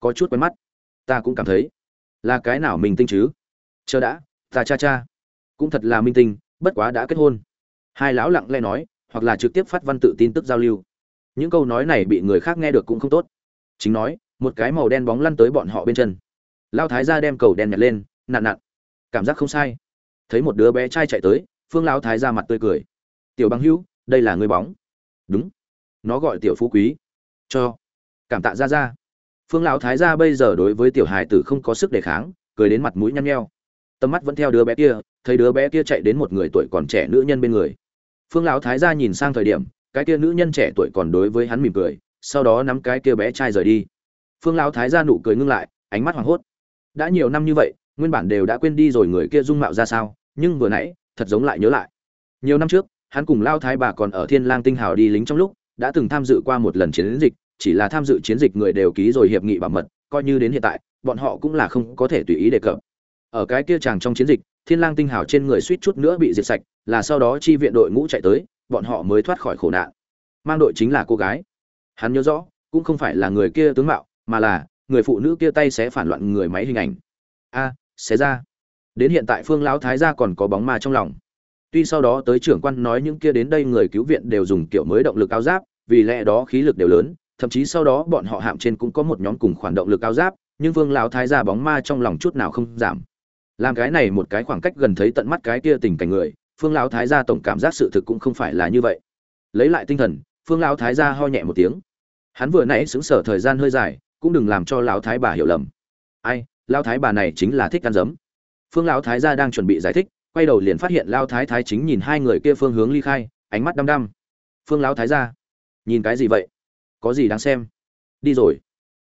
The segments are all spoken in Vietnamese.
có chút quen mắt. Ta cũng cảm thấy, là cái nào mình tinh chứ? Chờ đã, ta cha cha. Cũng thật là minh tinh, bất quá đã kết hôn. Hai lão lặng lẽ nói, hoặc là trực tiếp phát văn tự tin tức giao lưu. Những câu nói này bị người khác nghe được cũng không tốt. Chính nói, một cái màu đen bóng lăn tới bọn họ bên chân. Lao thái ra đem cầu đen nhặt lên, nặn nặn. Cảm giác không sai. Thấy một đứa bé trai chạy tới, phương lão thái ra mặt tươi cười. Tiểu băng hữu, đây là người bóng. Đúng. Nó gọi tiểu phú quý. Cho. Cảm tạ ra ra phương lão thái gia bây giờ đối với tiểu hài tử không có sức đề kháng, cười đến mặt mũi nhăn nheo. Tầm mắt vẫn theo đứa bé kia, thấy đứa bé kia chạy đến một người tuổi còn trẻ nữ nhân bên người. Phương lão thái gia nhìn sang thời điểm, cái kia nữ nhân trẻ tuổi còn đối với hắn mỉm cười, sau đó nắm cái kia bé trai rời đi. Phương lão thái gia nụ cười ngưng lại, ánh mắt hoảng hốt. Đã nhiều năm như vậy, nguyên bản đều đã quên đi rồi người kia dung mạo ra sao, nhưng vừa nãy, thật giống lại nhớ lại. Nhiều năm trước, hắn cùng lao thái bà còn ở thiên lang tinh hào đi lính trong lúc, đã từng tham dự qua một lần chiến dịch chỉ là tham dự chiến dịch người đều ký rồi hiệp nghị bảo mật, coi như đến hiện tại, bọn họ cũng là không có thể tùy ý đề cập. Ở cái kia chàng trong chiến dịch, thiên lang tinh hào trên người suýt chút nữa bị diệt sạch, là sau đó chi viện đội ngũ chạy tới, bọn họ mới thoát khỏi khổ nạn. Mang đội chính là cô gái. Hắn nhớ rõ, cũng không phải là người kia tướng mạo, mà là người phụ nữ kia tay sẽ phản loạn người máy hình ảnh. A, xé ra. Đến hiện tại phương lão thái gia còn có bóng ma trong lòng. Tuy sau đó tới trưởng quan nói những kia đến đây người cứu viện đều dùng kiểu mới động lực áo giáp, vì lẽ đó khí lực đều lớn thậm chí sau đó bọn họ hạm trên cũng có một nhóm cùng khoản động lực cao giáp, nhưng vương lão thái gia bóng ma trong lòng chút nào không giảm. Làm cái này một cái khoảng cách gần thấy tận mắt cái kia tình cảnh người, phương lão thái gia tổng cảm giác sự thực cũng không phải là như vậy. Lấy lại tinh thần, phương lão thái gia ho nhẹ một tiếng. Hắn vừa nãy xứng sở thời gian hơi dài, cũng đừng làm cho lão thái bà hiểu lầm. Ai, lão thái bà này chính là thích ăn dấm phương lão thái gia đang chuẩn bị giải thích, quay đầu liền phát hiện lão thái thái chính nhìn hai người kia phương hướng ly khai, ánh mắt đăm đăm. Phương lão thái gia, nhìn cái gì vậy? Có gì đáng xem? Đi rồi.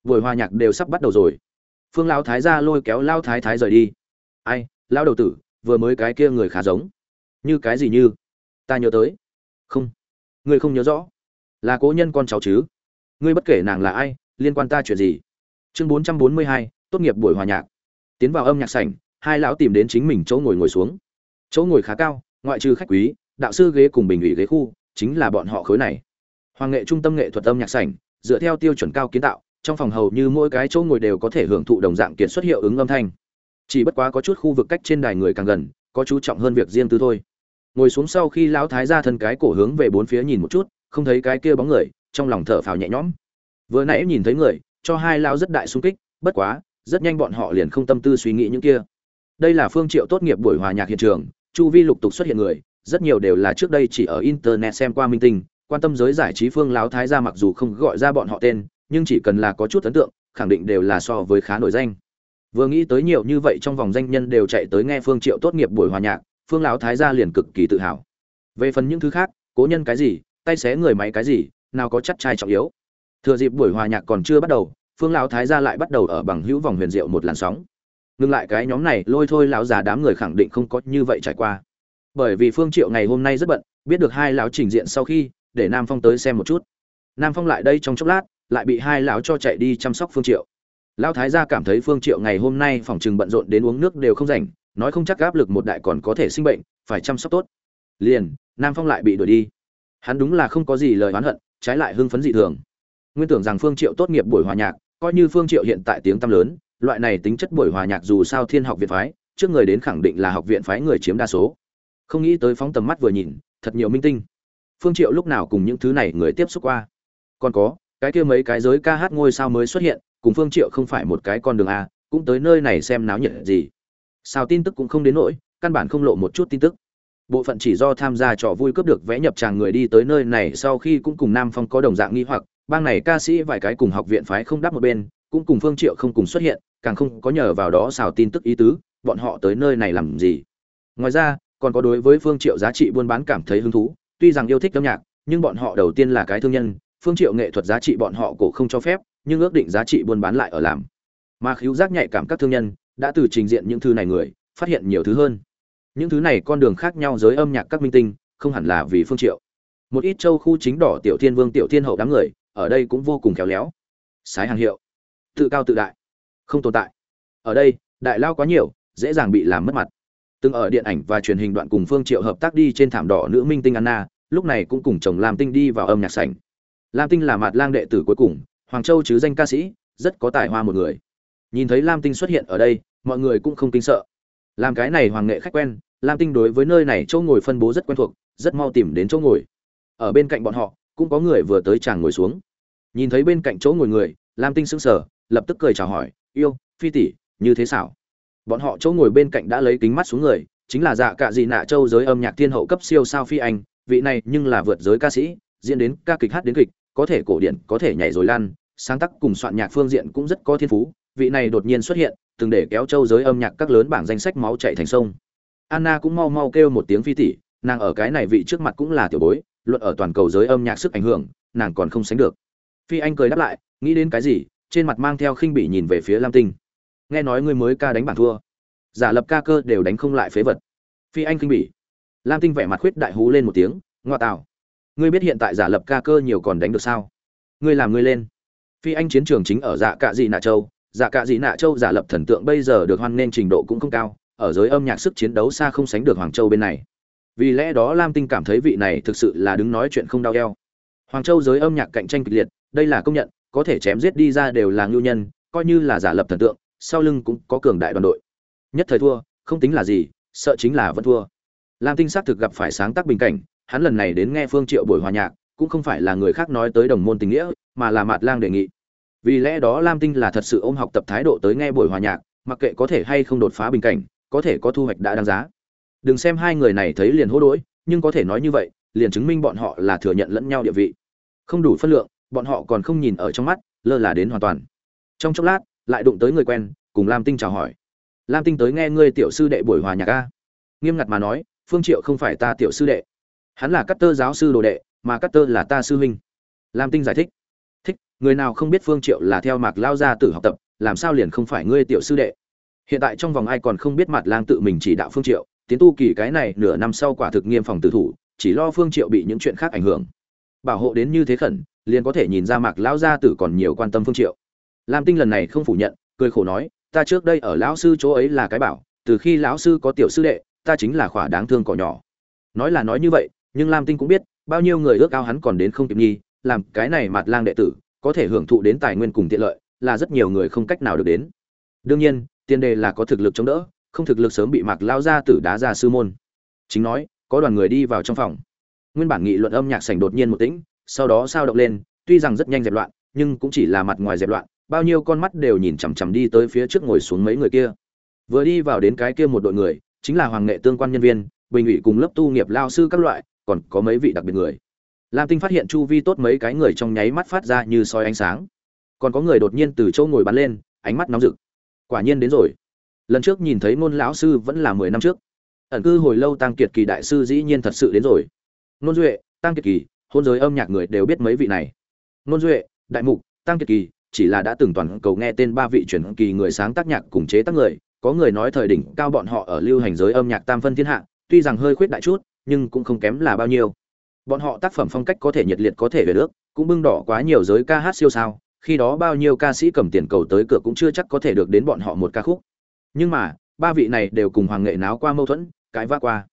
Buổi hòa nhạc đều sắp bắt đầu rồi. Phương lão thái gia lôi kéo lão thái thái rời đi. Ai, lão đầu tử, vừa mới cái kia người khá giống. Như cái gì như? Ta nhớ tới. Không. Ngươi không nhớ rõ. Là cố nhân con cháu chứ? Ngươi bất kể nàng là ai, liên quan ta chuyện gì? Chương bốn trăm bốn mươi hai, tốt nghiệp buổi hòa nhạc. Tiến vào âm nhạc sảnh, hai lão tìm đến chính mình chỗ ngồi ngồi xuống. Chỗ ngồi khá cao, ngoại trừ khách quý, đạo sư ghế cùng bình ủy ghế khu, chính là bọn họ khối này hoàng nghệ trung tâm nghệ thuật âm nhạc sảnh, dựa theo tiêu chuẩn cao kiến tạo, trong phòng hầu như mỗi cái chỗ ngồi đều có thể hưởng thụ đồng dạng kiệt xuất hiệu ứng âm thanh. Chỉ bất quá có chút khu vực cách trên đài người càng gần, có chú trọng hơn việc riêng tư thôi. Ngồi xuống sau khi lão thái ra thân cái cổ hướng về bốn phía nhìn một chút, không thấy cái kia bóng người, trong lòng thở phào nhẹ nhõm. Vừa nãy nhìn thấy người, cho hai lão rất đại sung kích, bất quá, rất nhanh bọn họ liền không tâm tư suy nghĩ những kia. Đây là phương triệu tốt nghiệp buổi hòa nhạc hiện trường, chu vi lục tục xuất hiện người, rất nhiều đều là trước đây chỉ ở internet xem qua minh tinh quan tâm giới giải trí phương lão thái gia mặc dù không gọi ra bọn họ tên, nhưng chỉ cần là có chút ấn tượng, khẳng định đều là so với khá nổi danh. Vừa nghĩ tới nhiều như vậy trong vòng danh nhân đều chạy tới nghe phương triệu tốt nghiệp buổi hòa nhạc, phương lão thái gia liền cực kỳ tự hào. Về phần những thứ khác, cố nhân cái gì, tay xé người máy cái gì, nào có chắc trai trọng yếu. Thừa dịp buổi hòa nhạc còn chưa bắt đầu, phương lão thái gia lại bắt đầu ở bằng hữu vòng huyền diệu một làn sóng. Ngừng lại cái nhóm này, lôi thôi lão già đám người khẳng định không có như vậy trải qua. Bởi vì phương triệu ngày hôm nay rất bận, biết được hai lão trình diện sau khi để nam phong tới xem một chút. Nam phong lại đây trong chốc lát, lại bị hai lão cho chạy đi chăm sóc phương triệu. Lão thái gia cảm thấy phương triệu ngày hôm nay phòng trừng bận rộn đến uống nước đều không rảnh, nói không chắc áp lực một đại còn có thể sinh bệnh, phải chăm sóc tốt. Liền, nam phong lại bị đuổi đi. Hắn đúng là không có gì lời oán hận, trái lại hưng phấn dị thường. Nguyên tưởng rằng phương triệu tốt nghiệp buổi hòa nhạc, coi như phương triệu hiện tại tiếng tăm lớn, loại này tính chất buổi hòa nhạc dù sao thiên học viện phái, trước người đến khẳng định là học viện phái người chiếm đa số. Không nghĩ tới phóng tầm mắt vừa nhìn, thật nhiều minh tinh phương triệu lúc nào cùng những thứ này người tiếp xúc qua? Còn có, cái kia mấy cái giới ca hát ngôi sao mới xuất hiện, cùng phương triệu không phải một cái con đường a, cũng tới nơi này xem náo nhiệt gì. Sao tin tức cũng không đến nỗi, căn bản không lộ một chút tin tức. Bộ phận chỉ do tham gia trò vui cướp được vẽ nhập tràng người đi tới nơi này, sau khi cũng cùng nam phong có đồng dạng nghi hoặc, bang này ca sĩ vài cái cùng học viện phái không đáp một bên, cũng cùng phương triệu không cùng xuất hiện, càng không có nhờ vào đó xào tin tức ý tứ, bọn họ tới nơi này làm gì? Ngoài ra, còn có đối với phương triệu giá trị buôn bán cảm thấy hứng thú tuy rằng yêu thích âm nhạc, nhưng bọn họ đầu tiên là cái thương nhân, phương triệu nghệ thuật giá trị bọn họ cổ không cho phép, nhưng ước định giá trị buôn bán lại ở làm. Mà khiếu giác nhạy cảm các thương nhân, đã từ trình diện những thứ này người, phát hiện nhiều thứ hơn. Những thứ này con đường khác nhau giới âm nhạc các minh tinh, không hẳn là vì phương triệu. Một ít châu khu chính đỏ tiểu thiên vương, tiểu thiên hậu đám người, ở đây cũng vô cùng khéo léo. Sái hàng hiệu. Tự cao tự đại. Không tồn tại. Ở đây, đại lao quá nhiều, dễ dàng bị làm mất mặt từng ở điện ảnh và truyền hình đoạn cùng phương triệu hợp tác đi trên thảm đỏ nữ minh tinh anna, lúc này cũng cùng chồng lam tinh đi vào âm nhạc sảnh. Lam tinh là mặt lang đệ tử cuối cùng, hoàng châu chứ danh ca sĩ, rất có tài hoa một người. Nhìn thấy lam tinh xuất hiện ở đây, mọi người cũng không kinh sợ. Làm cái này hoàng nghệ khách quen, lam tinh đối với nơi này chỗ ngồi phân bố rất quen thuộc, rất mau tìm đến chỗ ngồi. Ở bên cạnh bọn họ, cũng có người vừa tới chàng ngồi xuống. Nhìn thấy bên cạnh chỗ ngồi người, lam tinh sững sờ, lập tức cười chào hỏi, yêu, phi tỷ, như thế sao?" Bọn họ chỗ ngồi bên cạnh đã lấy kính mắt xuống người, chính là dạ cạ dị nạ châu giới âm nhạc thiên hậu cấp siêu sao phi anh, vị này nhưng là vượt giới ca sĩ, diễn đến ca kịch hát đến kịch, có thể cổ điển, có thể nhảy rồi lan, sáng tác cùng soạn nhạc phương diện cũng rất có thiên phú, vị này đột nhiên xuất hiện, từng để kéo châu giới âm nhạc các lớn bảng danh sách máu chạy thành sông. Anna cũng mau mau kêu một tiếng phi tỷ, nàng ở cái này vị trước mặt cũng là tiểu bối, luận ở toàn cầu giới âm nhạc sức ảnh hưởng, nàng còn không sánh được. Phi anh cười đáp lại, nghĩ đến cái gì, trên mặt mang theo khinh bỉ nhìn về phía lam tinh nghe nói ngươi mới ca đánh bảng thua. Giả lập ca cơ đều đánh không lại phế vật. Phi anh khinh bỉ. Lam tinh vẻ mặt khuyết đại hú lên một tiếng, ngoa tạo. Ngươi biết hiện tại giả lập ca cơ nhiều còn đánh được sao? Ngươi làm ngươi lên. Phi anh chiến trường chính ở dạ cạ dị nạ châu. Dạ cạ dị nạ châu giả lập thần tượng bây giờ được hoan nghênh trình độ cũng không cao, ở giới âm nhạc sức chiến đấu xa không sánh được hoàng châu bên này. Vì lẽ đó lam tinh cảm thấy vị này thực sự là đứng nói chuyện không đau đeo. hoàng châu giới âm nhạc cạnh tranh kịch liệt, đây là công nhận, có thể chém giết đi ra đều là ngưu nhân, coi như là giả lập thần tượng sau lưng cũng có cường đại đoàn đội. Nhất thời thua, không tính là gì, sợ chính là vẫn thua. Lam tinh xác thực gặp phải sáng tác bình cảnh, hắn lần này đến nghe phương triệu buổi hòa nhạc, cũng không phải là người khác nói tới đồng môn tình nghĩa, mà là mạt lang đề nghị. Vì lẽ đó lam tinh là thật sự ôm học tập thái độ tới nghe buổi hòa nhạc, mặc kệ có thể hay không đột phá bình cảnh, có thể có thu hoạch đã đáng giá. Đừng xem hai người này thấy liền hô đỗi nhưng có thể nói như vậy, liền chứng minh bọn họ là thừa nhận lẫn nhau địa vị. Không đủ phân lượng, bọn họ còn không nhìn ở trong mắt, lơ là đến hoàn toàn. Trong chốc lát lại đụng tới người quen, cùng lam tinh chào hỏi. Lam tinh tới nghe ngươi tiểu sư đệ buổi hòa nhạc a. Nghiêm ngặt mà nói, phương triệu không phải ta tiểu sư đệ. Hắn là cát tơ giáo sư đồ đệ, mà cát tơ là ta sư huynh. Lam tinh giải thích. Thích, người nào không biết phương triệu là theo mạc lao gia tử học tập, làm sao liền không phải ngươi tiểu sư đệ? Hiện tại trong vòng ai còn không biết mặt lang tự mình chỉ đạo phương triệu, tiến tu kỳ cái này nửa năm sau quả thực nghiêm phòng tử thủ, chỉ lo phương triệu bị những chuyện khác ảnh hưởng. Bảo hộ đến như thế khẩn, liền có thể nhìn ra mạc lão gia tử còn nhiều quan tâm phương triệu lam tinh lần này không phủ nhận, cười khổ nói, ta trước đây ở lão sư chỗ ấy là cái bảo, từ khi lão sư có tiểu sư đệ, ta chính là khỏa đáng thương cỏ nhỏ. Nói là nói như vậy, nhưng lam tinh cũng biết, bao nhiêu người ước ao hắn còn đến không kịp nhi làm cái này mặt lang đệ tử, có thể hưởng thụ đến tài nguyên cùng tiện lợi, là rất nhiều người không cách nào được đến. Đương nhiên, tiền đề là có thực lực chống đỡ, không thực lực sớm bị mạc lao ra tử đá ra sư môn. Chính nói, có đoàn người đi vào trong phòng. Nguyên bản nghị luận âm nhạc sảnh đột nhiên một tĩnh, sau đó sao động lên, tuy rằng rất nhanh dẹp loạn, nhưng cũng chỉ là mặt ngoài dẹp loạn bao nhiêu con mắt đều nhìn chằm chằm đi tới phía trước ngồi xuống mấy người kia. Vừa đi vào đến cái kia một đội người, chính là hoàng nghệ tương quan nhân viên, bình ủy cùng lớp tu nghiệp lao sư các loại, còn có mấy vị đặc biệt người. Lam tinh phát hiện chu vi tốt mấy cái người trong nháy mắt phát ra như soi ánh sáng. Còn có người đột nhiên từ chỗ ngồi bắn lên, ánh mắt nóng rực. Quả nhiên đến rồi. Lần trước nhìn thấy ngôn lão sư vẫn là mười năm trước. Ẩn cư hồi lâu tăng kiệt kỳ đại sư dĩ nhiên thật sự đến rồi. Nôn duệ, tăng kiệt kỳ, hôn giới âm nhạc người đều biết mấy vị này. Nôn duệ, đại mục, tăng kiệt kỳ chỉ là đã từng toàn cầu nghe tên ba vị truyền kỳ người sáng tác nhạc cùng chế tác người, có người nói thời đỉnh cao bọn họ ở lưu hành giới âm nhạc tam phân thiên hạ, tuy rằng hơi khuyết đại chút, nhưng cũng không kém là bao nhiêu. Bọn họ tác phẩm phong cách có thể nhiệt liệt, có thể về nước, cũng bưng đỏ quá nhiều giới ca hát siêu sao, khi đó bao nhiêu ca sĩ cầm tiền cầu tới cửa cũng chưa chắc có thể được đến bọn họ một ca khúc. Nhưng mà, ba vị này đều cùng hoàng nghệ náo qua mâu thuẫn, cãi vã qua.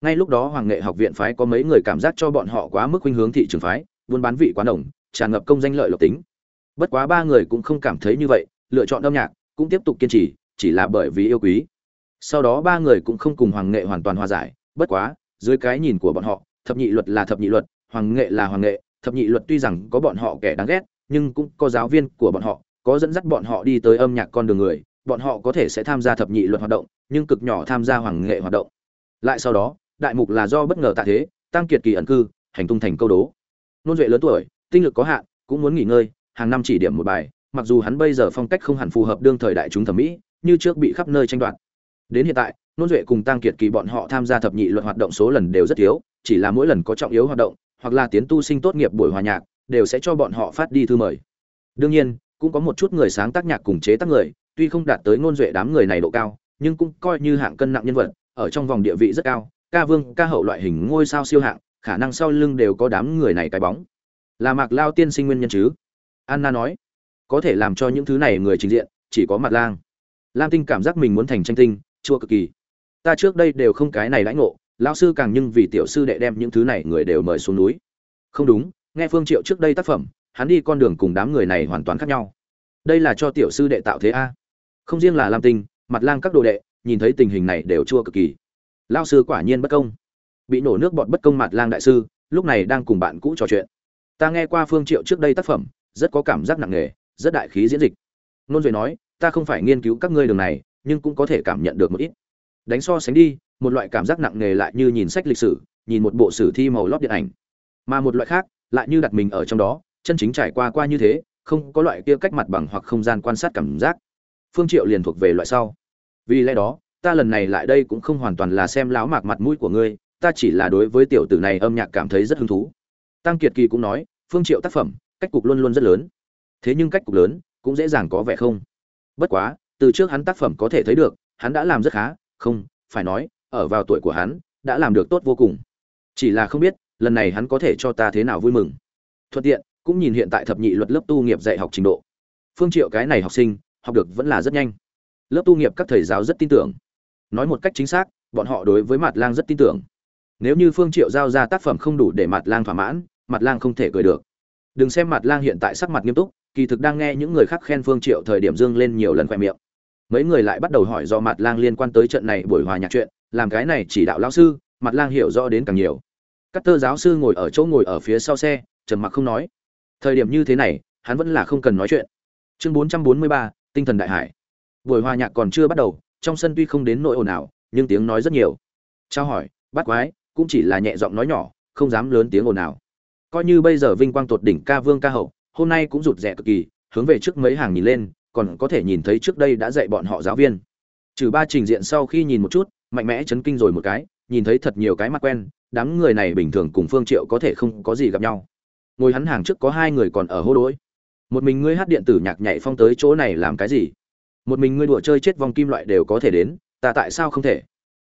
Ngay lúc đó hoàng nghệ học viện phái có mấy người cảm giác cho bọn họ quá mức khuynh hướng thị trường phái, buôn bán vị quá đồng, tràn ngập công danh lợi lộc tính bất quá ba người cũng không cảm thấy như vậy, lựa chọn âm nhạc, cũng tiếp tục kiên trì, chỉ là bởi vì yêu quý. Sau đó ba người cũng không cùng hoàng nghệ hoàn toàn hòa giải, bất quá, dưới cái nhìn của bọn họ, thập nhị luật là thập nhị luật, hoàng nghệ là hoàng nghệ, thập nhị luật tuy rằng có bọn họ kẻ đáng ghét, nhưng cũng có giáo viên của bọn họ, có dẫn dắt bọn họ đi tới âm nhạc con đường người, bọn họ có thể sẽ tham gia thập nhị luật hoạt động, nhưng cực nhỏ tham gia hoàng nghệ hoạt động. Lại sau đó, đại mục là do bất ngờ tại thế, tăng kiệt kỳ ẩn cư, hành tung thành câu đố. Nôn duệ lớn tuổi, tinh lực có hạn, cũng muốn nghỉ ngơi hàng năm chỉ điểm một bài, mặc dù hắn bây giờ phong cách không hẳn phù hợp đương thời đại chúng thẩm mỹ, như trước bị khắp nơi tranh đoạt. Đến hiện tại, nôn duệ cùng tăng kiệt kỳ bọn họ tham gia thập nhị luật hoạt động số lần đều rất thiếu, chỉ là mỗi lần có trọng yếu hoạt động, hoặc là tiến tu sinh tốt nghiệp buổi hòa nhạc, đều sẽ cho bọn họ phát đi thư mời. Đương nhiên, cũng có một chút người sáng tác nhạc cùng chế tác người, tuy không đạt tới nôn duệ đám người này độ cao, nhưng cũng coi như hạng cân nặng nhân vật, ở trong vòng địa vị rất cao, ca vương, ca hậu loại hình ngôi sao siêu hạng, khả năng sau lưng đều có đám người này cái bóng. Là mạc lao tiên sinh nguyên nhân chứ? Anna nói, có thể làm cho những thứ này người trình diện, chỉ có mặt lang. Lam tinh cảm giác mình muốn thành tranh tinh, chua cực kỳ. Ta trước đây đều không cái này lãnh ngộ, lão sư càng nhưng vì tiểu sư đệ đem những thứ này người đều mời xuống núi. Không đúng, nghe phương triệu trước đây tác phẩm, hắn đi con đường cùng đám người này hoàn toàn khác nhau. Đây là cho tiểu sư đệ tạo thế a. Không riêng là lam tinh, mặt lang các đồ đệ, nhìn thấy tình hình này đều chua cực kỳ. Lão sư quả nhiên bất công. Bị nổ nước bọt bất công mặt lang đại sư, lúc này đang cùng bạn cũ trò chuyện. Ta nghe qua phương triệu trước đây tác phẩm rất có cảm giác nặng nề, rất đại khí diễn dịch. Nôn duệ nói, ta không phải nghiên cứu các ngươi đường này, nhưng cũng có thể cảm nhận được một ít. Đánh so sánh đi, một loại cảm giác nặng nề lại như nhìn sách lịch sử, nhìn một bộ sử thi màu lót điện ảnh. Mà một loại khác, lại như đặt mình ở trong đó, chân chính trải qua qua như thế, không có loại kia cách mặt bằng hoặc không gian quan sát cảm giác. Phương triệu liền thuộc về loại sau. Vì lẽ đó, ta lần này lại đây cũng không hoàn toàn là xem láo mạc mặt mũi của ngươi, ta chỉ là đối với tiểu tử này âm nhạc cảm thấy rất hứng thú. Tăng kiệt kỳ cũng nói, phương triệu tác phẩm cách cục luôn luôn rất lớn. Thế nhưng cách cục lớn cũng dễ dàng có vẻ không. Bất quá, từ trước hắn tác phẩm có thể thấy được, hắn đã làm rất khá, không, phải nói, ở vào tuổi của hắn, đã làm được tốt vô cùng. Chỉ là không biết, lần này hắn có thể cho ta thế nào vui mừng. Thuận tiện, cũng nhìn hiện tại thập nhị luật lớp tu nghiệp dạy học trình độ. Phương triệu cái này học sinh, học được vẫn là rất nhanh. Lớp tu nghiệp các thầy giáo rất tin tưởng. Nói một cách chính xác, bọn họ đối với mặt lang rất tin tưởng. Nếu như phương triệu giao ra tác phẩm không đủ để mặt lang thỏa mãn mặt lang không thể cười được đừng xem mặt lang hiện tại sắc mặt nghiêm túc kỳ thực đang nghe những người khác khen phương triệu thời điểm dương lên nhiều lần khoe miệng. Mấy người lại bắt đầu hỏi do mặt lang liên quan tới trận này buổi hòa nhạc chuyện làm cái này chỉ đạo lão sư mặt lang hiểu rõ đến càng nhiều. Các tơ giáo sư ngồi ở chỗ ngồi ở phía sau xe trầm mặc không nói. Thời điểm như thế này hắn vẫn là không cần nói chuyện. Chương 443, tinh thần đại hải. Buổi hòa nhạc còn chưa bắt đầu trong sân tuy không đến nỗi ồn ào nhưng tiếng nói rất nhiều. Trao hỏi bắt quái cũng chỉ là nhẹ giọng nói nhỏ không dám lớn tiếng ồn ào coi như bây giờ vinh quang tột đỉnh ca vương ca hậu, hôm nay cũng rụt rè cực kỳ, hướng về trước mấy hàng nhìn lên, còn có thể nhìn thấy trước đây đã dạy bọn họ giáo viên. Trừ ba trình diện sau khi nhìn một chút, mạnh mẽ chấn kinh rồi một cái, nhìn thấy thật nhiều cái mặt quen, đám người này bình thường cùng phương triệu có thể không có gì gặp nhau. Ngồi hắn hàng trước có hai người còn ở hô đỗi một mình ngươi hát điện tử nhạc nhảy phong tới chỗ này làm cái gì? Một mình ngươi đùa chơi chết vòng kim loại đều có thể đến, ta tại sao không thể?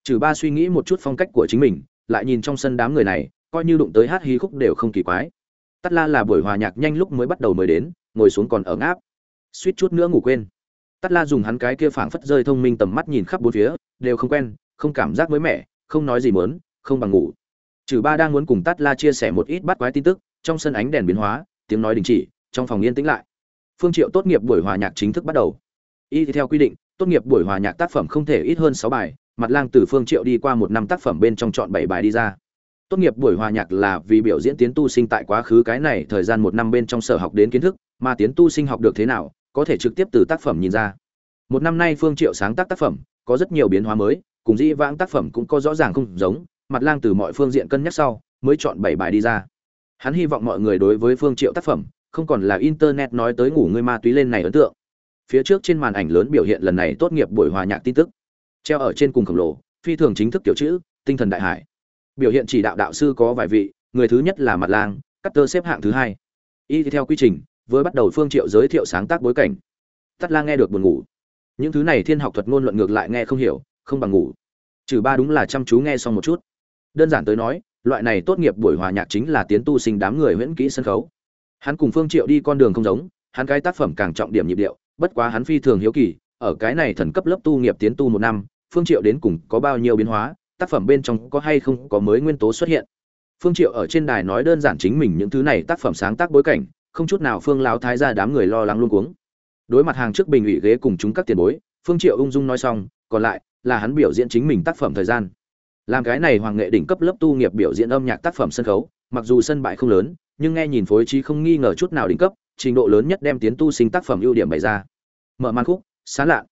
Trừ ba suy nghĩ một chút phong cách của chính mình, lại nhìn trong sân đám người này coi như đụng tới hát hí khúc đều không kỳ quái. Tắt la là buổi hòa nhạc nhanh lúc mới bắt đầu mới đến, ngồi xuống còn ở ngáp. Suýt chút nữa ngủ quên. Tắt la dùng hắn cái kia phảng phất rơi thông minh tầm mắt nhìn khắp bốn phía, đều không quen, không cảm giác mới mẻ, không nói gì mớn không bằng ngủ. Trừ ba đang muốn cùng tắt la chia sẻ một ít bắt quái tin tức, trong sân ánh đèn biến hóa, tiếng nói đình chỉ, trong phòng yên tĩnh lại. Phương triệu tốt nghiệp buổi hòa nhạc chính thức bắt đầu. Y theo quy định, tốt nghiệp buổi hòa nhạc tác phẩm không thể ít hơn sáu bài, mặt lang từ phương triệu đi qua một năm tác phẩm bên trong chọn bảy bài đi ra tốt nghiệp buổi hòa nhạc là vì biểu diễn tiến tu sinh tại quá khứ cái này thời gian một năm bên trong sở học đến kiến thức, mà tiến tu sinh học được thế nào, có thể trực tiếp từ tác phẩm nhìn ra. Một năm nay phương triệu sáng tác tác phẩm, có rất nhiều biến hóa mới, cùng dĩ vãng tác phẩm cũng có rõ ràng không giống mặt lang từ mọi phương diện cân nhắc sau, mới chọn bảy bài đi ra. Hắn hy vọng mọi người đối với phương triệu tác phẩm, không còn là internet nói tới ngủ ngươi ma túy lên này ấn tượng. Phía trước trên màn ảnh lớn biểu hiện lần này tốt nghiệp buổi hòa nhạc tin tức. Treo ở trên cùng khổng lồ, phi thường chính thức kiểu chữ, tinh thần đại hải biểu hiện chỉ đạo đạo sư có vài vị, người thứ nhất là mặt lang cắt tơ xếp hạng thứ hai. Y theo quy trình với bắt đầu phương triệu giới thiệu sáng tác bối cảnh. Tắt lang nghe được buồn ngủ. Những thứ này thiên học thuật ngôn luận ngược lại nghe không hiểu, không bằng ngủ. Trừ ba đúng là chăm chú nghe xong một chút. Đơn giản tới nói, loại này tốt nghiệp buổi hòa nhạc chính là tiến tu sinh đám người huyễn kỹ sân khấu. Hắn cùng phương triệu đi con đường không giống, hắn cái tác phẩm càng trọng điểm nhịp điệu, bất quá hắn phi thường hiếu kỳ, ở cái này thần cấp lớp tu nghiệp tiến tu một năm, phương triệu đến cùng có bao nhiêu biến hóa tác phẩm bên trong có hay không có mới nguyên tố xuất hiện. Phương triệu ở trên đài nói đơn giản chính mình những thứ này tác phẩm sáng tác bối cảnh, không chút nào phương lão thái ra đám người lo lắng luôn cuống. Đối mặt hàng trước bình ủy ghế cùng chúng các tiền bối, phương triệu ung dung nói xong, còn lại là hắn biểu diễn chính mình tác phẩm thời gian. Làm cái này hoàng nghệ đỉnh cấp lớp tu nghiệp biểu diễn âm nhạc tác phẩm sân khấu, mặc dù sân bãi không lớn, nhưng nghe nhìn phối trí không nghi ngờ chút nào đỉnh cấp, trình độ lớn nhất đem tiến tu sinh tác phẩm ưu điểm bày ra. Mở màn khúc xá lạ.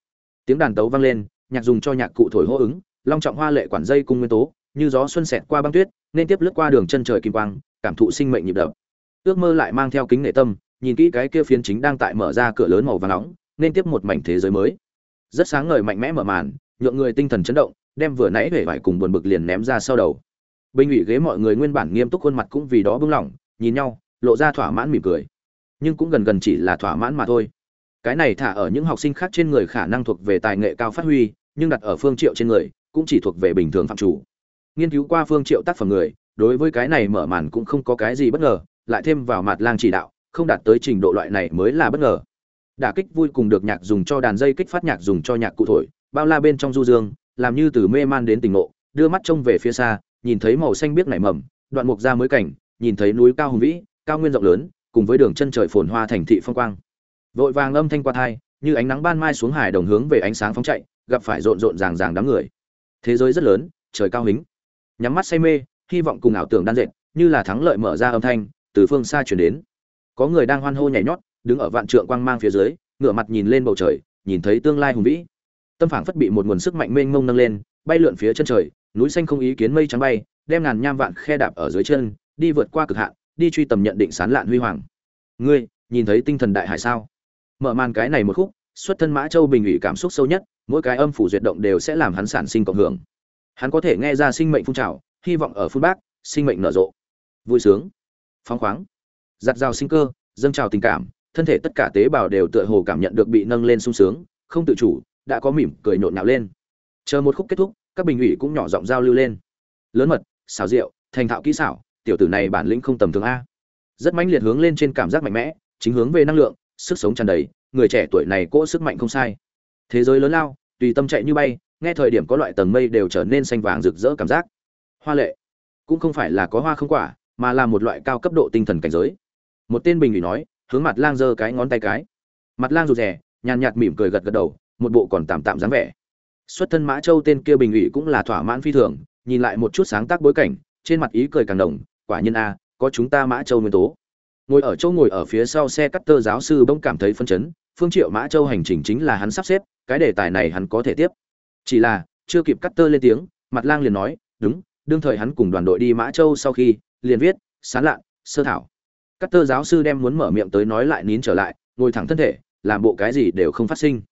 Tiếng đàn tấu vang lên, nhạc dùng cho nhạc cụ thổi hô ứng long trọng hoa lệ quản dây cung nguyên tố, như gió xuân xẹt qua băng tuyết, nên tiếp lướt qua đường chân trời kim quang, cảm thụ sinh mệnh nhịp đập. Ước mơ lại mang theo kính nệ tâm, nhìn kỹ cái kia phiến chính đang tại mở ra cửa lớn màu vàng nóng, nên tiếp một mảnh thế giới mới. Rất sáng ngời mạnh mẽ mở màn, nhượng người tinh thần chấn động, đem vừa nãy huệ vải cùng buồn bực liền ném ra sau đầu. Bình ủy ghế mọi người nguyên bản nghiêm túc khuôn mặt cũng vì đó bưng lỏng, nhìn nhau, lộ ra thỏa mãn mỉm cười. Nhưng cũng gần gần chỉ là thỏa mãn mà thôi. Cái này thả ở những học sinh khác trên người khả năng thuộc về tài nghệ cao phát huy, nhưng đặt ở phương triệu trên người cũng chỉ thuộc về bình thường phạm chủ. Nghiên cứu qua phương triệu tác phẩm người, đối với cái này mở màn cũng không có cái gì bất ngờ, lại thêm vào mặt lang chỉ đạo, không đạt tới trình độ loại này mới là bất ngờ. Đả kích vui cùng được nhạc dùng cho đàn dây kích phát nhạc dùng cho nhạc cụ thổi, bao la bên trong du dương, làm như từ mê man đến tỉnh ngộ, đưa mắt trông về phía xa, nhìn thấy màu xanh biếc nảy mầm, đoạn mục ra mới cảnh, nhìn thấy núi cao hùng vĩ, cao nguyên rộng lớn, cùng với đường chân trời phồn hoa thành thị phong quang. Vội vàng âm thanh qua thai, như ánh nắng ban mai xuống hải đồng hướng về ánh sáng phóng chạy, gặp phải rộn rộn ràng ràng đám người thế giới rất lớn, trời cao hính. Nhắm mắt say mê, hy vọng cùng ảo tưởng đan dệt, như là thắng lợi mở ra âm thanh, từ phương xa chuyển đến. Có người đang hoan hô nhảy nhót, đứng ở vạn trượng quang mang phía dưới, ngửa mặt nhìn lên bầu trời, nhìn thấy tương lai hùng vĩ. Tâm phảng phất bị một nguồn sức mạnh mênh mông nâng lên, bay lượn phía chân trời, núi xanh không ý kiến mây trắng bay, đem ngàn nham vạn khe đạp ở dưới chân, đi vượt qua cực hạn, đi truy tầm nhận định sán lạn huy hoàng. Ngươi, nhìn thấy tinh thần đại hải sao? Mở màn cái này một khúc xuất thân mã châu bình ủy cảm xúc sâu nhất, mỗi cái âm phủ duyệt động đều sẽ làm hắn sản sinh cộng hưởng. Hắn có thể nghe ra sinh mệnh phun trào, hy vọng ở phun bác, sinh mệnh nở rộ. Vui sướng, phóng khoáng, giặt rào sinh cơ, dâng trào tình cảm, thân thể tất cả tế bào đều tựa hồ cảm nhận được bị nâng lên sung sướng, không tự chủ, đã có mỉm cười nhộn nhạo lên. Chờ một khúc kết thúc, các bình ủy cũng nhỏ giọng giao lưu lên. Lớn mật, xảo diệu, thành thạo kỹ xảo, tiểu tử này bản lĩnh không tầm thường a. Rất mãnh liệt hướng lên trên cảm giác mạnh mẽ, chính hướng về năng lượng, sức sống tràn đầy người trẻ tuổi này cỗ sức mạnh không sai. Thế giới lớn lao, tùy tâm chạy như bay, nghe thời điểm có loại tầng mây đều trở nên xanh vàng rực rỡ cảm giác. Hoa lệ. Cũng không phải là có hoa không quả, mà là một loại cao cấp độ tinh thần cảnh giới. Một tên bình ủy nói, hướng mặt lang giơ cái ngón tay cái. Mặt lang rụt rè, nhàn nhạt mỉm cười gật gật đầu, một bộ còn tạm tạm dáng vẻ. Xuất thân mã châu tên kia bình ủy cũng là thỏa mãn phi thường, nhìn lại một chút sáng tác bối cảnh, trên mặt ý cười càng đồng, quả nhiên a, có chúng ta mã châu nguyên tố ngồi ở chỗ ngồi ở phía sau xe cắt tơ giáo sư bỗng cảm thấy phân chấn, phương triệu mã châu hành trình chính là hắn sắp xếp, cái đề tài này hắn có thể tiếp. Chỉ là, chưa kịp cắt tơ lên tiếng, mặt lang liền nói, đúng, đương thời hắn cùng đoàn đội đi mã châu sau khi, liền viết, sán lạn, sơ thảo. Cắt tơ giáo sư đem muốn mở miệng tới nói lại nín trở lại, ngồi thẳng thân thể, làm bộ cái gì đều không phát sinh.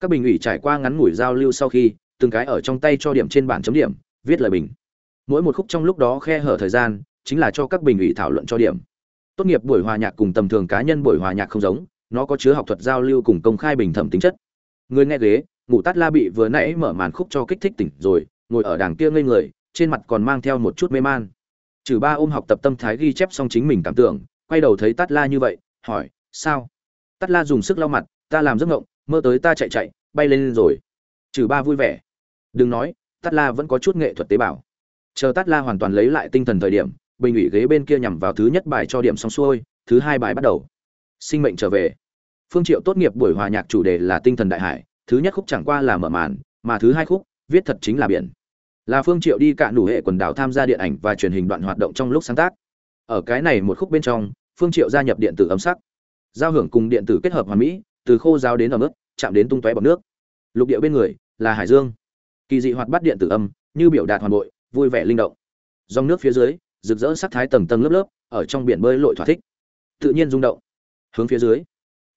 Các bình ủy trải qua ngắn ngủi giao lưu sau khi, từng cái ở trong tay cho điểm trên bản chấm điểm, viết lời bình. Mỗi một khúc trong lúc đó khe hở thời gian, chính là cho các bình ủy thảo luận cho điểm tốt nghiệp buổi hòa nhạc cùng tầm thường cá nhân buổi hòa nhạc không giống, nó có chứa học thuật giao lưu cùng công khai bình thẩm tính chất. Người nghe ghế, ngủ tát la bị vừa nãy mở màn khúc cho kích thích tỉnh rồi, ngồi ở đàng kia ngây người, trên mặt còn mang theo một chút mê man. Trừ ba ôm học tập tâm thái ghi chép xong chính mình cảm tưởng, quay đầu thấy tát la như vậy, hỏi, sao? Tát la dùng sức lau mặt, ta làm giấc ngộng, mơ tới ta chạy chạy, bay lên rồi. Trừ ba vui vẻ. Đừng nói, tát la vẫn có chút nghệ thuật tế bào. Chờ tát la hoàn toàn lấy lại tinh thần thời điểm bình ủy ghế bên kia nhằm vào thứ nhất bài cho điểm xong xuôi, thứ hai bài bắt đầu. Sinh mệnh trở về. Phương triệu tốt nghiệp buổi hòa nhạc chủ đề là tinh thần đại hải, thứ nhất khúc chẳng qua là mở màn, mà thứ hai khúc, viết thật chính là biển. Là phương triệu đi cạn đủ hệ quần đảo tham gia điện ảnh và truyền hình đoạn hoạt động trong lúc sáng tác. Ở cái này một khúc bên trong, phương triệu gia nhập điện tử âm sắc. Giao hưởng cùng điện tử kết hợp hoàn mỹ, từ khô giáo đến ẩm ướt, chạm đến tung tóe bọt nước. Lục địa bên người, là hải dương. Kỳ dị hoạt bát điện tử âm, như biểu đạt hoàn bội, vui vẻ linh động. Dòng nước phía dưới rực rỡ sắc thái tầng tầng lớp lớp, ở trong biển bơi lội thỏa thích. Tự nhiên rung động. Hướng phía dưới.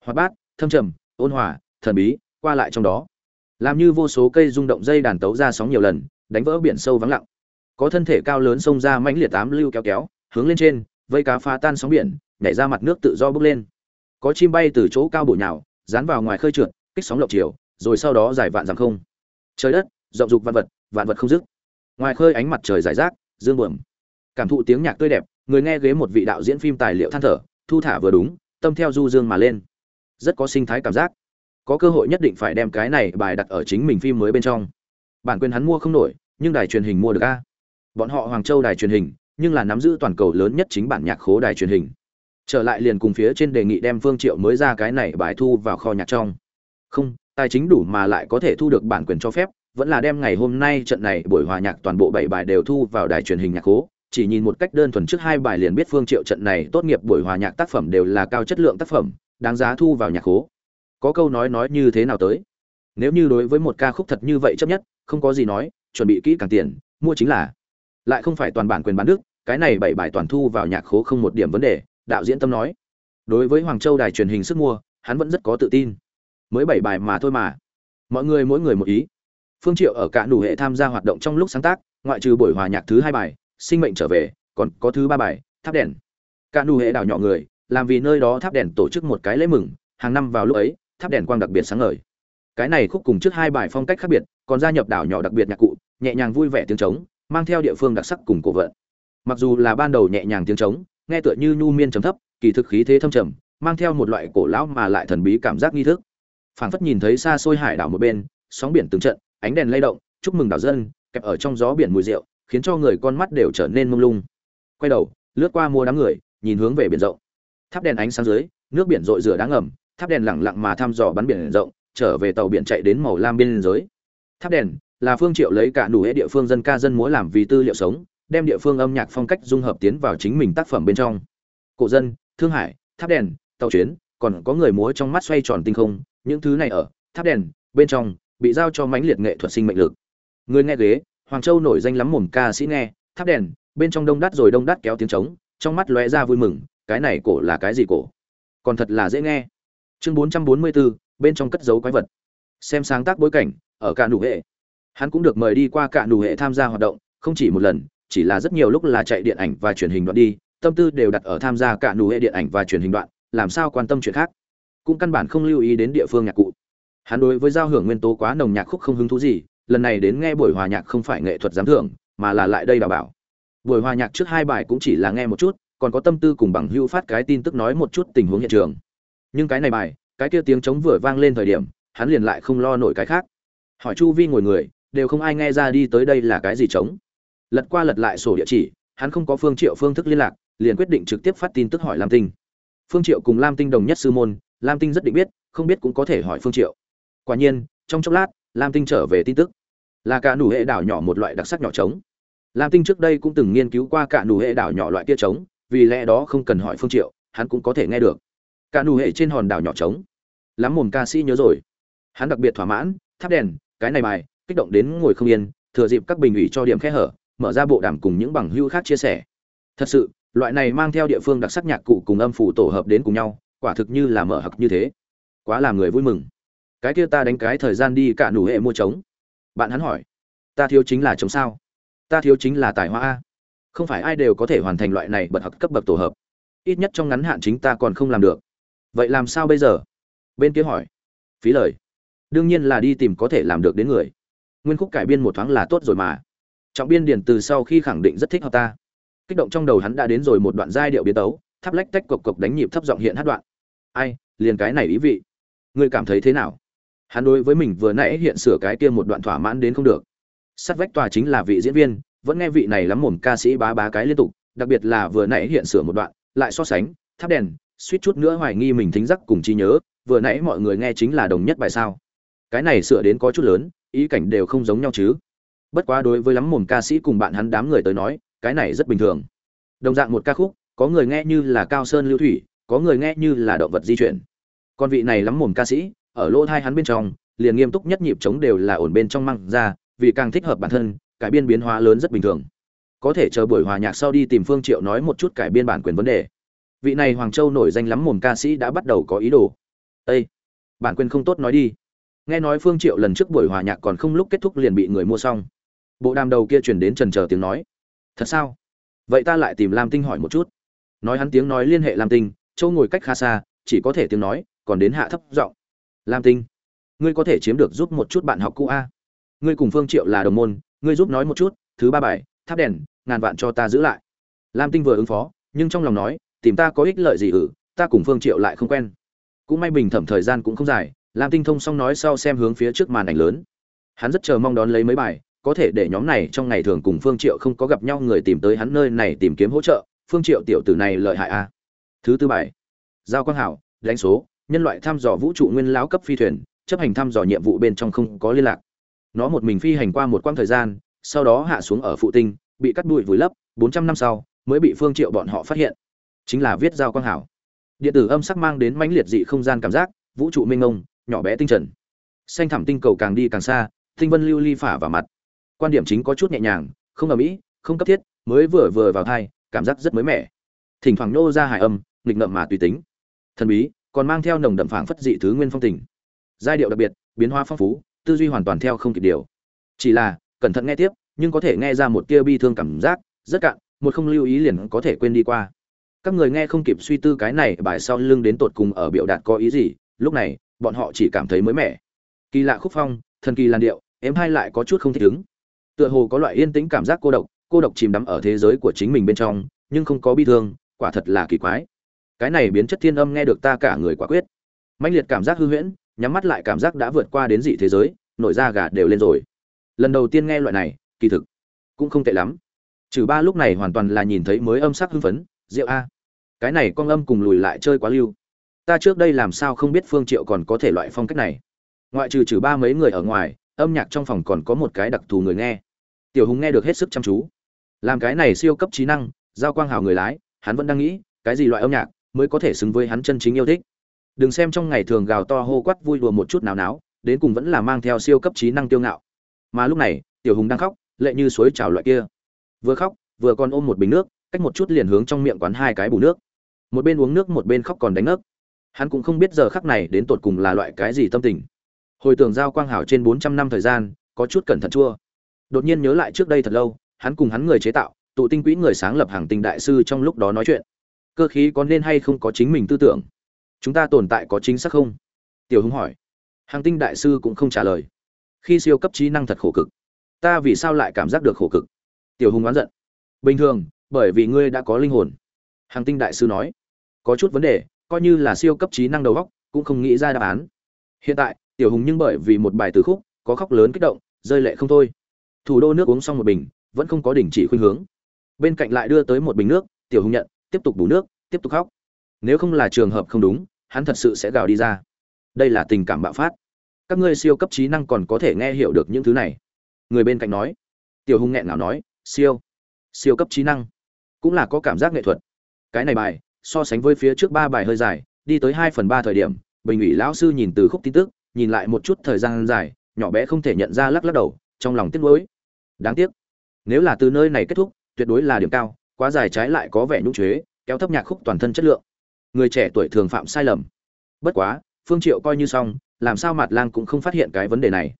Hoạt bát, thâm trầm, ôn hòa, thần bí, qua lại trong đó. Làm như vô số cây rung động dây đàn tấu ra sóng nhiều lần, đánh vỡ biển sâu vắng lặng. Có thân thể cao lớn xông ra mãnh liệt tám lưu kéo kéo, hướng lên trên, vây cá phá tan sóng biển, nhảy ra mặt nước tự do bước lên. Có chim bay từ chỗ cao bổ nhào, dán vào ngoài khơi trượt, kích sóng lộng chiều, rồi sau đó giải vạn giảm không. Trời đất, rộng dục vạn vật vạn vật không dứt. Ngoài khơi ánh mặt trời giải rác, dương buồm cảm thụ tiếng nhạc tươi đẹp, người nghe ghế một vị đạo diễn phim tài liệu than thở, thu thả vừa đúng, tâm theo du dương mà lên. Rất có sinh thái cảm giác. Có cơ hội nhất định phải đem cái này bài đặt ở chính mình phim mới bên trong. Bản quyền hắn mua không nổi, nhưng đài truyền hình mua được a. Bọn họ hoàng châu đài truyền hình, nhưng là nắm giữ toàn cầu lớn nhất chính bản nhạc khố đài truyền hình. Trở lại liền cùng phía trên đề nghị đem phương triệu mới ra cái này bài thu vào kho nhạc trong. Không, tài chính đủ mà lại có thể thu được bản quyền cho phép, vẫn là đem ngày hôm nay trận này buổi hòa nhạc toàn bộ bảy bài đều thu vào đài truyền hình nhạc khố chỉ nhìn một cách đơn thuần trước hai bài liền biết phương triệu trận này tốt nghiệp buổi hòa nhạc tác phẩm đều là cao chất lượng tác phẩm, đáng giá thu vào nhạc khố. Có câu nói nói như thế nào tới? Nếu như đối với một ca khúc thật như vậy chấp nhất, không có gì nói, chuẩn bị kỹ càng tiền, mua chính là. Lại không phải toàn bản quyền bán đức cái này bảy bài toàn thu vào nhạc khố không một điểm vấn đề, đạo diễn tâm nói. Đối với hoàng châu đài truyền hình sức mua, hắn vẫn rất có tự tin. Mới bảy bài mà thôi mà. Mọi người mỗi người một ý. Phương triệu ở cả đủ hệ tham gia hoạt động trong lúc sáng tác, ngoại trừ buổi hòa nhạc thứ hai bài sinh mệnh trở về, còn có thứ ba bài, tháp đèn. Cả nụ hệ đảo nhỏ người, làm vì nơi đó tháp đèn tổ chức một cái lễ mừng, hàng năm vào lúc ấy, tháp đèn quang đặc biệt sáng ngời. Cái này khúc cùng trước hai bài phong cách khác biệt, còn gia nhập đảo nhỏ đặc biệt nhạc cụ, nhẹ nhàng vui vẻ tiếng trống, mang theo địa phương đặc sắc cùng cổ vận. Mặc dù là ban đầu nhẹ nhàng tiếng trống, nghe tựa như nhu miên trầm thấp, kỳ thực khí thế thâm trầm, mang theo một loại cổ lão mà lại thần bí cảm giác nghi thức. Phảng phất nhìn thấy xa xôi hải đảo một bên, sóng biển từng trận, ánh đèn lay động, chúc mừng đảo dân, kẹp ở trong gió biển mùi rượu khiến cho người con mắt đều trở nên mông lung. Quay đầu, lướt qua mua đám người, nhìn hướng về biển rộng. Tháp đèn ánh sáng dưới, nước biển rội rửa đáng ngầm, tháp đèn lẳng lặng mà thăm dò bắn biển rộng, trở về tàu biển chạy đến màu lam biên giới tháp đèn là phương triệu lấy cả đủ hệ địa phương dân ca dân múa làm vì tư liệu sống, đem địa phương âm nhạc phong cách dung hợp tiến vào chính mình tác phẩm bên trong. Cổ dân, thương hải, tháp đèn, tàu chuyến, còn có người múa trong mắt xoay tròn tinh không, những thứ này ở, tháp đèn, bên trong, bị giao cho mãnh liệt nghệ thuật sinh mệnh lực. Người nghe ghế hoàng châu nổi danh lắm mồm ca sĩ nghe tháp đèn bên trong đông đắt rồi đông đắt kéo tiếng trống trong mắt lóe ra vui mừng cái này cổ là cái gì cổ? Còn thật là dễ nghe. Chương 444, bên trong cất giấu quái vật. Xem sáng tác bối cảnh ở cả nụ hệ. Hắn cũng được mời đi qua cả nụ hệ tham gia hoạt động không chỉ một lần chỉ là rất nhiều lúc là chạy điện ảnh và truyền hình đoạn đi tâm tư đều đặt ở tham gia cả nụ hệ điện ảnh và truyền hình đoạn làm sao quan tâm chuyện khác? Cũng căn bản không lưu ý đến địa phương nhạc cụ. Hắn đối với giao hưởng nguyên tố quá nồng nhạc khúc không hứng thú gì lần này đến nghe buổi hòa nhạc không phải nghệ thuật giám thưởng, mà là lại đây đào bảo. Buổi hòa nhạc trước hai bài cũng chỉ là nghe một chút, còn có tâm tư cùng bằng hưu phát cái tin tức nói một chút tình huống hiện trường. Nhưng cái này bài, cái kia tiếng trống vừa vang lên thời điểm, hắn liền lại không lo nổi cái khác. Hỏi chu vi ngồi người, đều không ai nghe ra đi tới đây là cái gì trống. Lật qua lật lại sổ địa chỉ, hắn không có phương triệu phương thức liên lạc, liền quyết định trực tiếp phát tin tức hỏi lam tinh. Phương triệu cùng lam tinh đồng nhất sư môn, lam tinh rất định biết, không biết cũng có thể hỏi phương triệu. Quả nhiên, trong chốc lát lam tinh trở về tin tức. Là cả nụ hệ đảo nhỏ một loại đặc sắc nhỏ trống. Lam tinh trước đây cũng từng nghiên cứu qua cả nụ hệ đảo nhỏ loại kia trống, vì lẽ đó không cần hỏi phương triệu, hắn cũng có thể nghe được. Cả nụ hệ trên hòn đảo nhỏ trống. Lắm mồm ca sĩ nhớ rồi. Hắn đặc biệt thỏa mãn thắp đèn, cái này bài, kích động đến ngồi không yên, thừa dịp các bình ủy cho điểm khe hở, mở ra bộ đàm cùng những bằng hữu khác chia sẻ. Thật sự, loại này mang theo địa phương đặc sắc nhạc cụ cùng âm phủ tổ hợp đến cùng nhau, quả thực như là mở hặc như thế. Quá làm người vui mừng cái kia ta đánh cái thời gian đi cả nụ hệ mua trống. Bạn hắn hỏi, ta thiếu chính là trống sao? Ta thiếu chính là tài hoa a? Không phải ai đều có thể hoàn thành loại này bật học cấp bậc tổ hợp. Ít nhất trong ngắn hạn chính ta còn không làm được. Vậy làm sao bây giờ? Bên kia hỏi, phí lời. Đương nhiên là đi tìm có thể làm được đến người. Nguyên khúc cải biên một thoáng là tốt rồi mà. Trọng biên điển từ sau khi khẳng định rất thích hợp ta. Kích động trong đầu hắn đã đến rồi một đoạn giai điệu biến tấu thắp lách tách cộc cộc đánh nhịp thấp giọng hiện hát đoạn. Ai, liền cái này ý vị. Ngươi cảm thấy thế nào? Hắn đối với mình vừa nãy hiện sửa cái kia một đoạn thỏa mãn đến không được. Sắt vách tòa chính là vị diễn viên, vẫn nghe vị này lắm mồm ca sĩ bá bá cái liên tục, đặc biệt là vừa nãy hiện sửa một đoạn, lại so sánh thắp đèn, suýt chút nữa hoài nghi mình thính giác cùng trí nhớ, vừa nãy mọi người nghe chính là đồng nhất bài sao. Cái này sửa đến có chút lớn, ý cảnh đều không giống nhau chứ. Bất quá đối với lắm mồm ca sĩ cùng bạn hắn đám người tới nói, cái này rất bình thường. Đồng dạng một ca khúc, có người nghe như là cao sơn lưu thủy, có người nghe như là động vật di chuyển. Còn vị này lắm mồm ca sĩ ở lỗ thai hắn bên trong, liền nghiêm túc nhất nhịp chống đều là ổn bên trong măng ra, vì càng thích hợp bản thân, cải biên biến hóa lớn rất bình thường. Có thể chờ buổi hòa nhạc sau đi tìm phương triệu nói một chút cải biên bản quyền vấn đề. Vị này hoàng châu nổi danh lắm mồm ca sĩ đã bắt đầu có ý đồ. Ê! bản quyền không tốt nói đi. Nghe nói phương triệu lần trước buổi hòa nhạc còn không lúc kết thúc liền bị người mua xong. Bộ đàm đầu kia chuyển đến trần chờ tiếng nói. Thật sao? Vậy ta lại tìm lam tinh hỏi một chút. Nói hắn tiếng nói liên hệ lam tinh châu ngồi cách khá xa, chỉ có thể tiếng nói, còn đến hạ thấp giọng lam tinh, ngươi có thể chiếm được giúp một chút bạn học cũ a. Ngươi cùng phương triệu là đồng môn, ngươi giúp nói một chút, thứ ba bài, tháp đèn, ngàn vạn cho ta giữ lại. Lam tinh vừa ứng phó, nhưng trong lòng nói, tìm ta có ích lợi gì ử ta cùng phương triệu lại không quen. Cũng may bình thẩm thời gian cũng không dài, lam tinh thông xong nói sau xem hướng phía trước màn ảnh lớn. Hắn rất chờ mong đón lấy mấy bài, có thể để nhóm này trong ngày thường cùng phương triệu không có gặp nhau người tìm tới hắn nơi này tìm kiếm hỗ trợ, phương triệu tiểu tử này lợi hại a. Thứ tư bài, giao quang hảo, đánh số nhân loại thăm dò vũ trụ nguyên lão cấp phi thuyền, chấp hành thăm dò nhiệm vụ bên trong không có liên lạc. Nó một mình phi hành qua một quãng thời gian, sau đó hạ xuống ở phụ tinh, bị cắt đuổi vùi lấp 400 năm sau, mới bị phương triệu bọn họ phát hiện. Chính là viết giao quang hảo. Điện tử âm sắc mang đến mãnh liệt dị không gian cảm giác, vũ trụ mênh mông, nhỏ bé tinh trần. Xanh thẳm tinh cầu càng đi càng xa, tinh vân lưu ly phả vào mặt. Quan điểm chính có chút nhẹ nhàng, không ở mỹ không cấp thiết, mới vừa vừa vào thai, cảm giác rất mới mẻ. Thỉnh thoảng nô ra hài âm, nghịch ngợm mà tùy tính. Thần bí còn mang theo nồng đậm phảng phất dị thứ nguyên phong tình. Giai điệu đặc biệt, biến hóa phong phú, tư duy hoàn toàn theo không kịp điều. Chỉ là, cẩn thận nghe tiếp, nhưng có thể nghe ra một tia bi thương cảm giác, rất cạn, một không lưu ý liền có thể quên đi qua. Các người nghe không kịp suy tư cái này bài sau lưng đến tột cùng ở biểu đạt có ý gì, lúc này, bọn họ chỉ cảm thấy mới mẻ. Kỳ lạ khúc phong, thần kỳ làn điệu, em hai lại có chút không thích ứng. Tựa hồ có loại yên tĩnh cảm giác cô độc cô độc chìm đắm ở thế giới của chính mình bên trong, nhưng không có bi thương, quả thật là kỳ quái cái này biến chất thiên âm nghe được ta cả người quả quyết. Mãnh liệt cảm giác hư huyễn, nhắm mắt lại cảm giác đã vượt qua đến dị thế giới, nổi da gà đều lên rồi. Lần đầu tiên nghe loại này, kỳ thực cũng không tệ lắm. Trừ ba lúc này hoàn toàn là nhìn thấy mới âm sắc hưng phấn, rượu a. Cái này con âm cùng lùi lại chơi quá lưu. Ta trước đây làm sao không biết phương triệu còn có thể loại phong cách này. Ngoại trừ trừ ba mấy người ở ngoài, âm nhạc trong phòng còn có một cái đặc thù người nghe. Tiểu hùng nghe được hết sức chăm chú. Làm cái này siêu cấp trí năng, giao quang hào người lái, hắn vẫn đang nghĩ, cái gì loại âm nhạc? Mới có thể xứng với hắn chân chính yêu thích. Đừng xem trong ngày thường gào to hô quát vui đùa một chút nào náo, đến cùng vẫn là mang theo siêu cấp trí năng tiêu ngạo. Mà lúc này, tiểu hùng đang khóc, lệ như suối trào loại kia. Vừa khóc, vừa còn ôm một bình nước, cách một chút liền hướng trong miệng quán hai cái bù nước. Một bên uống nước, một bên khóc còn đánh ngất. Hắn cũng không biết giờ khắc này đến tột cùng là loại cái gì tâm tình. Hồi tưởng giao quang hảo trên bốn trăm năm thời gian, có chút cẩn thận chua. Đột nhiên nhớ lại trước đây thật lâu, hắn cùng hắn người chế tạo, tụ tinh quỹ người sáng lập hàng tinh đại sư trong lúc đó nói chuyện cơ khí có nên hay không có chính mình tư tưởng? Chúng ta tồn tại có chính xác không? Tiểu hùng hỏi. Hàng tinh đại sư cũng không trả lời. Khi siêu cấp trí năng thật khổ cực, ta vì sao lại cảm giác được khổ cực? Tiểu hùng oán giận. Bình thường, bởi vì ngươi đã có linh hồn. Hàng tinh đại sư nói. Có chút vấn đề, coi như là siêu cấp trí năng đầu góc cũng không nghĩ ra đáp án. Hiện tại, tiểu hùng nhưng bởi vì một bài từ khúc, có khóc lớn kích động, rơi lệ không thôi. Thủ đô nước uống xong một bình, vẫn không có đình chỉ khuynh hướng. Bên cạnh lại đưa tới một bình nước, tiểu hùng nhận tiếp tục bù nước, tiếp tục khóc. Nếu không là trường hợp không đúng, hắn thật sự sẽ gào đi ra. Đây là tình cảm bạo phát. Các ngươi siêu cấp trí năng còn có thể nghe hiểu được những thứ này. Người bên cạnh nói. Tiểu hùng nghẹn nào nói, siêu siêu cấp trí năng, cũng là có cảm giác nghệ thuật. Cái này bài, so sánh với phía trước ba bài hơi dài, đi tới hai phần ba thời điểm, bình ủy lão sư nhìn từ khúc tin tức, nhìn lại một chút thời gian dài, nhỏ bé không thể nhận ra lắc lắc đầu, trong lòng tiếc nuối. Đáng tiếc, nếu là từ nơi này kết thúc, tuyệt đối là điểm cao quá dài trái lại có vẻ nhũng chế, kéo thấp nhạc khúc toàn thân chất lượng. Người trẻ tuổi thường phạm sai lầm. Bất quá, phương triệu coi như xong, làm sao mặt lang cũng không phát hiện cái vấn đề này.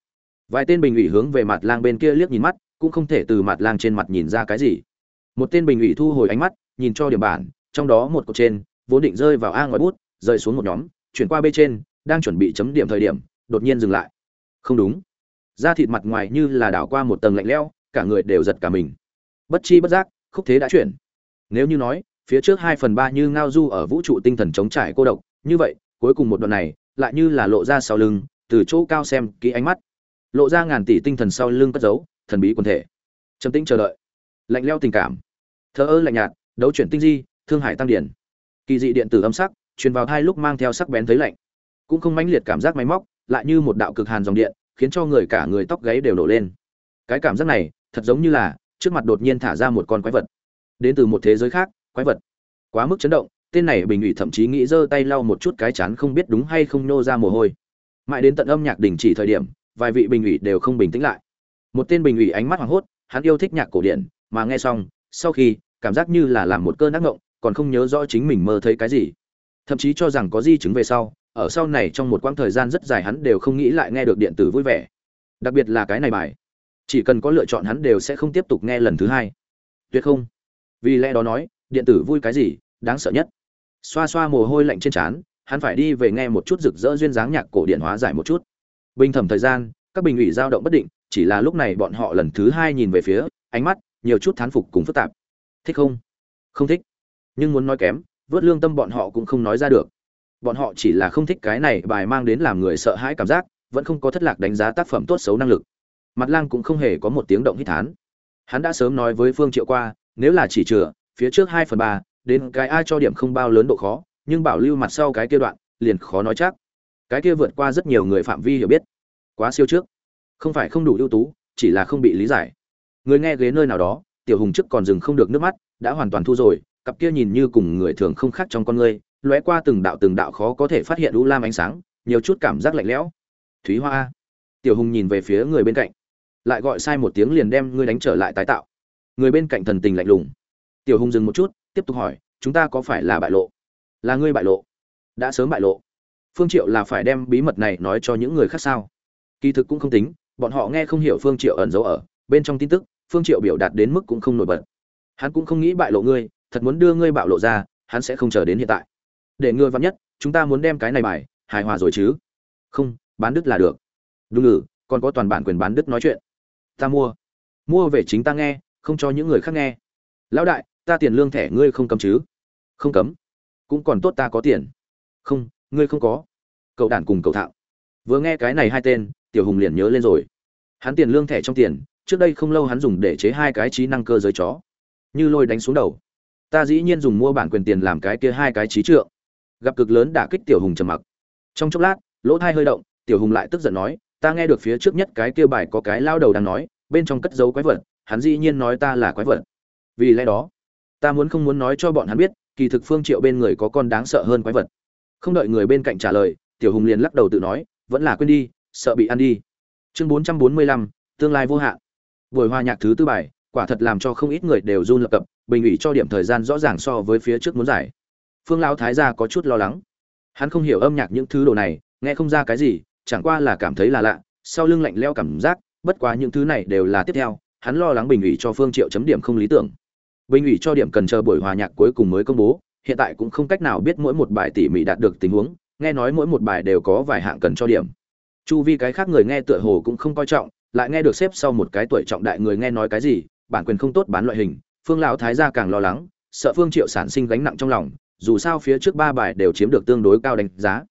Vài tên bình ủy hướng về mặt lang bên kia liếc nhìn mắt, cũng không thể từ mặt lang trên mặt nhìn ra cái gì. Một tên bình ủy thu hồi ánh mắt, nhìn cho điểm bản, trong đó một cột trên, vốn định rơi vào a ngoài bút, rơi xuống một nhóm, chuyển qua b trên, đang chuẩn bị chấm điểm thời điểm, đột nhiên dừng lại. Không đúng. Da thịt mặt ngoài như là đảo qua một tầng lạnh lẽo, cả người đều giật cả mình. Bất chi bất giác khúc thế đã chuyển. Nếu như nói, phía trước hai phần ba như ngao du ở vũ trụ tinh thần chống trải cô độc, như vậy, cuối cùng một đoạn này, lại như là lộ ra sau lưng, từ chỗ cao xem kỹ ánh mắt. Lộ ra ngàn tỷ tinh thần sau lưng cất giấu, thần bí quần thể. Trầm tĩnh chờ đợi. Lạnh leo tình cảm. Thờ ơ lạnh nhạt, đấu chuyển tinh di, thương hải tăng điển. Kỳ dị điện tử âm sắc, truyền vào hai lúc mang theo sắc bén thấy lạnh. Cũng không mãnh liệt cảm giác máy móc, lại như một đạo cực hàn dòng điện, khiến cho người cả người tóc gáy đều nổ lên. Cái cảm giác này, thật giống như là trước mặt đột nhiên thả ra một con quái vật. Đến từ một thế giới khác, quái vật. Quá mức chấn động, tên này bình ủy thậm chí nghĩ giơ tay lau một chút cái chán không biết đúng hay không nô ra mồ hôi. Mãi đến tận âm nhạc đình chỉ thời điểm, vài vị bình ủy đều không bình tĩnh lại. Một tên bình ủy ánh mắt hoảng hốt, hắn yêu thích nhạc cổ điển, mà nghe xong, sau khi, cảm giác như là làm một cơn ác ngộng còn không nhớ rõ chính mình mơ thấy cái gì. Thậm chí cho rằng có di chứng về sau, ở sau này trong một quãng thời gian rất dài hắn đều không nghĩ lại nghe được điện tử vui vẻ. Đặc biệt là cái này bài chỉ cần có lựa chọn hắn đều sẽ không tiếp tục nghe lần thứ hai. Tuyệt không. Vì lẽ đó nói, điện tử vui cái gì, đáng sợ nhất. Xoa xoa mồ hôi lạnh trên trán, hắn phải đi về nghe một chút rực rỡ duyên dáng nhạc cổ điện hóa giải một chút. Bình thẩm thời gian, các bình ủy dao động bất định, chỉ là lúc này bọn họ lần thứ hai nhìn về phía, ánh mắt nhiều chút thán phục cùng phức tạp. Thích không? Không thích. Nhưng muốn nói kém, vớt lương tâm bọn họ cũng không nói ra được. Bọn họ chỉ là không thích cái này bài mang đến làm người sợ hãi cảm giác, vẫn không có thất lạc đánh giá tác phẩm tốt xấu năng lực mặt lang cũng không hề có một tiếng động hít thán. Hắn đã sớm nói với phương triệu qua, nếu là chỉ chừa phía trước hai phần ba, đến cái ai cho điểm không bao lớn độ khó, nhưng bảo lưu mặt sau cái kia đoạn, liền khó nói chắc. Cái kia vượt qua rất nhiều người phạm vi hiểu biết. Quá siêu trước. Không phải không đủ ưu tú, chỉ là không bị lý giải. Người nghe ghế nơi nào đó, tiểu hùng trước còn dừng không được nước mắt, đã hoàn toàn thu rồi, cặp kia nhìn như cùng người thường không khác trong con người, lóe qua từng đạo từng đạo khó có thể phát hiện u lam ánh sáng, nhiều chút cảm giác lạnh lẽo. Thúy hoa. Tiểu hùng nhìn về phía người bên cạnh lại gọi sai một tiếng liền đem ngươi đánh trở lại tái tạo. Người bên cạnh thần tình lạnh lùng. Tiểu hùng dừng một chút, tiếp tục hỏi, chúng ta có phải là bại lộ? Là ngươi bại lộ. Đã sớm bại lộ. Phương triệu là phải đem bí mật này nói cho những người khác sao? Kỳ thực cũng không tính, bọn họ nghe không hiểu phương triệu ẩn giấu ở. Bên trong tin tức, phương triệu biểu đạt đến mức cũng không nổi bật. Hắn cũng không nghĩ bại lộ ngươi, thật muốn đưa ngươi bạo lộ ra, hắn sẽ không chờ đến hiện tại. Để ngươi vắn nhất, chúng ta muốn đem cái này bài hài hòa rồi chứ. Không, bán đứt là được. Đúng ngừ còn có toàn bản quyền bán đứt nói chuyện ta mua. Mua về chính ta nghe, không cho những người khác nghe. Lão đại, ta tiền lương thẻ ngươi không cấm chứ? Không cấm. Cũng còn tốt ta có tiền. Không, ngươi không có. Cậu đản cùng cậu thạo. Vừa nghe cái này hai tên, tiểu hùng liền nhớ lên rồi. Hắn tiền lương thẻ trong tiền, trước đây không lâu hắn dùng để chế hai cái trí năng cơ giới chó. Như lôi đánh xuống đầu. Ta dĩ nhiên dùng mua bản quyền tiền làm cái kia hai cái trí trượng. Gặp cực lớn đả kích tiểu hùng trầm mặc. Trong chốc lát, lỗ thai hơi động, tiểu hùng lại tức giận nói ta nghe được phía trước nhất cái kia bài có cái lao đầu đang nói bên trong cất dấu quái vật hắn dĩ nhiên nói ta là quái vật. Vì lẽ đó ta muốn không muốn nói cho bọn hắn biết kỳ thực phương triệu bên người có con đáng sợ hơn quái vật. Không đợi người bên cạnh trả lời tiểu hùng liền lắc đầu tự nói vẫn là quên đi sợ bị ăn đi. Chương 445, tương lai vô hạn. Buổi hòa nhạc thứ tư bài quả thật làm cho không ít người đều run lập cập bình ủy cho điểm thời gian rõ ràng so với phía trước muốn giải phương lão thái gia có chút lo lắng. Hắn không hiểu âm nhạc những thứ đồ này nghe không ra cái gì chẳng qua là cảm thấy là lạ, sau lưng lạnh leo cảm giác, bất quá những thứ này đều là tiếp theo, hắn lo lắng bình ủy cho phương triệu chấm điểm không lý tưởng. Bình ủy cho điểm cần chờ buổi hòa nhạc cuối cùng mới công bố, hiện tại cũng không cách nào biết mỗi một bài tỉ mỉ đạt được tình huống, nghe nói mỗi một bài đều có vài hạng cần cho điểm. Chu vi cái khác người nghe tựa hồ cũng không coi trọng, lại nghe được xếp sau một cái tuổi trọng đại người nghe nói cái gì, bản quyền không tốt bán loại hình, phương lão thái gia càng lo lắng, sợ phương triệu sản sinh gánh nặng trong lòng, dù sao phía trước ba bài đều chiếm được tương đối cao đánh giá.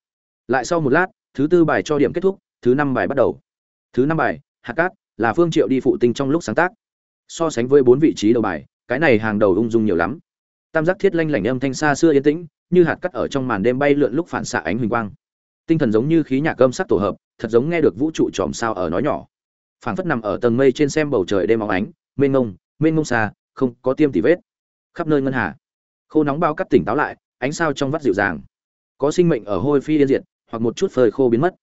Lại sau một lát thứ tư bài cho điểm kết thúc, thứ năm bài bắt đầu. Thứ năm bài hạt cát, là phương triệu đi phụ tinh trong lúc sáng tác. So sánh với bốn vị trí đầu bài, cái này hàng đầu ung dung nhiều lắm. Tam giác thiết lanh lảnh âm thanh xa xưa yên tĩnh, như hạt cát ở trong màn đêm bay lượn lúc phản xạ ánh huỳnh quang. Tinh thần giống như khí nhạc âm sắc tổ hợp, thật giống nghe được vũ trụ tròm sao ở nói nhỏ. Phảng phất nằm ở tầng mây trên xem bầu trời đêm óng ánh, mênh mông mênh mông xa, không có tiêm tỉ vết. Khắp nơi ngân hà. Khô nóng bao cắt tỉnh táo lại, ánh sao trong vắt dịu dàng. Có sinh mệnh ở hôi phi yên diệt hoặc một chút phơi khô biến mất.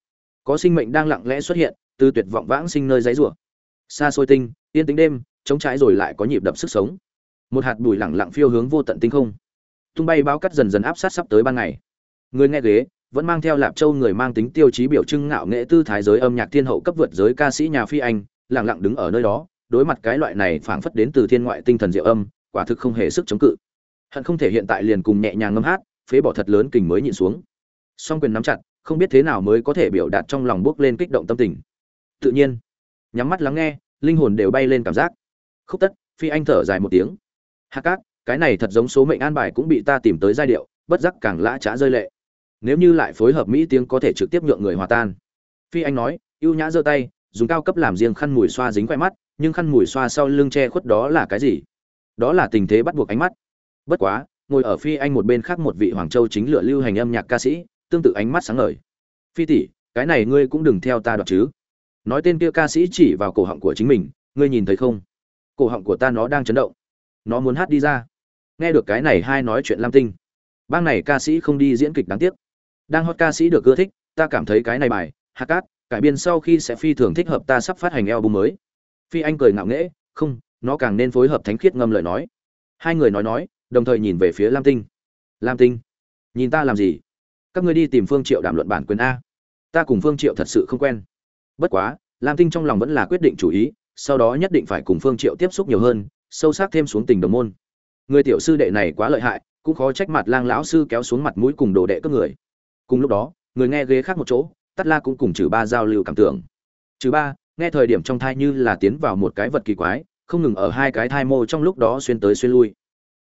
Có sinh mệnh đang lặng lẽ xuất hiện, từ tuyệt vọng vãng sinh nơi giấy rủa. Xa xôi tinh, yên tĩnh đêm chống trái rồi lại có nhịp đập sức sống. Một hạt bụi lẳng lặng phiêu hướng vô tận tinh không. Tung bay báo cắt dần dần áp sát sắp tới ban ngày. Người nghe ghế, vẫn mang theo lạp châu người mang tính tiêu chí biểu trưng ngạo nghệ tư thái giới âm nhạc thiên hậu cấp vượt giới ca sĩ nhà phi anh, lặng lặng đứng ở nơi đó, đối mặt cái loại này phảng phất đến từ thiên ngoại tinh thần diệu âm, quả thực không hề sức chống cự. Hận không thể hiện tại liền cùng nhẹ nhàng ngâm hát, phế bỏ thật lớn kình mới nhịn xuống. Song quyền nắm chặt không biết thế nào mới có thể biểu đạt trong lòng bước lên kích động tâm tình. Tự nhiên, nhắm mắt lắng nghe, linh hồn đều bay lên cảm giác. Khúc tất, phi anh thở dài một tiếng. Hạ cát, cái này thật giống số mệnh an bài cũng bị ta tìm tới giai điệu, bất giác càng lã trá rơi lệ. Nếu như lại phối hợp mỹ tiếng có thể trực tiếp nhượng người hòa tan. Phi anh nói, ưu nhã giơ tay, dùng cao cấp làm riêng khăn mùi xoa dính quay mắt, nhưng khăn mùi xoa sau lưng che khuất đó là cái gì? Đó là tình thế bắt buộc ánh mắt. Bất quá, ngồi ở phi anh một bên khác một vị hoàng châu chính lựa lưu hành âm nhạc ca sĩ tương tự ánh mắt sáng ngời. Phi tỷ, cái này ngươi cũng đừng theo ta đoạt chứ. Nói tên kia ca sĩ chỉ vào cổ họng của chính mình, ngươi nhìn thấy không? Cổ họng của ta nó đang chấn động. Nó muốn hát đi ra. Nghe được cái này hai nói chuyện lam tinh. Bang này ca sĩ không đi diễn kịch đáng tiếc. Đang hot ca sĩ được ưa thích, ta cảm thấy cái này bài, hát cát cải biên sau khi sẽ phi thường thích hợp ta sắp phát hành album mới. Phi anh cười ngạo nghễ, không, nó càng nên phối hợp thánh khiết ngâm lời nói. Hai người nói nói, đồng thời nhìn về phía lam tinh. Lam tinh, nhìn ta làm gì? Các ngươi đi tìm phương triệu đàm luận bản quyền a. Ta cùng phương triệu thật sự không quen. Bất quá, lam tinh trong lòng vẫn là quyết định chủ ý, sau đó nhất định phải cùng phương triệu tiếp xúc nhiều hơn, sâu sắc thêm xuống tình đồng môn. Người tiểu sư đệ này quá lợi hại, cũng khó trách mặt lang lão sư kéo xuống mặt mũi cùng đồ đệ các người. Cùng lúc đó, người nghe ghế khác một chỗ tắt la cũng cùng trừ ba giao lưu cảm tưởng. Trừ ba, nghe thời điểm trong thai như là tiến vào một cái vật kỳ quái, không ngừng ở hai cái thai mô trong lúc đó xuyên tới xuyên lui.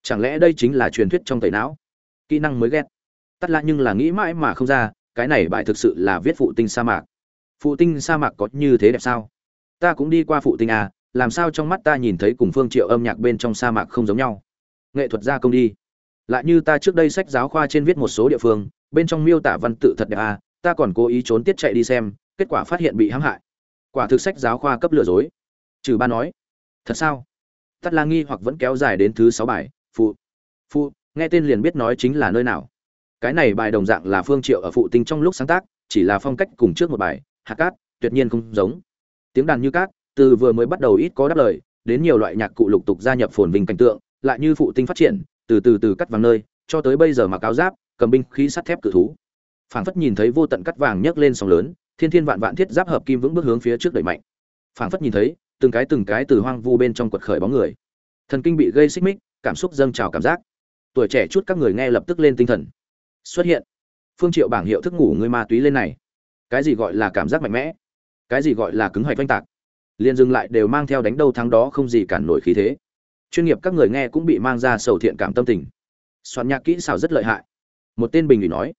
Chẳng lẽ đây chính là truyền thuyết trong tẩy não? Kỹ năng mới ghét tắt lạ nhưng là nghĩ mãi mà không ra, cái này bại thực sự là viết phụ tinh sa mạc. Phụ tinh sa mạc có như thế đẹp sao? Ta cũng đi qua phụ tinh à làm sao trong mắt ta nhìn thấy cùng phương triệu âm nhạc bên trong sa mạc không giống nhau? Nghệ thuật gia công đi. Lại như ta trước đây sách giáo khoa trên viết một số địa phương, bên trong miêu tả văn tự thật đẹp à ta còn cố ý trốn tiết chạy đi xem, kết quả phát hiện bị hãm hại. Quả thực sách giáo khoa cấp lừa dối. Trừ ba nói. Thật sao? Tắt la nghi hoặc vẫn kéo dài đến thứ sáu bài, phụ phụ, nghe tên liền biết nói chính là nơi nào cái này bài đồng dạng là phương triệu ở phụ tinh trong lúc sáng tác, chỉ là phong cách cùng trước một bài, hạt cát, tuyệt nhiên không giống. Tiếng đàn như cát, từ vừa mới bắt đầu ít có đáp lời, đến nhiều loại nhạc cụ lục tục gia nhập phồn vinh cảnh tượng, lại như phụ tinh phát triển, từ từ từ cắt vàng nơi, cho tới bây giờ mặc áo giáp, cầm binh khí sắt thép cự thú. Phảng phất nhìn thấy vô tận cắt vàng nhấc lên sóng lớn, thiên thiên vạn vạn thiết giáp hợp kim vững bước hướng phía trước đẩy mạnh. Phảng phất nhìn thấy, từng cái từng cái từ hoang vu bên trong quật khởi bóng người. Thần kinh bị gây xích mích, cảm xúc dâng trào cảm giác. Tuổi trẻ chút các người nghe lập tức lên tinh thần xuất hiện. Phương triệu bảng hiệu thức ngủ người ma túy lên này. Cái gì gọi là cảm giác mạnh mẽ? Cái gì gọi là cứng hoạch oanh tạc? Liền dừng lại đều mang theo đánh đâu thắng đó không gì cản nổi khí thế. Chuyên nghiệp các người nghe cũng bị mang ra sầu thiện cảm tâm tình. Soạn nhạc kỹ xảo rất lợi hại. Một tên bình ủy nói,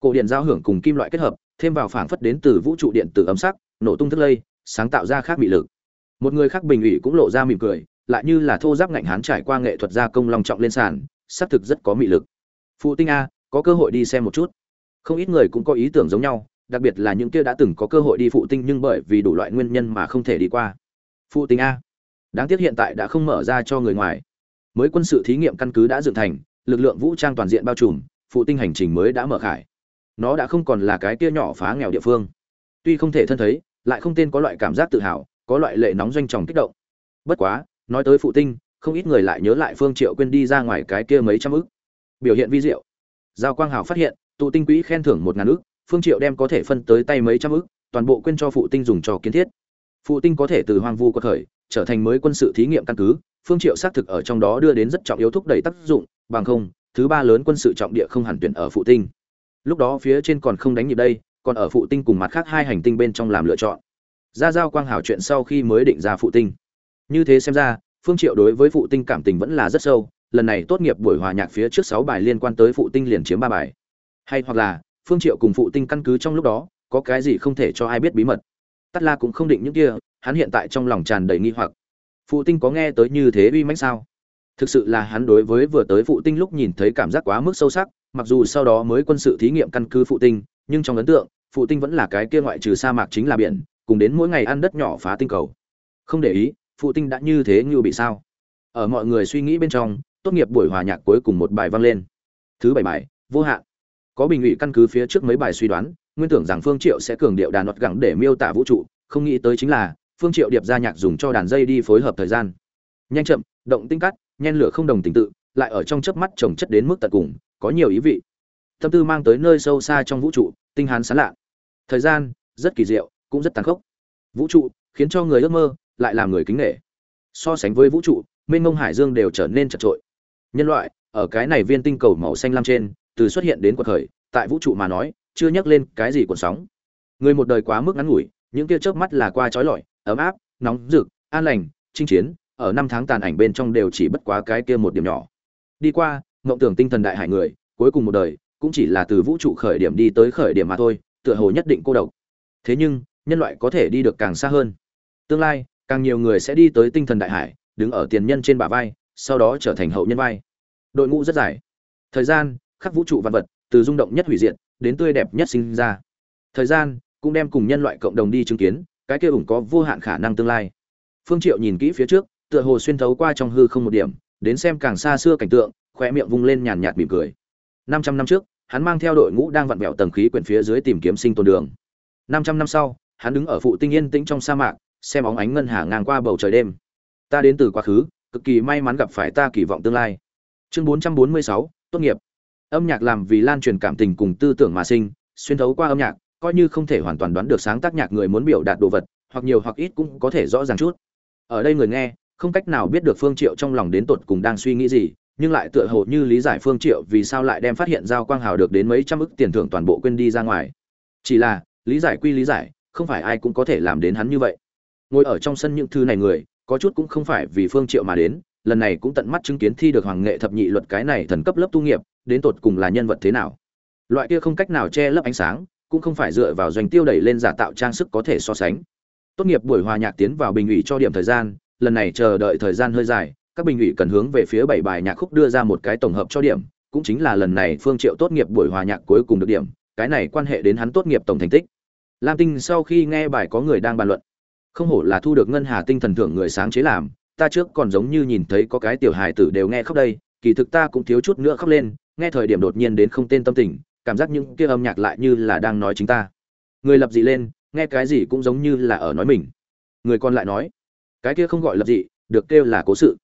cổ điện giao hưởng cùng kim loại kết hợp, thêm vào phảng phất đến từ vũ trụ điện tử ấm sắc, nổ tung thức lây, sáng tạo ra khác bị lực. Một người khác bình ủy cũng lộ ra mỉm cười, lại như là thô giáp ngạnh hán trải qua nghệ thuật gia công long trọng lên sàn, xác thực rất có mị lực. Phụ tinh a có cơ hội đi xem một chút. Không ít người cũng có ý tưởng giống nhau, đặc biệt là những kia đã từng có cơ hội đi phụ tinh nhưng bởi vì đủ loại nguyên nhân mà không thể đi qua. Phụ tinh a. Đáng tiếc hiện tại đã không mở ra cho người ngoài. Mới quân sự thí nghiệm căn cứ đã dựng thành, lực lượng vũ trang toàn diện bao trùm, phụ tinh hành trình mới đã mở khải. Nó đã không còn là cái kia nhỏ phá nghèo địa phương. Tuy không thể thân thấy, lại không tên có loại cảm giác tự hào, có loại lệ nóng doanh tròng kích động. Bất quá, nói tới phụ tinh, không ít người lại nhớ lại phương triệu quên đi ra ngoài cái kia mấy trăm ức. Biểu hiện vi diệu giao quang hào phát hiện, tụ tinh quỹ khen thưởng một ngàn ức, phương triệu đem có thể phân tới tay mấy trăm ức, toàn bộ quên cho phụ tinh dùng cho kiến thiết. Phụ tinh có thể từ hoang vu quật khởi, trở thành mới quân sự thí nghiệm căn cứ, phương triệu xác thực ở trong đó đưa đến rất trọng yếu thúc đẩy tác dụng, bằng không, thứ ba lớn quân sự trọng địa không hẳn tuyển ở phụ tinh. Lúc đó phía trên còn không đánh nhịp đây, còn ở phụ tinh cùng mặt khác hai hành tinh bên trong làm lựa chọn. Ra giao quang hảo chuyện sau khi mới định ra phụ tinh. Như thế xem ra, phương triệu đối với phụ tinh cảm tình vẫn là rất sâu lần này tốt nghiệp buổi hòa nhạc phía trước sáu bài liên quan tới phụ tinh liền chiếm ba bài. Hay hoặc là, phương triệu cùng phụ tinh căn cứ trong lúc đó, có cái gì không thể cho ai biết bí mật. Tất la cũng không định những kia, hắn hiện tại trong lòng tràn đầy nghi hoặc. Phụ tinh có nghe tới như thế uy mãnh sao? Thực sự là hắn đối với vừa tới phụ tinh lúc nhìn thấy cảm giác quá mức sâu sắc, mặc dù sau đó mới quân sự thí nghiệm căn cứ phụ tinh, nhưng trong ấn tượng, phụ tinh vẫn là cái kia ngoại trừ sa mạc chính là biển, cùng đến mỗi ngày ăn đất nhỏ phá tinh cầu. Không để ý, phụ tinh đã như thế như bị sao? Ở mọi người suy nghĩ bên trong tốt nghiệp buổi hòa nhạc cuối cùng một bài vang lên. Thứ bảy bài, vô hạn. Có bình ủy căn cứ phía trước mấy bài suy đoán, nguyên tưởng rằng phương triệu sẽ cường điệu đàn nọt gẳng để miêu tả vũ trụ, không nghĩ tới chính là, phương triệu điệp ra nhạc dùng cho đàn dây đi phối hợp thời gian. Nhanh chậm, động tinh cắt, nhen lửa không đồng tình tự, lại ở trong chớp mắt trồng chất đến mức tận cùng, có nhiều ý vị. Tâm tư mang tới nơi sâu xa trong vũ trụ, tinh hán sán lạ. Thời gian, rất kỳ diệu, cũng rất tàn khốc. Vũ trụ, khiến cho người ước mơ, lại làm người kính nể. So sánh với vũ trụ, mênh mông hải dương đều trở nên chật trội nhân loại, ở cái này viên tinh cầu màu xanh lam trên, từ xuất hiện đến cuộc khởi, tại vũ trụ mà nói, chưa nhắc lên cái gì còn sóng. Người một đời quá mức ngắn ngủi, những kia chớp mắt là qua trói lọi, ấm áp, nóng rực, an lành, chinh chiến, ở năm tháng tàn ảnh bên trong đều chỉ bất quá cái kia một điểm nhỏ. Đi qua ngộng tưởng tinh thần đại hải người, cuối cùng một đời, cũng chỉ là từ vũ trụ khởi điểm đi tới khởi điểm mà thôi, tựa hồ nhất định cô độc. Thế nhưng, nhân loại có thể đi được càng xa hơn. Tương lai, càng nhiều người sẽ đi tới tinh thần đại hải, đứng ở tiền nhân trên bả vai sau đó trở thành hậu nhân vai. Đội ngũ rất dài. Thời gian, khắc vũ trụ vạn vật, từ rung động nhất hủy diệt, đến tươi đẹp nhất sinh ra. Thời gian, cũng đem cùng nhân loại cộng đồng đi chứng kiến, cái kia ủng có vô hạn khả năng tương lai. Phương triệu nhìn kỹ phía trước, tựa hồ xuyên thấu qua trong hư không một điểm, đến xem càng xa xưa cảnh tượng khoe miệng vung lên nhàn nhạt mỉm cười. 500 năm trước, hắn mang theo đội ngũ đang vặn vẹo tầng khí quyển phía dưới tìm kiếm sinh tồn đường. 500 năm sau, hắn đứng ở phụ tinh yên tĩnh trong sa mạc, xem óng ánh ngân hà ngang qua bầu trời đêm. Ta đến từ quá khứ cực kỳ may mắn gặp phải ta kỳ vọng tương lai. Chương 446, tốt nghiệp. Âm nhạc làm vì lan truyền cảm tình cùng tư tưởng mà sinh xuyên thấu qua âm nhạc coi như không thể hoàn toàn đoán được sáng tác nhạc người muốn biểu đạt đồ vật hoặc nhiều hoặc ít cũng có thể rõ ràng chút. Ở đây người nghe không cách nào biết được phương triệu trong lòng đến tột cùng đang suy nghĩ gì nhưng lại tựa hồ như lý giải phương triệu vì sao lại đem phát hiện giao quang hào được đến mấy trăm ức tiền thưởng toàn bộ quên đi ra ngoài. Chỉ là lý giải quy lý giải không phải ai cũng có thể làm đến hắn như vậy. Ngồi ở trong sân những thư này người có chút cũng không phải vì phương triệu mà đến, lần này cũng tận mắt chứng kiến thi được hoàng nghệ thập nhị luật cái này thần cấp lớp tu nghiệp, đến tột cùng là nhân vật thế nào. Loại kia không cách nào che lấp ánh sáng, cũng không phải dựa vào doanh tiêu đẩy lên giả tạo trang sức có thể so sánh. Tốt nghiệp buổi hòa nhạc tiến vào bình ủy cho điểm thời gian, lần này chờ đợi thời gian hơi dài, các bình ủy cần hướng về phía bảy bài nhạc khúc đưa ra một cái tổng hợp cho điểm, cũng chính là lần này phương triệu tốt nghiệp buổi hòa nhạc cuối cùng được điểm, cái này quan hệ đến hắn tốt nghiệp tổng thành tích. Lam tinh sau khi nghe bài có người đang bàn luận không hổ là thu được ngân hà tinh thần thưởng người sáng chế làm, ta trước còn giống như nhìn thấy có cái tiểu hài tử đều nghe khóc đây, kỳ thực ta cũng thiếu chút nữa khóc lên, nghe thời điểm đột nhiên đến không tên tâm tình, cảm giác những kia âm nhạc lại như là đang nói chính ta. Người lập dị lên, nghe cái gì cũng giống như là ở nói mình. Người còn lại nói, cái kia không gọi lập dị, được kêu là cố sự.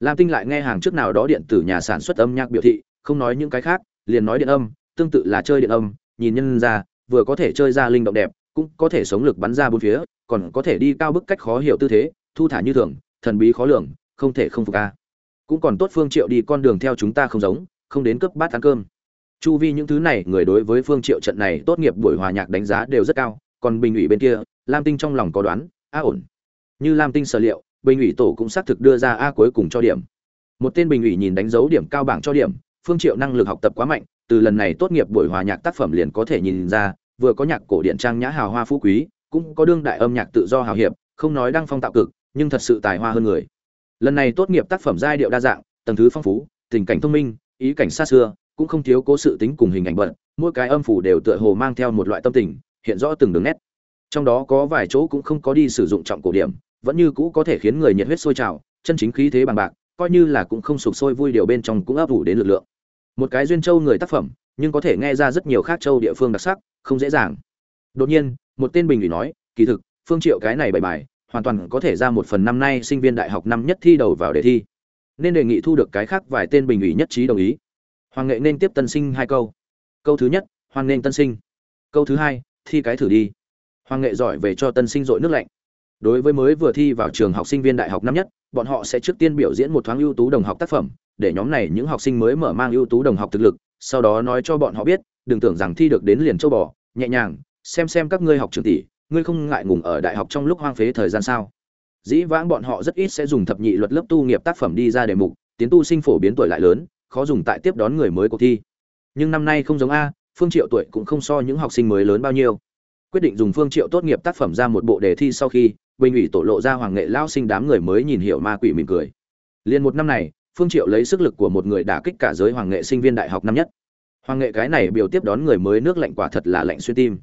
Lam tinh lại nghe hàng trước nào đó điện tử nhà sản xuất âm nhạc biểu thị, không nói những cái khác, liền nói điện âm, tương tự là chơi điện âm, nhìn nhân ra, vừa có thể chơi ra linh động đẹp cũng có thể sống lực bắn ra bốn phía, còn có thể đi cao bức cách khó hiểu tư thế, thu thả như thường, thần bí khó lường, không thể không phục a. Cũng còn tốt phương triệu đi con đường theo chúng ta không giống, không đến cướp bát ăn cơm. Chu vi những thứ này, người đối với phương triệu trận này tốt nghiệp buổi hòa nhạc đánh giá đều rất cao, còn bình ủy bên kia, lam tinh trong lòng có đoán, a ổn. Như lam tinh sở liệu, bình ủy tổ cũng xác thực đưa ra a cuối cùng cho điểm. Một tên bình ủy nhìn đánh dấu điểm cao bảng cho điểm, phương triệu năng lực học tập quá mạnh, từ lần này tốt nghiệp buổi hòa nhạc tác phẩm liền có thể nhìn ra vừa có nhạc cổ điển trang nhã hào hoa phú quý, cũng có đương đại âm nhạc tự do hào hiệp, không nói đăng phong tạo cực, nhưng thật sự tài hoa hơn người. Lần này tốt nghiệp tác phẩm giai điệu đa dạng, tầng thứ phong phú, tình cảnh thông minh, ý cảnh xa xưa, cũng không thiếu cố sự tính cùng hình ảnh bận, mỗi cái âm phủ đều tựa hồ mang theo một loại tâm tình, hiện rõ từng đường nét. Trong đó có vài chỗ cũng không có đi sử dụng trọng cổ điểm, vẫn như cũ có thể khiến người nhiệt huyết sôi trào, chân chính khí thế bằng bạc, coi như là cũng không sụp sôi vui điều bên trong cũng ấp ủ đến lực lượng. Một cái duyên châu người tác phẩm, nhưng có thể nghe ra rất nhiều khác châu địa phương đặc sắc không dễ dàng. Đột nhiên, một tên bình ủy nói, kỳ thực, phương triệu cái này bài bài, hoàn toàn có thể ra một phần năm nay sinh viên đại học năm nhất thi đầu vào đề thi. Nên đề nghị thu được cái khác vài tên bình ủy nhất trí đồng ý. Hoàng nghệ nên tiếp tân sinh hai câu. Câu thứ nhất hoàng nên tân sinh. Câu thứ hai, thi cái thử đi. Hoàng nghệ giỏi về cho tân sinh dội nước lạnh. Đối với mới vừa thi vào trường học sinh viên đại học năm nhất, bọn họ sẽ trước tiên biểu diễn một thoáng ưu tú đồng học tác phẩm, để nhóm này những học sinh mới mở mang ưu tú đồng học thực lực, sau đó nói cho bọn họ biết đừng tưởng rằng thi được đến liền châu bò, nhẹ nhàng, xem xem các ngươi học trường tỷ, ngươi không ngại ngùng ở đại học trong lúc hoang phế thời gian sao? Dĩ vãng bọn họ rất ít sẽ dùng thập nhị luật lớp tu nghiệp tác phẩm đi ra đề mục, tiến tu sinh phổ biến tuổi lại lớn, khó dùng tại tiếp đón người mới cuộc thi. Nhưng năm nay không giống a, phương triệu tuổi cũng không so những học sinh mới lớn bao nhiêu. Quyết định dùng phương triệu tốt nghiệp tác phẩm ra một bộ đề thi sau khi, bình ủy tổ lộ ra hoàng nghệ lao sinh đám người mới nhìn hiểu ma quỷ mỉm cười. Liền một năm này, phương triệu lấy sức lực của một người đả kích cả giới hoàng nghệ sinh viên đại học năm nhất hoàng nghệ cái này biểu tiếp đón người mới nước lạnh quả thật là lạnh xuyên tim.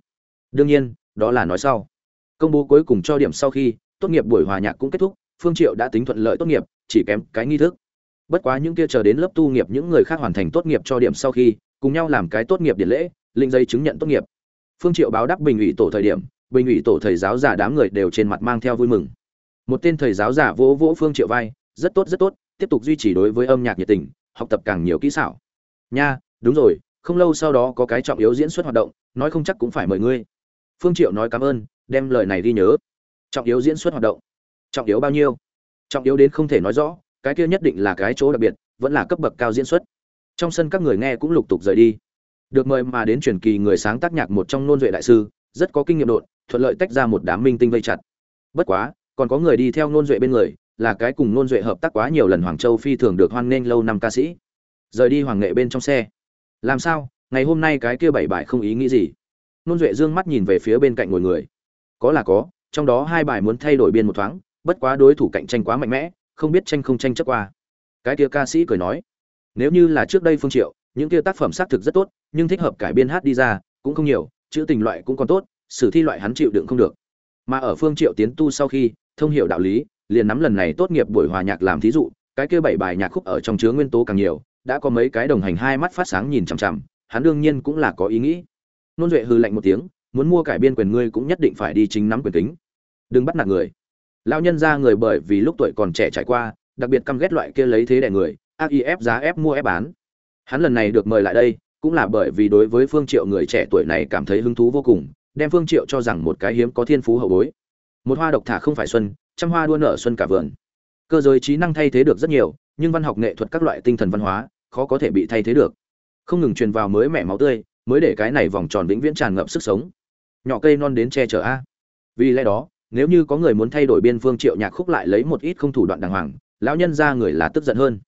Đương nhiên, đó là nói sau. Công bố cuối cùng cho điểm sau khi, tốt nghiệp buổi hòa nhạc cũng kết thúc, phương triệu đã tính thuận lợi tốt nghiệp, chỉ kém cái nghi thức. Bất quá những kia chờ đến lớp tu nghiệp những người khác hoàn thành tốt nghiệp cho điểm sau khi, cùng nhau làm cái tốt nghiệp điện lễ, linh dây chứng nhận tốt nghiệp. Phương triệu báo đáp bình ủy tổ thời điểm, bình ủy tổ thầy giáo giả đám người đều trên mặt mang theo vui mừng. Một tên thầy giáo giả vỗ vỗ phương triệu vai, rất tốt rất tốt, tiếp tục duy trì đối với âm nhạc nhiệt tình, học tập càng nhiều kỹ xảo. Nha, đúng rồi không lâu sau đó có cái trọng yếu diễn xuất hoạt động, nói không chắc cũng phải mời ngươi. Phương triệu nói cảm ơn, đem lời này ghi nhớ. Trọng yếu diễn xuất hoạt động. Trọng yếu bao nhiêu? Trọng yếu đến không thể nói rõ, cái kia nhất định là cái chỗ đặc biệt, vẫn là cấp bậc cao diễn xuất. Trong sân các người nghe cũng lục tục rời đi. Được mời mà đến truyền kỳ người sáng tác nhạc một trong nôn duệ đại sư, rất có kinh nghiệm đột thuận lợi tách ra một đám minh tinh vây chặt. Bất quá, còn có người đi theo nôn duệ bên người, là cái cùng nôn duệ hợp tác quá nhiều lần hoàng châu phi thường được hoan nghênh lâu năm ca sĩ. Rời đi hoàng nghệ bên trong xe làm sao? Ngày hôm nay cái kia bảy bài không ý nghĩ gì? Nôn duệ dương mắt nhìn về phía bên cạnh ngồi người. Có là có, trong đó hai bài muốn thay đổi biên một thoáng, bất quá đối thủ cạnh tranh quá mạnh mẽ, không biết tranh không tranh chấp qua. Cái kia ca sĩ cười nói, nếu như là trước đây phương triệu, những kia tác phẩm xác thực rất tốt, nhưng thích hợp cải biên hát đi ra, cũng không nhiều, chữ tình loại cũng còn tốt, sử thi loại hắn chịu đựng không được. Mà ở phương triệu tiến tu sau khi, thông hiểu đạo lý, liền nắm lần này tốt nghiệp buổi hòa nhạc làm thí dụ, cái kia bảy bài nhạc khúc ở trong chứa nguyên tố càng nhiều đã có mấy cái đồng hành hai mắt phát sáng nhìn chằm chằm, hắn đương nhiên cũng là có ý nghĩ. Nôn duệ hư lạnh một tiếng, muốn mua cải biên quyền ngươi cũng nhất định phải đi chính nắm quyền tính. Đừng bắt nạt người. Lão nhân ra người bởi vì lúc tuổi còn trẻ trải qua, đặc biệt căm ghét loại kia lấy thế đẻ người, ác y ép giá ép mua ép bán. Hắn lần này được mời lại đây, cũng là bởi vì đối với phương triệu người trẻ tuổi này cảm thấy hứng thú vô cùng, đem phương triệu cho rằng một cái hiếm có thiên phú hậu bối. Một hoa độc thả không phải xuân, trăm hoa đua nở xuân cả vườn. Cơ giới trí năng thay thế được rất nhiều nhưng văn học nghệ thuật các loại tinh thần văn hóa, khó có thể bị thay thế được. Không ngừng truyền vào mới mẻ máu tươi, mới để cái này vòng tròn vĩnh viễn tràn ngập sức sống. Nhỏ cây non đến che chở a. Vì lẽ đó, nếu như có người muốn thay đổi biên phương triệu nhạc khúc lại lấy một ít không thủ đoạn đàng hoàng, lão nhân ra người là tức giận hơn.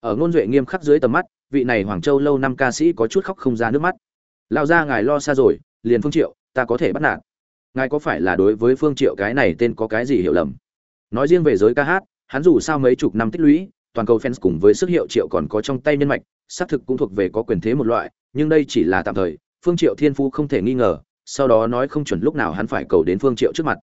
Ở ngôn duệ nghiêm khắc dưới tầm mắt, vị này hoàng châu lâu năm ca sĩ có chút khóc không ra nước mắt. Lão gia ngài lo xa rồi, liền phương triệu, ta có thể bắt nạt. Ngài có phải là đối với phương triệu cái này tên có cái gì hiểu lầm? Nói riêng về giới ca hát, hắn dù sao mấy chục năm tích lũy toàn cầu fans cùng với sức hiệu triệu còn có trong tay nhân mạch, xác thực cũng thuộc về có quyền thế một loại, nhưng đây chỉ là tạm thời, phương triệu thiên phú không thể nghi ngờ, sau đó nói không chuẩn lúc nào hắn phải cầu đến phương triệu trước mặt.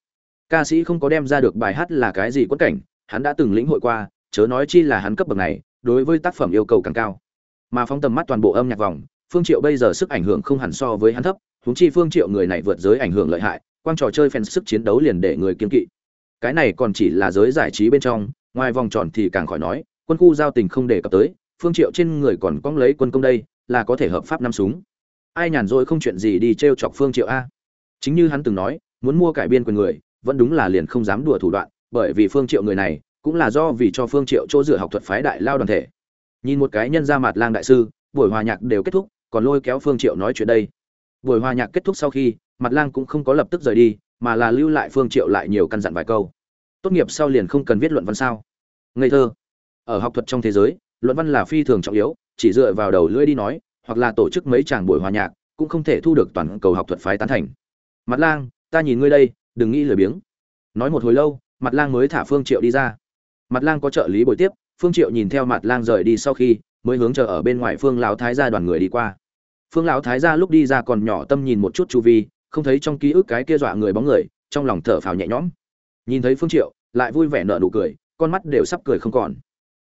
Ca sĩ không có đem ra được bài hát là cái gì quất cảnh, hắn đã từng lĩnh hội qua, chớ nói chi là hắn cấp bậc này, đối với tác phẩm yêu cầu càng cao. Mà phóng tầm mắt toàn bộ âm nhạc vòng, phương triệu bây giờ sức ảnh hưởng không hẳn so với hắn thấp, huống chi phương triệu người này vượt giới ảnh hưởng lợi hại, quang trò chơi fan sức chiến đấu liền để người kiên kỵ. Cái này còn chỉ là giới giải trí bên trong, ngoài vòng tròn thì càng khỏi nói quân khu giao tình không đề cập tới, phương triệu trên người còn cong lấy quân công đây, là có thể hợp pháp năm súng. Ai nhàn rỗi không chuyện gì đi treo chọc phương triệu a. Chính như hắn từng nói, muốn mua cải biên quyền người, vẫn đúng là liền không dám đùa thủ đoạn, bởi vì phương triệu người này, cũng là do vì cho phương triệu chỗ dựa học thuật phái đại lao đoàn thể. Nhìn một cái nhân ra mặt lang đại sư, buổi hòa nhạc đều kết thúc, còn lôi kéo phương triệu nói chuyện đây. Buổi hòa nhạc kết thúc sau khi mặt lang cũng không có lập tức rời đi, mà là lưu lại phương triệu lại nhiều căn dặn vài câu. Tốt nghiệp sau liền không cần viết luận văn sao. Ngây thơ ở học thuật trong thế giới, luận văn là phi thường trọng yếu, chỉ dựa vào đầu lưỡi đi nói, hoặc là tổ chức mấy tràng buổi hòa nhạc, cũng không thể thu được toàn cầu học thuật phái tán thành. Mặt lang, ta nhìn ngươi đây, đừng nghĩ lười biếng. Nói một hồi lâu, mặt lang mới thả phương triệu đi ra. Mặt lang có trợ lý buổi tiếp, phương triệu nhìn theo mặt lang rời đi sau khi, mới hướng chờ ở bên ngoài phương lão thái gia đoàn người đi qua. Phương lão thái gia lúc đi ra còn nhỏ tâm nhìn một chút chu vi, không thấy trong ký ức cái kia dọa người bóng người, trong lòng thở phào nhẹ nhõm. Nhìn thấy phương triệu, lại vui vẻ nở nụ cười, con mắt đều sắp cười không còn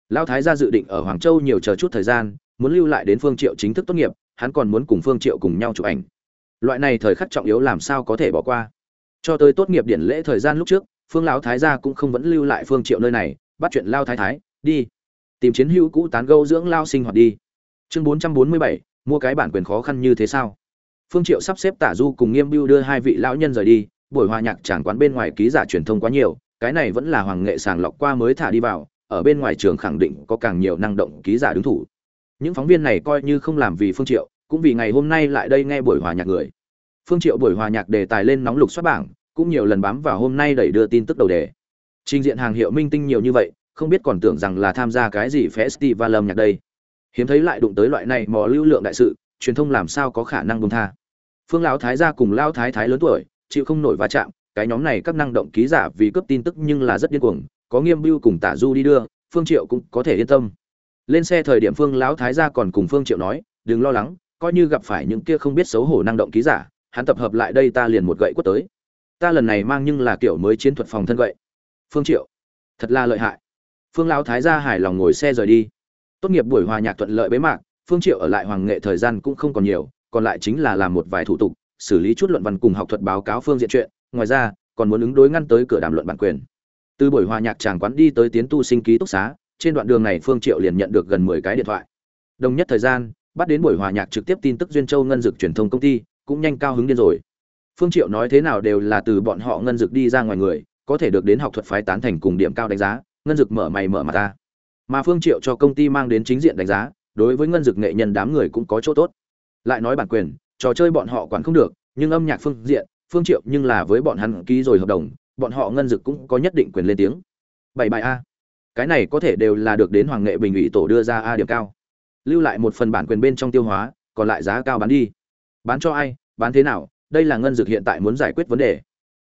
lão thái gia dự định ở hoàng châu nhiều chờ chút thời gian muốn lưu lại đến phương triệu chính thức tốt nghiệp hắn còn muốn cùng phương triệu cùng nhau chụp ảnh. Loại này thời khắc trọng yếu làm sao có thể bỏ qua? Cho tới tốt nghiệp điển lễ thời gian lúc trước phương lão thái gia cũng không vẫn lưu lại phương triệu nơi này bắt chuyện lao thái thái đi. Tìm chiến hữu cũ tán gẫu dưỡng lao sinh hoạt đi. Chương 447, mua cái bản quyền khó khăn như thế sao? Phương triệu sắp xếp tả du cùng nghiêm bưu đưa hai vị lão nhân rời đi buổi hòa nhạc chẳng quán bên ngoài ký giả truyền thông quá nhiều cái này vẫn là hoàng nghệ sàng lọc qua mới thả đi vào ở bên ngoài trường khẳng định có càng nhiều năng động ký giả đứng thủ. Những phóng viên này coi như không làm vì phương triệu, cũng vì ngày hôm nay lại đây nghe buổi hòa nhạc người. Phương triệu buổi hòa nhạc đề tài lên nóng lục xuất bảng, cũng nhiều lần bám vào hôm nay đẩy đưa tin tức đầu đề. Trình diện hàng hiệu minh tinh nhiều như vậy, không biết còn tưởng rằng là tham gia cái gì festival âm nhạc đây. Hiếm thấy lại đụng tới loại này mò lưu lượng đại sự, truyền thông làm sao có khả năng buông tha. Phương lão thái gia cùng lão thái thái lớn tuổi, chịu không nổi va chạm, cái nhóm này các năng động ký giả vì cướp tin tức nhưng là rất điên cuồng có nghiêm bưu cùng tả du đi đưa, phương triệu cũng có thể yên tâm. Lên xe thời điểm phương lão thái gia còn cùng phương triệu nói, đừng lo lắng, coi như gặp phải những kia không biết xấu hổ năng động ký giả, hắn tập hợp lại đây ta liền một gậy quất tới. Ta lần này mang nhưng là kiểu mới chiến thuật phòng thân gậy. Phương triệu, thật là lợi hại. Phương lão thái gia hài lòng ngồi xe rời đi. Tốt nghiệp buổi hòa nhạc thuận lợi bế mạc, phương triệu ở lại hoàng nghệ thời gian cũng không còn nhiều, còn lại chính là làm một vài thủ tục, xử lý chút luận văn cùng học thuật báo cáo phương diện chuyện. Ngoài ra, còn muốn ứng đối ngăn tới cửa đàm luận bản quyền từ buổi hòa nhạc tràng quán đi tới tiến tu sinh ký túc xá, trên đoạn đường này phương triệu liền nhận được gần 10 cái điện thoại. Đồng nhất thời gian, bắt đến buổi hòa nhạc trực tiếp tin tức duyên châu ngân dực truyền thông công ty, cũng nhanh cao hứng điên rồi. Phương triệu nói thế nào đều là từ bọn họ ngân dực đi ra ngoài người, có thể được đến học thuật phái tán thành cùng điểm cao đánh giá, ngân dực mở mày mở mặt ta mà phương triệu cho công ty mang đến chính diện đánh giá, đối với ngân dực nghệ nhân đám người cũng có chỗ tốt. Lại nói bản quyền, trò chơi bọn họ quản không được, nhưng âm nhạc phương diện, phương triệu nhưng là với bọn hắn ký rồi hợp đồng bọn họ ngân dực cũng có nhất định quyền lên tiếng. Bảy bài a. Cái này có thể đều là được đến hoàng nghệ bình ủy tổ đưa ra a điểm cao. Lưu lại một phần bản quyền bên trong tiêu hóa, còn lại giá cao bán đi. Bán cho ai, bán thế nào, đây là ngân dực hiện tại muốn giải quyết vấn đề.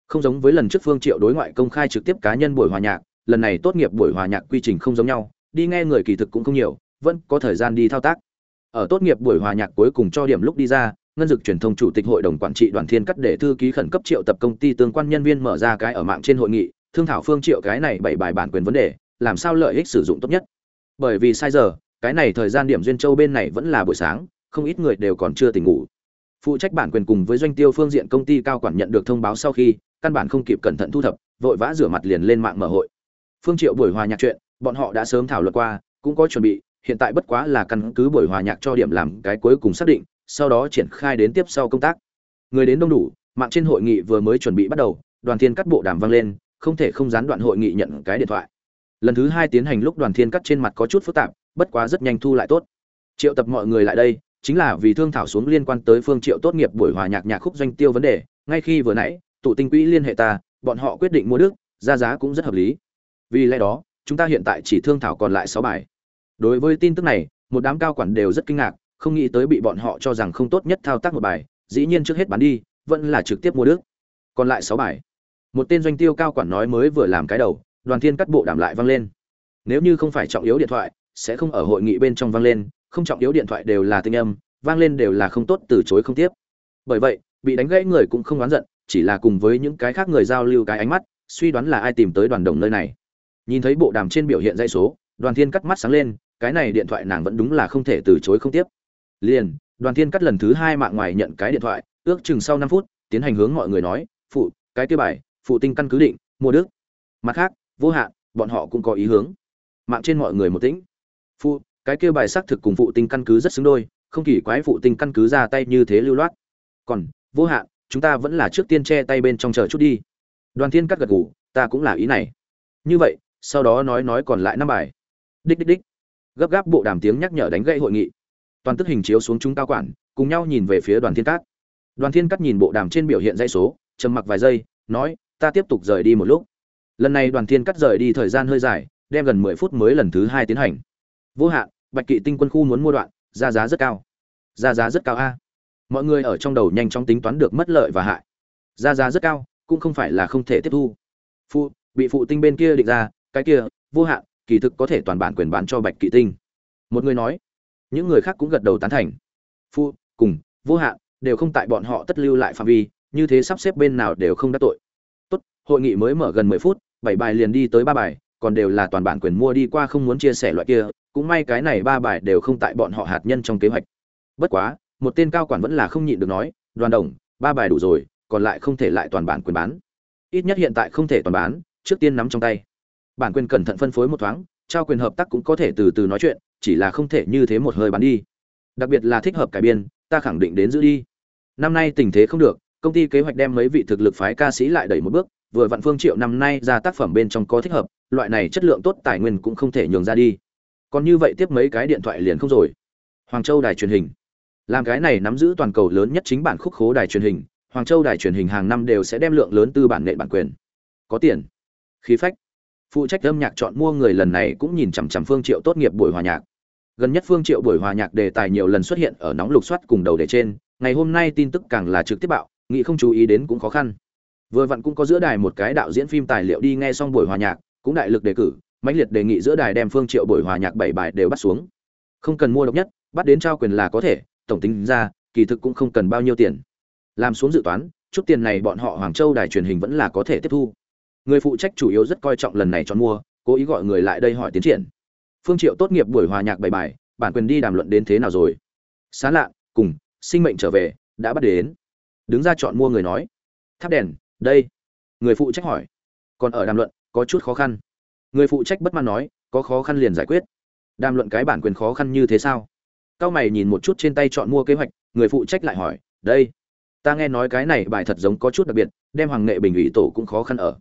Không giống với lần trước phương triệu đối ngoại công khai trực tiếp cá nhân buổi hòa nhạc, lần này tốt nghiệp buổi hòa nhạc quy trình không giống nhau, đi nghe người kỳ thực cũng không nhiều, vẫn có thời gian đi thao tác. Ở tốt nghiệp buổi hòa nhạc cuối cùng cho điểm lúc đi ra ngân dực truyền thông chủ tịch hội đồng quản trị đoàn thiên cắt để thư ký khẩn cấp triệu tập công ty tương quan nhân viên mở ra cái ở mạng trên hội nghị, thương thảo phương triệu cái này bảy bài bản quyền vấn đề, làm sao lợi ích sử dụng tốt nhất. Bởi vì sai giờ, cái này thời gian điểm duyên châu bên này vẫn là buổi sáng, không ít người đều còn chưa tỉnh ngủ. Phụ trách bản quyền cùng với doanh tiêu phương diện công ty cao quản nhận được thông báo sau khi, căn bản không kịp cẩn thận thu thập, vội vã rửa mặt liền lên mạng mở hội. Phương triệu buổi hòa nhạc chuyện, bọn họ đã sớm thảo luận qua, cũng có chuẩn bị, hiện tại bất quá là căn cứ buổi hòa nhạc cho điểm làm cái cuối cùng xác định sau đó triển khai đến tiếp sau công tác. Người đến đông đủ, mạng trên hội nghị vừa mới chuẩn bị bắt đầu, đoàn thiên cắt bộ đàm vang lên, không thể không gián đoạn hội nghị nhận cái điện thoại. Lần thứ hai tiến hành lúc đoàn thiên cắt trên mặt có chút phức tạp, bất quá rất nhanh thu lại tốt. Triệu tập mọi người lại đây, chính là vì thương thảo xuống liên quan tới phương triệu tốt nghiệp buổi hòa nhạc nhạc khúc doanh tiêu vấn đề, ngay khi vừa nãy, tụ tinh quỹ liên hệ ta, bọn họ quyết định mua đức, ra giá cũng rất hợp lý. Vì lẽ đó, chúng ta hiện tại chỉ thương thảo còn lại sáu bài. Đối với tin tức này, một đám cao quản đều rất kinh ngạc không nghĩ tới bị bọn họ cho rằng không tốt nhất thao tác một bài, dĩ nhiên trước hết bán đi, vẫn là trực tiếp mua đức. Còn lại sáu bài. Một tên doanh tiêu cao quản nói mới vừa làm cái đầu, đoàn thiên cắt bộ đảm lại vang lên. Nếu như không phải trọng yếu điện thoại, sẽ không ở hội nghị bên trong vang lên, không trọng yếu điện thoại đều là tinh âm, vang lên đều là không tốt từ chối không tiếp. Bởi vậy, bị đánh gãy người cũng không oán giận, chỉ là cùng với những cái khác người giao lưu cái ánh mắt, suy đoán là ai tìm tới đoàn đồng nơi này. Nhìn thấy bộ đàm trên biểu hiện dây số, đoàn thiên cắt mắt sáng lên, cái này điện thoại nàng vẫn đúng là không thể từ chối không tiếp liền, đoàn thiên cắt lần thứ hai mạng ngoài nhận cái điện thoại, ước chừng sau năm phút, tiến hành hướng mọi người nói, phụ, cái tiêu bài, phụ tinh căn cứ định, mua đức. Mặt khác, vô hạn, bọn họ cũng có ý hướng. Mạng trên mọi người một tĩnh. Phụ, cái kia bài xác thực cùng phụ tinh căn cứ rất xứng đôi, không kỳ quái phụ tinh căn cứ ra tay như thế lưu loát. Còn, vô hạn, chúng ta vẫn là trước tiên che tay bên trong chờ chút đi. Đoàn thiên cắt gật gù, ta cũng là ý này. Như vậy, sau đó nói nói còn lại năm bài. Đích đích đích. Gấp gáp bộ đàm tiếng nhắc nhở đánh gãy hội nghị toàn tức hình chiếu xuống chúng cao quản, cùng nhau nhìn về phía đoàn thiên cát. Đoàn thiên cát nhìn bộ đàm trên biểu hiện dây số, trầm mặc vài giây, nói, ta tiếp tục rời đi một lúc. Lần này đoàn thiên cát rời đi thời gian hơi dài, đem gần mười phút mới lần thứ hai tiến hành. Vô hạn, bạch kỵ tinh quân khu muốn mua đoạn ra giá rất cao. Ra giá rất cao a. Mọi người ở trong đầu nhanh chóng tính toán được mất lợi và hại. Ra giá rất cao, cũng không phải là không thể tiếp thu. Phụ, bị phụ tinh bên kia định ra, cái kia, vô hạn, kỳ thực có thể toàn bản quyền bán cho bạch kỵ tinh. Một người nói những người khác cũng gật đầu tán thành. Phu, cùng, vô hạn, đều không tại bọn họ tất lưu lại phạm vi, như thế sắp xếp bên nào đều không đắc tội. Tốt, hội nghị mới mở gần mười phút, bảy bài liền đi tới ba bài, còn đều là toàn bản quyền mua đi qua không muốn chia sẻ loại kia, cũng may cái này ba bài đều không tại bọn họ hạt nhân trong kế hoạch. Bất quá, một tên cao quản vẫn là không nhịn được nói, đoàn đồng, ba bài đủ rồi, còn lại không thể lại toàn bản quyền bán. Ít nhất hiện tại không thể toàn bán, trước tiên nắm trong tay. Bản quyền cẩn thận phân phối một thoáng, trao quyền hợp tác cũng có thể từ từ nói chuyện chỉ là không thể như thế một hơi bán đi. Đặc biệt là thích hợp cải biên, ta khẳng định đến giữ đi. Năm nay tình thế không được, công ty kế hoạch đem mấy vị thực lực phái ca sĩ lại đẩy một bước, vừa vạn phương triệu năm nay ra tác phẩm bên trong có thích hợp, loại này chất lượng tốt tài nguyên cũng không thể nhường ra đi. Còn như vậy tiếp mấy cái điện thoại liền không rồi. Hoàng châu đài truyền hình. Làm cái này nắm giữ toàn cầu lớn nhất chính bản khúc khố đài truyền hình, hoàng châu đài truyền hình hàng năm đều sẽ đem lượng lớn tư bản nệ bản quyền. Có tiền. Khí phách. Phụ trách âm nhạc chọn mua người lần này cũng nhìn chằm chằm phương triệu tốt nghiệp buổi hòa nhạc gần nhất phương triệu buổi hòa nhạc đề tài nhiều lần xuất hiện ở nóng lục soát cùng đầu đề trên, ngày hôm nay tin tức càng là trực tiếp bạo, nghĩ không chú ý đến cũng khó khăn. Vừa vặn cũng có giữa đài một cái đạo diễn phim tài liệu đi nghe xong buổi hòa nhạc, cũng đại lực đề cử, mãnh liệt đề nghị giữa đài đem phương triệu buổi hòa nhạc bảy bài đều bắt xuống. Không cần mua độc nhất, bắt đến trao quyền là có thể, tổng tính ra, kỳ thực cũng không cần bao nhiêu tiền. Làm xuống dự toán, chút tiền này bọn họ hoàng châu đài truyền hình vẫn là có thể tiếp thu. Người phụ trách chủ yếu rất coi trọng lần này chọn mua, cố ý gọi người lại đây hỏi tiến triển phương triệu tốt nghiệp buổi hòa nhạc bảy bài, bản quyền đi đàm luận đến thế nào rồi? Xá lạ, cùng, sinh mệnh trở về, đã bắt đến. Đứng ra chọn mua người nói. Tháp đèn, đây. Người phụ trách hỏi. Còn ở đàm luận, có chút khó khăn. Người phụ trách bất mãn nói, có khó khăn liền giải quyết. Đàm luận cái bản quyền khó khăn như thế sao? Cao mày nhìn một chút trên tay chọn mua kế hoạch, người phụ trách lại hỏi, đây. Ta nghe nói cái này bài thật giống có chút đặc biệt, đem hoàng nghệ bình ủy tổ cũng khó khăn ở.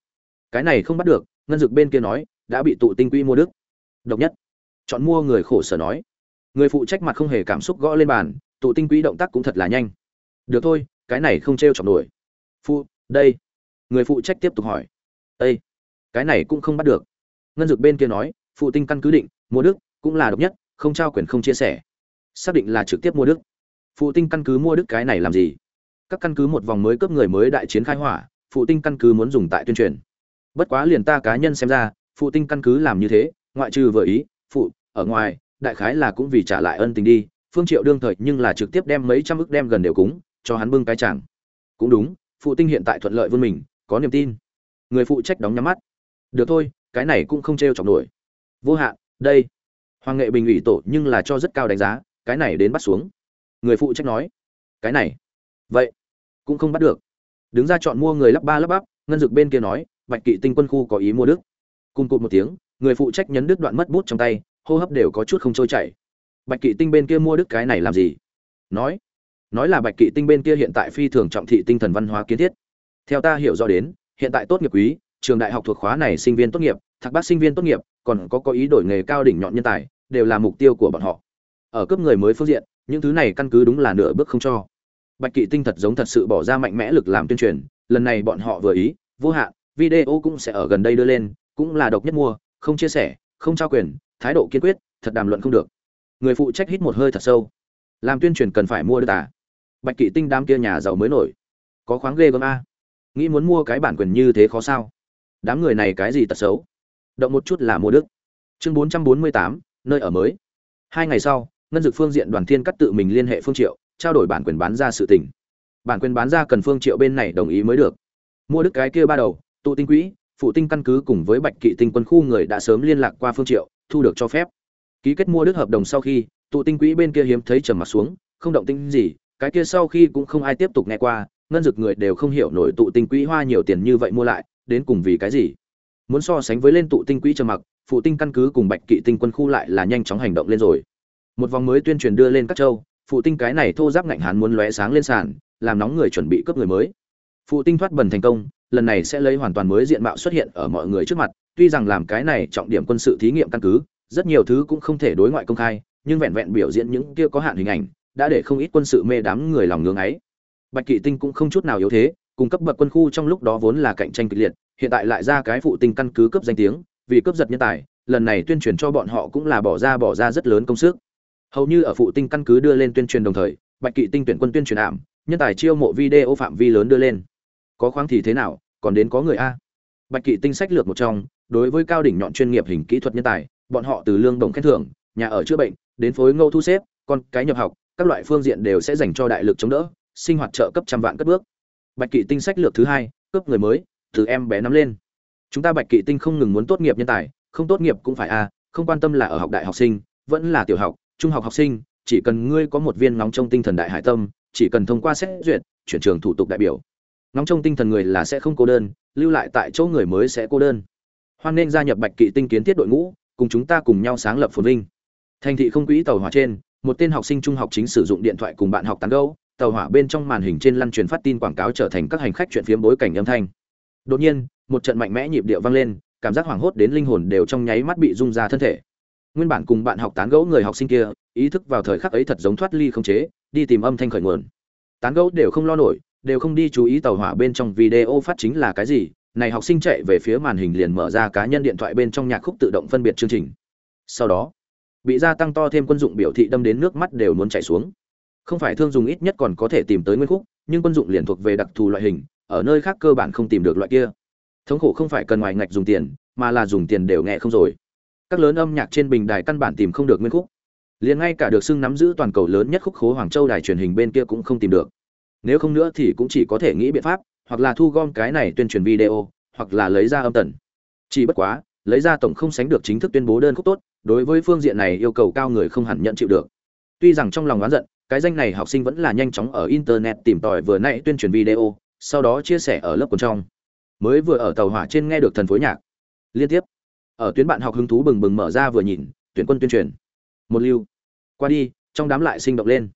Cái này không bắt được, ngân dực bên kia nói, đã bị tụ tinh quỹ mua đức. Độc nhất chọn mua người khổ sở nói. Người phụ trách mặt không hề cảm xúc gõ lên bàn, tụ tinh quỹ động tác cũng thật là nhanh. Được thôi, cái này không t r e o chọc nổi. Phụ đây. Người phụ trách tiếp tục hỏi. Ây cái này cũng không bắt được. Ngân dược bên kia nói, phụ tinh căn cứ định, mua đức cũng là độc nhất, không trao quyền không chia sẻ. Xác định là trực tiếp mua đức. Phụ tinh căn cứ mua đức cái này làm gì? Các căn cứ một vòng mới cấp người mới đại chiến khai hỏa, phụ tinh căn cứ muốn dùng tại tuyên truyền. Bất quá liền ta cá nhân xem ra, phụ tinh căn cứ làm như thế, ngoại trừ vợ ý phụ, ở ngoài, đại khái là cũng vì trả lại ân tình đi, phương triệu đương thời nhưng là trực tiếp đem mấy trăm ức đem gần đều cúng, cho hắn bưng cái chẳng cũng đúng, phụ tinh hiện tại thuận lợi vươn mình, có niềm tin. Người phụ trách đóng nhắm mắt. Được thôi, cái này cũng không treo chọc nổi. Vô hạn, đây. Hoàng nghệ bình ủy tổ nhưng là cho rất cao đánh giá, cái này đến bắt xuống. Người phụ trách nói, cái này. Vậy, cũng không bắt được. Đứng ra chọn mua người lắp ba lắp bắp, ngân dực bên kia nói, bạch kỵ tinh quân khu có ý mua đức. Cung cụt một tiếng người phụ trách nhấn đứt đoạn mất bút trong tay, hô hấp đều có chút không trôi chảy. Bạch kỵ tinh bên kia mua đứt cái này làm gì? Nói nói là bạch kỵ tinh bên kia hiện tại phi thường trọng thị tinh thần văn hóa kiến thiết. Theo ta hiểu rõ đến, hiện tại tốt nghiệp quý, trường đại học thuộc khóa này sinh viên tốt nghiệp, thạc bác sinh viên tốt nghiệp, còn có có ý đổi nghề cao đỉnh nhọn nhân tài, đều là mục tiêu của bọn họ. Ở cấp người mới phương diện, những thứ này căn cứ đúng là nửa bước không cho. Bạch kỵ tinh thật giống thật sự bỏ ra mạnh mẽ lực làm tuyên truyền, lần này bọn họ vừa ý, vô hạn, video cũng sẽ ở gần đây đưa lên, cũng là độc nhất mua không chia sẻ, không trao quyền, thái độ kiên quyết, thật đàm luận không được. Người phụ trách hít một hơi thật sâu. Làm tuyên truyền cần phải mua đưa tà. bạch kỵ tinh đám kia nhà giàu mới nổi. Có khoáng ghê gớm a. Nghĩ muốn mua cái bản quyền như thế khó sao? Đám người này cái gì tật xấu? Động một chút là mua đức. Chương bốn trăm bốn mươi tám, nơi ở mới. Hai ngày sau, ngân dực phương diện đoàn thiên cắt tự mình liên hệ phương triệu, trao đổi bản quyền bán ra sự tình. Bản quyền bán ra cần phương triệu bên này đồng ý mới được. Mua đức cái kia ba đầu, tụ tinh quỹ phụ tinh căn cứ cùng với bạch kỵ tinh quân khu người đã sớm liên lạc qua phương triệu, thu được cho phép. Ký kết mua đức hợp đồng sau khi, tụ tinh quỹ bên kia hiếm thấy trầm mặt xuống, không động tinh gì, cái kia sau khi cũng không ai tiếp tục nghe qua, ngân dực người đều không hiểu nổi tụ tinh quỹ hoa nhiều tiền như vậy mua lại, đến cùng vì cái gì. Muốn so sánh với lên tụ tinh quỹ trầm mặc, phụ tinh căn cứ cùng bạch kỵ tinh quân khu lại là nhanh chóng hành động lên rồi. Một vòng mới tuyên truyền đưa lên các châu, phụ tinh cái này thô giáp ngạnh hán muốn lóe sáng lên sàn, làm nóng người chuẩn bị cướp người mới. Phụ tinh thoát bần thành công lần này sẽ lấy hoàn toàn mới diện mạo xuất hiện ở mọi người trước mặt, tuy rằng làm cái này trọng điểm quân sự thí nghiệm căn cứ, rất nhiều thứ cũng không thể đối ngoại công khai, nhưng vẹn vẹn biểu diễn những kia có hạn hình ảnh, đã để không ít quân sự mê đám người lòng ngưỡng ấy. Bạch kỵ tinh cũng không chút nào yếu thế cung cấp bậc quân khu trong lúc đó vốn là cạnh tranh kịch liệt, hiện tại lại ra cái phụ tinh căn cứ cấp danh tiếng, vì cướp giật nhân tài, lần này tuyên truyền cho bọn họ cũng là bỏ ra bỏ ra rất lớn công sức. Hầu như ở phụ tinh căn cứ đưa lên tuyên truyền đồng thời, bạch kỵ tinh tuyển quân tuyên truyền ảm, nhân tài chiêu mộ video phạm vi lớn đưa lên có khoáng thì thế nào, còn đến có người a. Bạch kỵ tinh sách lược một trong, đối với cao đỉnh nhọn chuyên nghiệp hình kỹ thuật nhân tài, bọn họ từ lương đồng khen thưởng, nhà ở chữa bệnh, đến phối ngâu thu xếp, con cái nhập học, các loại phương diện đều sẽ dành cho đại lực chống đỡ, sinh hoạt trợ cấp trăm vạn cất bước. Bạch kỵ tinh sách lược thứ hai, cướp người mới, từ em bé nắm lên. Chúng ta bạch kỵ tinh không ngừng muốn tốt nghiệp nhân tài, không tốt nghiệp cũng phải a, không quan tâm là ở học đại học sinh, vẫn là tiểu học, trung học học sinh, chỉ cần ngươi có một viên nóng trong tinh thần đại hải tâm, chỉ cần thông qua xét duyệt, chuyển trường thủ tục đại biểu nóng trong tinh thần người là sẽ không cô đơn, lưu lại tại chỗ người mới sẽ cô đơn. Hoan nên gia nhập bạch kỵ tinh kiến thiết đội ngũ, cùng chúng ta cùng nhau sáng lập phồn vinh. Thành thị không quỹ tàu hỏa trên, một tên học sinh trung học chính sử dụng điện thoại cùng bạn học tán gẫu, tàu hỏa bên trong màn hình trên lăn truyền phát tin quảng cáo trở thành các hành khách chuyện phiếm bối cảnh âm thanh. Đột nhiên, một trận mạnh mẽ nhịp điệu vang lên, cảm giác hoảng hốt đến linh hồn đều trong nháy mắt bị rung ra thân thể. Nguyên bản cùng bạn học tán gẫu người học sinh kia, ý thức vào thời khắc ấy thật giống thoát ly không chế, đi tìm âm thanh khởi nguồn. Tán gẫu đều không lo nổi đều không đi chú ý tàu hỏa bên trong video phát chính là cái gì. Này học sinh chạy về phía màn hình liền mở ra cá nhân điện thoại bên trong nhạc khúc tự động phân biệt chương trình. Sau đó, bị gia tăng to thêm quân dụng biểu thị đâm đến nước mắt đều muốn chảy xuống. Không phải thương dùng ít nhất còn có thể tìm tới nguyên khúc, nhưng quân dụng liền thuộc về đặc thù loại hình, ở nơi khác cơ bản không tìm được loại kia. Thống khổ không phải cần ngoài ngạch dùng tiền, mà là dùng tiền đều nghe không rồi. Các lớn âm nhạc trên bình đài căn bản tìm không được nguyên khúc. Liền ngay cả được xưng nắm giữ toàn cầu lớn nhất khúc khố hoàng châu đài truyền hình bên kia cũng không tìm được nếu không nữa thì cũng chỉ có thể nghĩ biện pháp, hoặc là thu gom cái này tuyên truyền video, hoặc là lấy ra âm tần. Chỉ bất quá, lấy ra tổng không sánh được chính thức tuyên bố đơn khúc tốt, đối với phương diện này yêu cầu cao người không hẳn nhận chịu được. Tuy rằng trong lòng oán giận, cái danh này học sinh vẫn là nhanh chóng ở internet tìm tòi vừa nãy tuyên truyền video, sau đó chia sẻ ở lớp quần trong. Mới vừa ở tàu hỏa trên nghe được thần phối nhạc. Liên tiếp. Ở tuyến bạn học hứng thú bừng bừng mở ra vừa nhìn, tuyển quân tuyên truyền. Một lưu. Qua đi, trong đám lại sinh động lên.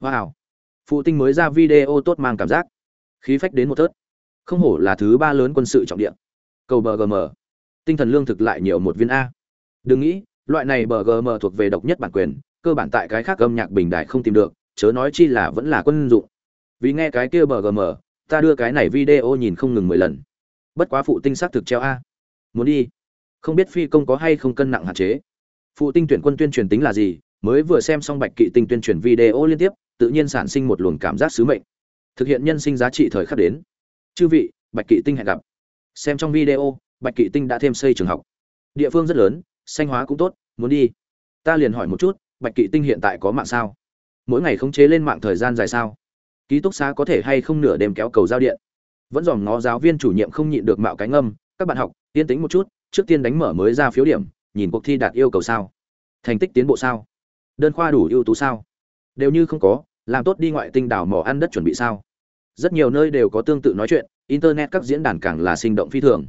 Wow phụ tinh mới ra video tốt mang cảm giác. Khí phách đến một thớt. không hổ là thứ ba lớn quân sự trọng địa. Cầu bờ gm tinh thần lương thực lại nhiều một viên a. Đừng nghĩ, loại này bờ gm thuộc về độc nhất bản quyền, cơ bản tại cái khác âm nhạc bình đại không tìm được, chớ nói chi là vẫn là quân dụng. Vì nghe cái kia bờ gm ta đưa cái này video nhìn không ngừng mười lần. Bất quá phụ tinh xác thực treo a. Muốn đi. Không biết phi công có hay không cân nặng hạn chế. Phụ tinh tuyển quân tuyên truyền tính là gì, mới vừa xem xong bạch kỵ tinh tuyên truyền video liên tiếp tự nhiên sản sinh một luồng cảm giác sứ mệnh. Thực hiện nhân sinh giá trị thời khắc đến. Chư vị, bạch kỵ tinh hẹn gặp. Xem trong video, bạch kỵ tinh đã thêm xây trường học. Địa phương rất lớn, xanh hóa cũng tốt, muốn đi. Ta liền hỏi một chút, bạch kỵ tinh hiện tại có mạng sao? Mỗi ngày khống chế lên mạng thời gian dài sao? Ký túc xá có thể hay không nửa đêm kéo cầu giao điện? Vẫn dòm ngó giáo viên chủ nhiệm không nhịn được mạo cánh âm các bạn học, yên tĩnh một chút, trước tiên đánh mở mới ra phiếu điểm, nhìn cuộc thi đạt yêu cầu sao? Thành tích tiến bộ sao? Đơn khoa đủ ưu tú sao? Đều như không có, làm tốt đi ngoại tinh đảo mỏ ăn đất chuẩn bị sao? Rất nhiều nơi đều có tương tự nói chuyện, internet các diễn đàn càng là sinh động phi thường.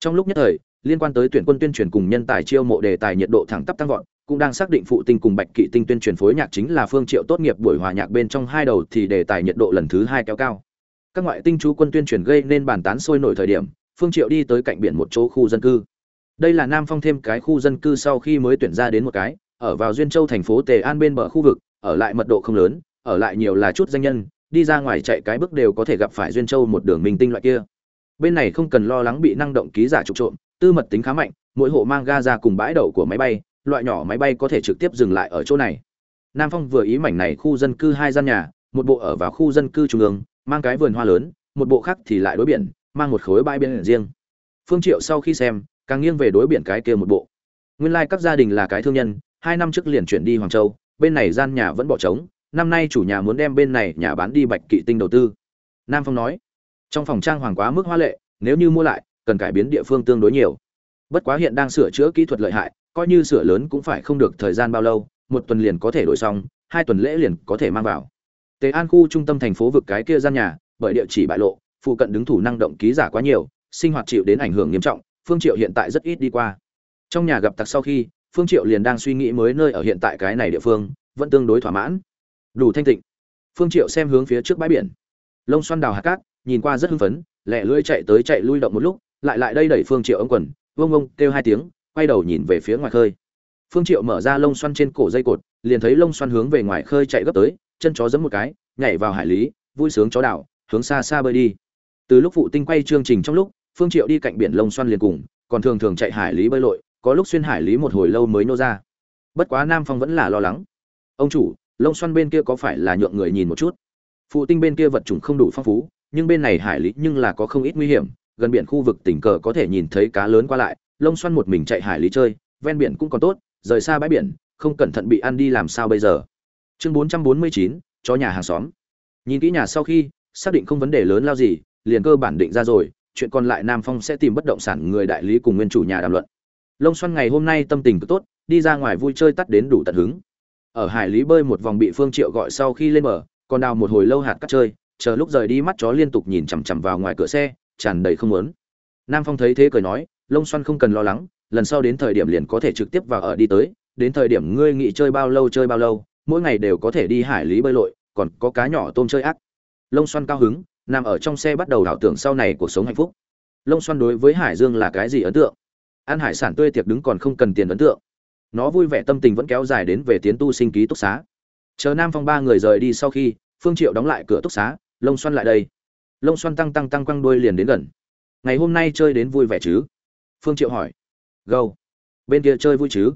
Trong lúc nhất thời, liên quan tới tuyển quân tuyên truyền cùng nhân tài chiêu mộ đề tài nhiệt độ thẳng tắp tăng vọt, cũng đang xác định phụ tinh cùng bạch kỵ tinh tuyên truyền phối nhạc chính là phương triệu tốt nghiệp buổi hòa nhạc bên trong hai đầu thì đề tài nhiệt độ lần thứ hai kéo cao. Các ngoại tinh chú quân tuyên truyền gây nên bàn tán sôi nổi thời điểm, phương triệu đi tới cạnh biển một chỗ khu dân cư. Đây là nam phong thêm cái khu dân cư sau khi mới tuyển ra đến một cái, ở vào duyên châu thành phố tề an bên bờ khu vực ở lại mật độ không lớn, ở lại nhiều là chút danh nhân, đi ra ngoài chạy cái bước đều có thể gặp phải duyên châu một đường minh tinh loại kia. Bên này không cần lo lắng bị năng động ký giả trục trộm, tư mật tính khá mạnh, mỗi hộ mang ga ra cùng bãi đậu của máy bay, loại nhỏ máy bay có thể trực tiếp dừng lại ở chỗ này. Nam phong vừa ý mảnh này khu dân cư hai gian nhà, một bộ ở vào khu dân cư trung ương, mang cái vườn hoa lớn, một bộ khác thì lại đối biển, mang một khối bãi biển riêng. Phương triệu sau khi xem, càng nghiêng về đối biển cái kia một bộ. Nguyên lai like các gia đình là cái thương nhân, hai năm trước liền chuyển đi hoàng châu bên này gian nhà vẫn bỏ trống, năm nay chủ nhà muốn đem bên này nhà bán đi bạch kỵ tinh đầu tư. Nam phong nói, trong phòng trang hoàng quá mức hoa lệ, nếu như mua lại, cần cải biến địa phương tương đối nhiều. Bất quá hiện đang sửa chữa kỹ thuật lợi hại, coi như sửa lớn cũng phải không được thời gian bao lâu, một tuần liền có thể đổi xong, hai tuần lễ liền có thể mang vào. Tề an khu trung tâm thành phố vực cái kia gian nhà, bởi địa chỉ bại lộ, phụ cận đứng thủ năng động ký giả quá nhiều, sinh hoạt chịu đến ảnh hưởng nghiêm trọng, phương triệu hiện tại rất ít đi qua. Trong nhà gặp tặc sau khi phương triệu liền đang suy nghĩ mới nơi ở hiện tại cái này địa phương, vẫn tương đối thỏa mãn. Đủ thanh tịnh. Phương triệu xem hướng phía trước bãi biển. Lông xoăn đào hạt cát, nhìn qua rất hưng phấn lẹ lưỡi chạy tới chạy lui động một lúc, lại lại đây đẩy phương triệu ống quần, vông vông, kêu hai tiếng, quay đầu nhìn về phía ngoài khơi. Phương triệu mở ra lông xoăn trên cổ dây cột, liền thấy lông xoăn hướng về ngoài khơi chạy gấp tới, chân chó giẫm một cái, nhảy vào hải lý, vui sướng chó đảo, hướng xa xa bơi đi. Từ lúc phụ tinh quay chương trình trong lúc, phương triệu đi cạnh biển lông xoăn liền cùng, còn thường thường chạy hải lý bơi lội có lúc xuyên hải lý một hồi lâu mới nô ra. Bất quá nam phong vẫn là lo lắng. Ông chủ, lông xoăn bên kia có phải là nhượng người nhìn một chút? Phụ tinh bên kia vật chủng không đủ phong phú, nhưng bên này hải lý nhưng là có không ít nguy hiểm, gần biển khu vực tỉnh cờ có thể nhìn thấy cá lớn qua lại, lông xoăn một mình chạy hải lý chơi, ven biển cũng còn tốt, rời xa bãi biển, không cẩn thận bị ăn đi làm sao bây giờ? Chương bốn trăm bốn mươi chín, chó nhà hàng xóm. Nhìn kỹ nhà sau khi, xác định không vấn đề lớn lao gì, liền cơ bản định ra rồi, chuyện còn lại nam phong sẽ tìm bất động sản người đại lý cùng nguyên chủ nhà đàm luận lông xoăn ngày hôm nay tâm tình cực tốt, đi ra ngoài vui chơi tắt đến đủ tận hứng. Ở hải lý bơi một vòng bị phương triệu gọi sau khi lên bờ, còn đào một hồi lâu hạt cắt chơi, chờ lúc rời đi mắt chó liên tục nhìn chằm chằm vào ngoài cửa xe, tràn đầy không muốn. Nam phong thấy thế cười nói lông xoăn không cần lo lắng, lần sau đến thời điểm liền có thể trực tiếp vào ở đi tới, đến thời điểm ngươi nghỉ chơi bao lâu chơi bao lâu, mỗi ngày đều có thể đi hải lý bơi lội, còn có cá nhỏ tôm chơi ác. Lông xoăn cao hứng, nằm ở trong xe bắt đầu đảo tưởng sau này cuộc sống hạnh phúc. Lông xoăn đối với hải dương là cái gì ấn tượng? Ăn hải sản tươi tiệc đứng còn không cần tiền ấn tượng. Nó vui vẻ tâm tình vẫn kéo dài đến về tiến tu sinh ký túc xá. Chờ nam phong ba người rời đi sau khi, phương triệu đóng lại cửa túc xá, lông xoăn lại đây. Lông xoăn tăng tăng tăng quăng đuôi liền đến gần. Ngày hôm nay chơi đến vui vẻ chứ? Phương triệu hỏi. Gâu. Bên kia chơi vui chứ?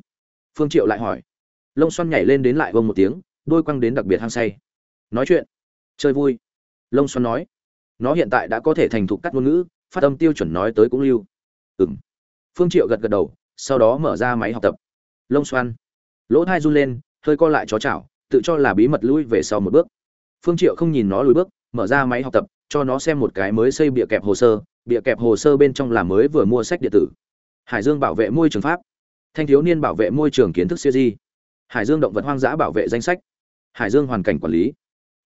Phương triệu lại hỏi. Lông xoăn nhảy lên đến lại vông một tiếng đôi quăng đến đặc biệt hăng say. Nói chuyện. Chơi vui. Lông xoăn nói. Nó hiện tại đã có thể thành thục cắt ngôn ngữ, phát âm tiêu chuẩn nói tới cũng lưu. Ừng phương triệu gật gật đầu, sau đó mở ra máy học tập. Lông xoăn. Lỗ thai run lên, hơi co lại chó chảo, tự cho là bí mật lui về sau một bước. Phương triệu không nhìn nó lùi bước, mở ra máy học tập, cho nó xem một cái mới xây bìa kẹp hồ sơ, bìa kẹp hồ sơ bên trong là mới vừa mua sách điện tử. Hải dương bảo vệ môi trường pháp. Thanh thiếu niên bảo vệ môi trường kiến thức siêu di hải dương động vật hoang dã bảo vệ danh sách. Hải dương hoàn cảnh quản lý.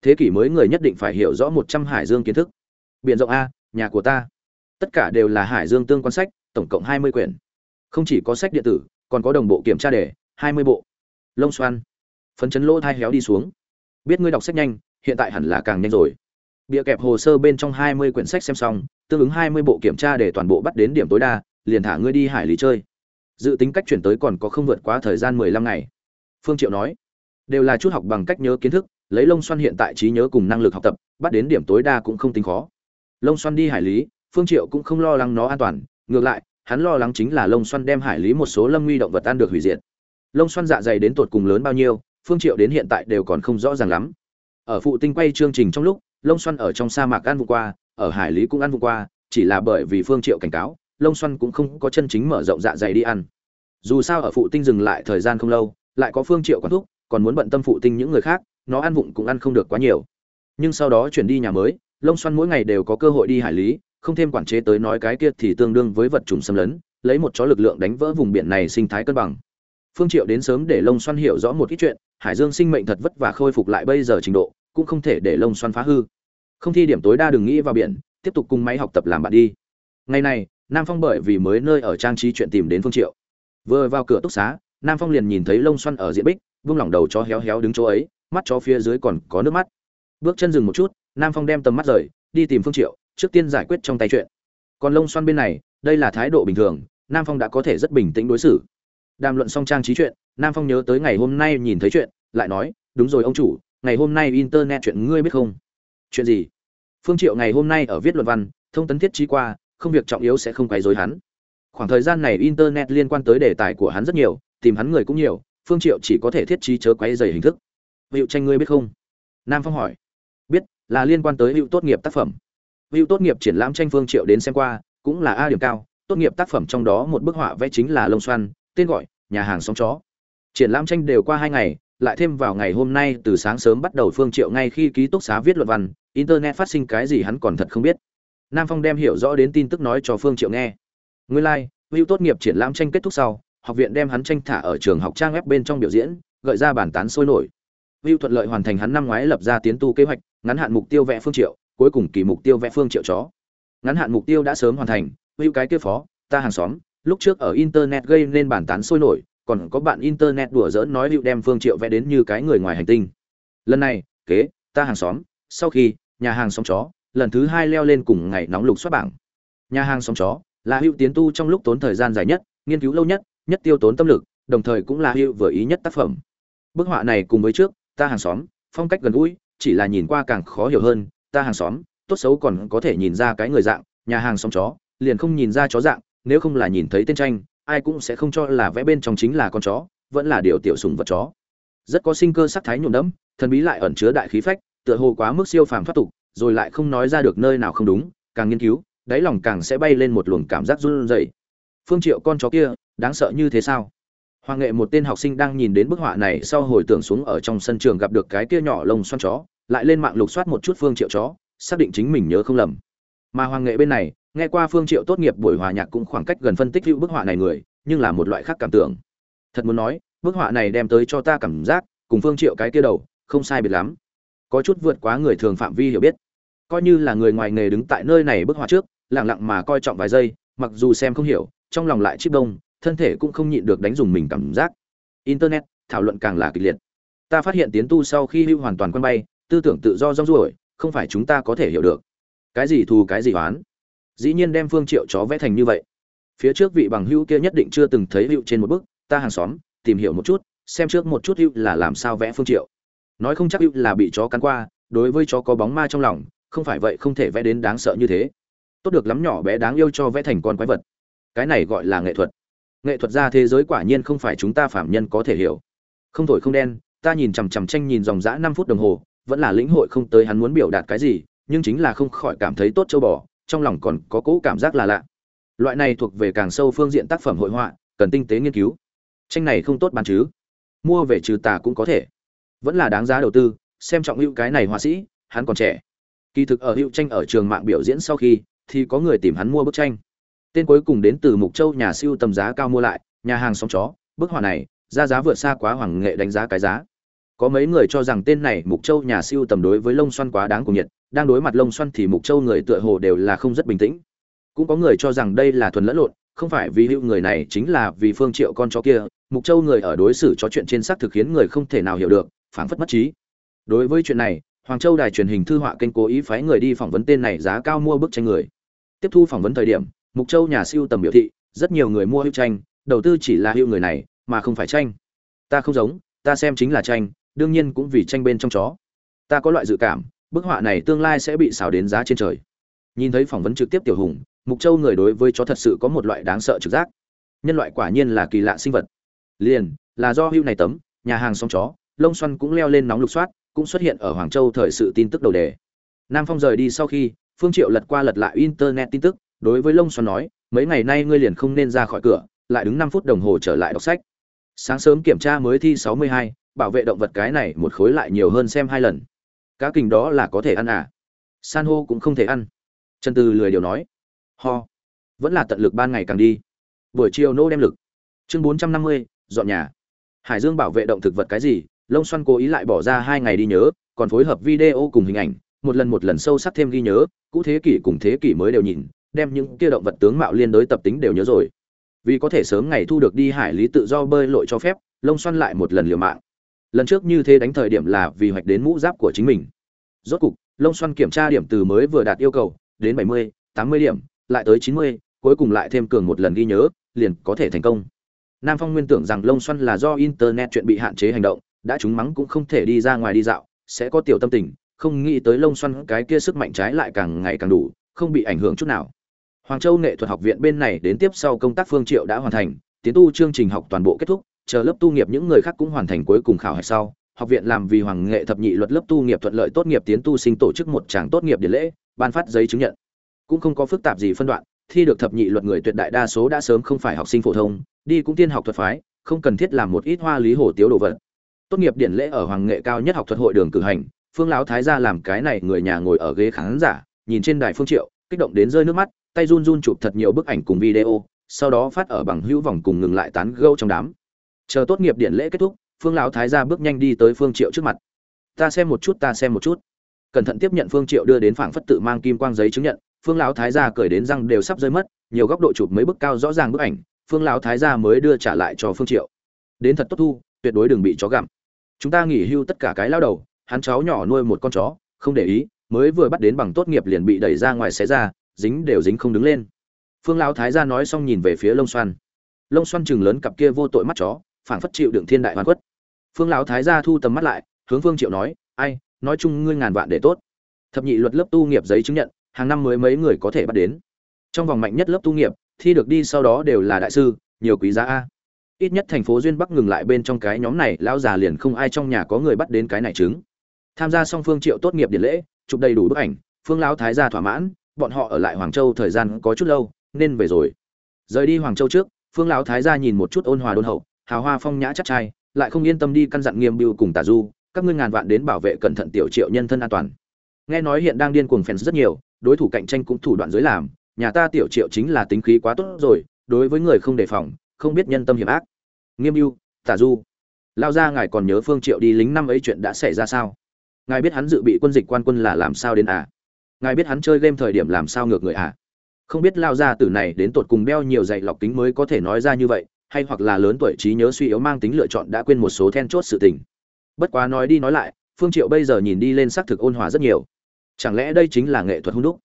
Thế kỷ mới người nhất định phải hiểu rõ một trăm hải dương kiến thức. Biển rộng a, nhà của ta. Tất cả đều là hải dương tương quan sách tổng cộng hai mươi quyển. Không chỉ có sách điện tử, còn có đồng bộ kiểm tra đề, hai mươi bộ. Lông xoan. Phấn chấn lỗ thai héo đi xuống. Biết ngươi đọc sách nhanh, hiện tại hẳn là càng nhanh rồi. Bịa kẹp hồ sơ bên trong hai mươi quyển sách xem xong, tương ứng hai mươi bộ kiểm tra để toàn bộ bắt đến điểm tối đa, liền thả ngươi đi hải lý chơi. Dự tính cách chuyển tới còn có không vượt quá thời gian mười lăm ngày. Phương triệu nói, đều là chút học bằng cách nhớ kiến thức, lấy lông xoăn hiện tại trí nhớ cùng năng lực học tập, bắt đến điểm tối đa cũng không tính khó. Lông xoăn đi hải lý, phương triệu cũng không lo lắng nó an toàn ngược lại hắn lo lắng chính là lông xoăn đem hải lý một số lâm nguy động vật ăn được hủy diệt. Lông xoăn dạ dày đến tột cùng lớn bao nhiêu phương triệu đến hiện tại đều còn không rõ ràng lắm. Ở phụ tinh quay chương trình trong lúc lông xoăn ở trong sa mạc ăn vụ qua ở hải lý cũng ăn vụ qua chỉ là bởi vì phương triệu cảnh cáo lông xoăn cũng không có chân chính mở rộng dạ dày đi ăn. Dù sao ở phụ tinh dừng lại thời gian không lâu lại có phương triệu quán thúc, còn muốn bận tâm phụ tinh những người khác nó ăn vụng cũng ăn không được quá nhiều. Nhưng sau đó chuyển đi nhà mới lông xoăn mỗi ngày đều có cơ hội đi hải lý không thêm quản chế tới nói cái kia thì tương đương với vật trùng xâm lấn, lấy một chó lực lượng đánh vỡ vùng biển này sinh thái cân bằng. Phương triệu đến sớm để Long xoăn hiểu rõ một ít chuyện, hải dương sinh mệnh thật vất vả khôi phục lại bây giờ trình độ, cũng không thể để Long xoăn phá hư. Không thi điểm tối đa đừng nghĩ vào biển, tiếp tục cùng máy học tập làm bạn đi. Ngày này, nam phong bởi vì mới nơi ở trang trí chuyện tìm đến phương triệu. Vừa vào cửa túc xá, nam phong liền nhìn thấy Long xoăn ở diện bích, vung lỏng đầu chó héo héo đứng chỗ ấy, mắt chó phía dưới còn có nước mắt. Bước chân dừng một chút, nam phong đem tầm mắt rời, đi tìm phương triệu trước tiên giải quyết trong tay chuyện. Còn lông xoan bên này, đây là thái độ bình thường, nam phong đã có thể rất bình tĩnh đối xử. Đàm luận xong trang trí chuyện, nam phong nhớ tới ngày hôm nay nhìn thấy chuyện, lại nói, đúng rồi ông chủ, ngày hôm nay internet chuyện ngươi biết không? Chuyện gì? Phương triệu ngày hôm nay ở viết luận văn, thông tấn thiết trí qua, không việc trọng yếu sẽ không quấy rối hắn. Khoảng thời gian này internet liên quan tới đề tài của hắn rất nhiều, tìm hắn người cũng nhiều, phương triệu chỉ có thể thiết trí chớ quấy rầy hình thức. Hiệu tranh ngươi biết không? Nam phong hỏi. Biết, là liên quan tới hiệu tốt nghiệp tác phẩm. Vũ tốt nghiệp triển lãm tranh phương triệu đến xem qua cũng là a điểm cao. Tốt nghiệp tác phẩm trong đó một bức họa vẽ chính là lông xoăn tên gọi nhà hàng sóng chó. Triển lãm tranh đều qua hai ngày lại thêm vào ngày hôm nay từ sáng sớm bắt đầu phương triệu ngay khi ký túc xá viết luận văn internet phát sinh cái gì hắn còn thật không biết. Nam phong đem hiểu rõ đến tin tức nói cho phương triệu nghe. Nguyên lai like, hữu tốt nghiệp triển lãm tranh kết thúc sau học viện đem hắn tranh thả ở trường học trang web bên trong biểu diễn gợi ra bản tán sôi nổi. Vũ thuận lợi hoàn thành hắn năm ngoái lập ra tiến tu kế hoạch ngắn hạn mục tiêu vẽ phương triệu cuối cùng kỳ mục tiêu vẽ phương triệu chó. Ngắn hạn mục tiêu đã sớm hoàn thành, hữu cái kia phó, ta hàng xóm, lúc trước ở internet gây nên bản tán sôi nổi, còn có bạn internet đùa giỡn nói hữu đem phương triệu vẽ đến như cái người ngoài hành tinh. Lần này, kế, ta hàng xóm, sau khi, nhà hàng xóm chó, lần thứ hai leo lên cùng ngày nóng lục xuất bảng. Nhà hàng xóm chó, là hữu tiến tu trong lúc tốn thời gian dài nhất, nghiên cứu lâu nhất nhất tiêu tốn tâm lực, đồng thời cũng là hữu vừa ý nhất tác phẩm. Bức họa này cùng với trước, ta hàng xóm, phong cách gần gũi, chỉ là nhìn qua càng khó hiểu hơn ta hàng xóm, tốt xấu còn có thể nhìn ra cái người dạng, nhà hàng xóm chó, liền không nhìn ra chó dạng, nếu không là nhìn thấy tên tranh, ai cũng sẽ không cho là vẽ bên trong chính là con chó, vẫn là điều tiểu sùng vật chó. Rất có sinh cơ sắc thái nhuộm đẫm, thần bí lại ẩn chứa đại khí phách, tựa hồ quá mức siêu phàm thoát tục, rồi lại không nói ra được nơi nào không đúng, càng nghiên cứu, đáy lòng càng sẽ bay lên một luồng cảm giác run rẩy. Phương triệu con chó kia, đáng sợ như thế sao? Hoàng nghệ một tên học sinh đang nhìn đến bức họa này sau hồi tưởng xuống ở trong sân trường gặp được cái kia nhỏ lông xoăn chó lại lên mạng lục soát một chút phương triệu chó, xác định chính mình nhớ không lầm. Mà hoàng nghệ bên này, nghe qua phương triệu tốt nghiệp buổi hòa nhạc cũng khoảng cách gần phân tích hữu bức họa này người, nhưng là một loại khác cảm tưởng. Thật muốn nói, bức họa này đem tới cho ta cảm giác, cùng phương triệu cái kia đầu, không sai biệt lắm. Có chút vượt quá người thường phạm vi hiểu biết. Coi như là người ngoài nghề đứng tại nơi này bức họa trước, lặng lặng mà coi trọng vài giây, mặc dù xem không hiểu, trong lòng lại chip đông, thân thể cũng không nhịn được đánh dùng mình cảm giác. Internet, thảo luận càng là kịch liệt. Ta phát hiện tiến tu sau khi hưu hoàn toàn quân bay tư tưởng tự do rong ruổi, không phải chúng ta có thể hiểu được. Cái gì thù, cái gì oán? Dĩ nhiên đem phương triệu chó vẽ thành như vậy. Phía trước vị bằng hữu kia nhất định chưa từng thấy hữu trên một bức, ta hàng xóm, tìm hiểu một chút, xem trước một chút hữu là làm sao vẽ phương triệu. Nói không chắc hữu là bị chó cắn qua, đối với chó có bóng ma trong lòng, không phải vậy không thể vẽ đến đáng sợ như thế. Tốt được lắm nhỏ bé đáng yêu cho vẽ thành con quái vật. Cái này gọi là nghệ thuật. Nghệ thuật ra thế giới quả nhiên không phải chúng ta phạm nhân có thể hiểu. Không thổi không đen, ta nhìn chằm chằm tranh nhìn dòng dã năm phút đồng hồ vẫn là lĩnh hội không tới hắn muốn biểu đạt cái gì, nhưng chính là không khỏi cảm thấy tốt châu bò, trong lòng còn có cỗ cảm giác là lạ. Loại này thuộc về càng sâu phương diện tác phẩm hội họa, cần tinh tế nghiên cứu. Tranh này không tốt bán chứ. Mua về trừ tà cũng có thể. Vẫn là đáng giá đầu tư, xem trọng hữu cái này họa sĩ, hắn còn trẻ. Kỳ thực ở hữu tranh ở trường mạng biểu diễn sau khi, thì có người tìm hắn mua bức tranh. Tên cuối cùng đến từ mục châu nhà siêu tầm giá cao mua lại, nhà hàng sóng chó, bức họa này, ra giá vượt xa quá hoàng nghệ đánh giá cái giá có mấy người cho rằng tên này mục châu nhà siêu tầm đối với lông xoăn quá đáng cùng nhiệt, đang đối mặt lông xoăn thì mục châu người tựa hồ đều là không rất bình tĩnh. Cũng có người cho rằng đây là thuần lẫn lộn, không phải vì hữu người này chính là vì phương triệu con chó kia, mục châu người ở đối xử chó chuyện trên xác thực khiến người không thể nào hiểu được, phảng phất mất trí. Đối với chuyện này, hoàng châu đài truyền hình thư họa kênh cố ý phái người đi phỏng vấn tên này giá cao mua bức tranh người. Tiếp thu phỏng vấn thời điểm, mục châu nhà siêu tầm biểu thị, rất nhiều người mua hữu tranh, đầu tư chỉ là hữu người này, mà không phải tranh. Ta không giống, ta xem chính là tranh đương nhiên cũng vì tranh bên trong chó. Ta có loại dự cảm bức họa này tương lai sẽ bị xào đến giá trên trời. Nhìn thấy phỏng vấn trực tiếp tiểu hùng mục châu người đối với chó thật sự có một loại đáng sợ trực giác. Nhân loại quả nhiên là kỳ lạ sinh vật. Liền là do hưu này tấm nhà hàng xong chó lông xoăn cũng leo lên nóng lục soát cũng xuất hiện ở hoàng châu thời sự tin tức đầu đề. Nam phong rời đi sau khi phương triệu lật qua lật lại internet tin tức đối với lông xoăn nói mấy ngày nay ngươi liền không nên ra khỏi cửa lại đứng 5 phút đồng hồ trở lại đọc sách. Sáng sớm kiểm tra mới thi 62, bảo vệ động vật cái này một khối lại nhiều hơn xem hai lần. Cá kình đó là có thể ăn à? San hô cũng không thể ăn. Trần tư lười điều nói. Ho. Vẫn là tận lực ban ngày càng đi. Buổi chiều nô đem lực. Chương 450, dọn nhà. Hải dương bảo vệ động thực vật cái gì? Lông xoăn cố ý lại bỏ ra hai ngày đi nhớ còn phối hợp video cùng hình ảnh một lần một lần sâu sắc thêm ghi nhớ cũ thế kỷ cùng thế kỷ mới đều nhìn đem những kia động vật tướng mạo liên đối tập tính đều nhớ rồi. Vì có thể sớm ngày thu được đi hải lý tự do bơi lội cho phép lông xoăn lại một lần liều mạng lần trước như thế đánh thời điểm là vì hoạch đến mũ giáp của chính mình. Rốt cục, lông xoăn kiểm tra điểm từ mới vừa đạt yêu cầu, đến bảy mươi, tám mươi điểm, lại tới chín mươi, cuối cùng lại thêm cường một lần ghi nhớ, liền có thể thành công. Nam phong nguyên tưởng rằng lông xoăn là do internet chuyện bị hạn chế hành động, đã trúng mắng cũng không thể đi ra ngoài đi dạo, sẽ có tiểu tâm tình, không nghĩ tới lông xoăn cái kia sức mạnh trái lại càng ngày càng đủ, không bị ảnh hưởng chút nào. Hoàng châu nghệ thuật học viện bên này đến tiếp sau công tác phương triệu đã hoàn thành, tiến tu chương trình học toàn bộ kết thúc chờ lớp tu nghiệp những người khác cũng hoàn thành cuối cùng khảo hạch sau, học viện làm vì hoàng nghệ thập nhị luật lớp tu nghiệp thuận lợi tốt nghiệp tiến tu sinh tổ chức một tràng tốt nghiệp điện lễ, ban phát giấy chứng nhận. Cũng không có phức tạp gì phân đoạn, thi được thập nhị luật người tuyệt đại đa số đã sớm không phải học sinh phổ thông, đi cũng tiên học thuật phái, không cần thiết làm một ít hoa lý hồ tiếu đồ vật. Tốt nghiệp điện lễ ở hoàng nghệ cao nhất học thuật hội đường cử hành, phương lão thái gia làm cái này người nhà ngồi ở ghế khán giả, nhìn trên đài phương triệu, kích động đến rơi nước mắt, tay run run chụp thật nhiều bức ảnh cùng video, sau đó phát ở bằng hữu vòng cùng ngừng lại tán gẫu trong đám chờ tốt nghiệp điện lễ kết thúc, phương lão thái gia bước nhanh đi tới phương triệu trước mặt. Ta xem một chút, ta xem một chút. Cẩn thận tiếp nhận phương triệu đưa đến phảng phất tự mang kim quang giấy chứng nhận, phương lão thái gia cười đến răng đều sắp rơi mất, nhiều góc độ chụp mấy bức cao rõ ràng bức ảnh, phương lão thái gia mới đưa trả lại cho phương triệu. Đến thật tốt thu, tuyệt đối đừng bị chó gặm. Chúng ta nghỉ hưu tất cả cái lao đầu, hắn cháu nhỏ nuôi một con chó, không để ý, mới vừa bắt đến bằng tốt nghiệp liền bị đẩy ra ngoài xé ra, dính đều dính không đứng lên. Phương lão thái gia nói xong nhìn về phía lông xoăn lông xoăn chừng lớn cặp kia vô tội mắt chó phảng phất chịu đựng thiên đại hoàn quất phương lão thái gia thu tầm mắt lại, hướng phương triệu nói, ai, nói chung ngươi ngàn vạn để tốt. Thập nhị luật lớp tu nghiệp giấy chứng nhận, hàng năm mới mấy người có thể bắt đến. Trong vòng mạnh nhất lớp tu nghiệp, thi được đi sau đó đều là đại sư, nhiều quý giá a. Ít nhất thành phố duyên bắc ngừng lại bên trong cái nhóm này, lão già liền không ai trong nhà có người bắt đến cái này chứng. Tham gia xong phương triệu tốt nghiệp điện lễ, chụp đầy đủ bức ảnh, phương lão thái gia thỏa mãn, bọn họ ở lại hoàng châu thời gian có chút lâu, nên về rồi. Rời đi hoàng châu trước, phương lão thái gia nhìn một chút ôn hòa đôn hậu hào hoa phong nhã chắc trai, lại không yên tâm đi căn dặn nghiêm biêu cùng tà du, các ngươi ngàn vạn đến bảo vệ cẩn thận tiểu triệu nhân thân an toàn. Nghe nói hiện đang điên cuồng fans rất nhiều, đối thủ cạnh tranh cũng thủ đoạn dưới làm, nhà ta tiểu triệu chính là tính khí quá tốt rồi, đối với người không đề phòng, không biết nhân tâm hiểm ác. Nghiêm biêu tà du, lao ra ngài còn nhớ phương triệu đi lính năm ấy chuyện đã xảy ra sao? Ngài biết hắn dự bị quân dịch quan quân là làm sao đến à? Ngài biết hắn chơi game thời điểm làm sao ngược người à? Không biết lao ra từ này đến tột cùng đeo nhiều dạy lọc kính mới có thể nói ra như vậy hay hoặc là lớn tuổi trí nhớ suy yếu mang tính lựa chọn đã quên một số then chốt sự tình. Bất quá nói đi nói lại, phương triệu bây giờ nhìn đi lên sắc thực ôn hòa rất nhiều. Chẳng lẽ đây chính là nghệ thuật hung đúc?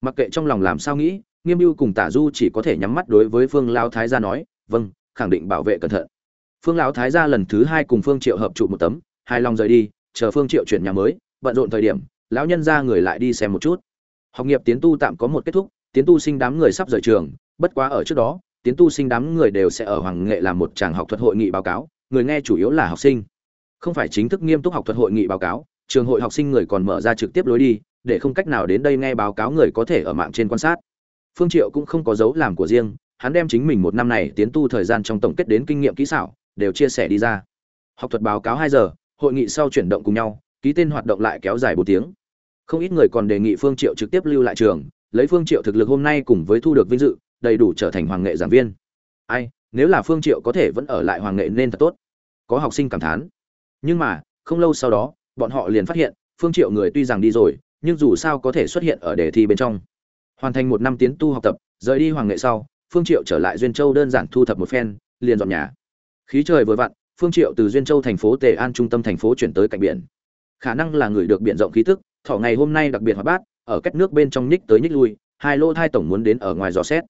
Mặc kệ trong lòng làm sao nghĩ, nghiêm mưu cùng tả du chỉ có thể nhắm mắt đối với phương Lão thái gia nói vâng khẳng định bảo vệ cẩn thận. Phương lão thái gia lần thứ hai cùng phương triệu hợp trụ một tấm hai lòng rời đi, chờ phương triệu chuyển nhà mới, bận rộn thời điểm, lão nhân ra người lại đi xem một chút. Học nghiệp tiến tu tạm có một kết thúc, tiến tu sinh đám người sắp rời trường, bất quá ở trước đó tiến tu sinh đám người đều sẽ ở hoàng nghệ làm một tràng học thuật hội nghị báo cáo, người nghe chủ yếu là học sinh. Không phải chính thức nghiêm túc học thuật hội nghị báo cáo, trường hội học sinh người còn mở ra trực tiếp lối đi, để không cách nào đến đây nghe báo cáo người có thể ở mạng trên quan sát. Phương triệu cũng không có dấu làm của riêng, hắn đem chính mình một năm này tiến tu thời gian trong tổng kết đến kinh nghiệm kỹ xảo, đều chia sẻ đi ra. Học thuật báo cáo hai giờ, hội nghị sau chuyển động cùng nhau, ký tên hoạt động lại kéo dài bốn tiếng. Không ít người còn đề nghị phương triệu trực tiếp lưu lại trường, lấy phương triệu thực lực hôm nay cùng với thu được vinh dự đầy đủ trở thành hoàng nghệ giảng viên. Ai, nếu là phương triệu có thể vẫn ở lại hoàng nghệ nên thật tốt. Có học sinh cảm thán. Nhưng mà, không lâu sau đó, bọn họ liền phát hiện, phương triệu người tuy rằng đi rồi, nhưng dù sao có thể xuất hiện ở đề thi bên trong. Hoàn thành một năm tiến tu học tập, rời đi hoàng nghệ sau, phương triệu trở lại duyên châu đơn giản thu thập một phen, liền dọn nhà. Khí trời vừa vặn, phương triệu từ duyên châu thành phố tề an trung tâm thành phố chuyển tới cạnh biển. Khả năng là người được biển rộng khí tức thỏ ngày hôm nay đặc biệt hoạt bát, ở cách nước bên trong nhích tới nhích lui, hai lô thai tổng muốn đến ở ngoài dò xét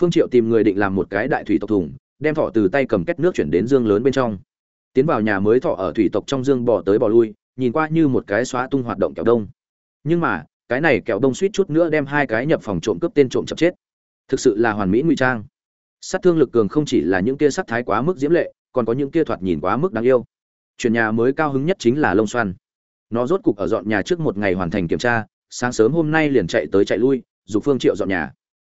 phương triệu tìm người định làm một cái đại thủy tộc thùng, đem thỏ từ tay cầm kết nước chuyển đến dương lớn bên trong. Tiến vào nhà mới thỏ ở thủy tộc trong dương bỏ tới bỏ lui, nhìn qua như một cái xóa tung hoạt động kẹo đông. Nhưng mà, cái này kẹo đông suýt chút nữa đem hai cái nhập phòng trộm cướp tên trộm chập chết. Thực sự là hoàn mỹ ngụy trang. Sát thương lực cường không chỉ là những kia sắc thái quá mức diễm lệ, còn có những kia thoạt nhìn quá mức đáng yêu. Chuyển nhà mới cao hứng nhất chính là lông xoăn. Nó rốt cục ở dọn nhà trước một ngày hoàn thành kiểm tra, sáng sớm hôm nay liền chạy tới chạy lui, dục phương triệu dọn nhà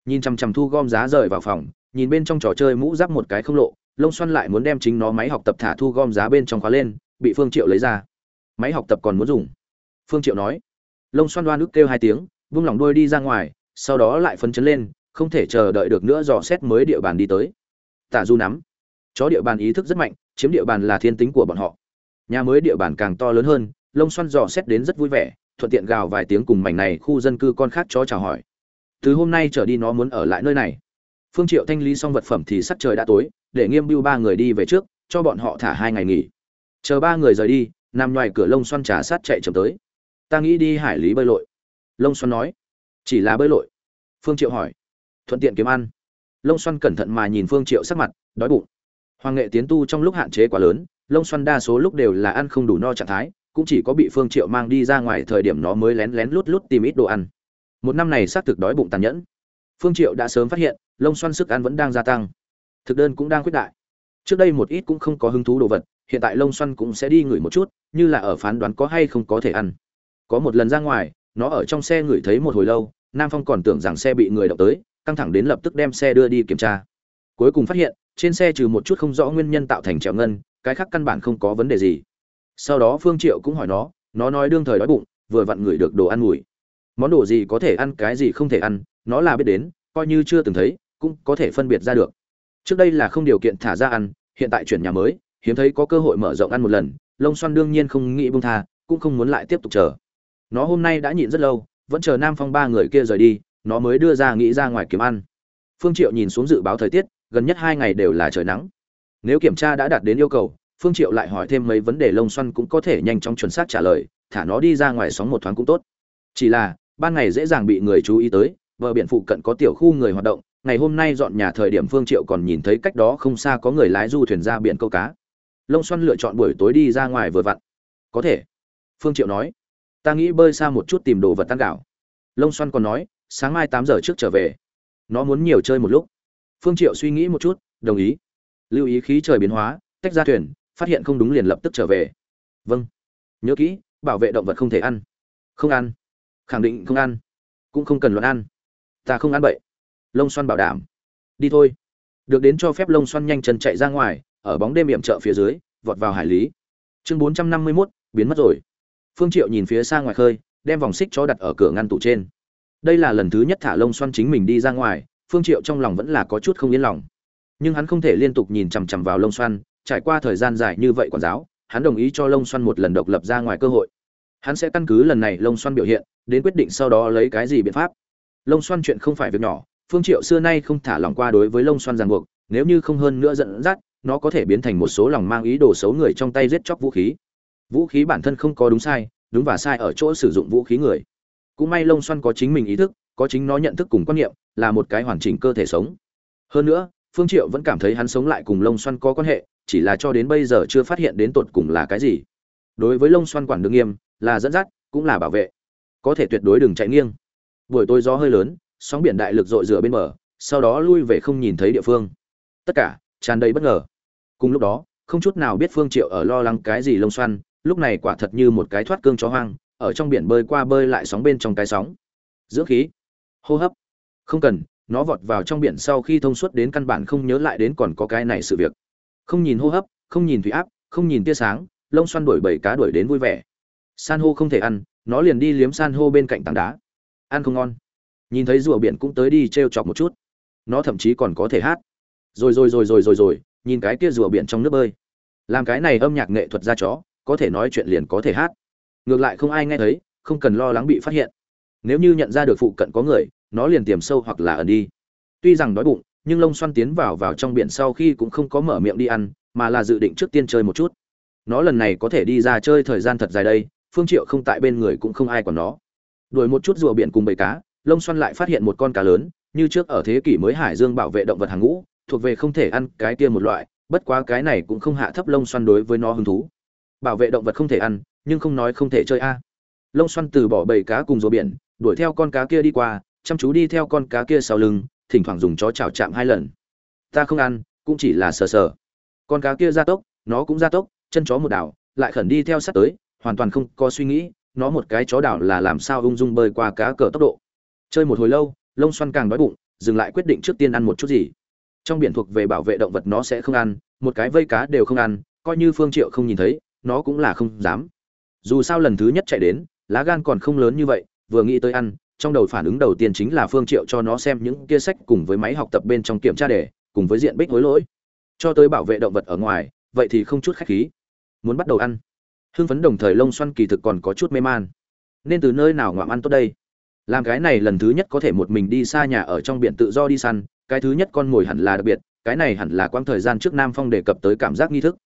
nhìn chằm chằm thu gom giá rời vào phòng, nhìn bên trong trò chơi mũ giáp một cái không lộ, lông xoăn lại muốn đem chính nó máy học tập thả thu gom giá bên trong khóa lên, bị phương triệu lấy ra. Máy học tập còn muốn dùng. Phương triệu nói. Lông xoăn đoan ức kêu hai tiếng, vung lòng đuôi đi ra ngoài, sau đó lại phấn chấn lên, không thể chờ đợi được nữa dò xét mới địa bàn đi tới. Tả du nắm. Chó địa bàn ý thức rất mạnh, chiếm địa bàn là thiên tính của bọn họ. Nhà mới địa bàn càng to lớn hơn, lông xoăn dò xét đến rất vui vẻ, thuận tiện gào vài tiếng cùng mảnh này khu dân cư con khác chó chào hỏi từ hôm nay trở đi nó muốn ở lại nơi này. Phương triệu thanh lý xong vật phẩm thì sắc trời đã tối, để nghiêm bưu ba người đi về trước, cho bọn họ thả hai ngày nghỉ. Chờ ba người rời đi, nằm ngoài cửa lông xoăn trà sát chạy chậm tới. Ta nghĩ đi hải lý bơi lội. Lông xoăn nói. Chỉ là bơi lội? Phương triệu hỏi. Thuận tiện kiếm ăn. Lông xoăn cẩn thận mà nhìn phương triệu sắc mặt, đói bụng. Hoàng nghệ tiến tu trong lúc hạn chế quá lớn, lông xoăn đa số lúc đều là ăn không đủ no trạng thái, cũng chỉ có bị phương triệu mang đi ra ngoài thời điểm nó mới lén lén lút lút tìm ít đồ ăn một năm này xác thực đói bụng tàn nhẫn. Phương triệu đã sớm phát hiện, lông xoăn sức ăn vẫn đang gia tăng. Thực đơn cũng đang quyết đại. Trước đây một ít cũng không có hứng thú đồ vật, hiện tại lông xoăn cũng sẽ đi ngửi một chút, như là ở phán đoán có hay không có thể ăn. Có một lần ra ngoài, nó ở trong xe ngửi thấy một hồi lâu, nam phong còn tưởng rằng xe bị người đậu tới, căng thẳng đến lập tức đem xe đưa đi kiểm tra. Cuối cùng phát hiện, trên xe trừ một chút không rõ nguyên nhân tạo thành trèo ngân, cái khác căn bản không có vấn đề gì. Sau đó phương triệu cũng hỏi nó nó nói đương thời đói bụng, vừa vặn ngửi được đồ ăn mùi món đồ gì có thể ăn, cái gì không thể ăn, nó là biết đến, coi như chưa từng thấy, cũng có thể phân biệt ra được. Trước đây là không điều kiện thả ra ăn, hiện tại chuyển nhà mới, hiếm thấy có cơ hội mở rộng ăn một lần, lông xoăn đương nhiên không nghĩ buông tha, cũng không muốn lại tiếp tục chờ. Nó hôm nay đã nhịn rất lâu, vẫn chờ nam phong ba người kia rời đi, nó mới đưa ra nghĩ ra ngoài kiếm ăn. Phương triệu nhìn xuống dự báo thời tiết, gần nhất hai ngày đều là trời nắng. Nếu kiểm tra đã đạt đến yêu cầu, phương triệu lại hỏi thêm mấy vấn đề lông xoăn cũng có thể nhanh chóng chuẩn xác trả lời, thả nó đi ra ngoài sóng một thoáng cũng tốt. Chỉ là ban ngày dễ dàng bị người chú ý tới, bờ biển phụ cận có tiểu khu người hoạt động, ngày hôm nay dọn nhà thời điểm phương triệu còn nhìn thấy cách đó không xa có người lái du thuyền ra biển câu cá. Lông xoăn lựa chọn buổi tối đi ra ngoài vừa vặn. Có thể, phương triệu nói. Ta nghĩ bơi xa một chút tìm đồ vật tan gạo. Lông xoăn còn nói, sáng mai tám giờ trước trở về. Nó muốn nhiều chơi một lúc. Phương triệu suy nghĩ một chút, đồng ý. Lưu ý khí trời biến hóa, tách ra thuyền, phát hiện không đúng liền lập tức trở về. Vâng. Nhớ kỹ, bảo vệ động vật không thể ăn. Không ăn khẳng định không ăn. Cũng không cần luận ăn. Ta không ăn bậy. Lông xoăn bảo đảm. Đi thôi. Được đến cho phép lông xoăn nhanh chân chạy ra ngoài ở bóng đêm yểm trợ phía dưới vọt vào hải lý. Chương bốn trăm năm mươi 451, biến mất rồi. Phương triệu nhìn phía xa ngoài khơi đem vòng xích chó đặt ở cửa ngăn tủ trên. Đây là lần thứ nhất thả lông xoăn chính mình đi ra ngoài phương triệu trong lòng vẫn là có chút không yên lòng. Nhưng hắn không thể liên tục nhìn chằm chằm vào lông xoăn trải qua thời gian dài như vậy quản giáo hắn đồng ý cho lông xoăn một lần độc lập ra ngoài cơ hội hắn sẽ căn cứ lần này lông xoăn biểu hiện, đến quyết định sau đó lấy cái gì biện pháp. Lông xoăn chuyện không phải việc nhỏ, phương triệu xưa nay không thả lòng qua đối với lông xoăn ràng buộc, nếu như không hơn nữa dẫn dắt, nó có thể biến thành một số lòng mang ý đồ xấu người trong tay giết chóc vũ khí. Vũ khí bản thân không có đúng sai, đúng và sai ở chỗ sử dụng vũ khí người. Cũng may lông xoăn có chính mình ý thức, có chính nó nhận thức cùng quan niệm, là một cái hoàn chỉnh cơ thể sống. Hơn nữa, phương triệu vẫn cảm thấy hắn sống lại cùng lông xoăn có quan hệ, chỉ là cho đến bây giờ chưa phát hiện đến tột cùng là cái gì. Đối với lông xoăn quản đương nghiêm là dẫn dắt, cũng là bảo vệ. Có thể tuyệt đối đừng chạy nghiêng. Buổi tối gió hơi lớn, sóng biển đại lực dội rửa bên bờ, sau đó lui về không nhìn thấy địa phương. Tất cả, tràn đầy bất ngờ. Cùng lúc đó, không chút nào biết phương triệu ở lo lắng cái gì lông xoăn, lúc này quả thật như một cái thoát cương chó hoang, ở trong biển bơi qua bơi lại sóng bên trong cái sóng. Dưỡng khí. Hô hấp. Không cần, nó vọt vào trong biển sau khi thông suốt đến căn bản không nhớ lại đến còn có cái này sự việc. Không nhìn hô hấp, không nhìn thủy áp, không nhìn tia sáng, lông xoăn đuổi bảy cá đuổi đến vui vẻ san hô không thể ăn, nó liền đi liếm san hô bên cạnh tảng đá. Ăn không ngon. Nhìn thấy rùa biển cũng tới đi t r e o chọc một chút. Nó thậm chí còn có thể hát. Rồi rồi rồi rồi rồi rồi, nhìn cái kia rùa biển trong nước bơi. Làm cái này âm nhạc nghệ thuật ra chó, có thể nói chuyện liền có thể hát. Ngược lại không ai nghe thấy, không cần lo lắng bị phát hiện. Nếu như nhận ra được phụ cận có người, nó liền tiềm sâu hoặc là ẩn đi. Tuy rằng đói bụng, nhưng lông xoăn tiến vào vào trong biển sau khi cũng không có mở miệng đi ăn, mà là dự định trước tiên chơi một chút. Nó lần này có thể đi ra chơi thời gian thật dài đây phương triệu không tại bên người cũng không ai còn nó. Đuổi một chút rùa biển cùng bầy cá lông xoăn lại phát hiện một con cá lớn, như trước ở thế kỷ mới hải dương bảo vệ động vật hàng ngũ, thuộc về không thể ăn cái kia một loại, bất quá cái này cũng không hạ thấp lông xoăn đối với nó hứng thú. Bảo vệ động vật không thể ăn, nhưng không nói không thể chơi a. Lông xoăn từ bỏ bầy cá cùng rùa biển, đuổi theo con cá kia đi qua, chăm chú đi theo con cá kia sau lưng, thỉnh thoảng dùng chó chảo chạm hai lần. Ta không ăn, cũng chỉ là sờ sờ. Con cá kia ra tốc, nó cũng ra tốc, chân chó một đảo, lại khẩn đi theo sát tới hoàn toàn không có suy nghĩ, nó một cái chó đảo là làm sao ung dung bơi qua cá cờ tốc độ. Chơi một hồi lâu, lông xoăn càng đói bụng, dừng lại quyết định trước tiên ăn một chút gì. Trong biển thuộc về bảo vệ động vật nó sẽ không ăn, một cái vây cá đều không ăn, coi như phương triệu không nhìn thấy, nó cũng là không dám. Dù sao lần thứ nhất chạy đến, lá gan còn không lớn như vậy, vừa nghĩ tới ăn, trong đầu phản ứng đầu tiên chính là phương triệu cho nó xem những kia sách cùng với máy học tập bên trong kiểm tra đề, cùng với diện bích hối lỗi. Cho tới bảo vệ động vật ở ngoài, vậy thì không chút khách khí. Muốn bắt đầu ăn hưng phấn đồng thời lông xoăn kỳ thực còn có chút mê man. Nên từ nơi nào ngoạm ăn tốt đây? Làm cái này lần thứ nhất có thể một mình đi xa nhà ở trong biển tự do đi săn, cái thứ nhất con mồi hẳn là đặc biệt, cái này hẳn là quãng thời gian trước nam phong đề cập tới cảm giác nghi thức.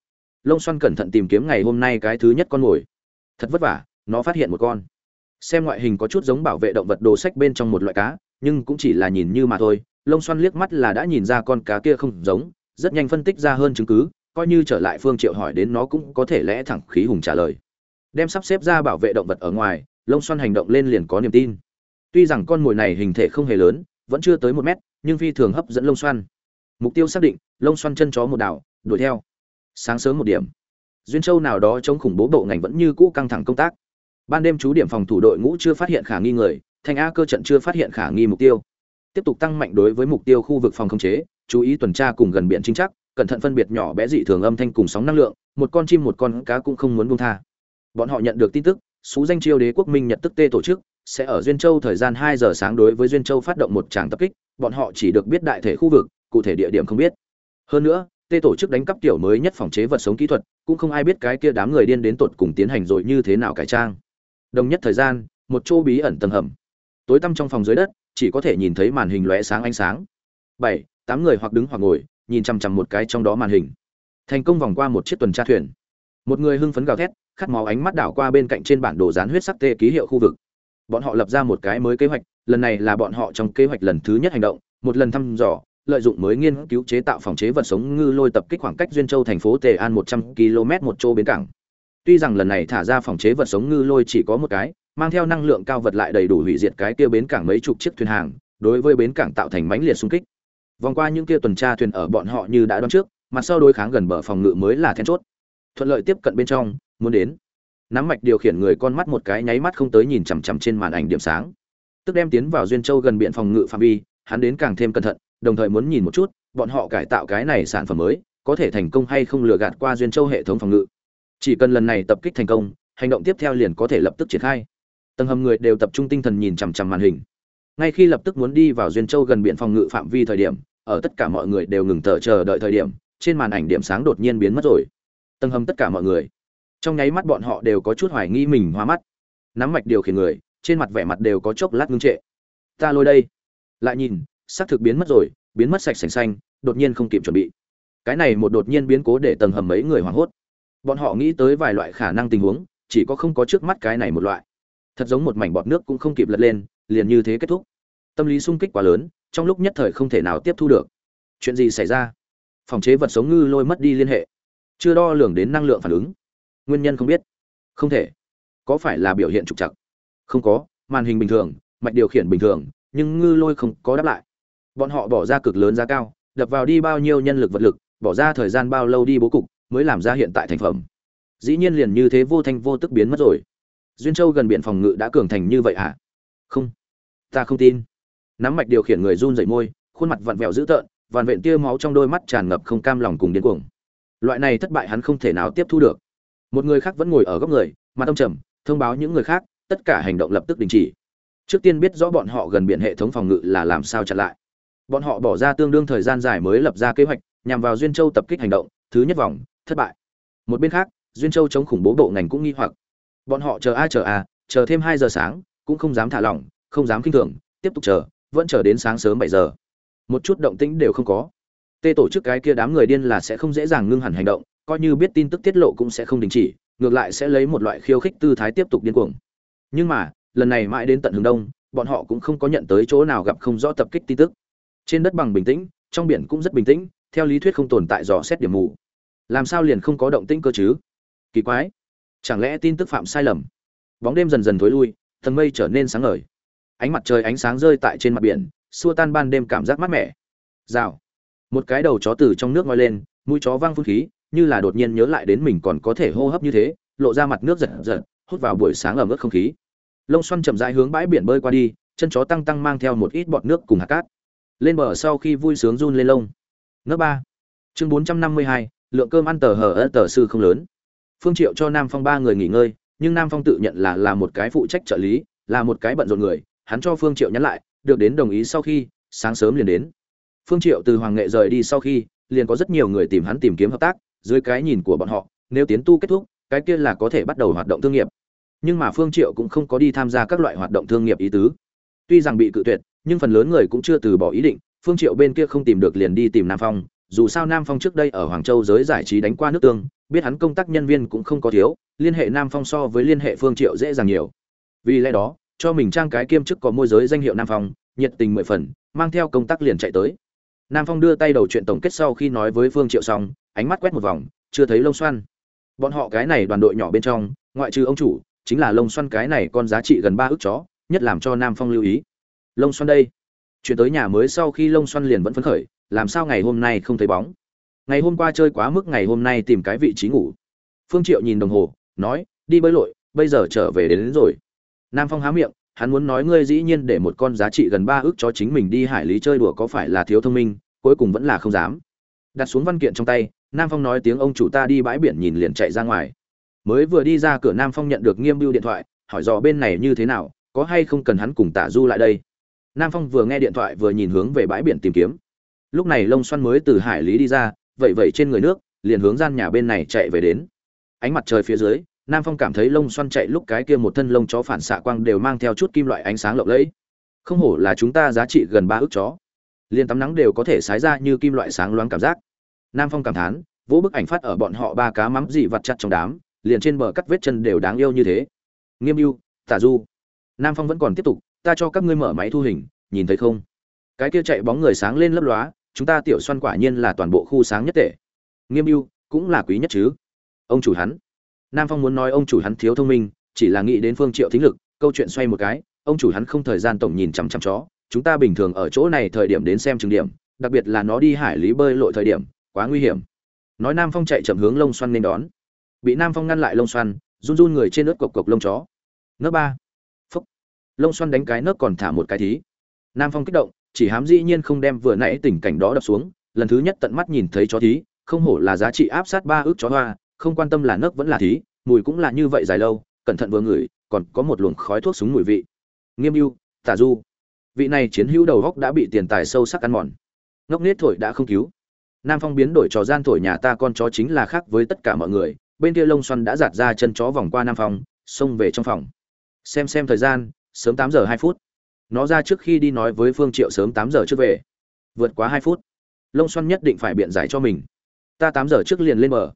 Lông xoăn cẩn thận tìm kiếm ngày hôm nay cái thứ nhất con mồi. Thật vất vả, nó phát hiện một con. Xem ngoại hình có chút giống bảo vệ động vật đồ sách bên trong một loại cá, nhưng cũng chỉ là nhìn như mà thôi. Lông xoăn liếc mắt là đã nhìn ra con cá kia không giống, rất nhanh phân tích ra hơn chứng cứ coi như trở lại phương triệu hỏi đến nó cũng có thể lẽ thẳng khí hùng trả lời. Đem sắp xếp ra bảo vệ động vật ở ngoài, lông xoăn hành động lên liền có niềm tin. Tuy rằng con mồi này hình thể không hề lớn, vẫn chưa tới một mét, nhưng phi thường hấp dẫn lông xoăn. Mục tiêu xác định, lông xoăn chân chó một đảo, đuổi theo. Sáng sớm một điểm, duyên châu nào đó chống khủng bố bộ ngành vẫn như cũ căng thẳng công tác. Ban đêm chú điểm phòng thủ đội ngũ chưa phát hiện khả nghi người, thanh a cơ trận chưa phát hiện khả nghi mục tiêu. Tiếp tục tăng mạnh đối với mục tiêu khu vực phòng khống chế, chú ý tuần tra cùng gần biển chính chắc cẩn thận phân biệt nhỏ bé dị thường âm thanh cùng sóng năng lượng, một con chim một con cá cũng không muốn buông tha. Bọn họ nhận được tin tức số danh chiêu đế quốc minh nhật tức tê tổ chức, sẽ ở duyên châu thời gian hai giờ sáng đối với duyên châu phát động một tràng tập kích, bọn họ chỉ được biết đại thể khu vực, cụ thể địa điểm không biết. Hơn nữa, tê tổ chức đánh cắp kiểu mới nhất phòng chế vật sống kỹ thuật, cũng không ai biết cái kia đám người điên đến tột cùng tiến hành rồi như thế nào cải trang. Đồng nhất thời gian, một chỗ bí ẩn tầng hầm. Tối tăm trong phòng dưới đất, chỉ có thể nhìn thấy màn hình lóe sáng ánh sáng. Bảy, tám người hoặc đứng hoặc ngồi nhìn chằm chằm một cái trong đó màn hình. Thành công vòng qua một chiếc tuần tra thuyền. Một người hưng phấn gào thét, khát máu ánh mắt đảo qua bên cạnh trên bản đồ dán huyết sắc tê ký hiệu khu vực. Bọn họ lập ra một cái mới kế hoạch, lần này là bọn họ trong kế hoạch lần thứ nhất hành động, một lần thăm dò, lợi dụng mới nghiên cứu chế tạo phòng chế vật sống ngư lôi tập kích khoảng cách duyên châu thành phố tề an một trăm km một chỗ bến cảng. Tuy rằng lần này thả ra phòng chế vật sống ngư lôi chỉ có một cái, mang theo năng lượng cao vật lại đầy đủ hủy diệt cái kia bến cảng mấy chục chiếc thuyền hàng, đối với bến cảng tạo thành mãnh liệt xung kích vòng qua những kia tuần tra thuyền ở bọn họ như đã đoán trước mặt sau đối kháng gần bờ phòng ngự mới là then chốt. Thuận lợi tiếp cận bên trong, muốn đến. Nắm mạch điều khiển người con mắt một cái nháy mắt không tới nhìn chằm chằm trên màn ảnh điểm sáng. Tức đem tiến vào duyên châu gần biển phòng ngự phạm vi, hắn đến càng thêm cẩn thận, đồng thời muốn nhìn một chút, bọn họ cải tạo cái này sản phẩm mới, có thể thành công hay không lừa gạt qua duyên châu hệ thống phòng ngự. Chỉ cần lần này tập kích thành công, hành động tiếp theo liền có thể lập tức triển khai. Tầng hầm người đều tập trung tinh thần nhìn chằm chằm màn hình. Ngay khi lập tức muốn đi vào duyên châu gần biển phòng ngự phạm vi thời điểm ở tất cả mọi người đều ngừng thở chờ đợi thời điểm, trên màn ảnh điểm sáng đột nhiên biến mất rồi. Tầng hầm tất cả mọi người. Trong nháy mắt bọn họ đều có chút hoài nghi mình hoa mắt. Nắm mạch điều khiển người, trên mặt vẻ mặt đều có chốc lát ngưng trệ. Ta lôi đây. Lại nhìn xác thực biến mất rồi, biến mất sạch sành xanh, đột nhiên không kịp chuẩn bị. Cái này một đột nhiên biến cố để tầng hầm mấy người hoảng hốt. Bọn họ nghĩ tới vài loại khả năng tình huống, chỉ có không có trước mắt cái này một loại. Thật giống một mảnh bọt nước cũng không kịp lật lên, liền như thế kết thúc. Tâm lý sung kích quá lớn trong lúc nhất thời không thể nào tiếp thu được. Chuyện gì xảy ra? Phòng chế vật sống ngư lôi mất đi liên hệ. Chưa đo lường đến năng lượng phản ứng. Nguyên nhân không biết. Không thể. Có phải là biểu hiện trục trặc? Không có, màn hình bình thường, mạch điều khiển bình thường, nhưng ngư lôi không có đáp lại. Bọn họ bỏ ra cực lớn giá cao, đập vào đi bao nhiêu nhân lực vật lực, bỏ ra thời gian bao lâu đi bố cục, mới làm ra hiện tại thành phẩm. Dĩ nhiên liền như thế vô thanh vô tức biến mất rồi. Duyên châu gần biển phòng ngự đã cường thành như vậy hả không. Ta không tin nắm mạch điều khiển người run rẩy môi, khuôn mặt vặn vẹo dữ tợn, vằn vện tia máu trong đôi mắt tràn ngập không cam lòng cùng điên cuồng. Loại này thất bại hắn không thể nào tiếp thu được. Một người khác vẫn ngồi ở góc người, mặt tâm trầm, thông báo những người khác, tất cả hành động lập tức đình chỉ. Trước tiên biết rõ bọn họ gần biển hệ thống phòng ngự là làm sao chặn lại. Bọn họ bỏ ra tương đương thời gian dài mới lập ra kế hoạch, nhằm vào duyên châu tập kích hành động, thứ nhất vòng, thất bại. Một bên khác, duyên châu chống khủng bố bộ ngành cũng nghi hoặc. Bọn họ chờ a chờ a chờ thêm hai giờ sáng, cũng không dám thả lỏng, không dám kinh thường, tiếp tục chờ vẫn chờ đến sáng sớm bảy giờ. Một chút động tĩnh đều không có. Tê tổ chức cái kia đám người điên là sẽ không dễ dàng ngưng hẳn hành động, coi như biết tin tức tiết lộ cũng sẽ không đình chỉ, ngược lại sẽ lấy một loại khiêu khích tư thái tiếp tục điên cuồng. Nhưng mà, lần này mãi đến tận hướng đông, bọn họ cũng không có nhận tới chỗ nào gặp không rõ tập kích tin tức. Trên đất bằng bình tĩnh, trong biển cũng rất bình tĩnh, theo lý thuyết không tồn tại dò xét điểm mù. Làm sao liền không có động tĩnh cơ chứ? Kỳ quái. Chẳng lẽ tin tức phạm sai lầm? Bóng đêm dần dần thối lui, tầng mây trở nên sáng ngời ánh mặt trời ánh sáng rơi tại trên mặt biển, xua tan ban đêm cảm giác mát mẻ. Rào. Một cái đầu chó từ trong nước ngoi lên, mũi chó văng phun khí, như là đột nhiên nhớ lại đến mình còn có thể hô hấp như thế, lộ ra mặt nước giật giật, hút vào buổi sáng ẩm ướt không khí. Lông xoăn chậm rãi hướng bãi biển bơi qua đi, chân chó tăng tăng mang theo một ít bọt nước cùng hạt cát. Lên bờ sau khi vui sướng run lên lông. Nước ba. Chương bốn trăm năm mươi hai, lượng cơm ăn tờ hờ ớt tờ sư không lớn. Phương triệu cho nam phong ba người nghỉ ngơi, nhưng nam phong tự nhận là là một cái phụ trách trợ lý, là một cái bận rộn người hắn cho phương triệu nhắn lại, được đến đồng ý sau khi, sáng sớm liền đến. Phương triệu từ hoàng nghệ rời đi sau khi, liền có rất nhiều người tìm hắn tìm kiếm hợp tác, dưới cái nhìn của bọn họ, nếu tiến tu kết thúc, cái kia là có thể bắt đầu hoạt động thương nghiệp. Nhưng mà phương triệu cũng không có đi tham gia các loại hoạt động thương nghiệp ý tứ. Tuy rằng bị cự tuyệt, nhưng phần lớn người cũng chưa từ bỏ ý định, phương triệu bên kia không tìm được liền đi tìm nam phong. Dù sao nam phong trước đây ở hoàng châu giới giải trí đánh qua nước tương, biết hắn công tác nhân viên cũng không có thiếu, liên hệ nam phong so với liên hệ phương triệu dễ dàng nhiều. Vì lẽ đó cho mình trang cái kiêm chức có môi giới danh hiệu nam phong nhiệt tình mười phần mang theo công tác liền chạy tới. Nam phong đưa tay đầu chuyện tổng kết sau khi nói với phương triệu xong ánh mắt quét một vòng chưa thấy lông xoăn bọn họ cái này đoàn đội nhỏ bên trong ngoại trừ ông chủ chính là lông xoăn cái này con giá trị gần ba ước chó nhất làm cho nam phong lưu ý. Lông xoăn đây. Chuyển tới nhà mới sau khi lông xoăn liền vẫn phấn khởi làm sao ngày hôm nay không thấy bóng? Ngày hôm qua chơi quá mức ngày hôm nay tìm cái vị trí ngủ. Phương triệu nhìn đồng hồ nói đi bơi lội bây giờ trở về đến, đến rồi nam phong há miệng, hắn muốn nói ngươi dĩ nhiên để một con giá trị gần ba ức cho chính mình đi hải lý chơi đùa có phải là thiếu thông minh, cuối cùng vẫn là không dám. Đặt xuống văn kiện trong tay, nam phong nói tiếng ông chủ ta đi bãi biển nhìn liền chạy ra ngoài. Mới vừa đi ra cửa nam phong nhận được nghiêm bưu điện thoại, hỏi dò bên này như thế nào, có hay không cần hắn cùng tả du lại đây. Nam phong vừa nghe điện thoại vừa nhìn hướng về bãi biển tìm kiếm. Lúc này lông xoăn mới từ hải lý đi ra vậy vậy trên người nước, liền hướng gian nhà bên này chạy về đến. Ánh mặt trời phía dưới nam phong cảm thấy lông xoăn chạy lúc cái kia một thân lông chó phản xạ quang đều mang theo chút kim loại ánh sáng lộng lẫy. Không hổ là chúng ta giá trị gần ba ước chó. Liền tắm nắng đều có thể sái ra như kim loại sáng loáng cảm giác. Nam phong cảm thán vỗ bức ảnh phát ở bọn họ ba cá mắm dị vặt chặt trong đám, liền trên bờ cắt vết chân đều đáng yêu như thế. Nghiêm mưu tả du. Nam phong vẫn còn tiếp tục, ta cho các ngươi mở máy thu hình, nhìn thấy không? Cái kia chạy bóng người sáng lên lấp lóa, chúng ta tiểu xoăn quả nhiên là toàn bộ khu sáng nhất tệ. Nghiêm mưu cũng là quý nhất chứ. Ông chủ hắn nam phong muốn nói ông chủ hắn thiếu thông minh, chỉ là nghĩ đến phương triệu thính lực, câu chuyện xoay một cái, ông chủ hắn không thời gian tổng nhìn chằm chằm chó, chúng ta bình thường ở chỗ này thời điểm đến xem trường điểm, đặc biệt là nó đi hải lý bơi lội thời điểm, quá nguy hiểm. Nói nam phong chạy chậm hướng lông xoăn nên đón. Bị nam phong ngăn lại lông xoăn, run run người trên ướt cộc cộc lông chó. Nấc ba. Phúc. Lông xoăn đánh cái nớp còn thả một cái thí. Nam phong kích động, chỉ hám dĩ nhiên không đem vừa nãy tình cảnh đó đập xuống, lần thứ nhất tận mắt nhìn thấy chó thí, không hổ là giá trị áp sát ba ước chó hoa không quan tâm là nấc vẫn là thí, mùi cũng là như vậy dài lâu, cẩn thận vừa ngửi, còn có một luồng khói thuốc súng mùi vị. Nghiêm mưu tả du. Vị này chiến hữu đầu góc đã bị tiền tài sâu sắc ăn mòn. Ngốc nết thổi đã không cứu. Nam phong biến đổi trò gian thổi nhà ta con chó chính là khác với tất cả mọi người, bên kia lông xoăn đã giạt ra chân chó vòng qua nam phong, xông về trong phòng. Xem xem thời gian, sớm tám giờ hai phút. Nó ra trước khi đi nói với phương triệu sớm tám giờ trước về. Vượt quá hai phút. Lông xoăn nhất định phải biện giải cho mình. Ta tám giờ trước liền lên bờ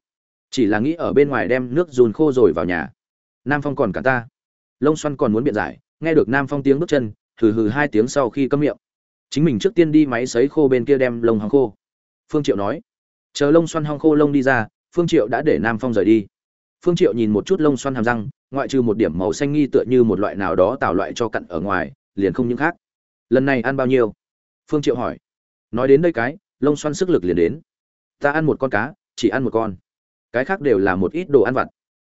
chỉ là nghĩ ở bên ngoài đem nước dùn khô rồi vào nhà. Nam phong còn cả ta. Lông xoăn còn muốn biện giải, nghe được nam phong tiếng bước chân, hừ hừ hai tiếng sau khi câm miệng. Chính mình trước tiên đi máy sấy khô bên kia đem lông hong khô. Phương triệu nói, chờ lông xoăn hong khô lông đi ra, phương triệu đã để nam phong rời đi. Phương triệu nhìn một chút lông xoăn hàm răng, ngoại trừ một điểm màu xanh nghi tựa như một loại nào đó tạo loại cho cặn ở ngoài, liền không những khác. Lần này ăn bao nhiêu? Phương triệu hỏi. Nói đến đây cái, lông xoăn sức lực liền đến. Ta ăn một con cá, chỉ ăn một con cái khác đều là một ít đồ ăn vặt.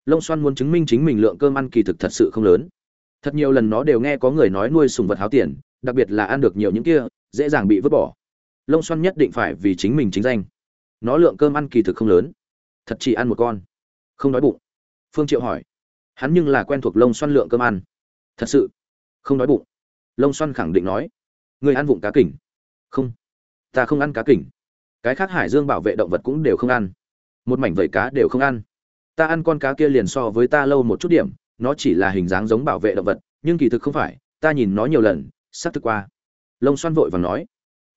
Lông xoăn muốn chứng minh chính mình lượng cơm ăn kỳ thực thật sự không lớn. Thật nhiều lần nó đều nghe có người nói nuôi sùng vật háo tiền, đặc biệt là ăn được nhiều những kia, dễ dàng bị vứt bỏ. Lông xoăn nhất định phải vì chính mình chính danh. Nó lượng cơm ăn kỳ thực không lớn. Thật chỉ ăn một con. Không đói bụng. Phương triệu hỏi. Hắn nhưng là quen thuộc lông xoăn lượng cơm ăn. Thật sự. Không đói bụng. Lông xoăn khẳng định nói. Người ăn vụng cá kỉnh không. Ta không ăn cá kỉnh cái khác hải dương bảo vệ động vật cũng đều không ăn một mảnh vẩy cá đều không ăn. Ta ăn con cá kia liền so với ta lâu một chút điểm, nó chỉ là hình dáng giống bảo vệ động vật, nhưng kỳ thực không phải, ta nhìn nó nhiều lần sắp thực qua. Lông xoăn vội vàng nói,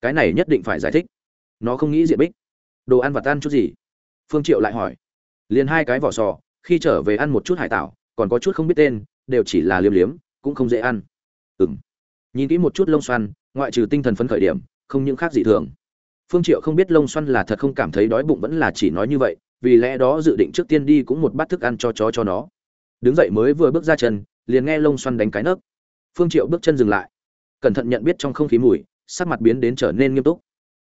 cái này nhất định phải giải thích. Nó không nghĩ diện bích. Đồ ăn vặt ăn chút gì? Phương triệu lại hỏi. Liền hai cái vỏ sò, khi trở về ăn một chút hải tảo, còn có chút không biết tên, đều chỉ là liêm liếm, cũng không dễ ăn. Ừm. Nhìn kỹ một chút lông xoăn, ngoại trừ tinh thần phấn khởi điểm, không những khác gì thường phương triệu không biết lông xoăn là thật không cảm thấy đói bụng vẫn là chỉ nói như vậy, vì lẽ đó dự định trước tiên đi cũng một bát thức ăn cho chó cho nó. Đứng dậy mới vừa bước ra chân, liền nghe lông xoăn đánh cái nấc. Phương triệu bước chân dừng lại. Cẩn thận nhận biết trong không khí mùi, sắc mặt biến đến trở nên nghiêm túc.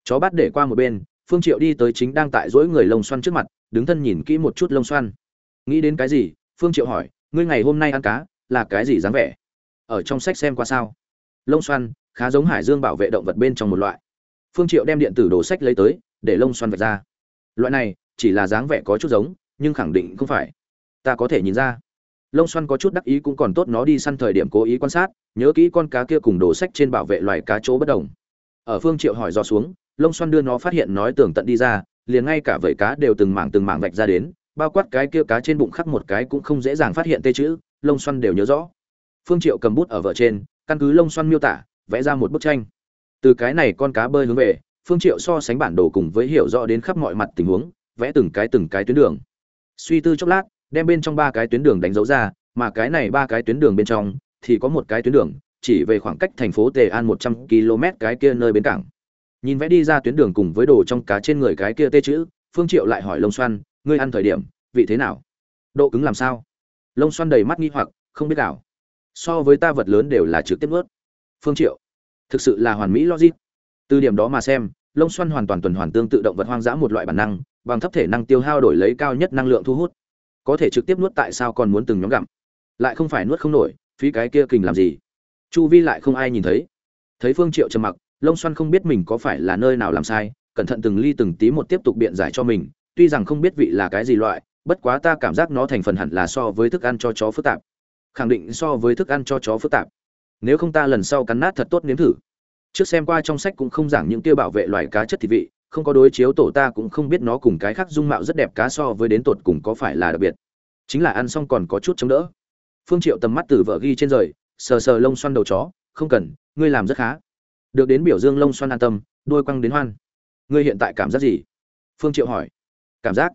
Chó bắt để qua một bên, phương triệu đi tới chính đang tại dỗi người lông xoăn trước mặt, đứng thân nhìn kỹ một chút lông xoăn nghĩ đến cái gì, phương triệu hỏi, ngươi ngày hôm nay ăn cá, là cái gì dáng vẻ? Ở trong sách xem qua sao? Lông xoăn khá giống hải dương bảo vệ động vật bên trong một loại phương triệu đem điện tử đồ sách lấy tới, để lông xoăn vạch ra. Loại này, chỉ là dáng vẻ có chút giống, nhưng khẳng định không phải. Ta có thể nhìn ra. Lông xoăn có chút đắc ý cũng còn tốt, nó đi săn thời điểm cố ý quan sát, nhớ kỹ con cá kia cùng đồ sách trên bảo vệ loài cá chỗ bất đồng. Ở phương triệu hỏi do xuống, lông xoăn đưa nó phát hiện nói tường tận đi ra, liền ngay cả vảy cá đều từng mảng từng mảng vạch ra đến, bao quát cái kia cá trên bụng khắc một cái cũng không dễ dàng phát hiện tê chữ, lông xoăn đều nhớ rõ. Phương triệu cầm bút ở vợ trên, căn cứ lông xoăn miêu tả, vẽ ra một bức tranh từ cái này con cá bơi hướng về phương triệu so sánh bản đồ cùng với hiểu rõ đến khắp mọi mặt tình huống vẽ từng cái từng cái tuyến đường suy tư chốc lát đem bên trong ba cái tuyến đường đánh dấu ra mà cái này ba cái tuyến đường bên trong thì có một cái tuyến đường chỉ về khoảng cách thành phố Tề An 100 km cái kia nơi bến cảng. Nhìn vẽ đi ra tuyến đường cùng với đồ trong cá trên người cái kia tê chữ, Phương Triệu lại hỏi Long Xoan, ngươi ăn thời điểm, vị thế nào? Độ cứng làm sao? Long Xoan đầy mắt nghi hoặc, không biết đảo. So với ta vật lớn đều là trực tiếp ướt Phương Triệu, thực sự là hoàn mỹ logic. Từ điểm đó mà xem, lông Xoan hoàn toàn tuần hoàn tương tự động vật hoang dã một loại bản năng, bằng thấp thể năng tiêu hao đổi lấy cao nhất năng lượng thu hút. Có thể trực tiếp nuốt tại sao còn muốn từng nhóm gặm? Lại không phải nuốt không nổi, phí cái kia kình làm gì? chu vi lại không ai nhìn thấy thấy phương triệu trầm mặc lông xoăn không biết mình có phải là nơi nào làm sai cẩn thận từng ly từng tí một tiếp tục biện giải cho mình tuy rằng không biết vị là cái gì loại bất quá ta cảm giác nó thành phần hẳn là so với thức ăn cho chó phức tạp khẳng định so với thức ăn cho chó phức tạp nếu không ta lần sau cắn nát thật tốt nếm thử. Trước xem qua trong sách cũng không giảng những tiêu bảo vệ loài cá chất thịt vị, không có đối chiếu tổ ta cũng không biết nó cùng cái khác dung mạo rất đẹp cá so với đến tột cùng có phải là đặc biệt. Chính là ăn xong còn có chút chống đỡ. Phương triệu tầm mắt từ vợ ghi trên rời, sờ sờ lông xoăn đầu chó, không cần, ngươi làm rất khá. Được đến biểu dương lông xoăn an tâm, đôi quăng đến hoan. Ngươi hiện tại cảm giác gì? Phương triệu hỏi. Cảm giác.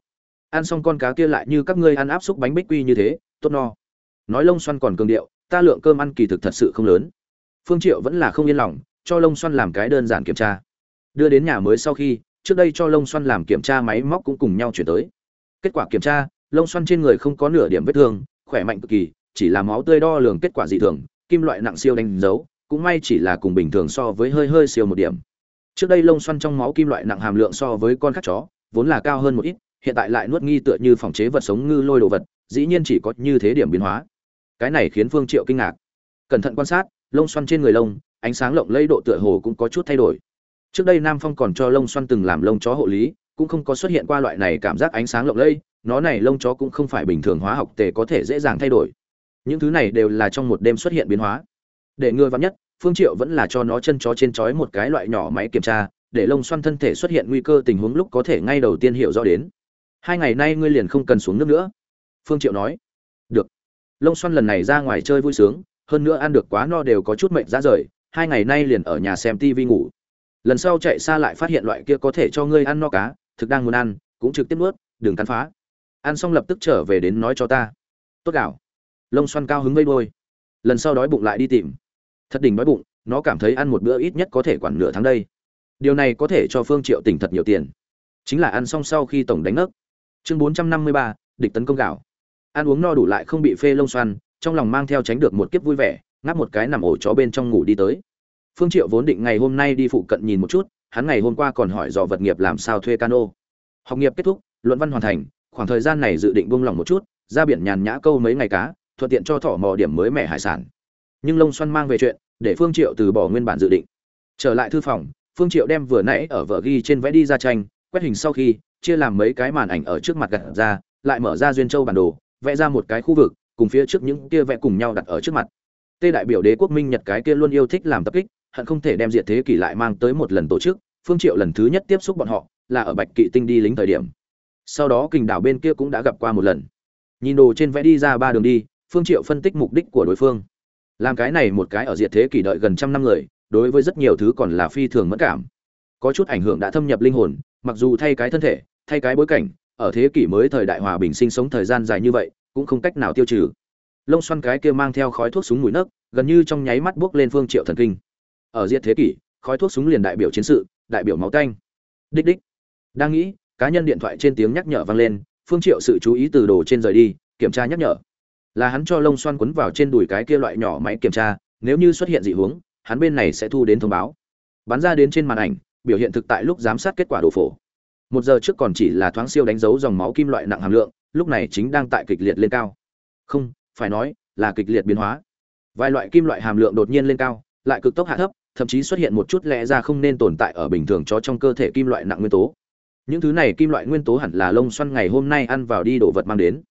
Ăn xong con cá kia lại như các ngươi ăn áp xúc bánh bích quy như thế, tốt no. Nói lông xoăn còn cường điệu ta lượng cơm ăn kỳ thực thật sự không lớn. Phương triệu vẫn là không yên lòng, cho lông xoăn làm cái đơn giản kiểm tra. Đưa đến nhà mới sau khi, trước đây cho lông xoăn làm kiểm tra máy móc cũng cùng nhau chuyển tới. Kết quả kiểm tra lông xoăn trên người không có nửa điểm vết thương, khỏe mạnh cực kỳ, chỉ là máu tươi đo lường kết quả dị thường, kim loại nặng siêu đánh dấu, cũng may chỉ là cùng bình thường so với hơi hơi siêu một điểm. Trước đây lông xoăn trong máu kim loại nặng hàm lượng so với con khác chó, vốn là cao hơn một ít, hiện tại lại nuốt nghi tựa như phòng chế vật sống ngư lôi đồ vật, dĩ nhiên chỉ có như thế điểm biến hóa cái này khiến phương triệu kinh ngạc. Cẩn thận quan sát, lông xoăn trên người lông, ánh sáng lộng lẫy độ tựa hồ cũng có chút thay đổi. Trước đây nam phong còn cho lông xoăn từng làm lông chó hộ lý, cũng không có xuất hiện qua loại này cảm giác ánh sáng lộng lẫy, nó này lông chó cũng không phải bình thường hóa học tề có thể dễ dàng thay đổi. Những thứ này đều là trong một đêm xuất hiện biến hóa. Để ngừa vắn nhất, phương triệu vẫn là cho nó chân chó trên chói một cái loại nhỏ máy kiểm tra, để lông xoăn thân thể xuất hiện nguy cơ tình huống lúc có thể ngay đầu tiên hiểu rõ đến. Hai ngày nay ngươi liền không cần xuống nước nữa. Phương triệu nói. Được lông xoăn lần này ra ngoài chơi vui sướng hơn nữa ăn được quá no đều có chút mệt ra rời hai ngày nay liền ở nhà xem tivi ngủ. Lần sau chạy xa lại phát hiện loại kia có thể cho ngươi ăn no cá thực đang muốn ăn cũng trực tiếp nuốt đừng cắn phá. Ăn xong lập tức trở về đến nói cho ta. Tốt gạo. Lông xoăn cao hứng vây đôi lần sau đói bụng lại đi tìm. Thật đỉnh đói bụng nó cảm thấy ăn một bữa ít nhất có thể quản nửa tháng đây. Điều này có thể cho phương triệu tỉnh thật nhiều tiền. Chính là ăn xong sau khi tổng đánh ngất chương 453, địch tấn công gạo ăn uống no đủ lại không bị phê lông xoăn, trong lòng mang theo tránh được một kiếp vui vẻ, ngáp một cái nằm ổ chó bên trong ngủ đi tới. Phương triệu vốn định ngày hôm nay đi phụ cận nhìn một chút, hắn ngày hôm qua còn hỏi dò vật nghiệp làm sao thuê cano. Học nghiệp kết thúc, luận văn hoàn thành, khoảng thời gian này dự định buông lỏng một chút, ra biển nhàn nhã câu mấy ngày cá, thuận tiện cho thỏ mò điểm mới mẻ hải sản. Nhưng lông xoăn mang về chuyện, để phương triệu từ bỏ nguyên bản dự định. Trở lại thư phòng, phương triệu đem vừa nãy ở vở ghi trên vẽ đi ra tranh, quét hình sau khi, chia làm mấy cái màn ảnh ở trước mặt gặt ra, lại mở ra duyên châu bản đồ vẽ ra một cái khu vực, cùng phía trước những kia vẽ cùng nhau đặt ở trước mặt. Tê đại biểu đế quốc minh nhật cái kia luôn yêu thích làm tập kích, hận không thể đem diệt thế kỷ lại mang tới một lần tổ chức, phương triệu lần thứ nhất tiếp xúc bọn họ, là ở bạch kỵ tinh đi lính thời điểm. Sau đó kình đảo bên kia cũng đã gặp qua một lần. Nhìn đồ trên vẽ đi ra ba đường đi, phương triệu phân tích mục đích của đối phương. Làm cái này một cái ở diệt thế kỷ đợi gần trăm năm người, đối với rất nhiều thứ còn là phi thường mất cảm. Có chút ảnh hưởng đã thâm nhập linh hồn, mặc dù thay cái thân thể, thay cái bối cảnh ở thế kỷ mới thời đại hòa bình sinh sống thời gian dài như vậy, cũng không cách nào tiêu trừ. Lông xoăn cái kia mang theo khói thuốc súng mùi nấc, gần như trong nháy mắt bước lên phương triệu thần kinh. Ở diệt thế kỷ, khói thuốc súng liền đại biểu chiến sự, đại biểu máu tanh đích đích. Đang nghĩ, cá nhân điện thoại trên tiếng nhắc nhở vang lên, phương triệu sự chú ý từ đồ trên rời đi, kiểm tra nhắc nhở. Là hắn cho lông xoăn quấn vào trên đùi cái kia loại nhỏ máy kiểm tra, nếu như xuất hiện dị hướng, hắn bên này sẽ thu đến thông báo. Bắn ra đến trên màn ảnh, biểu hiện thực tại lúc giám sát kết quả đồ phổ một giờ trước còn chỉ là thoáng siêu đánh dấu dòng máu kim loại nặng hàm lượng, lúc này chính đang tại kịch liệt lên cao. Không, phải nói, là kịch liệt biến hóa. Vài loại kim loại hàm lượng đột nhiên lên cao, lại cực tốc hạ thấp, thậm chí xuất hiện một chút lẽ ra không nên tồn tại ở bình thường cho trong cơ thể kim loại nặng nguyên tố. Những thứ này kim loại nguyên tố hẳn là lông xoăn ngày hôm nay ăn vào đi đồ vật mang đến.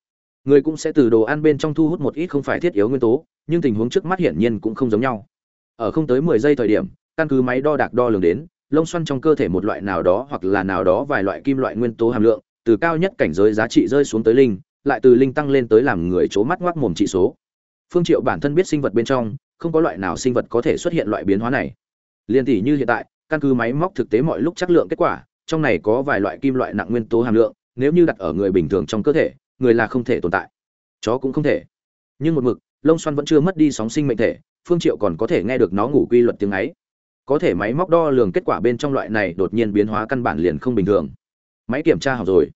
Người cũng sẽ từ đồ ăn bên trong thu hút một ít không phải thiết yếu nguyên tố, nhưng tình huống trước mắt hiển nhiên cũng không giống nhau. Ở không tới mười giây thời điểm, căn cứ máy đo đạc đo lường đến lông xoăn trong cơ thể một loại nào đó hoặc là nào đó vài loại kim loại nguyên tố hàm lượng, từ cao nhất cảnh giới giá trị rơi xuống tới linh, lại từ linh tăng lên tới làm người c mắt ngoác mồm trị số. Phương triệu bản thân biết sinh vật bên trong, không có loại nào sinh vật có thể xuất hiện loại biến hóa này. Liên tỷ như hiện tại, căn cứ máy móc thực tế mọi lúc chắc lượng kết quả, trong này có vài loại kim loại nặng nguyên tố hàm lượng, nếu như đặt ở người bình thường trong cơ thể, người là không thể tồn tại. Chó cũng không thể. Nhưng một mực, lông xoăn vẫn chưa mất đi sóng sinh mệnh thể, phương triệu còn có thể nghe được nó ngủ quy luật tiếng ấy có thể máy móc đo lường kết quả bên trong loại này đột nhiên biến hóa căn bản liền không bình thường. Máy kiểm tra học rồi.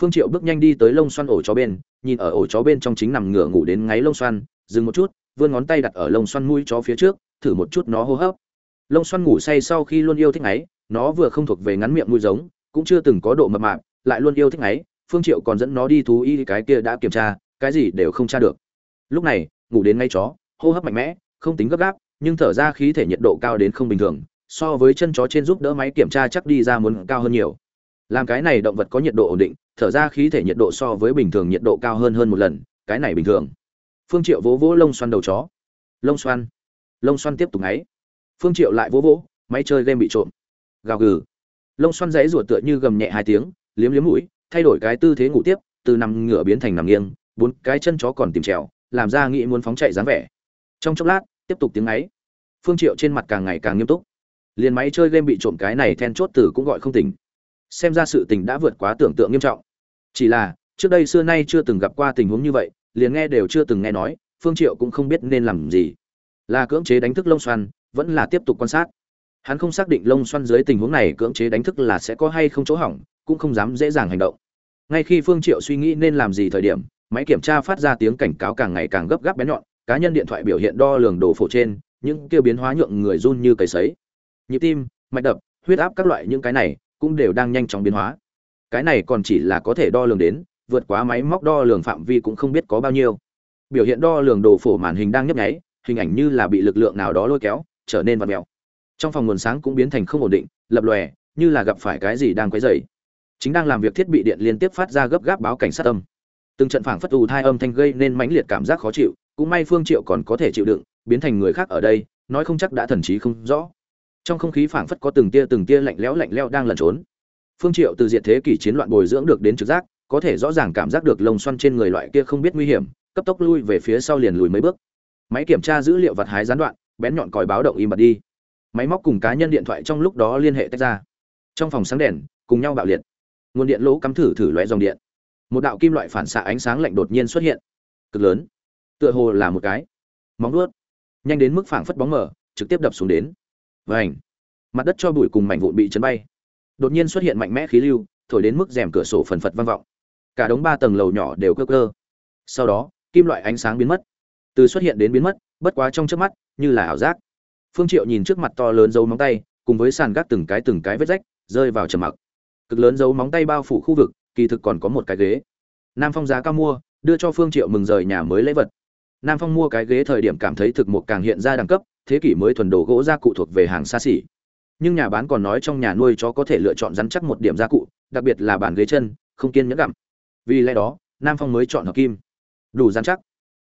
Phương triệu bước nhanh đi tới lông xoăn ổ chó bên, nhìn ở ổ chó bên trong chính nằm ngửa ngủ đến ngáy lông xoăn, dừng một chút, vươn ngón tay đặt ở lông xoăn mũi chó phía trước, thử một chút nó hô hấp. Lông xoăn ngủ say sau khi luôn yêu thích ngáy, nó vừa không thuộc về ngắn miệng mũi giống, cũng chưa từng có độ mập mạp, lại luôn yêu thích ngáy, phương triệu còn dẫn nó đi thú y cái kia đã kiểm tra, cái gì đều không tra được. Lúc này, ngủ đến ngay chó, hô hấp mạnh mẽ, không tính gấp gáp nhưng thở ra khí thể nhiệt độ cao đến không bình thường, so với chân chó trên giúp đỡ máy kiểm tra chắc đi ra muốn cao hơn nhiều. Làm cái này động vật có nhiệt độ ổn định, thở ra khí thể nhiệt độ so với bình thường nhiệt độ cao hơn hơn một lần, cái này bình thường. Phương triệu vỗ vỗ lông xoăn đầu chó. Lông xoăn. Lông xoăn tiếp tục ngáy. Phương triệu lại vỗ vỗ, máy chơi game bị trộm. Gào gừ. Lông xoăn dãy ruột tựa như gầm nhẹ hai tiếng, liếm liếm mũi, thay đổi cái tư thế ngủ tiếp, từ nằm ngửa biến thành nằm nghiêng, bốn cái chân chó còn tìm trèo, làm ra nghĩ muốn phóng chạy dáng vẻ. Trong chốc lát tiếp tục tiếng ấy. Phương triệu trên mặt càng ngày càng nghiêm túc. Liền máy chơi game bị trộm cái này then chốt từ cũng gọi không tỉnh. Xem ra sự tình đã vượt quá tưởng tượng nghiêm trọng. Chỉ là, trước đây xưa nay chưa từng gặp qua tình huống như vậy, liền nghe đều chưa từng nghe nói, phương triệu cũng không biết nên làm gì. Là cưỡng chế đánh thức lông xoăn vẫn là tiếp tục quan sát. Hắn không xác định lông xoăn dưới tình huống này cưỡng chế đánh thức là sẽ có hay không chỗ hỏng, cũng không dám dễ dàng hành động. Ngay khi phương triệu suy nghĩ nên làm gì thời điểm, máy kiểm tra phát ra tiếng cảnh cáo càng ngày càng gấp gáp bén nhọn cá nhân điện thoại biểu hiện đo lường đồ phổ trên, những kêu biến hóa nhượng người run như cầy sấy. Nhịp tim, mạch đập, huyết áp các loại những cái này cũng đều đang nhanh chóng biến hóa. Cái này còn chỉ là có thể đo lường đến, vượt quá máy móc đo lường phạm vi cũng không biết có bao nhiêu. Biểu hiện đo lường đồ phổ màn hình đang nhấp nháy, hình ảnh như là bị lực lượng nào đó lôi kéo, trở nên vặn mèo. Trong phòng nguồn sáng cũng biến thành không ổn định, lập lòe, như là gặp phải cái gì đang quấy rầy. Chính đang làm việc thiết bị điện liên tiếp phát ra gấp gáp báo cảnh sát âm. Từng trận phảng phất ù thai âm thanh gây nên mãnh liệt cảm giác khó chịu cũng may phương triệu còn có thể chịu đựng, biến thành người khác ở đây, nói không chắc đã thần trí không rõ. Trong không khí phảng phất có từng tia từng tia lạnh lẽo lạnh lẽo đang lẩn trốn. Phương triệu từ diệt thế kỷ chiến loạn bồi dưỡng được đến trực giác, có thể rõ ràng cảm giác được lông xoăn trên người loại kia không biết nguy hiểm, cấp tốc lui về phía sau liền lùi mấy bước. Máy kiểm tra dữ liệu vật hái gián đoạn, bén nhọn còi báo động im bặt đi. Máy móc cùng cá nhân điện thoại trong lúc đó liên hệ tách ra. Trong phòng sáng đèn, cùng nhau bạo liệt. Nguồn điện lỗ cắm thử thử loé dòng điện. Một đạo kim loại phản xạ ánh sáng lạnh đột nhiên xuất hiện. Cực lớn tựa hồ là một cái. Móng vuốt. Nhanh đến mức phảng phất bóng mở, trực tiếp đập xuống đến. Vảnh mặt đất cho bụi cùng mảnh vụn bị chấn bay. Đột nhiên xuất hiện mạnh mẽ khí lưu, thổi đến mức rèm cửa sổ phần phật vang vọng. Cả đống ba tầng lầu nhỏ đều cơ cơ. Sau đó, kim loại ánh sáng biến mất. Từ xuất hiện đến biến mất, bất quá trong trước mắt, như là ảo giác. Phương triệu nhìn trước mặt to lớn dấu móng tay, cùng với sàn gác từng cái từng cái vết rách, rơi vào trầm mặc. Cực lớn dấu móng tay bao phủ khu vực, kỳ thực còn có một cái ghế. Nam phong giá cao mua, đưa cho phương triệu mừng rời nhà mới lễ vật nam phong mua cái ghế thời điểm cảm thấy thực một càng hiện ra đẳng cấp, thế kỷ mới thuần đồ gỗ gia cụ thuộc về hàng xa xỉ. Nhưng nhà bán còn nói trong nhà nuôi chó có thể lựa chọn rắn chắc một điểm gia cụ, đặc biệt là bàn ghế chân, không kiên nhẫn gặm. Vì lẽ đó, nam phong mới chọn hợp kim. Đủ rắn chắc.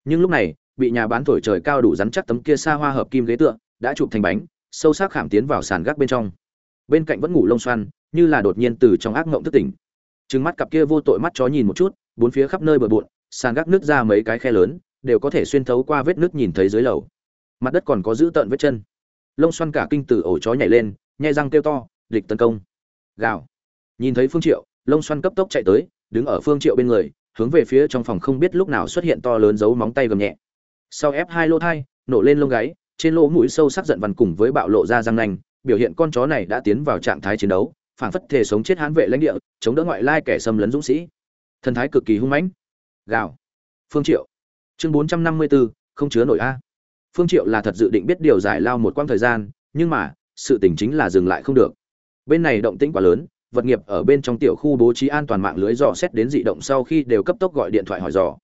Nhưng lúc này, bị nhà bán thổi trời cao đủ rắn chắc tấm kia xa hoa hợp kim ghế tựa, đã chụp thành bánh, sâu sắc khảm tiến vào sàn gác bên trong. Bên cạnh vẫn ngủ lông xoăn, như là đột nhiên từ trong ác mộng thức tỉnh. Trừng mắt cặp kia vô tội mắt chó nhìn một chút, bốn phía khắp nơi bờ bộn, sàn gác nước ra mấy cái khe lớn đều có thể xuyên thấu qua vết nước nhìn thấy dưới lầu. Mặt đất còn có giữ tợn vết chân. Lông xoăn cả kinh từ ổ chó nhảy lên, nhai răng kêu to, địch tấn công. Gào. Nhìn thấy phương triệu, lông xoăn cấp tốc chạy tới, đứng ở phương triệu bên người, hướng về phía trong phòng không biết lúc nào xuất hiện to lớn dấu móng tay gầm nhẹ. Sau ép hai lô thai, nổ lên lông gáy, trên lỗ mũi sâu sắc giận vằn cùng với bạo lộ ra răng nanh, biểu hiện con chó này đã tiến vào trạng thái chiến đấu phảng phất thể sống chết hãn vệ lãnh địa, chống đỡ ngoại lai kẻ xâm lấn dũng sĩ. Thần thái cực kỳ hung mãnh. Gào. Phương triệu chương 454, không chứa nổi a. Phương triệu là thật dự định biết điều giải lao một quãng thời gian nhưng mà sự tình chính là dừng lại không được. Bên này động tĩnh quá lớn vật nghiệp ở bên trong tiểu khu bố trí an toàn mạng lưới dò xét đến dị động sau khi đều cấp tốc gọi điện thoại hỏi dò.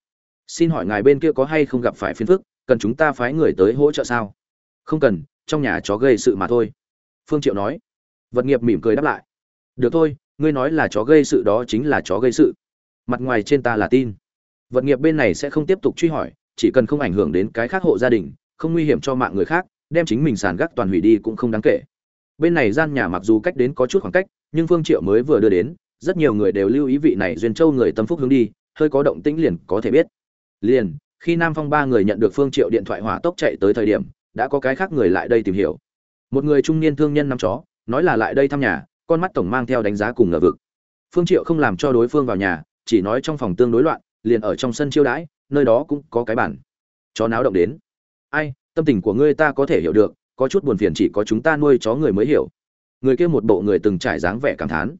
Xin hỏi ngài bên kia có hay không gặp phải phiền phức cần chúng ta phái người tới hỗ trợ sao? Không cần trong nhà chó gây sự mà thôi. Phương triệu nói. Vật nghiệp mỉm cười đáp lại. Được thôi ngươi nói là chó gây sự đó chính là chó gây sự. Mặt ngoài trên ta là tin vật nghiệp bên này sẽ không tiếp tục truy hỏi, chỉ cần không ảnh hưởng đến cái khác hộ gia đình, không nguy hiểm cho mạng người khác, đem chính mình sàn gác toàn hủy đi cũng không đáng kể. Bên này gian nhà mặc dù cách đến có chút khoảng cách, nhưng phương triệu mới vừa đưa đến, rất nhiều người đều lưu ý vị này duyên châu người tâm phúc hướng đi, hơi có động tĩnh liền có thể biết. Liền, khi nam phong ba người nhận được phương triệu điện thoại hỏa tốc chạy tới thời điểm, đã có cái khác người lại đây tìm hiểu. Một người trung niên thương nhân năm chó, nói là lại đây thăm nhà, con mắt tổng mang theo đánh giá cùng ngờ vực. Phương triệu không làm cho đối phương vào nhà, chỉ nói trong phòng tương đối loạn liền ở trong sân chiêu đãi, nơi đó cũng có cái bản chó náo động đến. Ai, tâm tình của ngươi ta có thể hiểu được, có chút buồn phiền chỉ có chúng ta nuôi chó người mới hiểu. Người kia một bộ người từng trải dáng vẻ cảm thán.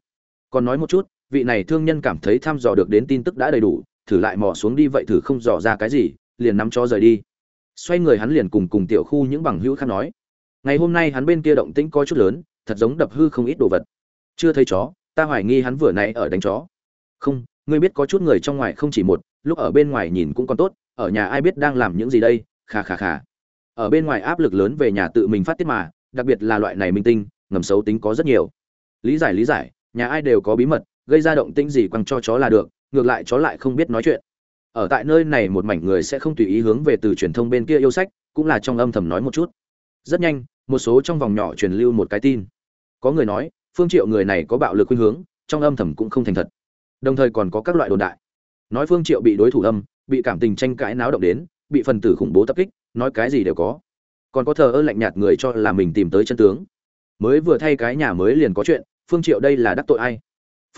Còn nói một chút, vị này thương nhân cảm thấy thăm dò được đến tin tức đã đầy đủ, thử lại mò xuống đi vậy thử không dò ra cái gì, liền nắm chó rời đi. Xoay người hắn liền cùng cùng tiểu khu những bằng hữu khác nói. Ngày hôm nay hắn bên kia động tĩnh có chút lớn, thật giống đập hư không ít đồ vật. Chưa thấy chó, ta hoài nghi hắn vừa nãy ở đánh chó. Không ngươi biết có chút người trong ngoài không chỉ một, lúc ở bên ngoài nhìn cũng còn tốt, ở nhà ai biết đang làm những gì đây khà khà khà ở bên ngoài áp lực lớn về nhà tự mình phát tiết mà, đặc biệt là loại này minh tinh, ngầm xấu tính có rất nhiều. Lý giải lý giải, nhà ai đều có bí mật, gây ra động tĩnh gì quăng cho chó là được, ngược lại chó lại không biết nói chuyện. Ở tại nơi này một mảnh người sẽ không tùy ý hướng về từ truyền thông bên kia yêu sách, cũng là trong âm thầm nói một chút. Rất nhanh, một số trong vòng nhỏ truyền lưu một cái tin. Có người nói, phương triệu người này có bạo lực khuynh hướng, trong âm thầm cũng không thành thật đồng thời còn có các loại đồn đại. Nói phương triệu bị đối thủ âm, bị cảm tình tranh cãi náo động đến, bị phần tử khủng bố tập kích, nói cái gì đều có. Còn có thờ ơ lạnh nhạt người cho là mình tìm tới chân tướng. Mới vừa thay cái nhà mới liền có chuyện, phương triệu đây là đắc tội ai?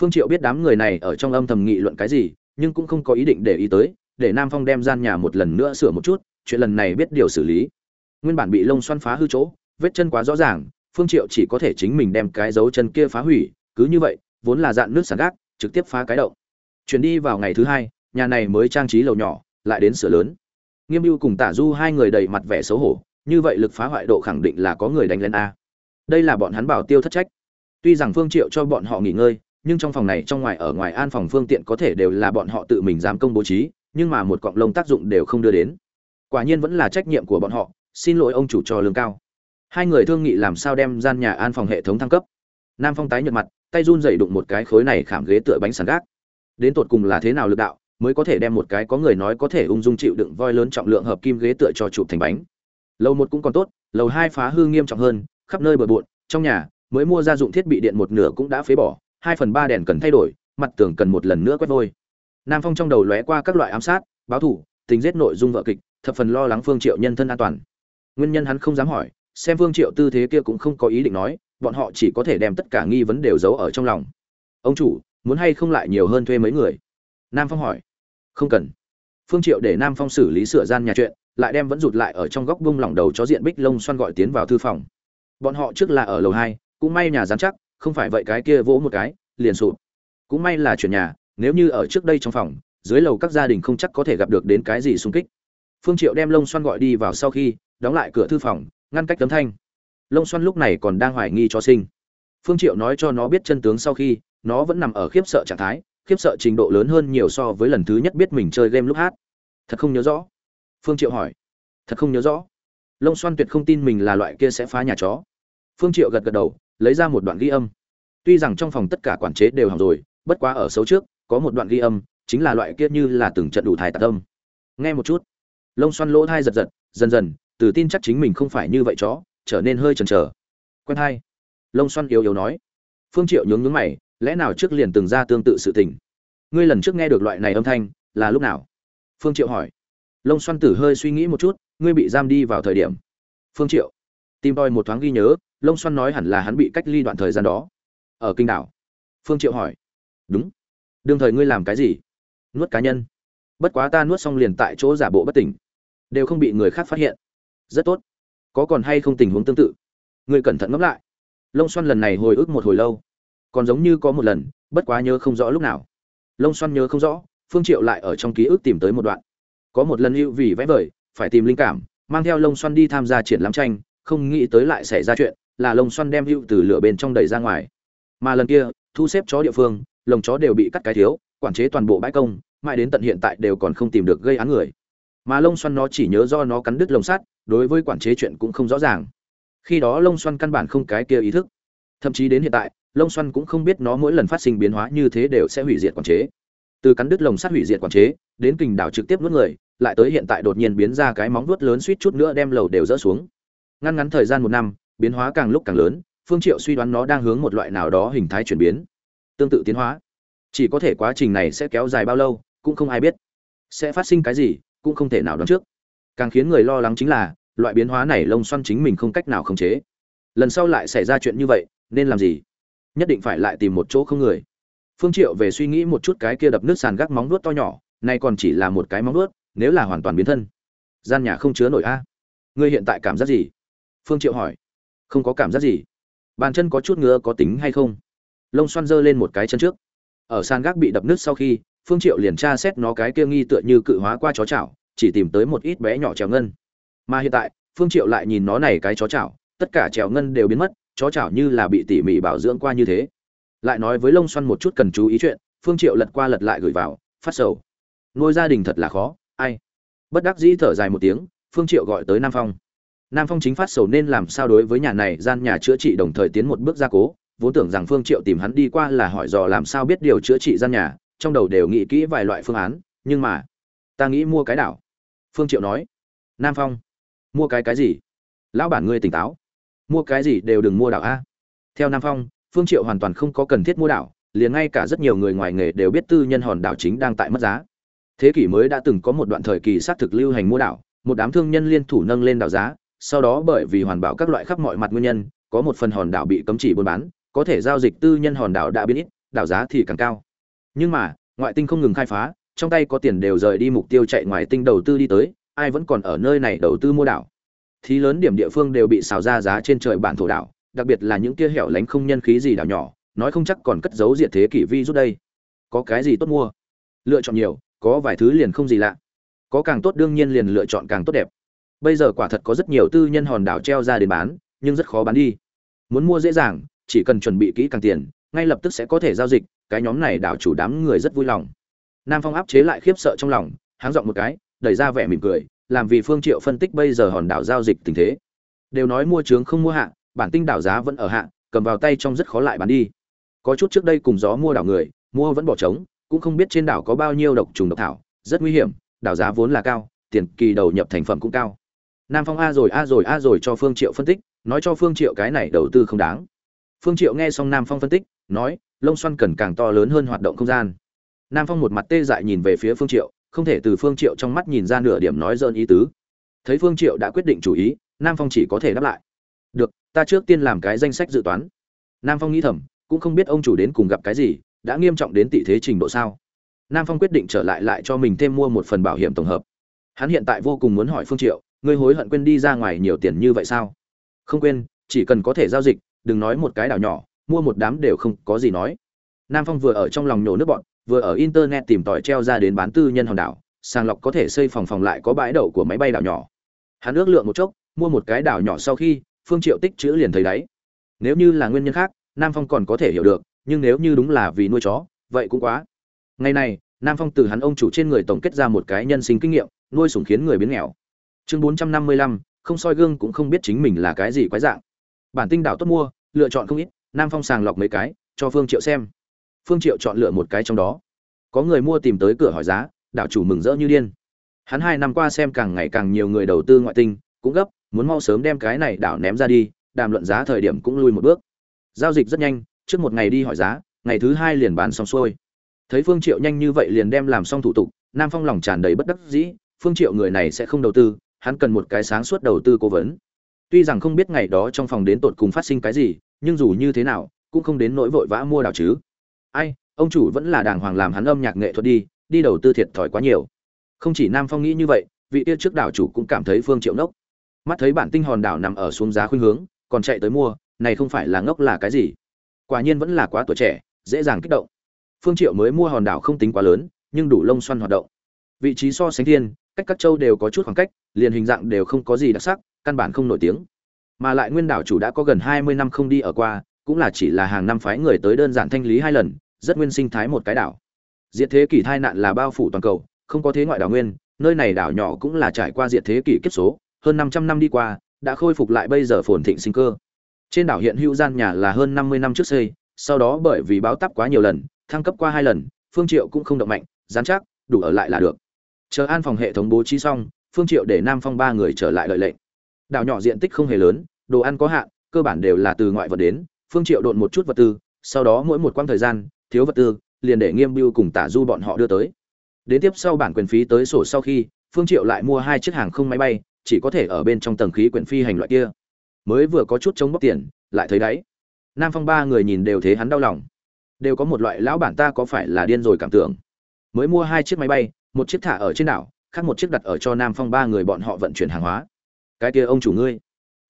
Phương triệu biết đám người này ở trong âm thầm nghị luận cái gì, nhưng cũng không có ý định để ý tới, để nam phong đem gian nhà một lần nữa sửa một chút, chuyện lần này biết điều xử lý. Nguyên bản bị lông xoăn phá hư chỗ, vết chân quá rõ ràng, phương triệu chỉ có thể chính mình đem cái dấu chân kia phá hủy, cứ như vậy, vốn là dạn nước sàn gác trực tiếp phá cái động. Chuyển đi vào ngày thứ hai, nhà này mới trang trí lầu nhỏ, lại đến sửa lớn. Nghiêm mưu cùng tả du hai người đầy mặt vẻ xấu hổ, như vậy lực phá hoại độ khẳng định là có người đánh lên a. Đây là bọn hắn bảo tiêu thất trách. Tuy rằng phương triệu cho bọn họ nghỉ ngơi, nhưng trong phòng này trong ngoài ở ngoài an phòng phương tiện có thể đều là bọn họ tự mình dám công bố trí, nhưng mà một cọng lông tác dụng đều không đưa đến. Quả nhiên vẫn là trách nhiệm của bọn họ, xin lỗi ông chủ cho lương cao. Hai người thương nghị làm sao đem gian nhà an phòng hệ thống thăng cấp. Nam phong tái nhợt mặt tay run dậy đụng một cái khối này khảm ghế tựa bánh sàn gác. Đến tột cùng là thế nào lực đạo, mới có thể đem một cái có người nói có thể ung dung chịu đựng voi lớn trọng lượng hợp kim ghế tựa cho chụp thành bánh. Lầu một cũng còn tốt, lầu hai phá hư nghiêm trọng hơn, khắp nơi bờ bộn, trong nhà, mới mua gia dụng thiết bị điện một nửa cũng đã phế bỏ, hai phần ba đèn cần thay đổi, mặt tường cần một lần nữa quét vôi. Nam phong trong đầu lóe qua các loại ám sát, báo thủ, tình giết nội dung vợ kịch, thập phần lo lắng phương triệu nhân thân an toàn. Nguyên nhân hắn không dám hỏi, xem phương triệu tư thế kia cũng không có ý định nói bọn họ chỉ có thể đem tất cả nghi vấn đều giấu ở trong lòng. Ông chủ, muốn hay không lại nhiều hơn thuê mấy người? Nam phong hỏi. Không cần. Phương triệu để nam phong xử lý sửa gian nhà chuyện, lại đem vẫn rụt lại ở trong góc bung lỏng đầu chó diện bích lông xoăn gọi tiến vào thư phòng. Bọn họ trước là ở lầu hai, cũng may nhà dán chắc, không phải vậy cái kia vỗ một cái, liền sụp. Cũng may là chuyển nhà, nếu như ở trước đây trong phòng, dưới lầu các gia đình không chắc có thể gặp được đến cái gì xung kích. Phương triệu đem lông xoăn gọi đi vào sau khi, đóng lại cửa thư phòng, ngăn cách tấm thanh lông xoăn lúc này còn đang hoài nghi cho sinh. Phương triệu nói cho nó biết chân tướng sau khi, nó vẫn nằm ở khiếp sợ trạng thái, khiếp sợ trình độ lớn hơn nhiều so với lần thứ nhất biết mình chơi game lúc hát. Thật không nhớ rõ? Phương triệu hỏi. Thật không nhớ rõ? Lông xoăn tuyệt không tin mình là loại kia sẽ phá nhà chó. Phương triệu gật gật đầu, lấy ra một đoạn ghi âm. Tuy rằng trong phòng tất cả quản chế đều hỏng rồi, bất quá ở xấu trước, có một đoạn ghi âm, chính là loại kia như là từng trận đủ thải tạc âm. Nghe một chút. Lông xoăn lỗ thai giật giật, dần dần từ tin chắc chính mình không phải như vậy chó trở nên hơi chần chờ. Quen hai. Lông xoăn yếu yếu nói. Phương triệu nhướng nhướng mày, lẽ nào trước liền từng ra tương tự sự tình? Ngươi lần trước nghe được loại này âm thanh, là lúc nào? Phương triệu hỏi. Lông xoăn tử hơi suy nghĩ một chút, ngươi bị giam đi vào thời điểm. Phương triệu. Tìm tòi một thoáng ghi nhớ, lông xoăn nói hẳn là hắn bị cách ly đoạn thời gian đó. Ở kinh đảo. Phương triệu hỏi. Đúng. Đương thời ngươi làm cái gì? Nuốt cá nhân. Bất quá ta nuốt xong liền tại chỗ giả bộ bất tỉnh. Đều không bị người khác phát hiện. Rất tốt có còn hay không tình huống tương tự? Ngươi cẩn thận ngẫm lại. Lông xoăn lần này hồi ức một hồi lâu. Còn giống như có một lần, bất quá nhớ không rõ lúc nào. Lông xoăn nhớ không rõ, phương triệu lại ở trong ký ức tìm tới một đoạn. Có một lần hữu vì vẽ vời, phải tìm linh cảm, mang theo lông xoăn đi tham gia triển lãm tranh, không nghĩ tới lại xảy ra chuyện, là lông xoăn đem hữu từ lửa bên trong đẩy ra ngoài. Mà lần kia, thu xếp chó địa phương, lồng chó đều bị cắt cái thiếu, quản chế toàn bộ bãi công, mãi đến tận hiện tại đều còn không tìm được gây án người mà lông xoăn nó chỉ nhớ do nó cắn đứt lồng sắt, đối với quản chế chuyện cũng không rõ ràng. Khi đó lông xoăn căn bản không cái kia ý thức. Thậm chí đến hiện tại, lông xoăn cũng không biết nó mỗi lần phát sinh biến hóa như thế đều sẽ hủy diệt quản chế. Từ cắn đứt lồng sắt hủy diệt quản chế, đến kình đảo trực tiếp nuốt người, lại tới hiện tại đột nhiên biến ra cái móng vuốt lớn suýt chút nữa đem lầu đều rỡ xuống. Ngăn ngắn thời gian một năm, biến hóa càng lúc càng lớn, phương triệu suy đoán nó đang hướng một loại nào đó hình thái chuyển biến. Tương tự tiến hóa. Chỉ có thể quá trình này sẽ kéo dài bao lâu, cũng không ai biết. Sẽ phát sinh cái gì cũng không thể nào đoán trước. Càng khiến người lo lắng chính là, loại biến hóa này lông xoăn chính mình không cách nào khống chế. Lần sau lại xảy ra chuyện như vậy, nên làm gì? Nhất định phải lại tìm một chỗ không người. Phương triệu về suy nghĩ một chút cái kia đập nước sàn gác móng nuốt to nhỏ, nay còn chỉ là một cái móng nuốt nếu là hoàn toàn biến thân, gian nhà không chứa nổi a. Ngươi hiện tại cảm giác gì? Phương triệu hỏi. Không có cảm giác gì. Bàn chân có chút ngứa có tính hay không? Lông xoăn giơ lên một cái chân trước. Ở sàn gác bị đập nứt sau khi phương triệu liền tra xét nó cái kia nghi tựa như cự hóa qua chó chảo, chỉ tìm tới một ít bé nhỏ trèo ngân. Mà hiện tại, phương triệu lại nhìn nó này cái chó chảo, tất cả trèo ngân đều biến mất, chó chảo như là bị tỉ mỉ bảo dưỡng qua như thế. Lại nói với lông xoăn một chút cần chú ý chuyện, phương triệu lật qua lật lại gửi vào, phát sầu. Nuôi gia đình thật là khó, ai? Bất đắc dĩ thở dài một tiếng, phương triệu gọi tới nam phong. Nam phong chính phát sầu nên làm sao đối với nhà này gian nhà chữa trị đồng thời tiến một bước gia cố, vốn tưởng rằng phương triệu tìm hắn đi qua là hỏi dò làm sao biết điều chữa trị gian nhà trong đầu đều nghĩ kỹ vài loại phương án, nhưng mà, ta nghĩ mua cái đảo. Phương triệu nói, nam phong, mua cái cái gì? Lão bản ngươi tỉnh táo. Mua cái gì đều đừng mua đảo a. Theo nam phong, phương triệu hoàn toàn không có cần thiết mua đảo, liền ngay cả rất nhiều người ngoài nghề đều biết tư nhân hòn đảo chính đang tại mất giá. Thế kỷ mới đã từng có một đoạn thời kỳ xác thực lưu hành mua đảo, một đám thương nhân liên thủ nâng lên đảo giá, sau đó bởi vì hoàn bảo các loại khắp mọi mặt nguyên nhân, có một phần hòn đảo bị cấm chỉ buôn bán, có thể giao dịch tư nhân hòn đảo đã biến ít, đảo giá thì càng cao nhưng mà, ngoại tinh không ngừng khai phá, trong tay có tiền đều rời đi mục tiêu chạy ngoài tinh đầu tư đi tới, ai vẫn còn ở nơi này đầu tư mua đảo. Thì lớn điểm địa phương đều bị xào ra giá trên trời bản thổ đảo, đặc biệt là những kia hẻo lánh không nhân khí gì đảo nhỏ, nói không chắc còn cất giấu diệt thế kỷ vi rút đây. Có cái gì tốt mua? Lựa chọn nhiều, có vài thứ liền không gì lạ. Có càng tốt đương nhiên liền lựa chọn càng tốt đẹp. Bây giờ quả thật có rất nhiều tư nhân hòn đảo treo ra để bán, nhưng rất khó bán đi. Muốn mua dễ dàng, chỉ cần chuẩn bị kỹ càng tiền ngay lập tức sẽ có thể giao dịch, cái nhóm này đảo chủ đám người rất vui lòng. Nam phong áp chế lại khiếp sợ trong lòng, háng dọn một cái, đẩy ra vẻ mỉm cười, làm vì phương triệu phân tích bây giờ hòn đảo giao dịch tình thế. Đều nói mua trướng không mua hạ, bản tinh đảo giá vẫn ở hạ, cầm vào tay trong rất khó lại bán đi. Có chút trước đây cùng gió mua đảo người, mua vẫn bỏ trống, cũng không biết trên đảo có bao nhiêu độc trùng độc thảo, rất nguy hiểm, đảo giá vốn là cao, tiền kỳ đầu nhập thành phẩm cũng cao. Nam phong a rồi a rồi a rồi cho phương triệu phân tích, nói cho phương triệu cái này đầu tư không đáng phương triệu nghe xong nam phong phân tích, nói, lông xoăn cần càng to lớn hơn hoạt động không gian. Nam phong một mặt tê dại nhìn về phía phương triệu, không thể từ phương triệu trong mắt nhìn ra nửa điểm nói dơn ý tứ. Thấy phương triệu đã quyết định chủ ý, nam phong chỉ có thể đáp lại. Được, ta trước tiên làm cái danh sách dự toán. Nam phong nghĩ thầm, cũng không biết ông chủ đến cùng gặp cái gì, đã nghiêm trọng đến tỷ thế trình độ sao. Nam phong quyết định trở lại lại cho mình thêm mua một phần bảo hiểm tổng hợp. Hắn hiện tại vô cùng muốn hỏi phương triệu, ngươi hối hận quên đi ra ngoài nhiều tiền như vậy sao? Không quên, chỉ cần có thể giao dịch đừng nói một cái đảo nhỏ, mua một đám đều không có gì nói. Nam phong vừa ở trong lòng nhổ nước bọn, vừa ở internet tìm tòi treo ra đến bán tư nhân hòn đảo, sàng lọc có thể xây phòng phòng lại có bãi đậu của máy bay đảo nhỏ. Hắn ước lượng một chốc, mua một cái đảo nhỏ sau khi, phương triệu tích chữ liền thấy đấy. Nếu như là nguyên nhân khác, nam phong còn có thể hiểu được, nhưng nếu như đúng là vì nuôi chó, vậy cũng quá. Ngày này, nam phong từ hắn ông chủ trên người tổng kết ra một cái nhân sinh kinh nghiệm, nuôi sủng khiến người biến nghèo. Chương bốn trăm năm mươi lăm, không soi gương cũng không biết chính mình là cái gì quái dạng bản tinh đảo tốt mua, lựa chọn không ít, nam phong sàng lọc mấy cái, cho phương triệu xem. Phương triệu chọn lựa một cái trong đó. Có người mua tìm tới cửa hỏi giá, đảo chủ mừng rỡ như điên. Hắn hai năm qua xem càng ngày càng nhiều người đầu tư ngoại tinh, cũng gấp, muốn mau sớm đem cái này đảo ném ra đi, đàm luận giá thời điểm cũng lui một bước. Giao dịch rất nhanh, trước một ngày đi hỏi giá, ngày thứ hai liền bán xong xuôi. Thấy phương triệu nhanh như vậy liền đem làm xong thủ tục, nam phong lòng tràn đầy bất đắc dĩ, phương triệu người này sẽ không đầu tư, hắn cần một cái sáng suốt đầu tư cố vấn tuy rằng không biết ngày đó trong phòng đến tột cùng phát sinh cái gì, nhưng dù như thế nào, cũng không đến nỗi vội vã mua đảo chứ. Ai, ông chủ vẫn là đàng hoàng làm hắn âm nhạc nghệ thuật đi đi đầu tư thiệt thòi quá nhiều. Không chỉ nam phong nghĩ như vậy, vị kia trước đảo chủ cũng cảm thấy phương triệu nốc. Mắt thấy bản tinh hòn đảo nằm ở xuống giá khuynh hướng, còn chạy tới mua, này không phải là ngốc là cái gì? Quả nhiên vẫn là quá tuổi trẻ, dễ dàng kích động. Phương triệu mới mua hòn đảo không tính quá lớn, nhưng đủ lông xoăn hoạt động. Vị trí so sánh thiên, cách các châu đều có chút khoảng cách, liền hình dạng đều không có gì đặc sắc căn bản không nổi tiếng. Mà lại nguyên đảo chủ đã có gần 20 năm không đi ở qua, cũng là chỉ là hàng năm phái người tới đơn giản thanh lý hai lần, rất nguyên sinh thái một cái đảo. Diệt thế kỷ tai nạn là bao phủ toàn cầu, không có thế ngoại đảo nguyên, nơi này đảo nhỏ cũng là trải qua diệt thế kỷ kiếp số, hơn 500 năm đi qua, đã khôi phục lại bây giờ phồn thịnh sinh cơ. Trên đảo hiện hữu gian nhà là hơn 50 năm trước xây, sau đó bởi vì báo tắp quá nhiều lần, thăng cấp qua hai lần, phương triệu cũng không động mạnh, dán chắc, đủ ở lại là được. Chờ an phòng hệ thống bố trí xong, phương triệu để nam phong ba người trở lại lợi lệnh đảo nhỏ diện tích không hề lớn, đồ ăn có hạn, cơ bản đều là từ ngoại vật đến, phương triệu độn một chút vật tư, sau đó mỗi một quãng thời gian, thiếu vật tư, liền để nghiêm biêu cùng tả du bọn họ đưa tới. Đến tiếp sau bản quyền phí tới sổ sau khi, phương triệu lại mua hai chiếc hàng không máy bay, chỉ có thể ở bên trong tầng khí quyển phi hành loại kia. Mới vừa có chút chống bóc tiền, lại thấy đấy nam phong ba người nhìn đều thấy hắn đau lòng. Đều có một loại lão bản ta có phải là điên rồi cảm tưởng. Mới mua hai chiếc máy bay, một chiếc thả ở trên đảo, khác một chiếc đặt ở cho nam phong ba người bọn họ vận chuyển hàng hóa cái kia ông chủ ngươi.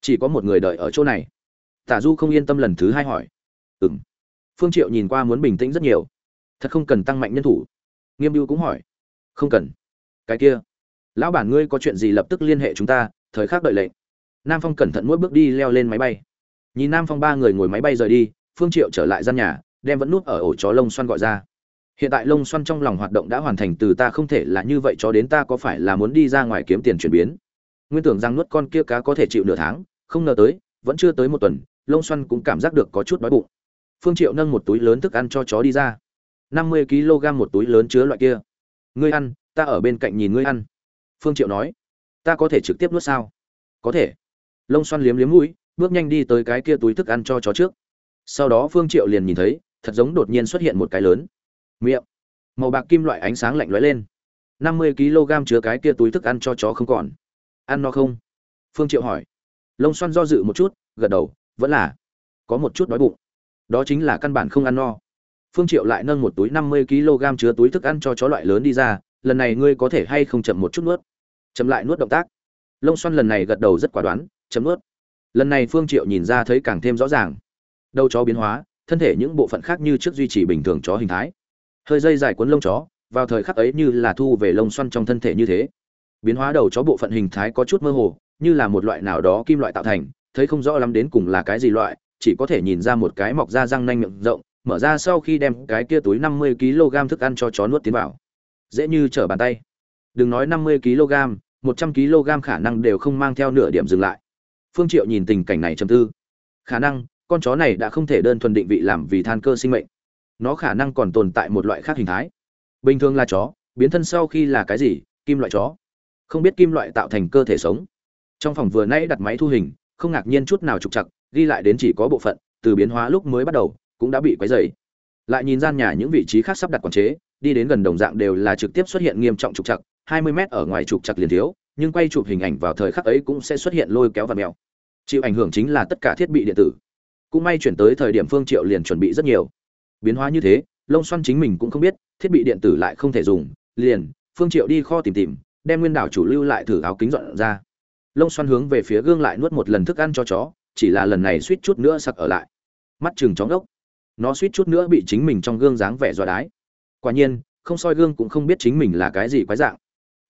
Chỉ có một người đợi ở chỗ này. Tả du không yên tâm lần thứ hai hỏi. Ừng phương triệu nhìn qua muốn bình tĩnh rất nhiều. Thật không cần tăng mạnh nhân thủ. Nghiêm biêu cũng hỏi. Không cần. Cái kia. Lão bản ngươi có chuyện gì lập tức liên hệ chúng ta, thời khắc đợi lệnh. Nam phong cẩn thận mỗi bước đi leo lên máy bay. Nhìn nam phong ba người ngồi máy bay rời đi, phương triệu trở lại gian nhà, đem vẫn nuốt ở ổ chó lông xoăn gọi ra. Hiện tại lông xoăn trong lòng hoạt động đã hoàn thành từ ta không thể là như vậy cho đến ta có phải là muốn đi ra ngoài kiếm tiền chuyển biến nguyên tưởng rằng nuốt con kia cá có thể chịu nửa tháng, không ngờ tới, vẫn chưa tới một tuần, lông xoăn cũng cảm giác được có chút đói bụng. Phương triệu nâng một túi lớn thức ăn cho chó đi ra. năm mươi kg một túi lớn chứa loại kia. Ngươi ăn, ta ở bên cạnh nhìn ngươi ăn. Phương triệu nói. Ta có thể trực tiếp nuốt sao? Có thể. Lông xoăn liếm liếm mũi, bước nhanh đi tới cái kia túi thức ăn cho chó trước. Sau đó phương triệu liền nhìn thấy, thật giống đột nhiên xuất hiện một cái lớn. Miệng. Màu bạc kim loại ánh sáng lạnh lóe lên. năm mươi kg chứa cái kia túi thức ăn cho chó không còn ăn no không? Phương triệu hỏi. Lông xoăn do dự một chút, gật đầu, vẫn là. Có một chút đói bụng. Đó chính là căn bản không ăn no. Phương triệu lại nâng một túi năm mươi kg chứa túi thức ăn cho chó loại lớn đi ra, lần này ngươi có thể hay không chậm một chút nuốt? Chậm lại nuốt động tác. Lông xoăn lần này gật đầu rất quả đoán chấm nuốt. Lần này phương triệu nhìn ra thấy càng thêm rõ ràng. Đầu chó biến hóa, thân thể những bộ phận khác như trước duy trì bình thường chó hình thái. Hơi dây dài cuốn lông chó, vào thời khắc ấy như là thu về lông xoăn trong thân thể như thế biến hóa đầu chó bộ phận hình thái có chút mơ hồ, như là một loại nào đó kim loại tạo thành, thấy không rõ lắm đến cùng là cái gì loại, chỉ có thể nhìn ra một cái mọc ra răng nanh miệng rộng, mở ra sau khi đem cái kia túi 50 kg thức ăn cho chó nuốt tiến vào. Dễ như trở bàn tay. Đừng nói 50 kg 100 kg khả năng đều không mang theo nửa điểm dừng lại. Phương triệu nhìn tình cảnh này trầm tư. Khả năng, con chó này đã không thể đơn thuần định vị làm vì than cơ sinh mệnh. Nó khả năng còn tồn tại một loại khác hình thái. Bình thường là chó, biến thân sau khi là cái gì? Kim loại chó không biết kim loại tạo thành cơ thể sống. Trong phòng vừa nãy đặt máy thu hình, không ngạc nhiên chút nào trục chặt ghi lại đến chỉ có bộ phận, từ biến hóa lúc mới bắt đầu, cũng đã bị quấy dày lại nhìn gian nhà những vị trí khác sắp đặt quản chế, đi đến gần đồng dạng đều là trực tiếp xuất hiện nghiêm trọng trục chặt 20 mét ở ngoài trục chặt liền thiếu, nhưng quay chụp hình ảnh vào thời khắc ấy cũng sẽ xuất hiện lôi kéo và mèo. Chịu ảnh hưởng chính là tất cả thiết bị điện tử. Cũng may chuyển tới thời điểm phương triệu liền chuẩn bị rất nhiều. Biến hóa như thế, lông xoăn chính mình cũng không biết, thiết bị điện tử lại không thể dùng, liền, phương triệu đi kho tìm tìm đem nguyên đảo chủ lưu lại thử áo kính dọn ra. Lông xoăn hướng về phía gương lại nuốt một lần thức ăn cho chó, chỉ là lần này suýt chút nữa sặc ở lại. Mắt chừng chó ngốc. Nó suýt chút nữa bị chính mình trong gương dáng vẻ dọa đái. Quả nhiên, không soi gương cũng không biết chính mình là cái gì quái dạng.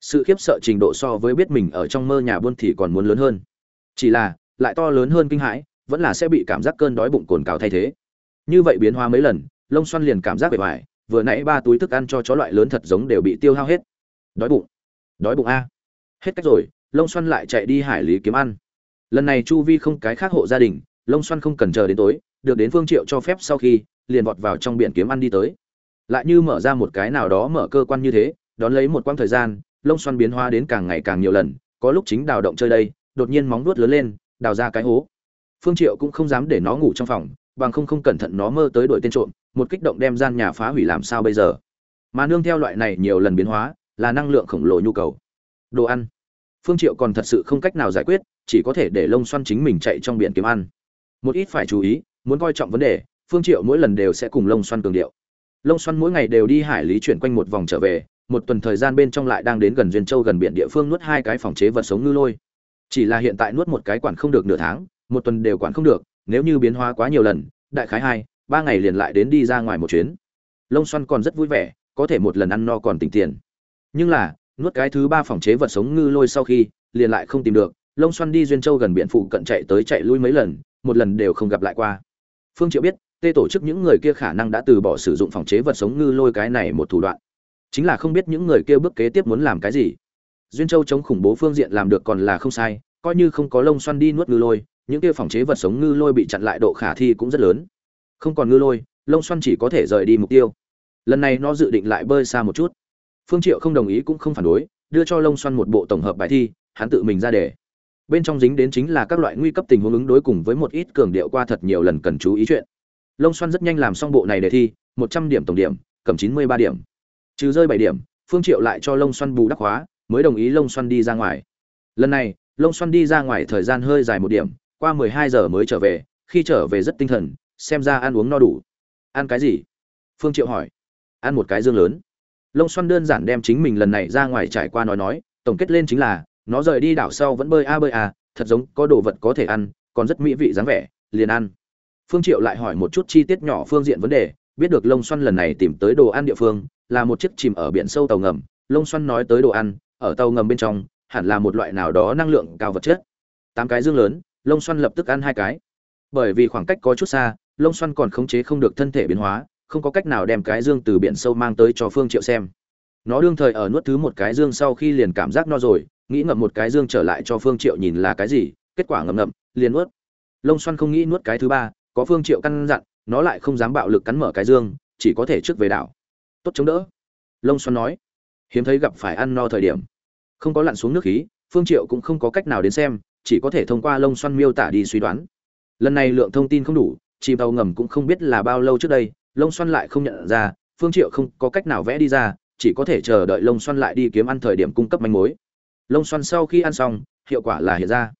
Sự khiếp sợ trình độ so với biết mình ở trong mơ nhà buôn thì còn muốn lớn hơn. Chỉ là, lại to lớn hơn kinh hãi, vẫn là sẽ bị cảm giác cơn đói bụng cồn cào thay thế. Như vậy biến hóa mấy lần, lông xoăn liền cảm giác bề ngoài vừa nãy ba túi thức ăn cho chó loại lớn thật giống đều bị tiêu hao hết. Đói bụng đói bụng a. Hết cách rồi lông xoăn lại chạy đi hải lý kiếm ăn. Lần này chu vi không cái khác hộ gia đình lông xoăn không cần chờ đến tối, được đến phương triệu cho phép sau khi, liền vọt vào trong biển kiếm ăn đi tới. Lại như mở ra một cái nào đó mở cơ quan như thế, đón lấy một quãng thời gian lông xoăn biến hóa đến càng ngày càng nhiều lần, có lúc chính đào động chơi đây, đột nhiên móng vuốt lớn lên, đào ra cái hố. Phương triệu cũng không dám để nó ngủ trong phòng, bằng không không cẩn thận nó mơ tới đội tên trộm, một kích động đem gian nhà phá hủy làm sao bây giờ. Mà nương theo loại này nhiều lần biến hóa là năng lượng khổng lồ nhu cầu. Đồ ăn. Phương triệu còn thật sự không cách nào giải quyết, chỉ có thể để lông xoăn chính mình chạy trong biển kiếm ăn. Một ít phải chú ý, muốn coi trọng vấn đề, phương triệu mỗi lần đều sẽ cùng lông xoăn cường điệu. Lông xoăn mỗi ngày đều đi hải lý chuyển quanh một vòng trở về, một tuần thời gian bên trong lại đang đến gần duyên châu gần biển địa phương nuốt hai cái phòng chế vật sống ngư lôi. Chỉ là hiện tại nuốt một cái quản không được nửa tháng, một tuần đều quản không được, nếu như biến hóa quá nhiều lần, đại khái hai, ba ngày liền lại đến đi ra ngoài một chuyến. Lông xoăn còn rất vui vẻ, có thể một lần ăn no còn tỉnh tiền nhưng là, nuốt cái thứ ba phòng chế vật sống ngư lôi sau khi, liền lại không tìm được, lông xoăn đi duyên châu gần biển phụ cận chạy tới chạy lui mấy lần, một lần đều không gặp lại qua. Phương triệu biết, tê tổ chức những người kia khả năng đã từ bỏ sử dụng phòng chế vật sống ngư lôi cái này một thủ đoạn. Chính là không biết những người kia bước kế tiếp muốn làm cái gì. Duyên châu chống khủng bố phương diện làm được còn là không sai, coi như không có lông xoăn đi nuốt ngư lôi, những kia phòng chế vật sống ngư lôi bị chặn lại độ khả thi cũng rất lớn. Không còn ngư lôi, lông xoăn chỉ có thể rời đi mục tiêu. Lần này nó dự định lại bơi xa một chút phương triệu không đồng ý cũng không phản đối, đưa cho lông xoăn một bộ tổng hợp bài thi, hắn tự mình ra đề. Bên trong dính đến chính là các loại nguy cấp tình huống ứng đối cùng với một ít cường điệu qua thật nhiều lần cần chú ý chuyện. Lông xoăn rất nhanh làm xong bộ này đề thi, một trăm điểm tổng điểm, cầm chín mươi ba điểm. Trừ rơi bảy điểm, phương triệu lại cho lông xoăn bù đắp hóa mới đồng ý lông xoăn đi ra ngoài. Lần này lông xoăn đi ra ngoài thời gian hơi dài một điểm, qua mười hai giờ mới trở về, khi trở về rất tinh thần, xem ra ăn uống no đủ. Ăn cái gì? Phương triệu hỏi. Ăn một cái dương lớn lông xoăn đơn giản đem chính mình lần này ra ngoài trải qua nói nói, tổng kết lên chính là, nó rời đi đảo sau vẫn bơi a bơi a, thật giống có đồ vật có thể ăn, còn rất mỹ vị dáng vẻ, liền ăn. Phương triệu lại hỏi một chút chi tiết nhỏ phương diện vấn đề, biết được lông xoăn lần này tìm tới đồ ăn địa phương, là một chiếc chìm ở biển sâu tàu ngầm. Lông xoăn nói tới đồ ăn, ở tàu ngầm bên trong, hẳn là một loại nào đó năng lượng cao vật chất. Tám cái dương lớn lông xoăn lập tức ăn hai cái. Bởi vì khoảng cách có chút xa lông xoăn còn khống chế không được thân thể biến hóa không có cách nào đem cái dương từ biển sâu mang tới cho phương triệu xem. Nó đương thời ở nuốt thứ một cái dương sau khi liền cảm giác no rồi, nghĩ ngậm một cái dương trở lại cho phương triệu nhìn là cái gì, kết quả ngậm ngậm, liền nuốt. Lông xoăn không nghĩ nuốt cái thứ ba, có phương triệu căn dặn, nó lại không dám bạo lực cắn mở cái dương, chỉ có thể trước về đảo. Tốt chống đỡ. Lông xoăn nói. Hiếm thấy gặp phải ăn no thời điểm. Không có lặn xuống nước khí, phương triệu cũng không có cách nào đến xem, chỉ có thể thông qua lông xoăn miêu tả đi suy đoán. Lần này lượng thông tin không đủ, chìm tàu ngầm cũng không biết là bao lâu trước đây lông xoăn lại không nhận ra, phương triệu không có cách nào vẽ đi ra, chỉ có thể chờ đợi lông xoăn lại đi kiếm ăn thời điểm cung cấp manh mối. Lông xoăn sau khi ăn xong, hiệu quả là hiện ra.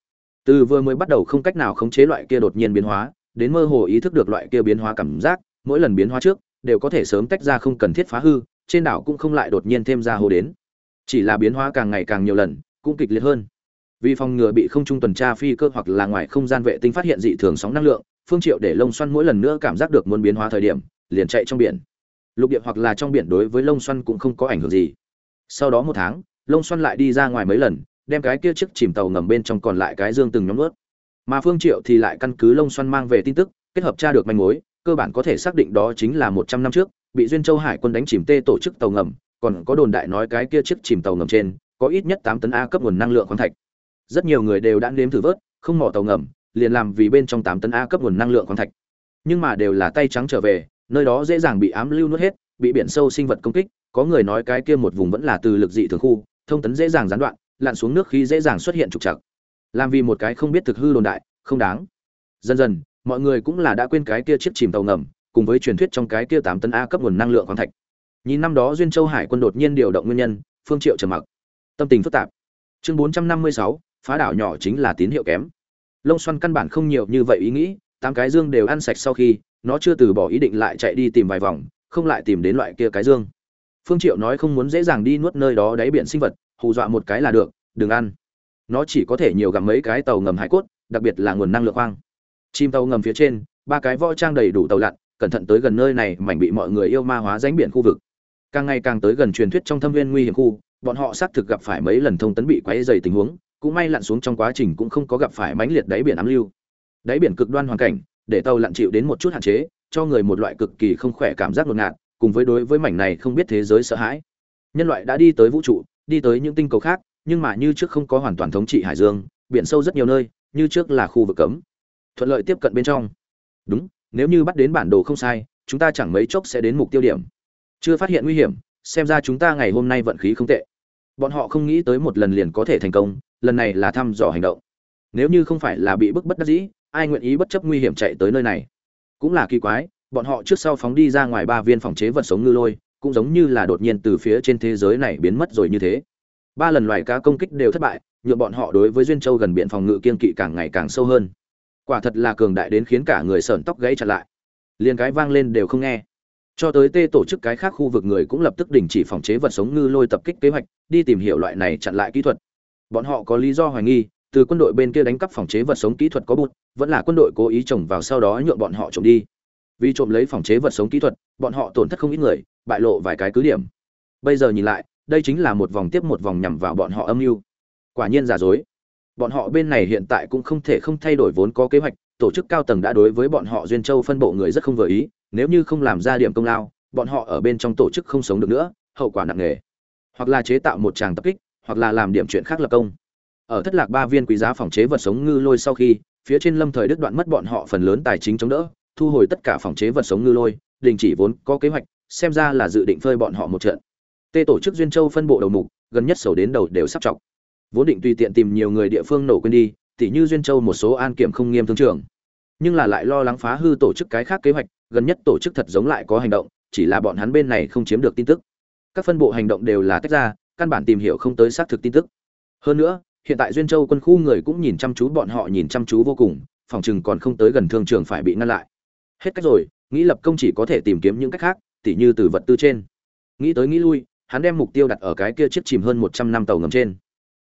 Từ vừa mới bắt đầu không cách nào khống chế loại kia đột nhiên biến hóa, đến mơ hồ ý thức được loại kia biến hóa cảm giác, mỗi lần biến hóa trước, đều có thể sớm tách ra không cần thiết phá hư, trên đảo cũng không lại đột nhiên thêm ra hồ đến. Chỉ là biến hóa càng ngày càng nhiều lần, cũng kịch liệt hơn. Vì phòng ngừa bị không trung tuần tra phi cơ hoặc là ngoài không gian vệ tinh phát hiện dị thường sóng năng lượng, phương triệu để lông xoăn mỗi lần nữa cảm giác được muốn biến hóa thời điểm liền chạy trong biển. Lục địa hoặc là trong biển đối với lông xoăn cũng không có ảnh hưởng gì. Sau đó một tháng lông xoăn lại đi ra ngoài mấy lần, đem cái kia chiếc chìm tàu ngầm bên trong còn lại cái dương từng nhóm ướt mà phương triệu thì lại căn cứ lông xoăn mang về tin tức, kết hợp tra được manh mối, cơ bản có thể xác định đó chính là một trăm năm trước, bị duyên châu hải quân đánh chìm tê tổ chức tàu ngầm, còn có đồn đại nói cái kia chiếc chìm tàu ngầm trên, có ít nhất tám tấn a cấp nguồn năng lượng khoáng thạch. Rất nhiều người đều đã nếm thử vớt, không mỏ tàu ngầm, liền làm vì bên trong tám tấn a cấp nguồn năng lượng khoáng thạch. Nhưng mà đều là tay trắng trở về nơi đó dễ dàng bị ám lưu nuốt hết, bị biển sâu sinh vật công kích, có người nói cái kia một vùng vẫn là từ lực dị thường khu, thông tấn dễ dàng gián đoạn, lặn xuống nước khi dễ dàng xuất hiện trục trặc. Làm vì một cái không biết thực hư đồn đại, không đáng. Dần dần, mọi người cũng là đã quên cái kia chiếc chìm tàu ngầm, cùng với truyền thuyết trong cái kia tám tấn a cấp nguồn năng lượng khoáng thạch. Nhìn năm đó duyên châu hải quân đột nhiên điều động nguyên nhân, phương triệu trầm mặc. Tâm tình phức tạp. Chương bốn trăm năm mươi sáu, phá đảo nhỏ chính là tín hiệu kém. Lông xoăn căn bản không nhiều như vậy ý nghĩ, tám cái dương đều ăn sạch sau khi nó chưa từ bỏ ý định lại chạy đi tìm vài vòng, không lại tìm đến loại kia cái dương. Phương triệu nói không muốn dễ dàng đi nuốt nơi đó đáy biển sinh vật, hù dọa một cái là được, đừng ăn. Nó chỉ có thể nhiều gặm mấy cái tàu ngầm hải cốt, đặc biệt là nguồn năng lượng khoang. Chim tàu ngầm phía trên, ba cái võ trang đầy đủ tàu lặn, cẩn thận tới gần nơi này, mảnh bị mọi người yêu ma hóa ránh biển khu vực. Càng ngày càng tới gần truyền thuyết trong thâm viên nguy hiểm khu, bọn họ xác thực gặp phải mấy lần thông tấn bị quấy dày tình huống, cũng may lặn xuống trong quá trình cũng không có gặp phải mãnh liệt đáy biển ám lưu. Đáy biển cực đoan hoàn cảnh để tàu lặn chịu đến một chút hạn chế, cho người một loại cực kỳ không khỏe cảm giác ngột ngạt, cùng với đối với mảnh này không biết thế giới sợ hãi. Nhân loại đã đi tới vũ trụ, đi tới những tinh cầu khác, nhưng mà như trước không có hoàn toàn thống trị hải dương, biển sâu rất nhiều nơi, như trước là khu vực cấm. Thuận lợi tiếp cận bên trong. Đúng, nếu như bắt đến bản đồ không sai, chúng ta chẳng mấy chốc sẽ đến mục tiêu điểm. Chưa phát hiện nguy hiểm, xem ra chúng ta ngày hôm nay vận khí không tệ. Bọn họ không nghĩ tới một lần liền có thể thành công, lần này là thăm dò hành động. Nếu như không phải là bị bức bất đắc dĩ ai nguyện ý bất chấp nguy hiểm chạy tới nơi này? Cũng là kỳ quái, bọn họ trước sau phóng đi ra ngoài ba viên phòng chế vật sống ngư lôi, cũng giống như là đột nhiên từ phía trên thế giới này biến mất rồi như thế. Ba lần loài cá công kích đều thất bại nhựa bọn họ đối với duyên châu gần biển phòng ngự kiên kỵ càng ngày càng sâu hơn. Quả thật là cường đại đến khiến cả người sởn tóc gãy chặt lại. Liền cái vang lên đều không nghe. Cho tới tê tổ chức cái khác khu vực người cũng lập tức đình chỉ phòng chế vật sống ngư lôi tập kích kế hoạch, đi tìm hiểu loại này chặn lại kỹ thuật. Bọn họ có lý do hoài nghi từ quân đội bên kia đánh cắp phòng chế vật sống kỹ thuật có bụt, vẫn là quân đội cố ý trồng vào sau đó nhượng bọn họ trộm đi. Vì trộm lấy phòng chế vật sống kỹ thuật, bọn họ tổn thất không ít người, bại lộ vài cái cứ điểm. Bây giờ nhìn lại, đây chính là một vòng tiếp một vòng nhằm vào bọn họ âm mưu. Quả nhiên giả dối. Bọn họ bên này hiện tại cũng không thể không thay đổi vốn có kế hoạch, tổ chức cao tầng đã đối với bọn họ duyên châu phân bộ người rất không vừa ý, nếu như không làm ra điểm công lao, bọn họ ở bên trong tổ chức không sống được nữa, hậu quả nặng nề. Hoặc là chế tạo một tràng tập kích, hoặc là làm điểm chuyện khác lập công ở thất lạc ba viên quý giá phòng chế vật sống ngư lôi sau khi, phía trên lâm thời đứt đoạn mất bọn họ phần lớn tài chính chống đỡ, thu hồi tất cả phòng chế vật sống ngư lôi, đình chỉ vốn có kế hoạch, xem ra là dự định phơi bọn họ một trận. Tê tổ chức duyên châu phân bộ đầu mục, gần nhất sầu đến đầu đều sắp chọc. Vốn định tùy tiện tìm nhiều người địa phương nổ quên đi, tỉ như duyên châu một số an kiểm không nghiêm thương trường. Nhưng là lại lo lắng phá hư tổ chức cái khác kế hoạch, gần nhất tổ chức thật giống lại có hành động, chỉ là bọn hắn bên này không chiếm được tin tức. Các phân bộ hành động đều là tách ra, căn bản tìm hiểu không tới xác thực tin tức. Hơn nữa hiện tại duyên châu quân khu người cũng nhìn chăm chú, bọn họ nhìn chăm chú vô cùng, phòng chừng còn không tới gần thương trường phải bị ngăn lại. Hết cách rồi, nghĩ lập công chỉ có thể tìm kiếm những cách khác, tỉ như từ vật tư trên. Nghĩ tới nghĩ lui, hắn đem mục tiêu đặt ở cái kia chiếc chìm hơn một trăm năm tàu ngầm trên.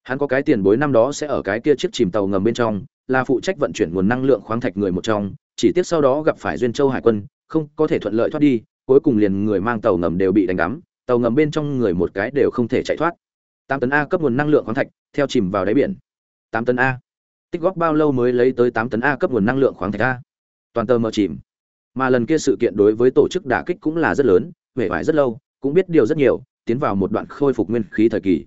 Hắn có cái tiền bối năm đó sẽ ở cái kia chiếc chìm tàu ngầm bên trong, là phụ trách vận chuyển nguồn năng lượng khoáng thạch người một trong, chỉ tiếc sau đó gặp phải duyên châu hải quân, không có thể thuận lợi thoát đi, cuối cùng liền người mang tàu ngầm đều bị đánh đắm, tàu ngầm bên trong người một cái đều không thể chạy thoát tám tấn a cấp nguồn năng lượng khoáng thạch, theo chìm vào đáy biển. Tám tấn a. Tích góp bao lâu mới lấy tới tám tấn a cấp nguồn năng lượng khoáng thạch a? Toàn tờ mờ chìm. Mà lần kia sự kiện đối với tổ chức đả kích cũng là rất lớn về vải rất lâu, cũng biết điều rất nhiều, tiến vào một đoạn khôi phục nguyên khí thời kỳ.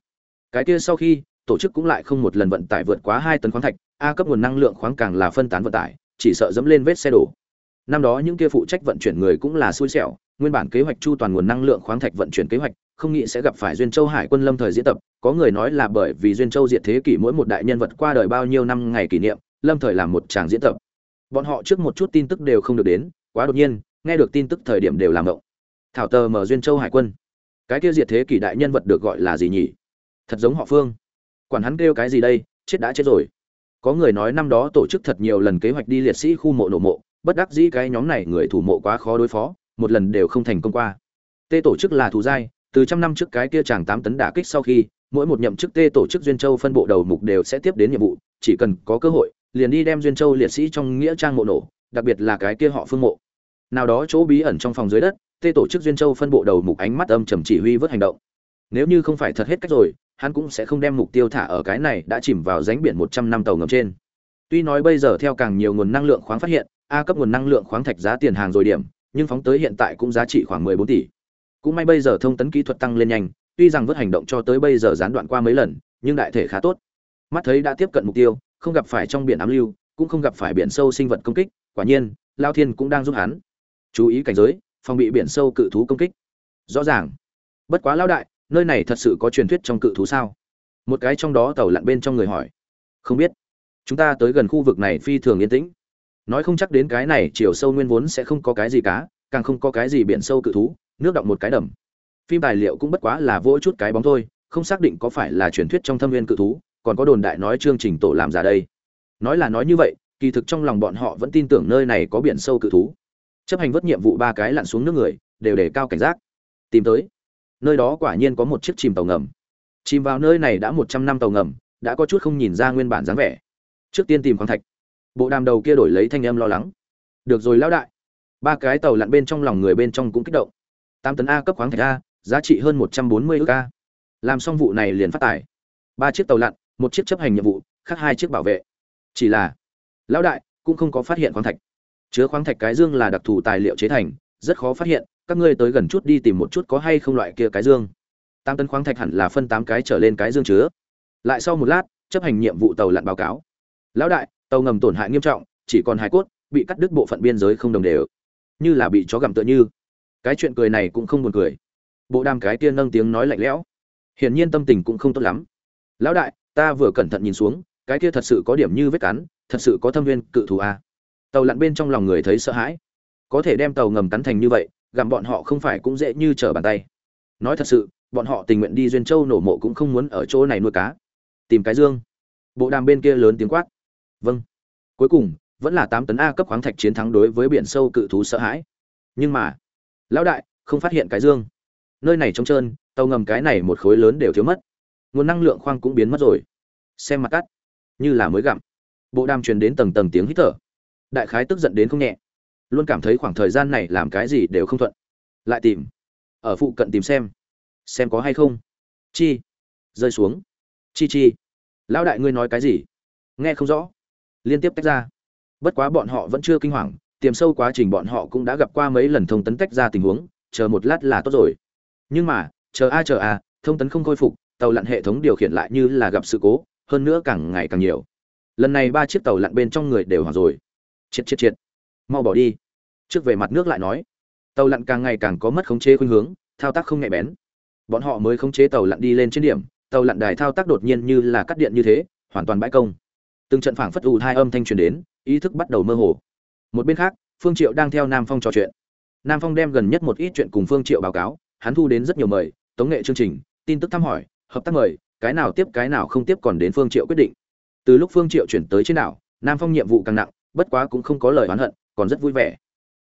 Cái kia sau khi, tổ chức cũng lại không một lần vận tải vượt quá hai tấn khoáng thạch, a cấp nguồn năng lượng khoáng càng là phân tán vận tải, chỉ sợ dẫm lên vết xe đổ. Năm đó những kia phụ trách vận chuyển người cũng là xui xẻo, nguyên bản kế hoạch chu toàn nguồn năng lượng khoáng thạch vận chuyển kế hoạch không nghĩ sẽ gặp phải duyên châu hải quân lâm thời diễn tập, có người nói là bởi vì duyên châu diệt thế kỷ mỗi một đại nhân vật qua đời bao nhiêu năm ngày kỷ niệm, lâm thời làm một tràng diễn tập. Bọn họ trước một chút tin tức đều không được đến, quá đột nhiên, nghe được tin tức thời điểm đều làm động. Thảo tờ mở duyên châu hải quân. Cái kia diệt thế kỷ đại nhân vật được gọi là gì nhỉ? Thật giống họ phương. Quản hắn kêu cái gì đây, chết đã chết rồi. Có người nói năm đó tổ chức thật nhiều lần kế hoạch đi liệt sĩ khu mộ nổ mộ, bất đắc dĩ cái nhóm này người thủ mộ quá khó đối phó, một lần đều không thành công qua. Tê tổ chức là thù giai từ trăm năm trước cái kia chàng tám tấn đả kích sau khi, mỗi một nhậm chức tê tổ chức duyên châu phân bộ đầu mục đều sẽ tiếp đến nhiệm vụ, chỉ cần có cơ hội, liền đi đem duyên châu liệt sĩ trong nghĩa trang mộ nổ, đặc biệt là cái kia họ phương mộ. Nào đó chỗ bí ẩn trong phòng dưới đất, tê tổ chức duyên châu phân bộ đầu mục ánh mắt âm trầm chỉ huy vớt hành động. Nếu như không phải thật hết cách rồi, hắn cũng sẽ không đem mục tiêu thả ở cái này đã chìm vào ránh biển một trăm năm tàu ngầm trên. Tuy nói bây giờ theo càng nhiều nguồn năng lượng khoáng phát hiện, a cấp nguồn năng lượng khoáng thạch giá tiền hàng rồi điểm, nhưng phóng tới hiện tại cũng giá trị khoảng mười bốn tỷ cũng may bây giờ thông tấn kỹ thuật tăng lên nhanh, tuy rằng vớt hành động cho tới bây giờ gián đoạn qua mấy lần, nhưng đại thể khá tốt. Mắt thấy đã tiếp cận mục tiêu, không gặp phải trong biển ám lưu, cũng không gặp phải biển sâu sinh vật công kích, quả nhiên, lao thiên cũng đang giúp hắn. Chú ý cảnh giới, phòng bị biển sâu cự thú công kích. Rõ ràng. Bất quá lao đại, nơi này thật sự có truyền thuyết trong cự thú sao? Một cái trong đó tàu lặn bên trong người hỏi. Không biết. Chúng ta tới gần khu vực này phi thường yên tĩnh. Nói không chắc đến cái này chiều sâu nguyên vốn sẽ không có cái gì cá, càng không có cái gì biển sâu cự thú nước động một cái đầm. Phim tài liệu cũng bất quá là vỗ chút cái bóng thôi, không xác định có phải là truyền thuyết trong thâm viên cự thú, còn có đồn đại nói chương trình tổ làm giả đây. Nói là nói như vậy, kỳ thực trong lòng bọn họ vẫn tin tưởng nơi này có biển sâu cự thú. Chấp hành vất nhiệm vụ ba cái lặn xuống nước người, đều để cao cảnh giác. Tìm tới. Nơi đó quả nhiên có một chiếc chìm tàu ngầm. Chìm vào nơi này đã một trăm năm tàu ngầm, đã có chút không nhìn ra nguyên bản dáng vẻ. Trước tiên tìm khoáng thạch. Bộ đàm đầu kia đổi lấy thanh âm lo lắng. Được rồi lão đại. Ba cái tàu lặn bên trong lòng người bên trong cũng kích động tám tấn a cấp khoáng thạch a, giá trị hơn một trăm bốn mươi ước a. Làm xong vụ này liền phát tài. Ba chiếc tàu lặn, một chiếc chấp hành nhiệm vụ, khác hai chiếc bảo vệ. Chỉ là, lão đại cũng không có phát hiện khoáng thạch. Chứa khoáng thạch cái dương là đặc thù tài liệu chế thành, rất khó phát hiện, các ngươi tới gần chút đi tìm một chút có hay không loại kia cái dương. Tám tấn khoáng thạch hẳn là phân tám cái trở lên cái dương chứa. Lại sau một lát, chấp hành nhiệm vụ tàu lặn báo cáo. Lão đại, tàu ngầm tổn hại nghiêm trọng, chỉ còn hai cốt, bị cắt đứt bộ phận biên giới không đồng đều. Như là bị chó gặm tựa như cái chuyện cười này cũng không buồn cười. Bộ đàm cái kia nâng tiếng nói lạnh lẽo. Hiển nhiên tâm tình cũng không tốt lắm. Lão đại, ta vừa cẩn thận nhìn xuống, cái kia thật sự có điểm như vết cắn, thật sự có thâm viên cự thù a tàu lặn bên trong lòng người thấy sợ hãi. Có thể đem tàu ngầm cắn thành như vậy, gặm bọn họ không phải cũng dễ như trở bàn tay. Nói thật sự, bọn họ tình nguyện đi duyên châu nổ mộ cũng không muốn ở chỗ này nuôi cá. Tìm cái dương. Bộ đàm bên kia lớn tiếng quát. Vâng. Cuối cùng, vẫn là tám tấn a cấp khoáng thạch chiến thắng đối với biển sâu cự thú sợ hãi. Nhưng mà lão đại, không phát hiện cái dương. Nơi này trống trơn, tàu ngầm cái này một khối lớn đều thiếu mất. Nguồn năng lượng khoang cũng biến mất rồi. Xem mặt cắt. Như là mới gặm. Bộ đàm truyền đến tầng tầng tiếng hít thở. Đại khái tức giận đến không nhẹ. Luôn cảm thấy khoảng thời gian này làm cái gì đều không thuận. Lại tìm. Ở phụ cận tìm xem. Xem có hay không. Chi. Rơi xuống. Chi chi. Lão đại ngươi nói cái gì? Nghe không rõ. Liên tiếp tách ra. Bất quá bọn họ vẫn chưa kinh hoàng tiềm sâu quá trình bọn họ cũng đã gặp qua mấy lần thông tấn tách ra tình huống, chờ một lát là tốt rồi. Nhưng mà, chờ a chờ a, thông tấn không khôi phục, tàu lặn hệ thống điều khiển lại như là gặp sự cố, hơn nữa càng ngày càng nhiều. Lần này ba chiếc tàu lặn bên trong người đều hoảng rồi. Triệt triệt triệt mau bỏ đi. Trước về mặt nước lại nói. Tàu lặn càng ngày càng có mất khống chế khuynh hướng, thao tác không nhạy bén. Bọn họ mới khống chế tàu lặn đi lên trên điểm, tàu lặn đài thao tác đột nhiên như là cắt điện như thế, hoàn toàn bãi công. Từng trận phảng phất ù hai âm thanh truyền đến, ý thức bắt đầu mơ hồ một bên khác, phương triệu đang theo nam phong trò chuyện. Nam phong đem gần nhất một ít chuyện cùng phương triệu báo cáo, hắn thu đến rất nhiều mời, tống nghệ chương trình, tin tức thăm hỏi, hợp tác mời, cái nào tiếp cái nào không tiếp còn đến phương triệu quyết định. Từ lúc phương triệu chuyển tới trên đảo, nam phong nhiệm vụ càng nặng, bất quá cũng không có lời oán hận, còn rất vui vẻ.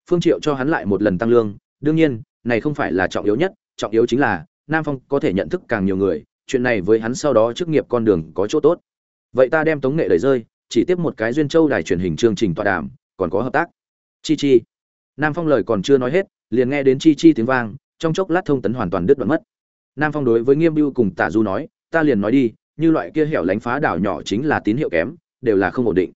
Phương triệu cho hắn lại một lần tăng lương, đương nhiên, này không phải là trọng yếu nhất, trọng yếu chính là, nam phong có thể nhận thức càng nhiều người, chuyện này với hắn sau đó chức nghiệp con đường có chỗ tốt. Vậy ta đem tống nghệ đẩy rơi, chỉ tiếp một cái duyên châu đài truyền hình chương trình tọa đàm còn có hợp tác. Chi chi. Nam phong lời còn chưa nói hết, liền nghe đến chi chi tiếng vang, trong chốc lát thông tấn hoàn toàn đứt đoạn mất. Nam phong đối với nghiêm biêu cùng tả du nói, ta liền nói đi, như loại kia hẻo lánh phá đảo nhỏ chính là tín hiệu kém, đều là không ổn định.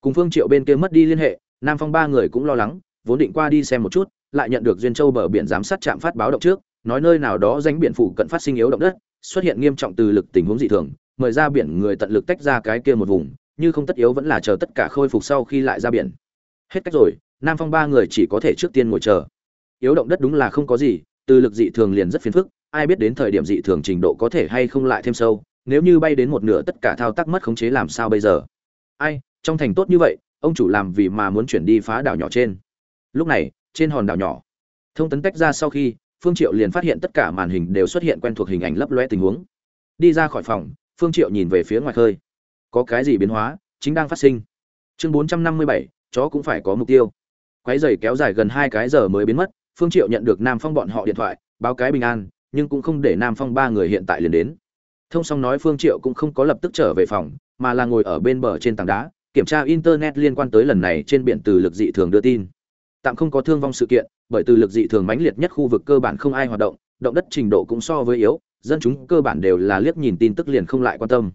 Cùng phương triệu bên kia mất đi liên hệ, nam phong ba người cũng lo lắng, vốn định qua đi xem một chút, lại nhận được duyên châu bờ biển giám sát trạm phát báo động trước, nói nơi nào đó danh biển phủ cận phát sinh yếu động đất, xuất hiện nghiêm trọng từ lực tình huống dị thường, mời ra biển người tận lực tách ra cái kia một vùng, như không tất yếu vẫn là chờ tất cả khôi phục sau khi lại ra biển hết cách rồi nam phong ba người chỉ có thể trước tiên ngồi chờ. Yếu động đất đúng là không có gì từ lực dị thường liền rất phiền phức ai biết đến thời điểm dị thường trình độ có thể hay không lại thêm sâu nếu như bay đến một nửa tất cả thao tác mất khống chế làm sao bây giờ? Ai trong thành tốt như vậy ông chủ làm vì mà muốn chuyển đi phá đảo nhỏ trên. Lúc này trên hòn đảo nhỏ thông tấn tách ra sau khi phương triệu liền phát hiện tất cả màn hình đều xuất hiện quen thuộc hình ảnh lấp loe tình huống. Đi ra khỏi phòng phương triệu nhìn về phía ngoài khơi. Có cái gì biến hóa chính đang phát sinh? Chương 457, chó cũng phải có mục tiêu. Quái giày kéo dài gần hai cái giờ mới biến mất, phương triệu nhận được nam phong bọn họ điện thoại, báo cái bình an, nhưng cũng không để nam phong ba người hiện tại liền đến. Thông xong nói phương triệu cũng không có lập tức trở về phòng, mà là ngồi ở bên bờ trên tảng đá, kiểm tra internet liên quan tới lần này trên biển từ lực dị thường đưa tin. Tạm không có thương vong sự kiện, bởi từ lực dị thường mãnh liệt nhất khu vực cơ bản không ai hoạt động động đất trình độ cũng so với yếu, dân chúng cơ bản đều là liếc nhìn tin tức liền không lại quan tâm.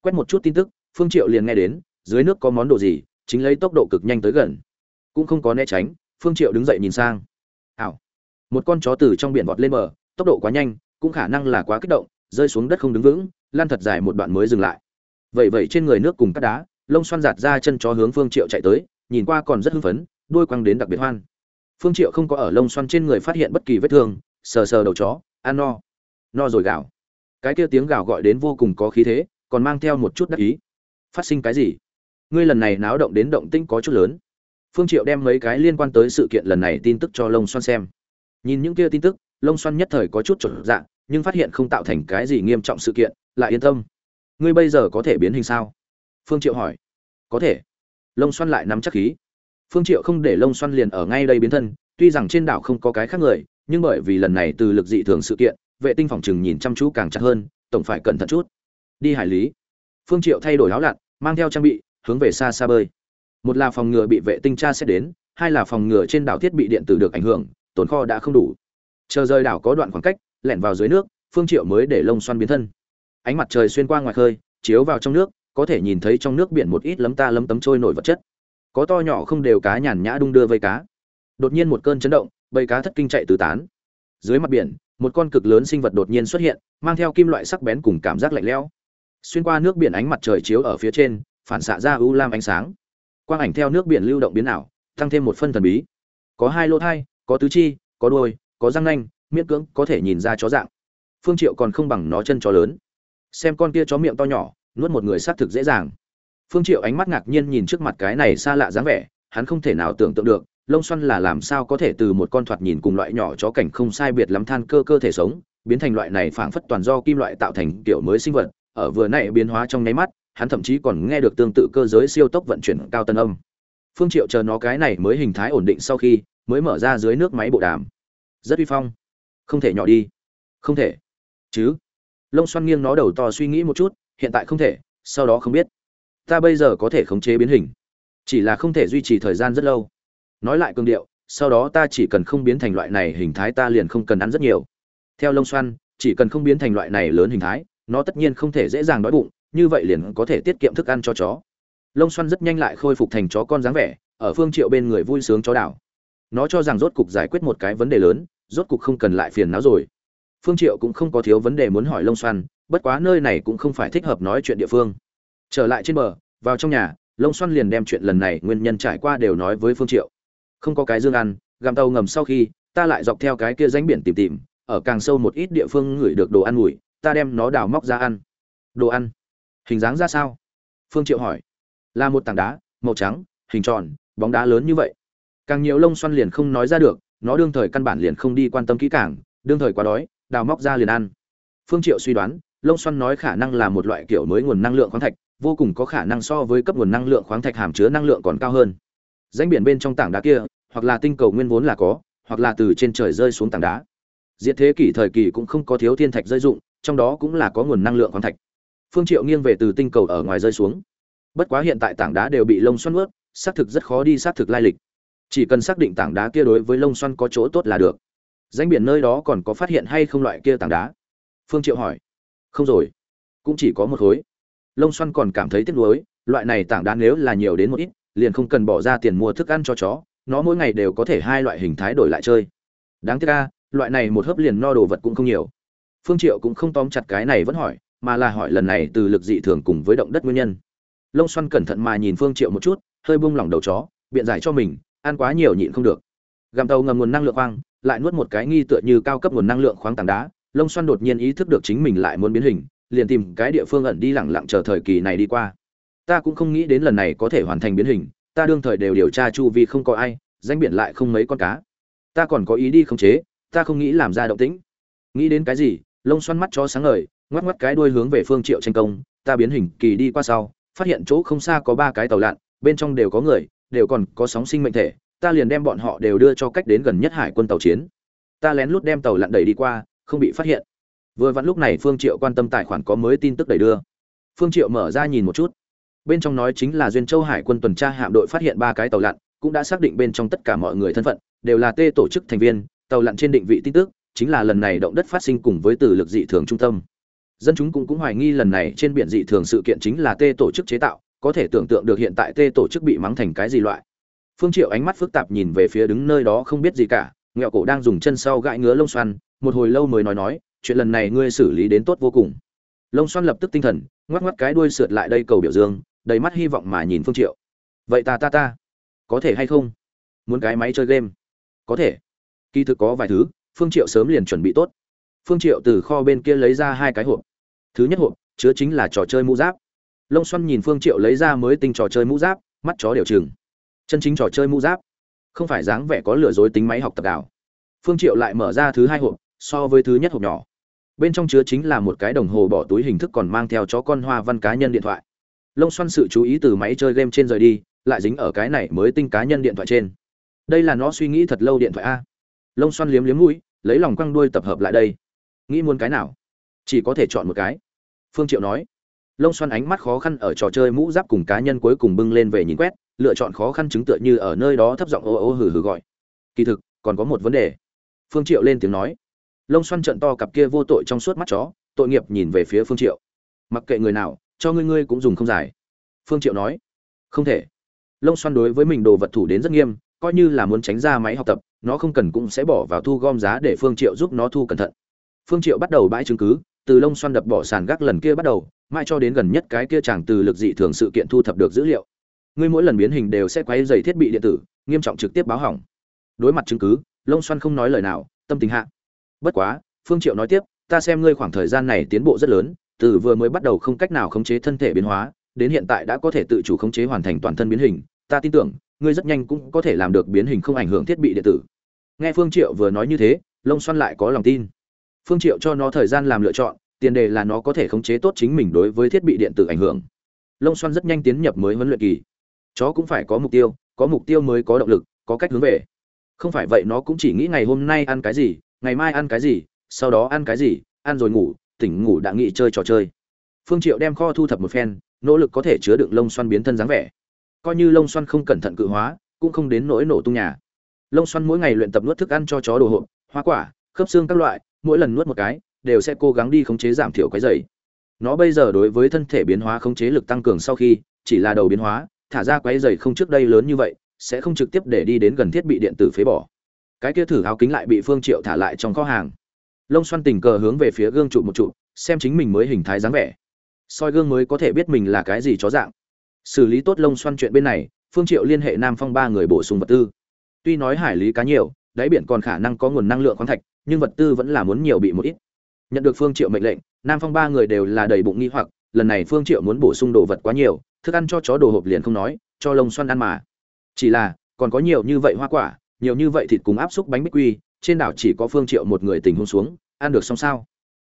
Quét một chút tin tức, phương triệu liền nghe đến, dưới nước có món đồ gì chính lấy tốc độ cực nhanh tới gần. Cũng không có né tránh, phương triệu đứng dậy nhìn sang. Ảo. Một con chó từ trong biển vọt lên bờ, tốc độ quá nhanh, cũng khả năng là quá kích động, rơi xuống đất không đứng vững lan thật dài một đoạn mới dừng lại. Vậy vậy trên người nước cùng cát đá, lông xoăn giạt ra chân chó hướng phương triệu chạy tới, nhìn qua còn rất hưng phấn, đuôi quăng đến đặc biệt hoan. Phương triệu không có ở lông xoăn trên người phát hiện bất kỳ vết thương, sờ sờ đầu chó, ăn no. No rồi gào. Cái kia tiếng gào gọi đến vô cùng có khí thế, còn mang theo một chút đắc ý. Phát sinh cái gì? Ngươi lần này náo động đến động tĩnh có chút lớn. Phương triệu đem mấy cái liên quan tới sự kiện lần này tin tức cho lông xoăn xem. Nhìn những kia tin tức lông xoăn nhất thời có chút chuẩn dạng, nhưng phát hiện không tạo thành cái gì nghiêm trọng sự kiện, lại yên tâm. Ngươi bây giờ có thể biến hình sao? Phương triệu hỏi. Có thể. Lông xoăn lại nắm chắc khí. Phương triệu không để lông xoăn liền ở ngay đây biến thân, tuy rằng trên đảo không có cái khác người, nhưng bởi vì lần này từ lực dị thường sự kiện, vệ tinh phòng trừng nhìn chăm chú càng chặt hơn, tổng phải cẩn thận chút. Đi hải lý. Phương triệu thay đổi áo lặn mang theo trang bị hướng về xa xa bơi. Một là phòng ngừa bị vệ tinh tra xét đến, hai là phòng ngừa trên đảo thiết bị điện tử được ảnh hưởng, tồn kho đã không đủ. Chờ rời đảo có đoạn khoảng cách, lẻn vào dưới nước, phương triệu mới để lông xoăn biến thân. Ánh mặt trời xuyên qua ngoài khơi, chiếu vào trong nước, có thể nhìn thấy trong nước biển một ít lấm ta lấm tấm trôi nổi vật chất. Có to nhỏ không đều cá nhàn nhã đung đưa vây cá. Đột nhiên một cơn chấn động, bầy cá thất kinh chạy tứ tán. Dưới mặt biển, một con cực lớn sinh vật đột nhiên xuất hiện, mang theo kim loại sắc bén cùng cảm giác lạnh lẽo. Xuyên qua nước biển ánh mặt trời chiếu ở phía trên phản xạ ra u lam ánh sáng. Quang ảnh theo nước biển lưu động biến ảo, tăng thêm một phân thần bí. Có hai lỗ thai, có tứ chi, có đuôi, có răng nanh, miễn cưỡng có thể nhìn ra chó dạng. Phương triệu còn không bằng nó chân chó lớn. Xem con kia chó miệng to nhỏ, nuốt một người sát thực dễ dàng. Phương triệu ánh mắt ngạc nhiên nhìn trước mặt cái này xa lạ dáng vẻ, hắn không thể nào tưởng tượng được, lông xoăn là làm sao có thể từ một con thoạt nhìn cùng loại nhỏ chó cảnh không sai biệt lắm than cơ cơ thể sống, biến thành loại này phảng phất toàn do kim loại tạo thành kiểu mới sinh vật, ở vừa nãy biến hóa trong nháy mắt hắn thậm chí còn nghe được tương tự cơ giới siêu tốc vận chuyển cao tân âm. Phương triệu chờ nó cái này mới hình thái ổn định sau khi, mới mở ra dưới nước máy bộ đàm. Rất uy phong. Không thể nhỏ đi. Không thể. Chứ? Lông xoăn nghiêng nó đầu to suy nghĩ một chút, hiện tại không thể, sau đó không biết. Ta bây giờ có thể khống chế biến hình. Chỉ là không thể duy trì thời gian rất lâu. Nói lại cương điệu, sau đó ta chỉ cần không biến thành loại này hình thái ta liền không cần ăn rất nhiều. Theo lông xoăn, chỉ cần không biến thành loại này lớn hình thái, nó tất nhiên không thể dễ dàng đói bụng như vậy liền có thể tiết kiệm thức ăn cho chó. Lông xoăn rất nhanh lại khôi phục thành chó con dáng vẻ, ở phương triệu bên người vui sướng chó đảo. Nó cho rằng rốt cục giải quyết một cái vấn đề lớn, rốt cục không cần lại phiền não rồi. Phương triệu cũng không có thiếu vấn đề muốn hỏi lông xoăn, bất quá nơi này cũng không phải thích hợp nói chuyện địa phương. Trở lại trên bờ, vào trong nhà, lông xoăn liền đem chuyện lần này nguyên nhân trải qua đều nói với phương triệu. Không có cái dương ăn gầm tàu ngầm sau khi, ta lại dọc theo cái kia rãnh biển tìm tìm, ở càng sâu một ít địa phương ngửi được đồ ăn mùi, ta đem nó đào móc ra ăn. Đồ ăn? Hình dáng ra sao? Phương triệu hỏi. Là một tảng đá, màu trắng, hình tròn, bóng đá lớn như vậy. Càng nhiều lông xoăn liền không nói ra được, nó đương thời căn bản liền không đi quan tâm kỹ càng, đương thời quá đói, đào móc ra liền ăn. Phương triệu suy đoán, lông xoăn nói khả năng là một loại kiểu mới nguồn năng lượng khoáng thạch, vô cùng có khả năng so với cấp nguồn năng lượng khoáng thạch hàm chứa năng lượng còn cao hơn. Danh biển bên trong tảng đá kia, hoặc là tinh cầu nguyên vốn là có, hoặc là từ trên trời rơi xuống tảng đá. Diệt thế kỷ thời kỳ cũng không có thiếu thiên thạch rơi dụng, trong đó cũng là có nguồn năng lượng khoáng thạch phương triệu nghiêng về từ tinh cầu ở ngoài rơi xuống. Bất quá hiện tại tảng đá đều bị lông xoăn ướt, xác thực rất khó đi xác thực lai lịch. Chỉ cần xác định tảng đá kia đối với lông xoăn có chỗ tốt là được. Danh biển nơi đó còn có phát hiện hay không loại kia tảng đá? Phương triệu hỏi. Không rồi. Cũng chỉ có một khối. Lông xoăn còn cảm thấy tiếc nuối, loại này tảng đá nếu là nhiều đến một ít, liền không cần bỏ ra tiền mua thức ăn cho chó, nó mỗi ngày đều có thể hai loại hình thái đổi lại chơi. Đáng tiếc a, loại này một hớp liền no đồ vật cũng không nhiều. Phương triệu cũng không tóm chặt cái này vẫn hỏi mà là hỏi lần này từ lực dị thường cùng với động đất nguyên nhân. Lông xoăn cẩn thận mà nhìn phương triệu một chút hơi buông lỏng đầu chó biện giải cho mình ăn quá nhiều nhịn không được. Gặm tàu ngầm nguồn năng lượng quang, lại nuốt một cái nghi tựa như cao cấp nguồn năng lượng khoáng tảng đá lông xoăn đột nhiên ý thức được chính mình lại muốn biến hình liền tìm cái địa phương ẩn đi lẳng lặng chờ thời kỳ này đi qua. Ta cũng không nghĩ đến lần này có thể hoàn thành biến hình ta đương thời đều điều tra chu vi không có ai danh biển lại không mấy con cá. Ta còn có ý đi khống chế ta không nghĩ làm ra động tĩnh. Nghĩ đến cái gì lông xoăn mắt cho sáng ngời ngoắc ngoắc cái đuôi hướng về phương triệu tranh công, ta biến hình kỳ đi qua sau, phát hiện chỗ không xa có ba cái tàu lặn, bên trong đều có người, đều còn có sóng sinh mệnh thể, ta liền đem bọn họ đều đưa cho cách đến gần nhất hải quân tàu chiến. Ta lén lút đem tàu lặn đẩy đi qua, không bị phát hiện. Vừa vặn lúc này phương triệu quan tâm tài khoản có mới tin tức đẩy đưa. Phương triệu mở ra nhìn một chút. Bên trong nói chính là duyên châu hải quân tuần tra hạm đội phát hiện ba cái tàu lặn, cũng đã xác định bên trong tất cả mọi người thân phận, đều là tê tổ chức thành viên, tàu lặn trên định vị tin tức, chính là lần này động đất phát sinh cùng với từ lực dị thường trung tâm dân chúng cũng cũng hoài nghi lần này trên biển dị thường sự kiện chính là tê tổ chức chế tạo, có thể tưởng tượng được hiện tại tê tổ chức bị mắng thành cái gì loại. Phương triệu ánh mắt phức tạp nhìn về phía đứng nơi đó không biết gì cả, nghẹo cổ đang dùng chân sau gãi ngứa lông xoăn, một hồi lâu mới nói nói, chuyện lần này ngươi xử lý đến tốt vô cùng. Lông xoăn lập tức tinh thần, ngoắc ngoắc cái đuôi sượt lại đây cầu biểu dương, đầy mắt hy vọng mà nhìn phương triệu. Vậy ta ta ta, có thể hay không? Muốn cái máy chơi game? Có thể. Kỳ thực có vài thứ, phương triệu sớm liền chuẩn bị tốt. Phương triệu từ kho bên kia lấy ra hai cái hộp thứ nhất hộp chứa chính là trò chơi mũ giáp. Lông xoăn nhìn phương triệu lấy ra mới tinh trò chơi mũ giáp, mắt chó đều chừng chân chính trò chơi mũ giáp. Không phải dáng vẻ có lừa dối tính máy học tập đảo. Phương triệu lại mở ra thứ hai hộp, so với thứ nhất hộp nhỏ. Bên trong chứa chính là một cái đồng hồ bỏ túi hình thức còn mang theo chó con hoa văn cá nhân điện thoại. Lông xoăn sự chú ý từ máy chơi game trên rời đi, lại dính ở cái này mới tinh cá nhân điện thoại trên. Đây là nó suy nghĩ thật lâu điện thoại a. Lông xoăn liếm liếm mũi, lấy lòng quăng đuôi tập hợp lại đây. Nghĩ muốn cái nào? Chỉ có thể chọn một cái. Phương triệu nói. Lông xoăn ánh mắt khó khăn ở trò chơi mũ giáp cùng cá nhân cuối cùng bưng lên về nhìn quét, lựa chọn khó khăn chứng tựa như ở nơi đó thấp giọng ô ô hừ hừ gọi. Kỳ thực, còn có một vấn đề. Phương triệu lên tiếng nói. Lông xoăn trận to cặp kia vô tội trong suốt mắt chó, tội nghiệp nhìn về phía phương triệu. Mặc kệ người nào, cho ngươi ngươi cũng dùng không giải. Phương triệu nói. Không thể. Lông xoăn đối với mình đồ vật thủ đến rất nghiêm, coi như là muốn tránh ra máy học tập, nó không cần cũng sẽ bỏ vào thu gom giá để phương triệu giúp nó thu cẩn thận. Phương triệu bắt đầu bãi chứng cứ từ lông xoăn đập bỏ sàn gác lần kia bắt đầu, mãi cho đến gần nhất cái kia chẳng từ lực dị thường sự kiện thu thập được dữ liệu. Ngươi mỗi lần biến hình đều sẽ quay dày thiết bị điện tử, nghiêm trọng trực tiếp báo hỏng. Đối mặt chứng cứ, lông xoăn không nói lời nào, tâm tình hạ. Bất quá, phương triệu nói tiếp, ta xem ngươi khoảng thời gian này tiến bộ rất lớn, từ vừa mới bắt đầu không cách nào khống chế thân thể biến hóa, đến hiện tại đã có thể tự chủ khống chế hoàn thành toàn thân biến hình, ta tin tưởng, ngươi rất nhanh cũng có thể làm được biến hình không ảnh hưởng thiết bị điện tử. Nghe phương triệu vừa nói như thế, lông xoăn lại có lòng tin phương triệu cho nó thời gian làm lựa chọn, tiền đề là nó có thể khống chế tốt chính mình đối với thiết bị điện tử ảnh hưởng. Lông xoăn rất nhanh tiến nhập mới huấn luyện kỳ. Chó cũng phải có mục tiêu, có mục tiêu mới có động lực, có cách hướng về. Không phải vậy nó cũng chỉ nghĩ ngày hôm nay ăn cái gì, ngày mai ăn cái gì, sau đó ăn cái gì, ăn rồi ngủ, tỉnh ngủ đã nghĩ chơi trò chơi. Phương triệu đem kho thu thập một phen, nỗ lực có thể chứa đựng lông xoăn biến thân dáng vẻ. Coi như lông xoăn không cẩn thận cự hóa, cũng không đến nỗi nổ tung nhà. Lông xoăn mỗi ngày luyện tập nuốt thức ăn cho chó đồ hộp, hoa quả, khớp xương các loại mỗi lần nuốt một cái, đều sẽ cố gắng đi khống chế giảm thiểu cái dày nó bây giờ đối với thân thể biến hóa khống chế lực tăng cường sau khi, chỉ là đầu biến hóa, thả ra quái dày không trước đây lớn như vậy, sẽ không trực tiếp để đi đến gần thiết bị điện tử phế bỏ. Cái kia thử áo kính lại bị phương triệu thả lại trong kho hàng. Lông xoăn tình cờ hướng về phía gương trụ một trụ, xem chính mình mới hình thái dáng vẻ. Soi gương mới có thể biết mình là cái gì chó dạng. Xử lý tốt lông xoăn chuyện bên này, phương triệu liên hệ nam phong ba người bổ sung vật tư. Tuy nói hải lý cá nhiều, đáy biển còn khả năng có nguồn năng lượng khoáng thạch nhưng vật tư vẫn là muốn nhiều bị một ít. Nhận được phương triệu mệnh lệnh nam phong ba người đều là đầy bụng nghi hoặc lần này phương triệu muốn bổ sung đồ vật quá nhiều thức ăn cho chó đồ hộp liền không nói cho lông xoăn ăn mà. Chỉ là còn có nhiều như vậy hoa quả nhiều như vậy thịt cùng áp xúc bánh bích quy trên đảo chỉ có phương triệu một người tình huống xuống ăn được xong sao?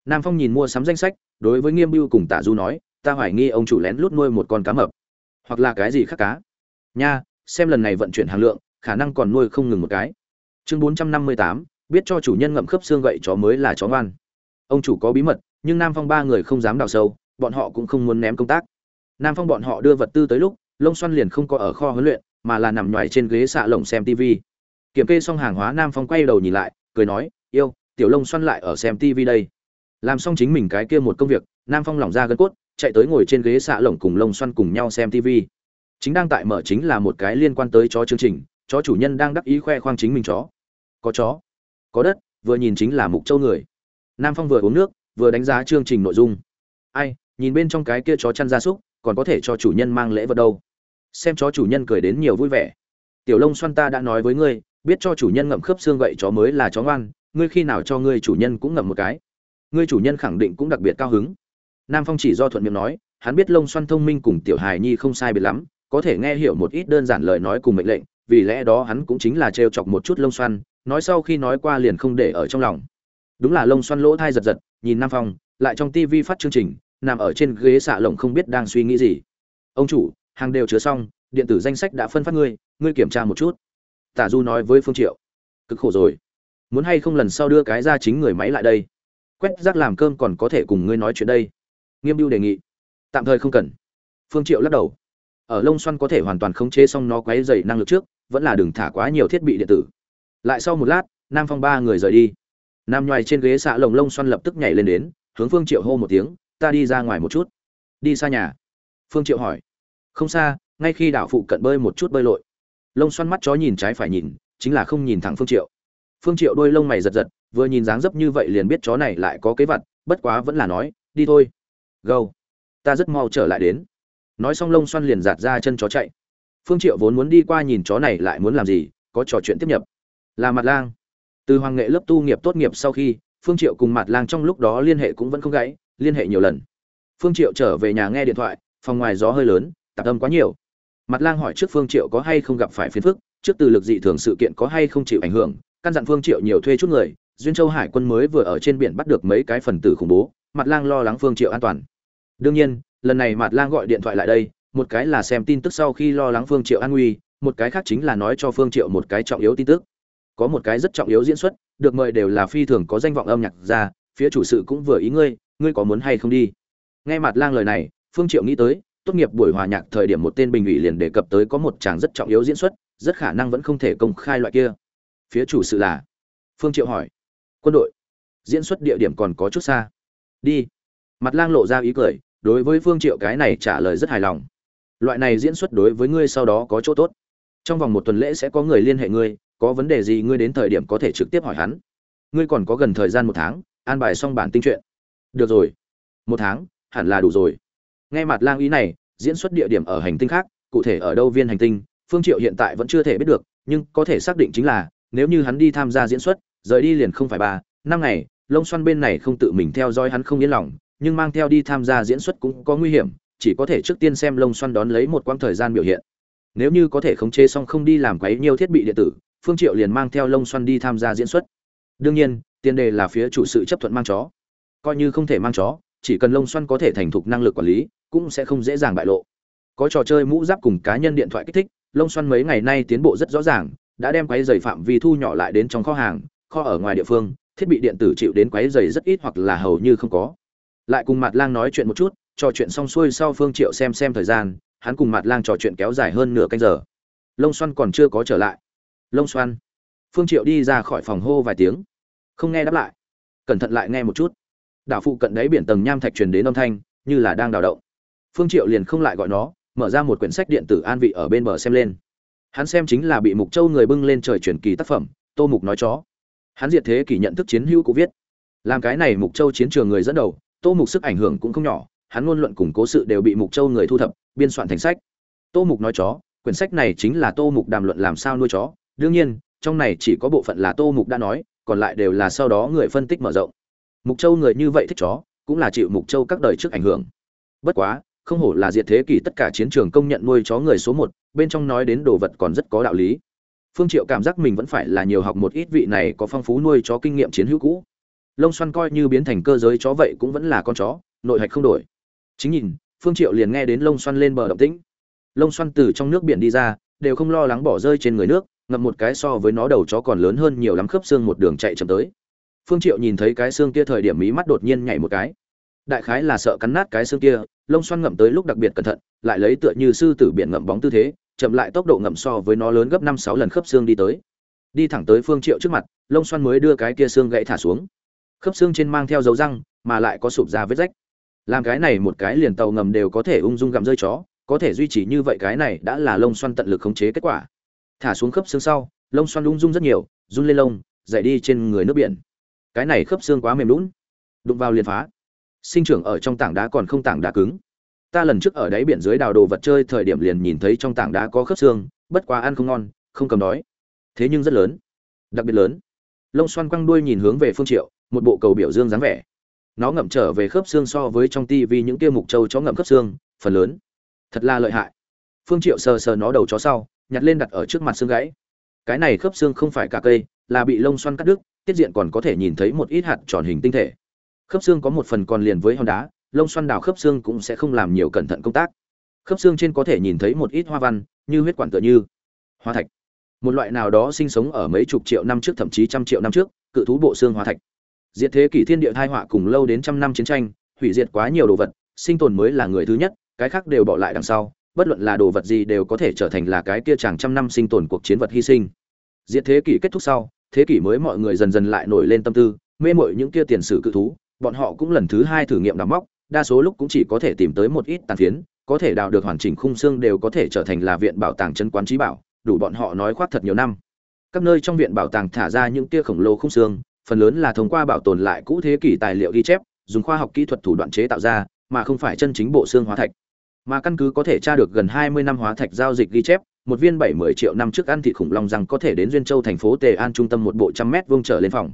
Nam phong nhìn mua sắm danh sách đối với nghiêm bưu cùng tạ du nói ta hoài nghi ông chủ lén lút nuôi một con cá mập hoặc là cái gì khác cá. Nha xem lần này vận chuyển hàng lượng khả năng còn nuôi không ngừng một cái. Chương 458, biết cho chủ nhân ngậm khớp xương gậy chó mới là chó ngoan. Ông chủ có bí mật, nhưng nam phong ba người không dám đào sâu, bọn họ cũng không muốn ném công tác. Nam phong bọn họ đưa vật tư tới lúc Long Xuân liền không có ở kho huấn luyện, mà là nằm nhoài trên ghế xạ lồng xem tv kiểm kê xong hàng hóa, nam phong quay đầu nhìn lại, cười nói, yêu, tiểu Long Xuân lại ở xem tv đây. Làm xong chính mình cái kia một công việc, nam phong lỏng ra gân cốt, chạy tới ngồi trên ghế xạ lồng cùng Long Xuân cùng nhau xem tv chính đang tại mở chính là một cái liên quan tới chó chương trình, chó chủ nhân đang đắc ý khoe khoang chính mình chó. Có chó có đất, vừa nhìn chính là mục châu người. Nam phong vừa uống nước, vừa đánh giá chương trình nội dung. Ai, nhìn bên trong cái kia chó chăn gia súc, còn có thể cho chủ nhân mang lễ vật đâu? Xem chó chủ nhân cười đến nhiều vui vẻ. Tiểu lông xoăn ta đã nói với ngươi, biết cho chủ nhân ngậm khớp xương gậy chó mới là chó ngoan, ngươi khi nào cho ngươi chủ nhân cũng ngậm một cái. Ngươi chủ nhân khẳng định cũng đặc biệt cao hứng. Nam phong chỉ do thuận miệng nói, hắn biết lông xoăn thông minh cùng tiểu hài nhi không sai biệt lắm, có thể nghe hiểu một ít đơn giản lời nói cùng mệnh lệnh vì lẽ đó hắn cũng chính là trêu chọc một chút lông xoăn, nói sau khi nói qua liền không để ở trong lòng. Đúng là lông xoăn lỗ thai giật giật, nhìn nam phong, lại trong tivi phát chương trình, nằm ở trên ghế xạ lồng không biết đang suy nghĩ gì. Ông chủ, hàng đều chứa xong, điện tử danh sách đã phân phát ngươi ngươi kiểm tra một chút. Tả du nói với phương triệu. Cực khổ rồi. Muốn hay không lần sau đưa cái ra chính người máy lại đây? Quét rác làm cơm còn có thể cùng ngươi nói chuyện đây. Nghiêm biêu đề nghị. Tạm thời không cần. Phương triệu lắc đầu. Ở lông xoăn có thể hoàn toàn khống chế xong nó quấy dày năng lực trước vẫn là đừng thả quá nhiều thiết bị điện tử. Lại sau một lát, nam phong ba người rời đi. Nam nhoài trên ghế xạ lồng lông xoăn lập tức nhảy lên đến, hướng phương triệu hô một tiếng, ta đi ra ngoài một chút. Đi xa nhà? Phương triệu hỏi. Không xa, ngay khi đảo phụ cận bơi một chút bơi lội. Lông xoăn mắt chó nhìn trái phải nhìn, chính là không nhìn thẳng phương triệu. Phương triệu đôi lông mày giật giật, vừa nhìn dáng dấp như vậy liền biết chó này lại có kế vật, bất quá vẫn là nói, đi thôi. Gâu, ta rất mau trở lại đến. Nói xong lông xoăn liền giạt ra chân chó chạy phương triệu vốn muốn đi qua nhìn chó này lại muốn làm gì, có trò chuyện tiếp nhập. Là mặt lang. Từ hoàng nghệ lớp tu nghiệp tốt nghiệp sau khi, phương triệu cùng mặt lang trong lúc đó liên hệ cũng vẫn không gãy, liên hệ nhiều lần. Phương triệu trở về nhà nghe điện thoại, phòng ngoài gió hơi lớn, tạp âm quá nhiều. Mặt lang hỏi trước phương triệu có hay không gặp phải phiền phức, trước từ lực dị thường sự kiện có hay không chịu ảnh hưởng, căn dặn phương triệu nhiều thuê chút người, duyên châu hải quân mới vừa ở trên biển bắt được mấy cái phần tử khủng bố mặt lang lo lắng phương triệu an toàn. Đương nhiên, lần này mặt lang gọi điện thoại lại đây một cái là xem tin tức sau khi lo lắng phương triệu an nguy, một cái khác chính là nói cho phương triệu một cái trọng yếu tin tức. Có một cái rất trọng yếu diễn xuất, được mời đều là phi thường có danh vọng âm nhạc ra phía chủ sự cũng vừa ý ngươi ngươi có muốn hay không đi? Nghe mặt lang lời này, phương triệu nghĩ tới, tốt nghiệp buổi hòa nhạc thời điểm một tên bình ủy liền đề cập tới có một chàng rất trọng yếu diễn xuất, rất khả năng vẫn không thể công khai loại kia. Phía chủ sự là? Phương triệu hỏi. Quân đội. Diễn xuất địa điểm còn có chút xa. Đi. Mặt lang lộ ra ý cười, đối với phương triệu cái này trả lời rất hài lòng loại này diễn xuất đối với ngươi sau đó có chỗ tốt. Trong vòng một tuần lễ sẽ có người liên hệ ngươi, có vấn đề gì ngươi đến thời điểm có thể trực tiếp hỏi hắn. Ngươi còn có gần thời gian một tháng, an bài xong bản tinh truyện được rồi. Một tháng, hẳn là đủ rồi. Nghe mặt lang ý này, diễn xuất địa điểm ở hành tinh khác, cụ thể ở đâu viên hành tinh, phương triệu hiện tại vẫn chưa thể biết được, nhưng có thể xác định chính là, nếu như hắn đi tham gia diễn xuất, rời đi liền không phải ba, năm ngày, lông xoăn bên này không tự mình theo dõi hắn không yên lòng, nhưng mang theo đi tham gia diễn xuất cũng có nguy hiểm chỉ có thể trước tiên xem lông xoăn đón lấy một quãng thời gian biểu hiện. Nếu như có thể khống chế xong không đi làm quấy nhiều thiết bị điện tử, phương triệu liền mang theo lông xoăn đi tham gia diễn xuất. Đương nhiên, tiền đề là phía chủ sự chấp thuận mang chó. Coi như không thể mang chó, chỉ cần lông xoăn có thể thành thục năng lực quản lý, cũng sẽ không dễ dàng bại lộ. Có trò chơi mũ giáp cùng cá nhân điện thoại kích thích, lông xoăn mấy ngày nay tiến bộ rất rõ ràng, đã đem quấy giày phạm vi thu nhỏ lại đến trong kho hàng, kho ở ngoài địa phương, thiết bị điện tử chịu đến quấy giày rất ít hoặc là hầu như không có. Lại cùng mặt lang nói chuyện một chút trò chuyện xong xuôi sau phương triệu xem xem thời gian, hắn cùng mặt lang trò chuyện kéo dài hơn nửa canh giờ. Lông xoăn còn chưa có trở lại. Lông xoăn phương triệu đi ra khỏi phòng hô vài tiếng. Không nghe đáp lại. Cẩn thận lại nghe một chút. Đảo phụ cận đấy biển tầng nham thạch truyền đến âm thanh, như là đang đào động. Phương triệu liền không lại gọi nó, mở ra một quyển sách điện tử an vị ở bên bờ xem lên. Hắn xem chính là bị mục châu người bưng lên trời truyền kỳ tác phẩm, tô mục nói chó. Hắn diệt thế kỷ nhận thức chiến hữu cũng viết. Làm cái này mục châu chiến trường người dẫn đầu, tô mục sức ảnh hưởng cũng không nhỏ hắn ngôn luận cùng cố sự đều bị mục châu người thu thập, biên soạn thành sách. Tô mục nói chó, quyển sách này chính là tô mục đàm luận làm sao nuôi chó. Đương nhiên, trong này chỉ có bộ phận là tô mục đã nói, còn lại đều là sau đó người phân tích mở rộng. Mục châu người như vậy thích chó, cũng là chịu mục châu các đời trước ảnh hưởng. Bất quá, không hổ là diệt thế kỷ tất cả chiến trường công nhận nuôi chó người số một, bên trong nói đến đồ vật còn rất có đạo lý. Phương triệu cảm giác mình vẫn phải là nhiều học một ít vị này có phong phú nuôi chó kinh nghiệm chiến hữu cũ. Lông xoăn coi như biến thành cơ giới chó vậy cũng vẫn là con chó, nội hạch không đổi chính nhìn, phương triệu liền nghe đến lông xoăn lên bờ động tĩnh. Lông xoăn từ trong nước biển đi ra, đều không lo lắng bỏ rơi trên người nước, ngậm một cái so với nó đầu chó còn lớn hơn nhiều lắm khớp xương một đường chạy chậm tới. Phương triệu nhìn thấy cái xương kia thời điểm mí mắt đột nhiên nhảy một cái. Đại khái là sợ cắn nát cái xương kia, lông xoăn ngậm tới lúc đặc biệt cẩn thận, lại lấy tựa như sư tử biển ngậm bóng tư thế, chậm lại tốc độ ngậm so với nó lớn gấp năm sáu lần khớp xương đi tới. Đi thẳng tới phương triệu trước mặt, lông xoăn mới đưa cái kia xương gãy thả xuống. Khớp xương trên mang theo dấu răng, mà lại có sụp ra vết rách làm cái này một cái liền tàu ngầm đều có thể ung dung gặm rơi chó, có thể duy trì như vậy cái này đã là lông xoăn tận lực khống chế kết quả. Thả xuống khớp xương sau, lông xoăn ung dung rất nhiều, run lên lông, dậy đi trên người nước biển. Cái này khớp xương quá mềm lún. Đụng vào liền phá. Sinh trưởng ở trong tảng đá còn không tảng đá cứng. Ta lần trước ở đáy biển dưới đào đồ vật chơi thời điểm liền nhìn thấy trong tảng đá có khớp xương, bất quá ăn không ngon, không cầm đói. Thế nhưng rất lớn, đặc biệt lớn. Lông xoăn quăng đuôi nhìn hướng về phương triệu, một bộ cầu biểu dương dáng vẻ nó ngậm trở về khớp xương so với trong tivi những kia mục châu chó ngậm khớp xương, phần lớn. Thật là lợi hại. Phương triệu sờ sờ nó đầu chó sau, nhặt lên đặt ở trước mặt xương gãy. Cái này khớp xương không phải cả cây, là bị lông xoăn cắt đứt, tiết diện còn có thể nhìn thấy một ít hạt tròn hình tinh thể. Khớp xương có một phần còn liền với hòn đá, lông xoăn đào khớp xương cũng sẽ không làm nhiều cẩn thận công tác. Khớp xương trên có thể nhìn thấy một ít hoa văn, như huyết quản tựa như. Hoa thạch. Một loại nào đó sinh sống ở mấy chục triệu năm trước, thậm chí trăm triệu năm trước, cự thú bộ xương hoa thạch diệt thế kỷ thiên địa thai họa cùng lâu đến trăm năm chiến tranh, hủy diệt quá nhiều đồ vật, sinh tồn mới là người thứ nhất, cái khác đều bỏ lại đằng sau, bất luận là đồ vật gì đều có thể trở thành là cái kia chàng trăm năm sinh tồn cuộc chiến vật hy sinh. Diệt thế kỷ kết thúc sau, thế kỷ mới mọi người dần dần lại nổi lên tâm tư, mê mội những kia tiền sử cự thú, bọn họ cũng lần thứ hai thử nghiệm đào móc, đa số lúc cũng chỉ có thể tìm tới một ít tàn phiến, có thể đào được hoàn chỉnh khung xương đều có thể trở thành là viện bảo tàng chân quán trí bảo, đủ bọn họ nói khoác thật nhiều năm. Các nơi trong viện bảo tàng thả ra những tia khổng lồ khung xương phần lớn là thông qua bảo tồn lại cũ thế kỷ tài liệu ghi chép dùng khoa học kỹ thuật thủ đoạn chế tạo ra mà không phải chân chính bộ xương hóa thạch Mà căn cứ có thể tra được gần 20 năm hóa thạch giao dịch ghi chép, một viên 70 triệu năm trước ăn thịt khủng long rằng có thể đến duyên châu thành phố Tề An trung tâm một bộ trăm mét vuông trở lên phòng.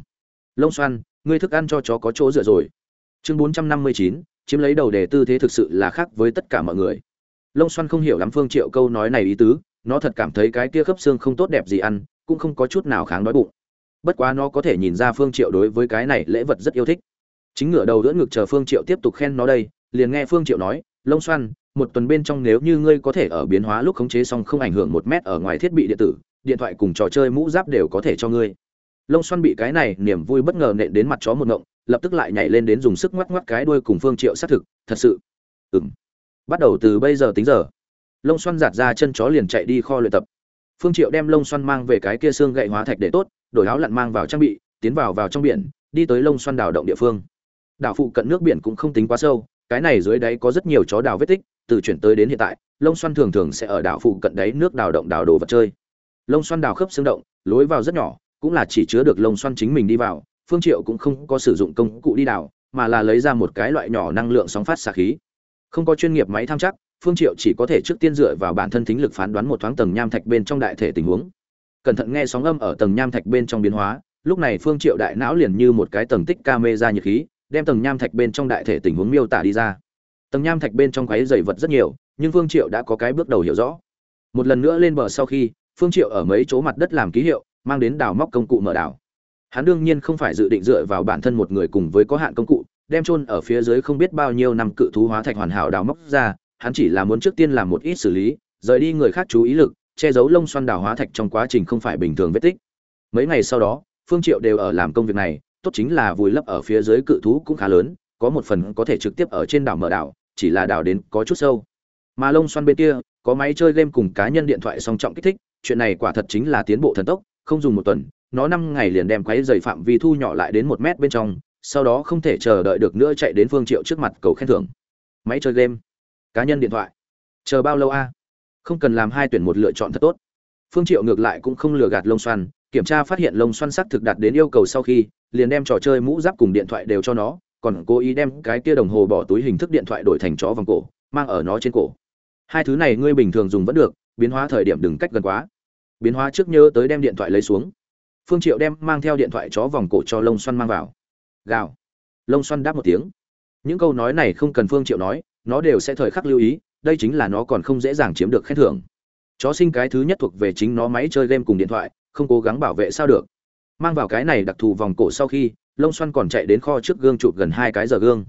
Lông xoan, ngươi thức ăn cho chó có chỗ dựa rồi. Chương 459, chiếm lấy đầu đề tư thế thực sự là khác với tất cả mọi người. Lông xoan không hiểu lắm Phương Triệu câu nói này ý tứ, nó thật cảm thấy cái kia khớp xương không tốt đẹp gì ăn, cũng không có chút nào kháng đói bụng. Bất quá nó có thể nhìn ra Phương Triệu đối với cái này lễ vật rất yêu thích. Chính ngựa đầu đỡ ngực chờ Phương Triệu tiếp tục khen nó đây, liền nghe Phương Triệu nói, "Lông xoan, một tuần bên trong nếu như ngươi có thể ở biến hóa lúc khống chế xong không ảnh hưởng một mét ở ngoài thiết bị điện tử điện thoại cùng trò chơi mũ giáp đều có thể cho ngươi. Lông xoăn bị cái này niềm vui bất ngờ nện đến mặt chó một ngộng lập tức lại nhảy lên đến dùng sức ngoắc ngoắc cái đuôi cùng phương triệu xác thực thật sự. Ừm. Bắt đầu từ bây giờ tính giờ lông xoăn giạt ra chân chó liền chạy đi kho luyện tập. Phương triệu đem lông xoăn mang về cái kia xương gậy hóa thạch để tốt đổi áo lặn mang vào trang bị, tiến vào vào trong biển, đi tới lông xoăn đảo động địa phương. Đảo phụ cận nước biển cũng không tính quá sâu, cái này dưới đáy có rất nhiều chó đào vết tích, từ chuyển tới đến hiện tại, lông xoăn thường thường sẽ ở đảo phụ cận đáy nước đào động đào đồ vật chơi. Lông xoăn đào khớp xương động, lối vào rất nhỏ, cũng là chỉ chứa được lông xoăn chính mình đi vào, phương triệu cũng không có sử dụng công cụ đi đào, mà là lấy ra một cái loại nhỏ năng lượng sóng phát xạ khí. Không có chuyên nghiệp máy tham chắc, phương triệu chỉ có thể trước tiên dựa vào bản thân thính lực phán đoán một thoáng tầng nham thạch bên trong đại thể tình huống cẩn thận nghe sóng âm ở tầng nham thạch bên trong biến hóa, lúc này phương triệu đại não liền như một cái tầng tích camera nhiệt khí, đem tầng nham thạch bên trong đại thể tình huống miêu tả đi ra. Tầng nham thạch bên trong quái dày vật rất nhiều, nhưng phương triệu đã có cái bước đầu hiểu rõ. Một lần nữa lên bờ sau khi, phương triệu ở mấy chỗ mặt đất làm ký hiệu, mang đến đào móc công cụ mở đảo. Hắn đương nhiên không phải dự định dựa vào bản thân một người cùng với có hạn công cụ, đem chôn ở phía dưới không biết bao nhiêu năm cự thú hóa thạch hoàn hảo đào móc ra, hắn chỉ là muốn trước tiên làm một ít xử lý, rời đi người khác chú ý lực che giấu lông xoăn đào hóa thạch trong quá trình không phải bình thường vết tích. Mấy ngày sau đó, phương triệu đều ở làm công việc này, tốt chính là vùi lấp ở phía dưới cự thú cũng khá lớn, có một phần có thể trực tiếp ở trên đảo mở đảo, chỉ là đào đến có chút sâu. Mà lông xoăn bên kia, có máy chơi game cùng cá nhân điện thoại song trọng kích thích, chuyện này quả thật chính là tiến bộ thần tốc, không dùng một tuần, nó năm ngày liền đem quấy dày phạm vi thu nhỏ lại đến một mét bên trong, sau đó không thể chờ đợi được nữa chạy đến phương triệu trước mặt cầu khen thưởng. Máy chơi game, cá nhân điện thoại. Chờ bao lâu a? Không cần làm hai tuyển một lựa chọn thật tốt. Phương triệu ngược lại cũng không lừa gạt lông xoăn kiểm tra phát hiện lông xoăn sắc thực đạt đến yêu cầu sau khi, liền đem trò chơi mũ giáp cùng điện thoại đều cho nó, còn cố ý đem cái kia đồng hồ bỏ túi hình thức điện thoại đổi thành chó vòng cổ, mang ở nó trên cổ. Hai thứ này ngươi bình thường dùng vẫn được, biến hóa thời điểm đừng cách gần quá. Biến hóa trước nhớ tới đem điện thoại lấy xuống. Phương triệu đem mang theo điện thoại chó vòng cổ cho lông xoăn mang vào. Gào. Lông xoăn đáp một tiếng. Những câu nói này không cần phương triệu nói, nó đều sẽ thời khắc lưu ý đây chính là nó còn không dễ dàng chiếm được khen thưởng. Chó sinh cái thứ nhất thuộc về chính nó máy chơi game cùng điện thoại, không cố gắng bảo vệ sao được. Mang vào cái này đặc thù vòng cổ sau khi, lông xoăn còn chạy đến kho trước gương chụp gần hai cái giờ gương.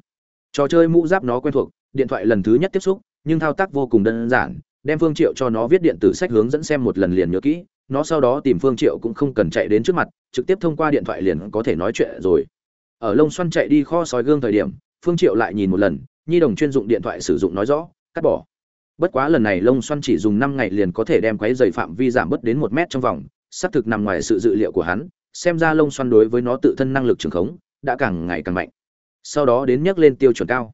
Trò chơi mũ giáp nó quen thuộc, điện thoại lần thứ nhất tiếp xúc, nhưng thao tác vô cùng đơn giản, đem phương triệu cho nó viết điện tử sách hướng dẫn xem một lần liền nhớ kỹ, nó sau đó tìm phương triệu cũng không cần chạy đến trước mặt, trực tiếp thông qua điện thoại liền có thể nói chuyện rồi. Ở lông xoăn chạy đi kho soi gương thời điểm, phương triệu lại nhìn một lần, nhi đồng chuyên dụng điện thoại sử dụng nói rõ cắt bỏ. Bất quá lần này lông xoăn chỉ dùng 5 ngày liền có thể đem quấy dày phạm vi giảm bớt đến một mét trong vòng, xác thực nằm ngoài sự dự liệu của hắn, xem ra lông xoăn đối với nó tự thân năng lực trường khống đã càng ngày càng mạnh. Sau đó đến nhắc lên tiêu chuẩn cao.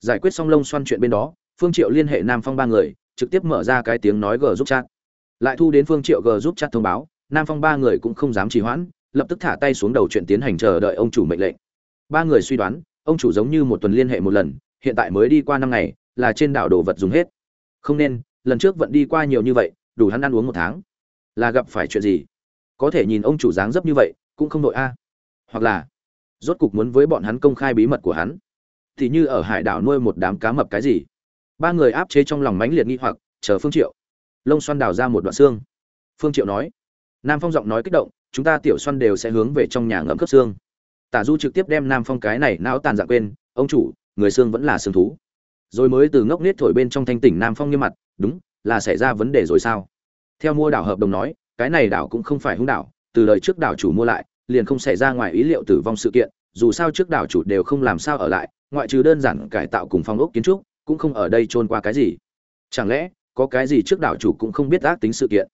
Giải quyết xong lông xoăn chuyện bên đó, phương triệu liên hệ nam phong ba người, trực tiếp mở ra cái tiếng nói g giúp chat. Lại thu đến phương triệu g giúp chat thông báo, nam phong ba người cũng không dám trì hoãn, lập tức thả tay xuống đầu chuyện tiến hành chờ đợi ông chủ mệnh lệnh. Ba người suy đoán, ông chủ giống như một tuần liên hệ một lần, hiện tại mới đi qua năm ngày là trên đảo đồ vật dùng hết. Không nên, lần trước vẫn đi qua nhiều như vậy, đủ hắn ăn uống một tháng. Là gặp phải chuyện gì? Có thể nhìn ông chủ dáng dấp như vậy, cũng không đội a. Hoặc là, rốt cục muốn với bọn hắn công khai bí mật của hắn. Thì như ở hải đảo nuôi một đám cá mập cái gì? Ba người áp chế trong lòng mãnh liệt nghi hoặc, chờ phương triệu. Lông xoăn đào ra một đoạn xương. Phương triệu nói. Nam phong giọng nói kích động, chúng ta tiểu xoăn đều sẽ hướng về trong nhà ngậm cấp xương. Tả du trực tiếp đem nam phong cái này não tàn dạng quên, ông chủ, người xương vẫn là xương thú rồi mới từ ngốc nết thổi bên trong thanh tỉnh nam phong nghiêm mặt, đúng, là xảy ra vấn đề rồi sao? Theo mua đảo hợp đồng nói, cái này đảo cũng không phải hung đảo, từ đời trước đảo chủ mua lại, liền không xảy ra ngoài ý liệu tử vong sự kiện, dù sao trước đảo chủ đều không làm sao ở lại, ngoại trừ đơn giản cải tạo cùng phong ốc kiến trúc, cũng không ở đây trôn qua cái gì. Chẳng lẽ, có cái gì trước đảo chủ cũng không biết ác tính sự kiện?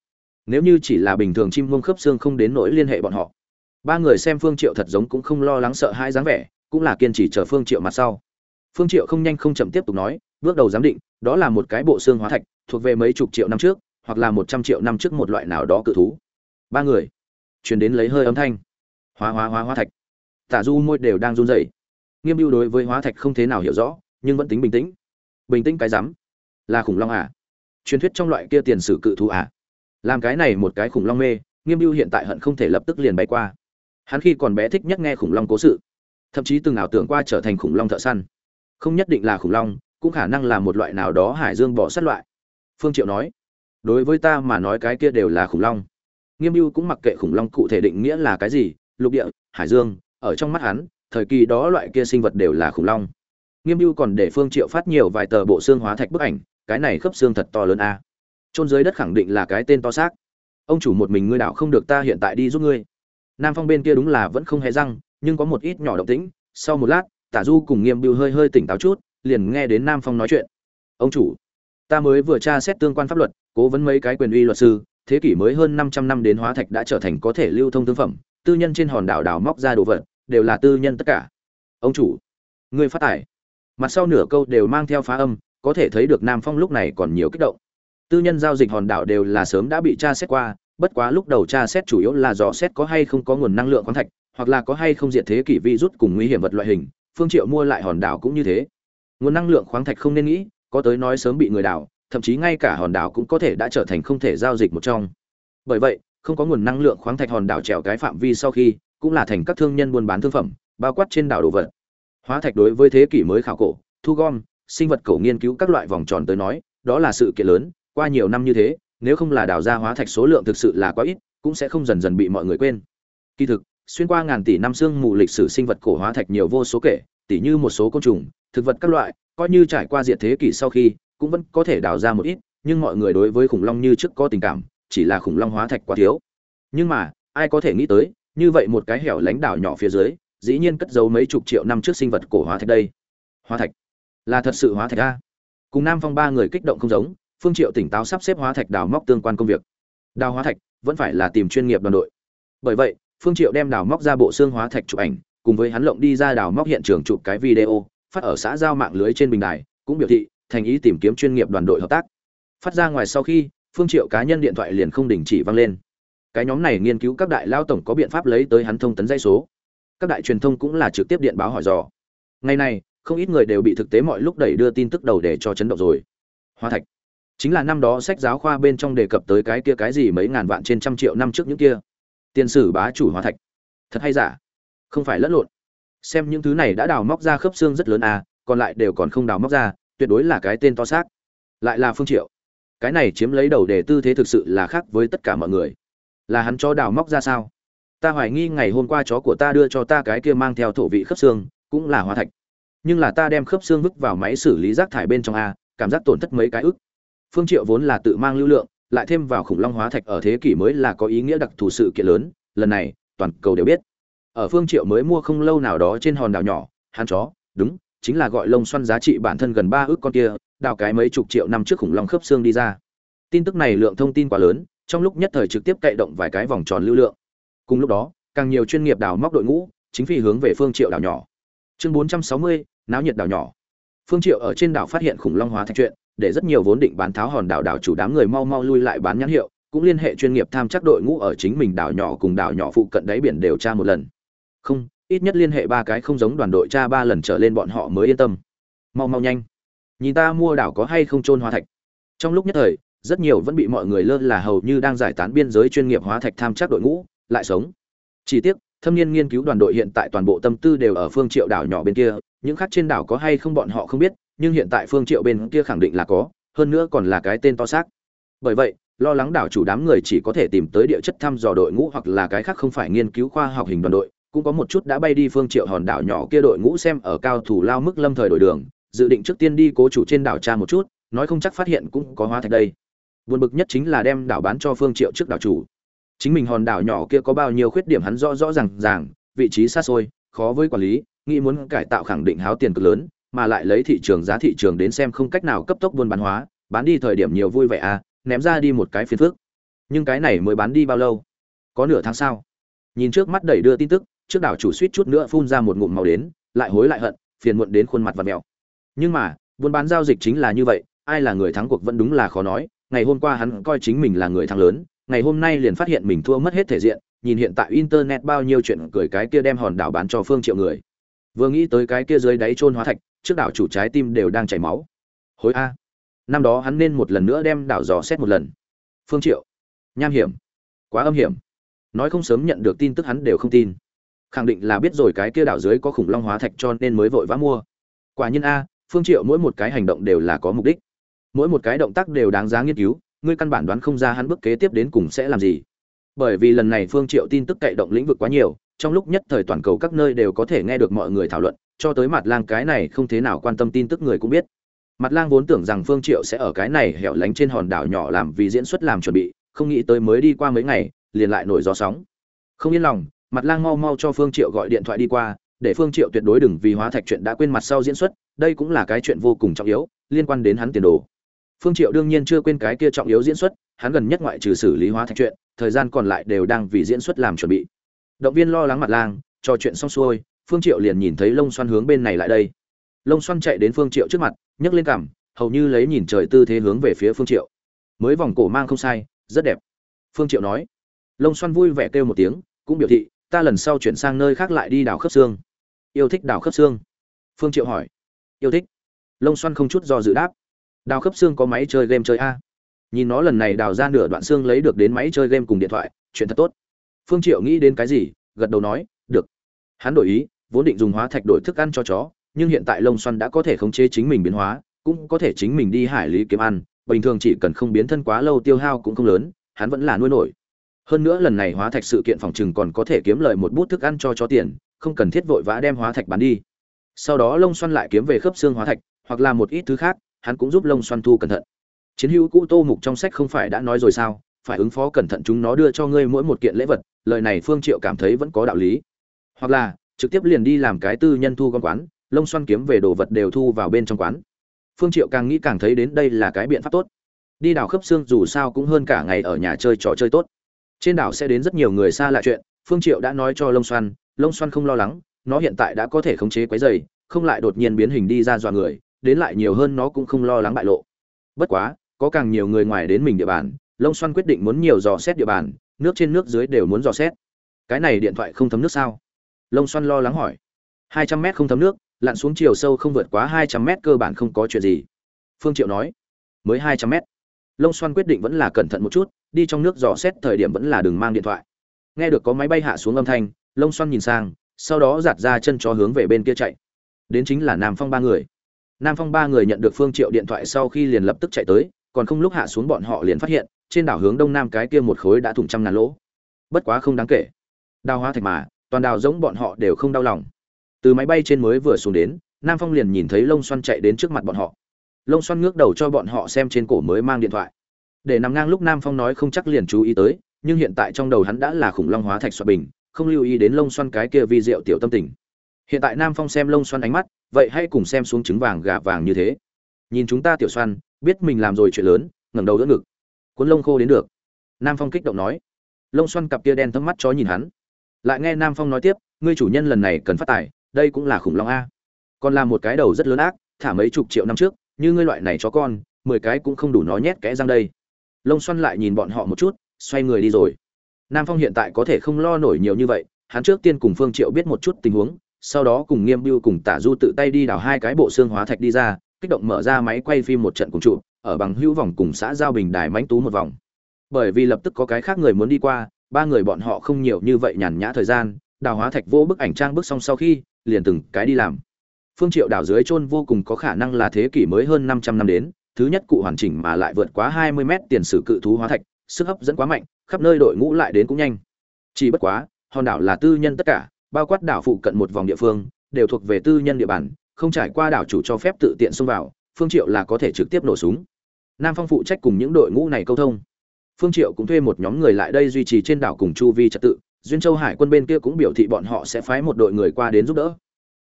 Nếu như chỉ là bình thường chim mông khớp xương không đến nỗi liên hệ bọn họ. Ba người xem phương triệu thật giống cũng không lo lắng sợ hãi dáng vẻ, cũng là kiên trì chờ phương triệu mặt sau phương triệu không nhanh không chậm tiếp tục nói, bước đầu giám định, đó là một cái bộ xương hóa thạch, thuộc về mấy chục triệu năm trước, hoặc là một trăm triệu năm trước một loại nào đó cự thú. Ba người truyền đến lấy hơi âm thanh. Hóa hóa hóa hóa thạch. Tả du môi đều đang run rẩy. Nghiêm biêu đối với hóa thạch không thế nào hiểu rõ, nhưng vẫn tính bình tĩnh. Bình tĩnh cái rắm? Là khủng long à? Truyền thuyết trong loại kia tiền sử cự thú à? Làm cái này một cái khủng long mê, nghiêm Biêu hiện tại hận không thể lập tức liền bay qua. Hắn khi còn bé thích nhất nghe khủng long cố sự, thậm chí từng ảo tưởng qua trở thành khủng long thợ săn không nhất định là khủng long, cũng khả năng là một loại nào đó hải dương bỏ sát loại. Phương triệu nói, đối với ta mà nói cái kia đều là khủng long. Nghiêm mưu cũng mặc kệ khủng long cụ thể định nghĩa là cái gì, lục địa, hải dương, ở trong mắt hắn, thời kỳ đó loại kia sinh vật đều là khủng long. Nghiêm mưu còn để phương triệu phát nhiều vài tờ bộ xương hóa thạch bức ảnh, cái này khớp xương thật to lớn a. Trôn dưới đất khẳng định là cái tên to xác. Ông chủ một mình ngươi đảo không được ta hiện tại đi giúp ngươi. Nam phong bên kia đúng là vẫn không hề răng, nhưng có một ít nhỏ động tĩnh, sau một lát tả du cùng nghiêm biêu hơi hơi tỉnh táo chút, liền nghe đến nam phong nói chuyện. Ông chủ, ta mới vừa tra xét tương quan pháp luật, cố vấn mấy cái quyền uy luật sư, thế kỷ mới hơn 500 năm đến hóa thạch đã trở thành có thể lưu thông thương phẩm, tư nhân trên hòn đảo đảo móc ra đồ vật, đều là tư nhân tất cả. Ông chủ ngươi phát tài mặt sau nửa câu đều mang theo phá âm, có thể thấy được nam phong lúc này còn nhiều kích động. Tư nhân giao dịch hòn đảo đều là sớm đã bị tra xét qua, bất quá lúc đầu tra xét chủ yếu là dò xét có hay không có nguồn năng lượng khoáng thạch, hoặc là có hay không diệt thế kỷ virus cùng nguy hiểm vật loại hình phương triệu mua lại hòn đảo cũng như thế. Nguồn năng lượng khoáng thạch không nên nghĩ, có tới nói sớm bị người đảo thậm chí ngay cả hòn đảo cũng có thể đã trở thành không thể giao dịch một trong. Bởi vậy, không có nguồn năng lượng khoáng thạch hòn đảo trèo cái phạm vi sau khi, cũng là thành các thương nhân buôn bán thương phẩm, bao quát trên đảo đồ vật. Hóa thạch đối với thế kỷ mới khảo cổ, thu gom, sinh vật cổ nghiên cứu các loại vòng tròn tới nói, đó là sự kiện lớn, qua nhiều năm như thế, nếu không là đào ra hóa thạch số lượng thực sự là quá ít, cũng sẽ không dần dần bị mọi người quên. Kỳ thực xuyên qua ngàn tỷ năm xương mù lịch sử sinh vật cổ hóa thạch nhiều vô số kể tỷ như một số côn trùng, thực vật các loại, coi như trải qua diệt thế kỷ sau khi, cũng vẫn có thể đào ra một ít, nhưng mọi người đối với khủng long như trước có tình cảm, chỉ là khủng long hóa thạch quá thiếu. Nhưng mà, ai có thể nghĩ tới, như vậy một cái hẻo lánh đảo nhỏ phía dưới, dĩ nhiên cất giấu mấy chục triệu năm trước sinh vật cổ hóa thạch đây. Hóa thạch? Là thật sự hóa thạch a? Cùng nam phong ba người kích động không giống, phương triệu tỉnh táo sắp xếp hóa thạch đào móc tương quan công việc. Đào hóa thạch vẫn phải là tìm chuyên nghiệp đoàn đội. Bởi vậy phương triệu đem đào móc ra bộ xương hóa thạch chụp ảnh, cùng với hắn lộng đi ra đào móc hiện trường chụp cái video, phát ở xã giao mạng lưới trên bình đài, cũng biểu thị thành ý tìm kiếm chuyên nghiệp đoàn đội hợp tác. Phát ra ngoài sau khi, phương triệu cá nhân điện thoại liền không đình chỉ vang lên. Cái nhóm này nghiên cứu các đại lao tổng có biện pháp lấy tới hắn thông tấn dây số. Các đại truyền thông cũng là trực tiếp điện báo hỏi dò. Ngày này, không ít người đều bị thực tế mọi lúc đẩy đưa tin tức đầu để cho chấn động rồi. Hóa thạch. Chính là năm đó sách giáo khoa bên trong đề cập tới cái kia cái gì mấy ngàn vạn trên trăm triệu năm trước những kia tiền sử bá chủ hóa thạch. Thật hay giả? Không phải lẫn lộn. Xem những thứ này đã đào móc ra khớp xương rất lớn à còn lại đều còn không đào móc ra, tuyệt đối là cái tên to xác. Lại là phương triệu. Cái này chiếm lấy đầu để tư thế thực sự là khác với tất cả mọi người. Là hắn cho đào móc ra sao? Ta hoài nghi ngày hôm qua chó của ta đưa cho ta cái kia mang theo thổ vị khớp xương, cũng là hóa thạch. Nhưng là ta đem khớp xương vứt vào máy xử lý rác thải bên trong a cảm giác tổn thất mấy cái ức. Phương triệu vốn là tự mang lưu lượng lại thêm vào khủng long hóa thạch ở thế kỷ mới là có ý nghĩa đặc thù sự kiện lớn lần này toàn cầu đều biết. Ở phương triệu mới mua không lâu nào đó trên hòn đảo nhỏ hắn chó đúng chính là gọi lông xoăn giá trị bản thân gần ba ước con kia đào cái mấy chục triệu năm trước khủng long khớp xương đi ra. Tin tức này lượng thông tin quá lớn trong lúc nhất thời trực tiếp cậy động vài cái vòng tròn lưu lượng. Cùng lúc đó càng nhiều chuyên nghiệp đào móc đội ngũ chính phi hướng về phương triệu đảo nhỏ. Chương 460, náo nhiệt đảo nhỏ. Phương triệu ở trên đảo phát hiện khủng long hóa thạch chuyện để rất nhiều vốn định bán tháo hòn đảo đảo chủ đám người mau mau lui lại bán nhãn hiệu, cũng liên hệ chuyên nghiệp tham chắc đội ngũ ở chính mình đảo nhỏ cùng đảo nhỏ phụ cận đáy biển đều tra một lần. Không, ít nhất liên hệ ba cái không giống đoàn đội tra ba lần trở lên bọn họ mới yên tâm. Mau mau nhanh. Nhìn ta mua đảo có hay không trôn hóa thạch. Trong lúc nhất thời, rất nhiều vẫn bị mọi người lơ là hầu như đang giải tán biên giới chuyên nghiệp hóa thạch tham chắc đội ngũ, lại sống. Chỉ tiếc, thâm niên nghiên cứu đoàn đội hiện tại toàn bộ tâm tư đều ở phương triệu đảo nhỏ bên kia, những khác trên đảo có hay không bọn họ không biết nhưng hiện tại phương triệu bên kia khẳng định là có, hơn nữa còn là cái tên to xác. Bởi vậy, lo lắng đảo chủ đám người chỉ có thể tìm tới địa chất thăm dò đội ngũ hoặc là cái khác không phải nghiên cứu khoa học hình đoàn đội, cũng có một chút đã bay đi phương triệu hòn đảo nhỏ kia đội ngũ xem ở cao thủ lao mức lâm thời đổi đường, dự định trước tiên đi cố chủ trên đảo tra một chút, nói không chắc phát hiện cũng có hóa thạch đây. Buồn bực nhất chính là đem đảo bán cho phương triệu trước đảo chủ. Chính mình hòn đảo nhỏ kia có bao nhiêu khuyết điểm hắn rõ rõ ràng ràng, vị trí xa xôi, khó với quản lý, nghĩ muốn cải tạo khẳng định háo tiền cực lớn mà lại lấy thị trường giá thị trường đến xem không cách nào cấp tốc buôn bán hóa, bán đi thời điểm nhiều vui vẻ à ném ra đi một cái phiền phức. Nhưng cái này mới bán đi bao lâu? Có nửa tháng sau nhìn trước mắt đẩy đưa tin tức, trước đảo chủ suýt chút nữa phun ra một ngụm màu đến, lại hối lại hận, phiền muộn đến khuôn mặt và mèo. Nhưng mà, buôn bán giao dịch chính là như vậy, ai là người thắng cuộc vẫn đúng là khó nói. Ngày hôm qua hắn coi chính mình là người thắng lớn, ngày hôm nay liền phát hiện mình thua mất hết thể diện, nhìn hiện tại internet bao nhiêu chuyện cười cái kia đem hòn đảo bán cho phương triệu người. Vừa nghĩ tới cái kia dưới đáy trôn hóa thạch trước đảo chủ trái tim đều đang chảy máu. Hối a. Năm đó hắn nên một lần nữa đem đảo dò xét một lần. Phương triệu. Nham hiểm. Quá âm hiểm. Nói không sớm nhận được tin tức hắn đều không tin. Khẳng định là biết rồi cái kia đảo dưới có khủng long hóa thạch cho nên mới vội vã mua. Quả nhiên a, phương triệu mỗi một cái hành động đều là có mục đích. Mỗi một cái động tác đều đáng giá nghiên cứu, ngươi căn bản đoán không ra hắn bước kế tiếp đến cùng sẽ làm gì. Bởi vì lần này phương triệu tin tức cậy động lĩnh vực quá nhiều, trong lúc nhất thời toàn cầu các nơi đều có thể nghe được mọi người thảo luận cho tới mặt lang cái này không thế nào quan tâm tin tức người cũng biết. Mặt lang vốn tưởng rằng phương triệu sẽ ở cái này hẻo lánh trên hòn đảo nhỏ làm vì diễn xuất làm chuẩn bị, không nghĩ tới mới đi qua mấy ngày, liền lại nổi gió sóng. Không yên lòng, mặt lang mau mau cho phương triệu gọi điện thoại đi qua, để phương triệu tuyệt đối đừng vì hóa thạch chuyện đã quên mặt sau diễn xuất, đây cũng là cái chuyện vô cùng trọng yếu, liên quan đến hắn tiền đồ. Phương triệu đương nhiên chưa quên cái kia trọng yếu diễn xuất, hắn gần nhất ngoại trừ xử lý hóa thạch chuyện, thời gian còn lại đều đang vì diễn xuất làm chuẩn bị. Động viên lo lắng mặt lang, trò chuyện xong xuôi phương triệu liền nhìn thấy lông xoăn hướng bên này lại đây. Lông xoăn chạy đến phương triệu trước mặt, nhấc lên cằm, hầu như lấy nhìn trời tư thế hướng về phía phương triệu. Mới vòng cổ mang không sai, rất đẹp. Phương triệu nói. Lông xoăn vui vẻ kêu một tiếng, cũng biểu thị, ta lần sau chuyển sang nơi khác lại đi đào khớp xương. Yêu thích đào khớp xương? Phương triệu hỏi. Yêu thích. Lông xoăn không chút do dự đáp. Đào khớp xương có máy chơi game chơi a. Nhìn nó lần này đào ra nửa đoạn xương lấy được đến máy chơi game cùng điện thoại, chuyện thật tốt. Phương triệu nghĩ đến cái gì, gật đầu nói, được. Hắn đổi ý vốn định dùng hóa thạch đổi thức ăn cho chó, nhưng hiện tại lông xoăn đã có thể khống chế chính mình biến hóa, cũng có thể chính mình đi hải lý kiếm ăn. Bình thường chỉ cần không biến thân quá lâu tiêu hao cũng không lớn, hắn vẫn là nuôi nổi. Hơn nữa lần này hóa thạch sự kiện phòng trừng còn có thể kiếm lợi một bút thức ăn cho chó tiền, không cần thiết vội vã đem hóa thạch bán đi. Sau đó lông xoăn lại kiếm về khớp xương hóa thạch, hoặc là một ít thứ khác, hắn cũng giúp lông xoăn thu cẩn thận. Chiến hữu cũ tô mục trong sách không phải đã nói rồi sao? Phải ứng phó cẩn thận chúng nó đưa cho ngươi mỗi một kiện lễ vật, lời này phương triệu cảm thấy vẫn có đạo lý. Hoặc là trực tiếp liền đi làm cái tư nhân thu con quán, lông xoăn kiếm về đồ vật đều thu vào bên trong quán. Phương triệu càng nghĩ càng thấy đến đây là cái biện pháp tốt. Đi đảo khớp xương dù sao cũng hơn cả ngày ở nhà chơi trò chơi tốt. Trên đảo sẽ đến rất nhiều người xa lạ chuyện, phương triệu đã nói cho lông xoăn lông xoăn không lo lắng, nó hiện tại đã có thể khống chế quấy giày không lại đột nhiên biến hình đi ra dọa người, đến lại nhiều hơn nó cũng không lo lắng bại lộ. Bất quá, có càng nhiều người ngoài đến mình địa bàn, lông xoăn quyết định muốn nhiều dò xét địa bàn, nước trên nước dưới đều muốn dò xét. Cái này điện thoại không thấm nước sao? Lông xoăn lo lắng hỏi. Hai trăm mét không thấm nước, lặn xuống chiều sâu không vượt quá hai trăm mét cơ bản không có chuyện gì. Phương triệu nói. Mới hai trăm mét. Lông xoăn quyết định vẫn là cẩn thận một chút, đi trong nước dò xét thời điểm vẫn là đừng mang điện thoại. Nghe được có máy bay hạ xuống âm thanh, lông xoăn nhìn sang, sau đó giạt ra chân chó hướng về bên kia chạy. Đến chính là nam phong ba người. Nam phong ba người nhận được phương triệu điện thoại sau khi liền lập tức chạy tới, còn không lúc hạ xuống bọn họ liền phát hiện, trên đảo hướng đông nam cái kia một khối đã thủng trăm ngàn lỗ. Bất quá không đáng kể. Đào hóa thạch mà toàn đào giống bọn họ đều không đau lòng. Từ máy bay trên mới vừa xuống đến, nam phong liền nhìn thấy lông xoăn chạy đến trước mặt bọn họ. Lông xoăn ngước đầu cho bọn họ xem trên cổ mới mang điện thoại. Để nằm ngang lúc nam phong nói không chắc liền chú ý tới, nhưng hiện tại trong đầu hắn đã là khủng long hóa thạch xoa bình, không lưu ý đến lông xoăn cái kia vi diệu tiểu tâm tình. Hiện tại nam phong xem lông xoăn ánh mắt, vậy hãy cùng xem xuống trứng vàng gà vàng như thế. Nhìn chúng ta tiểu xoăn biết mình làm rồi chuyện lớn, ngẩng đầu đỡ ngực. Cuốn lông khô đến được. Nam phong kích động nói. Lông xoăn cặp kia đen thâm mắt chó nhìn hắn lại nghe nam phong nói tiếp, ngươi chủ nhân lần này cần phát tài, đây cũng là khủng long a. Còn là một cái đầu rất lớn ác, thả mấy chục triệu năm trước, như ngươi loại này chó con, mười cái cũng không đủ nó nhét kẽ răng đây. Lông xoăn lại nhìn bọn họ một chút, xoay người đi rồi. Nam phong hiện tại có thể không lo nổi nhiều như vậy, hắn trước tiên cùng phương triệu biết một chút tình huống, sau đó cùng nghiêm biêu cùng tả du tự tay đi đào hai cái bộ xương hóa thạch đi ra, kích động mở ra máy quay phim một trận cùng trụ, ở bằng hữu vòng cùng xã giao bình đài mánh tú một vòng. Bởi vì lập tức có cái khác người muốn đi qua ba người bọn họ không nhiều như vậy nhàn nhã thời gian, đào hóa thạch vô bức ảnh trang bước xong sau khi, liền từng cái đi làm. Phương triệu đào dưới chôn vô cùng có khả năng là thế kỷ mới hơn 500 năm đến, thứ nhất cụ hoàn chỉnh mà lại vượt quá 20 mét tiền sử cự thú hóa thạch, sức hấp dẫn quá mạnh, khắp nơi đội ngũ lại đến cũng nhanh. Chỉ bất quá, hòn đảo là tư nhân tất cả, bao quát đảo phụ cận một vòng địa phương, đều thuộc về tư nhân địa bàn, không trải qua đảo chủ cho phép tự tiện xông vào, phương triệu là có thể trực tiếp nổ súng. Nam phong phụ trách cùng những đội ngũ này câu thông phương triệu cũng thuê một nhóm người lại đây duy trì trên đảo cùng chu vi trật tự, duyên châu hải quân bên kia cũng biểu thị bọn họ sẽ phái một đội người qua đến giúp đỡ.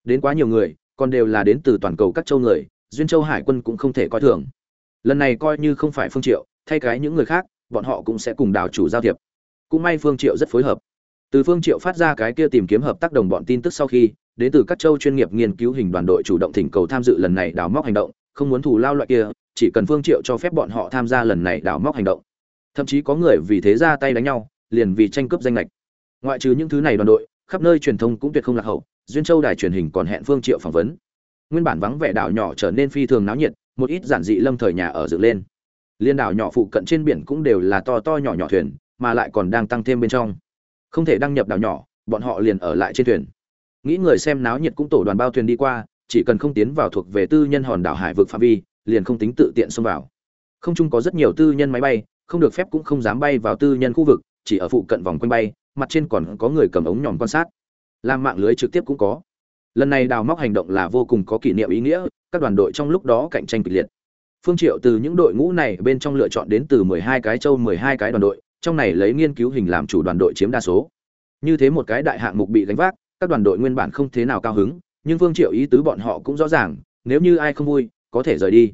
Đến quá nhiều người, còn đều là đến từ toàn cầu các châu người, duyên châu hải quân cũng không thể coi thường. Lần này coi như không phải phương triệu, thay cái những người khác, bọn họ cũng sẽ cùng đảo chủ giao thiệp. Cũng may phương triệu rất phối hợp. Từ phương triệu phát ra cái kia tìm kiếm hợp tác đồng bọn tin tức sau khi, đến từ các châu chuyên nghiệp nghiên cứu hình đoàn đội chủ động thỉnh cầu tham dự lần này đào móc hành động, không muốn thù lao loại kia, chỉ cần phương triệu cho phép bọn họ tham gia lần này đào móc hành động thậm chí có người vì thế ra tay đánh nhau, liền vì tranh cướp danh lệch ngoại trừ những thứ này đoàn đội, khắp nơi truyền thông cũng tuyệt không lạc hậu, duyên châu đài truyền hình còn hẹn phương triệu phỏng vấn. Nguyên bản vắng vẻ đảo nhỏ trở nên phi thường náo nhiệt, một ít giản dị lâm thời nhà ở dựng lên. Liên đảo nhỏ phụ cận trên biển cũng đều là to to nhỏ nhỏ thuyền, mà lại còn đang tăng thêm bên trong. Không thể đăng nhập đảo nhỏ, bọn họ liền ở lại trên thuyền. Nghĩ người xem náo nhiệt cũng tổ đoàn bao thuyền đi qua, chỉ cần không tiến vào thuộc về tư nhân hòn đảo hải vực phạm vi, liền không tính tự tiện xông vào. Không chung có rất nhiều tư nhân máy bay không được phép cũng không dám bay vào tư nhân khu vực, chỉ ở phụ cận vòng quanh bay, mặt trên còn có người cầm ống nhòm quan sát. Làm mạng lưới trực tiếp cũng có. Lần này đào móc hành động là vô cùng có kỷ niệm ý nghĩa, các đoàn đội trong lúc đó cạnh tranh kịch liệt. Phương triệu từ những đội ngũ này bên trong lựa chọn đến từ 12 cái châu 12 cái đoàn đội, trong này lấy nghiên cứu hình làm chủ đoàn đội chiếm đa số. Như thế một cái đại hạng mục bị gánh vác, các đoàn đội nguyên bản không thế nào cao hứng, nhưng phương triệu ý tứ bọn họ cũng rõ ràng, nếu như ai không vui, có thể rời đi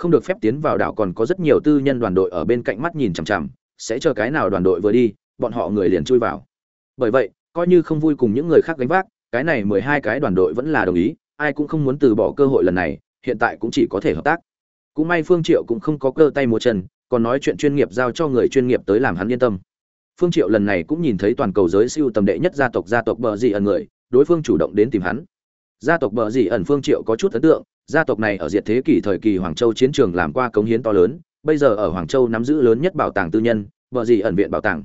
không được phép tiến vào đảo còn có rất nhiều tư nhân đoàn đội ở bên cạnh mắt nhìn chằm chằm, sẽ chờ cái nào đoàn đội vừa đi, bọn họ người liền chui vào. Bởi vậy, coi như không vui cùng những người khác gánh vác, cái này mười hai cái đoàn đội vẫn là đồng ý, ai cũng không muốn từ bỏ cơ hội lần này, hiện tại cũng chỉ có thể hợp tác. Cũng may phương triệu cũng không có cơ tay múa chân, còn nói chuyện chuyên nghiệp giao cho người chuyên nghiệp tới làm hắn yên tâm. Phương triệu lần này cũng nhìn thấy toàn cầu giới siêu tầm đệ nhất gia tộc gia tộc bờ dị ẩn người, đối phương chủ động đến tìm hắn. Gia tộc bờ dị ẩn phương triệu có chút ấn tượng gia tộc này ở diệt thế kỷ thời kỳ hoàng châu chiến trường làm qua cống hiến to lớn, bây giờ ở hoàng châu nắm giữ lớn nhất bảo tàng tư nhân, bờ gì ẩn viện bảo tàng.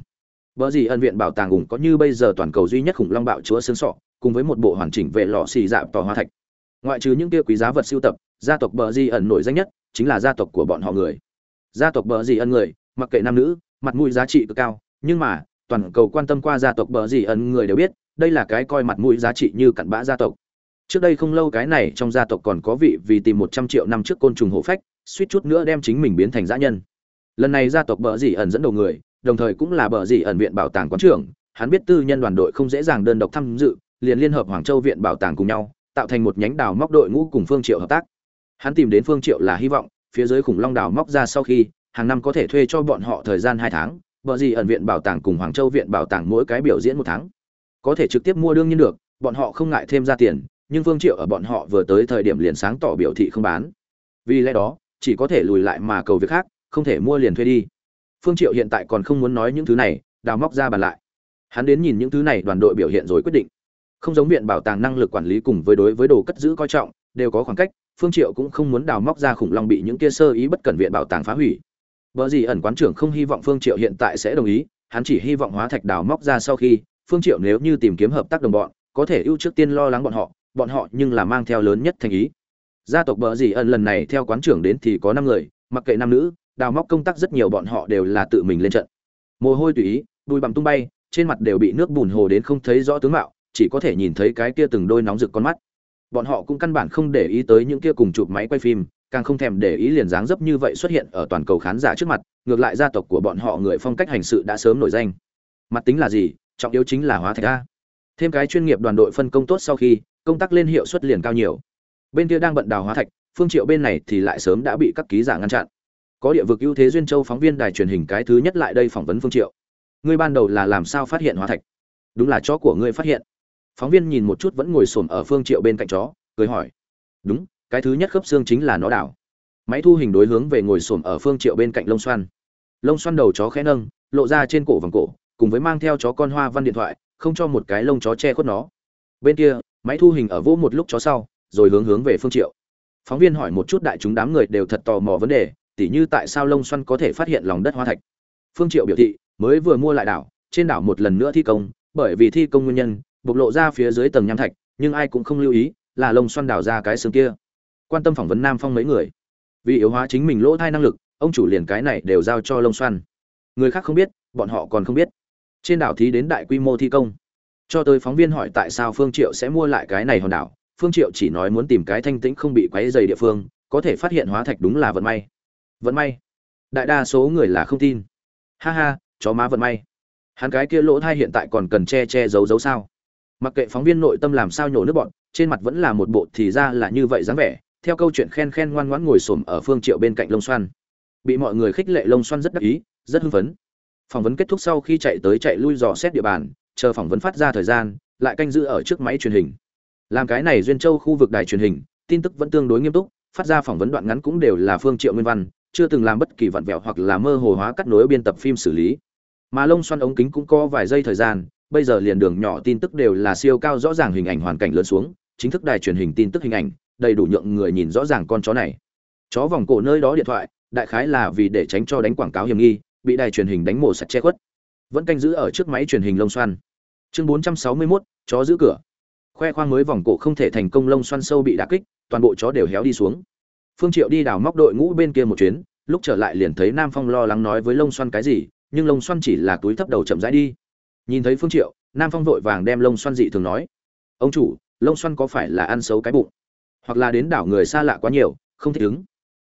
Bờ gì ẩn viện bảo tàng ủng có như bây giờ toàn cầu duy nhất khủng long bạo chúa xương sọ, cùng với một bộ hoàn chỉnh vệ lọ xì dạp tòa hoa thạch. Ngoại trừ những kia quý giá vật siêu tập, gia tộc bờ di ẩn nổi danh nhất chính là gia tộc của bọn họ người. Gia tộc bờ di ẩn người, mặc kệ nam nữ, mặt mũi giá trị cực cao, nhưng mà, toàn cầu quan tâm qua gia tộc bờ di ẩn người đều biết, đây là cái coi mặt mũi giá trị như cặn bã gia tộc trước đây không lâu cái này trong gia tộc còn có vị vì tìm một trăm triệu năm trước côn trùng hộ phách, suýt chút nữa đem chính mình biến thành dã nhân. Lần này gia tộc bờ dị ẩn dẫn đầu người, đồng thời cũng là bờ dị ẩn viện bảo tàng quán trưởng, hắn biết tư nhân đoàn đội không dễ dàng đơn độc tham dự, liền liên hợp hoàng châu viện bảo tàng cùng nhau, tạo thành một nhánh đào móc đội ngũ cùng phương triệu hợp tác. Hắn tìm đến phương triệu là hy vọng, phía dưới khủng long đào móc ra sau khi, hàng năm có thể thuê cho bọn họ thời gian hai tháng bờ dĩ ẩn viện bảo tàng cùng hoàng châu viện bảo tàng mỗi cái biểu diễn một tháng. Có thể trực tiếp mua đương nhiên được, bọn họ không ngại thêm ra tiền nhưng Vương triệu ở bọn họ vừa tới thời điểm liền sáng tỏ biểu thị không bán. Vì lẽ đó chỉ có thể lùi lại mà cầu việc khác không thể mua liền thuê đi. Phương triệu hiện tại còn không muốn nói những thứ này đào móc ra bàn lại. Hắn đến nhìn những thứ này đoàn đội biểu hiện rồi quyết định. Không giống viện bảo tàng năng lực quản lý cùng với đối với đồ cất giữ coi trọng đều có khoảng cách phương triệu cũng không muốn đào móc ra khủng long bị những kia sơ ý bất cẩn viện bảo tàng phá hủy. Bở gì ẩn quán trưởng không hy vọng Phương Triệu hiện tại sẽ đồng ý, hắn chỉ hy vọng hóa thạch đào móc ra sau khi, Phương Triệu nếu như tìm kiếm hợp tác đồng bọn, có thể ưu trước tiên lo lắng bọn họ, bọn họ nhưng là mang theo lớn nhất thành ý. Gia tộc Bở dĩ ẩn lần này theo quán trưởng đến thì có 5 người, mặc kệ nam nữ, đào móc công tác rất nhiều bọn họ đều là tự mình lên trận. Mồ hôi tùy ý, đuôi bặm tung bay, trên mặt đều bị nước bùn hồ đến không thấy rõ tướng mạo, chỉ có thể nhìn thấy cái kia từng đôi nóng rực con mắt. Bọn họ cũng căn bản không để ý tới những kia cùng chụp máy quay phim, càng không thèm để ý liền dáng dấp như vậy xuất hiện ở toàn cầu khán giả trước mặt ngược lại gia tộc của bọn họ người phong cách hành sự đã sớm nổi danh mặt tính là gì trọng yếu chính là hóa thạch a thêm cái chuyên nghiệp đoàn đội phân công tốt sau khi công tác lên hiệu suất liền cao nhiều. Bên kia đang bận đào hóa thạch, phương triệu bên này thì lại sớm đã bị các ký giả ngăn chặn. Có địa vực ưu thế duyên châu phóng viên đài truyền hình cái thứ nhất lại đây phỏng vấn phương triệu. Ngươi ban đầu là làm sao phát hiện hóa thạch? Đúng là chó của ngươi phát hiện. Phóng viên nhìn một chút vẫn ngồi xổm ở phương triệu bên cạnh chó, cười hỏi. Đúng, cái thứ nhất khớp xương chính là nó đảo. Máy thu hình đối hướng về ngồi xổm ở phương triệu bên cạnh lông xoăn lông xoăn đầu chó khẽ nâng, lộ ra trên cổ vòng cổ, cùng với mang theo chó con hoa văn điện thoại, không cho một cái lông chó che khuất nó. Bên kia máy thu hình ở vô một lúc chó sau, rồi hướng hướng về phương triệu. Phóng viên hỏi một chút đại chúng đám người đều thật tò mò vấn đề, tỉ như tại sao lông xoăn có thể phát hiện lòng đất hoa thạch. Phương triệu biểu thị, mới vừa mua lại đảo, trên đảo một lần nữa thi công, bởi vì thi công nguyên nhân, bộc lộ ra phía dưới tầng nham thạch, nhưng ai cũng không lưu ý là lông xoăn đào ra cái xương kia. Quan tâm phỏng vấn nam phong mấy người. Vì yếu hóa chính mình lỗ thai năng lực, ông chủ liền cái này đều giao cho lông xoăn người khác không biết, bọn họ còn không biết. Trên đảo thí đến đại quy mô thi công cho tới phóng viên hỏi tại sao phương triệu sẽ mua lại cái này hòn đảo, phương triệu chỉ nói muốn tìm cái thanh tĩnh không bị quấy dày địa phương, có thể phát hiện hóa thạch đúng là vận may. Vận may? Đại đa số người là không tin. Ha ha, chó má vận may. Hắn cái kia lỗ thai hiện tại còn cần che che giấu giấu sao? Mặc kệ phóng viên nội tâm làm sao nhổ nước bọn, trên mặt vẫn là một bộ thì ra là như vậy dáng vẻ, theo câu chuyện khen khen ngoan ngoãn ngồi xổm ở phương triệu bên cạnh lông Xoan. bị mọi người khích lệ lông Xoan rất đắc ý, rất hưng phấn. Phỏng vấn kết thúc sau khi chạy tới chạy lui dò xét địa bàn chờ phỏng vấn phát ra thời gian, lại canh giữ ở trước máy truyền hình. Làm cái này duyên châu khu vực đài truyền hình, tin tức vẫn tương đối nghiêm túc, phát ra phỏng vấn đoạn ngắn cũng đều là phương triệu nguyên văn, chưa từng làm bất kỳ vặn vẹo hoặc là mơ hồ hóa cắt nối biên tập phim xử lý. Mà lông xoăn ống kính cũng có vài giây thời gian, bây giờ liền đường nhỏ tin tức đều là siêu cao rõ ràng hình ảnh hoàn cảnh lớn xuống, chính thức đài truyền hình tin tức hình ảnh, đầy đủ nhượng người nhìn rõ ràng con chó này. Chó vòng cổ nơi đó điện thoại, đại khái là vì để tránh cho đánh quảng cáo hiểm nghi, bị đài truyền hình đánh mổ sạch che khuất vẫn canh giữ ở trước máy truyền hình lông xoăn chương 461, chó giữ cửa. Khoe khoang mới vòng cổ không thể thành công lông xoăn sâu bị đả kích toàn bộ chó đều héo đi xuống. Phương triệu đi đào móc đội ngũ bên kia một chuyến lúc trở lại liền thấy nam phong lo lắng nói với lông xoăn cái gì nhưng lông xoăn chỉ là túi thấp đầu chậm rãi đi. Nhìn thấy phương triệu nam phong vội vàng đem lông xoăn dị thường nói. Ông chủ lông xoăn có phải là ăn xấu cái bụng? Hoặc là đến đảo người xa lạ quá nhiều không thích ứng?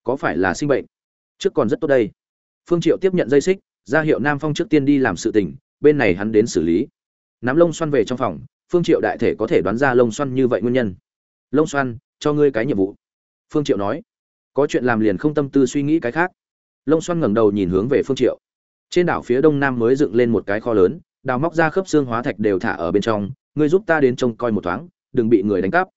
Có phải là sinh bệnh? Trước còn rất tốt đây. Phương triệu tiếp nhận dây xích ra hiệu nam phong trước tiên đi làm sự tình, bên này hắn đến xử lý. Nắm lông xoăn về trong phòng, phương triệu đại thể có thể đoán ra lông xoăn như vậy nguyên nhân. Lông xoăn, cho ngươi cái nhiệm vụ. Phương triệu nói. Có chuyện làm liền không tâm tư suy nghĩ cái khác. Lông xoăn ngẩng đầu nhìn hướng về phương triệu. Trên đảo phía đông nam mới dựng lên một cái kho lớn, đào móc ra khớp xương hóa thạch đều thả ở bên trong, ngươi giúp ta đến trông coi một thoáng, đừng bị người đánh cắp.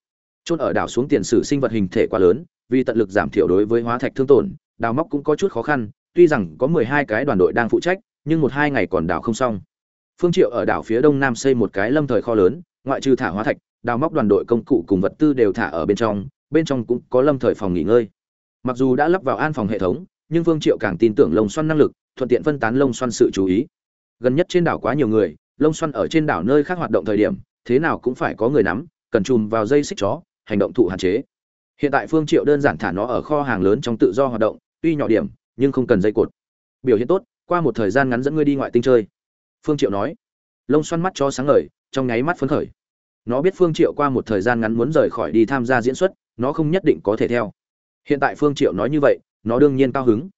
Chôn ở đảo xuống tiền sử sinh vật hình thể quá lớn, vì tận lực giảm thiểu đối với hóa thạch thương tổn, đào móc cũng có chút khó khăn tuy rằng có mười hai cái đoàn đội đang phụ trách, nhưng một hai ngày còn đào không xong. Phương triệu ở đảo phía đông nam xây một cái lâm thời kho lớn, ngoại trừ thả hóa thạch, đào móc đoàn đội công cụ cùng vật tư đều thả ở bên trong bên trong cũng có lâm thời phòng nghỉ ngơi. Mặc dù đã lắp vào an phòng hệ thống, nhưng phương triệu càng tin tưởng lông xoăn năng lực, thuận tiện phân tán lông xoăn sự chú ý. Gần nhất trên đảo quá nhiều người, lông xoăn ở trên đảo nơi khác hoạt động thời điểm, thế nào cũng phải có người nắm, cần chùm vào dây xích chó, hành động thụ hạn chế. Hiện tại phương triệu đơn giản thả nó ở kho hàng lớn trong tự do hoạt động, tuy nhỏ điểm nhưng không cần dây cột. Biểu hiện tốt, qua một thời gian ngắn dẫn ngươi đi ngoại tinh chơi. Phương triệu nói. Lông xoăn mắt cho sáng ngời, trong nháy mắt phấn khởi. Nó biết phương triệu qua một thời gian ngắn muốn rời khỏi đi tham gia diễn xuất, nó không nhất định có thể theo. Hiện tại phương triệu nói như vậy, nó đương nhiên cao hứng.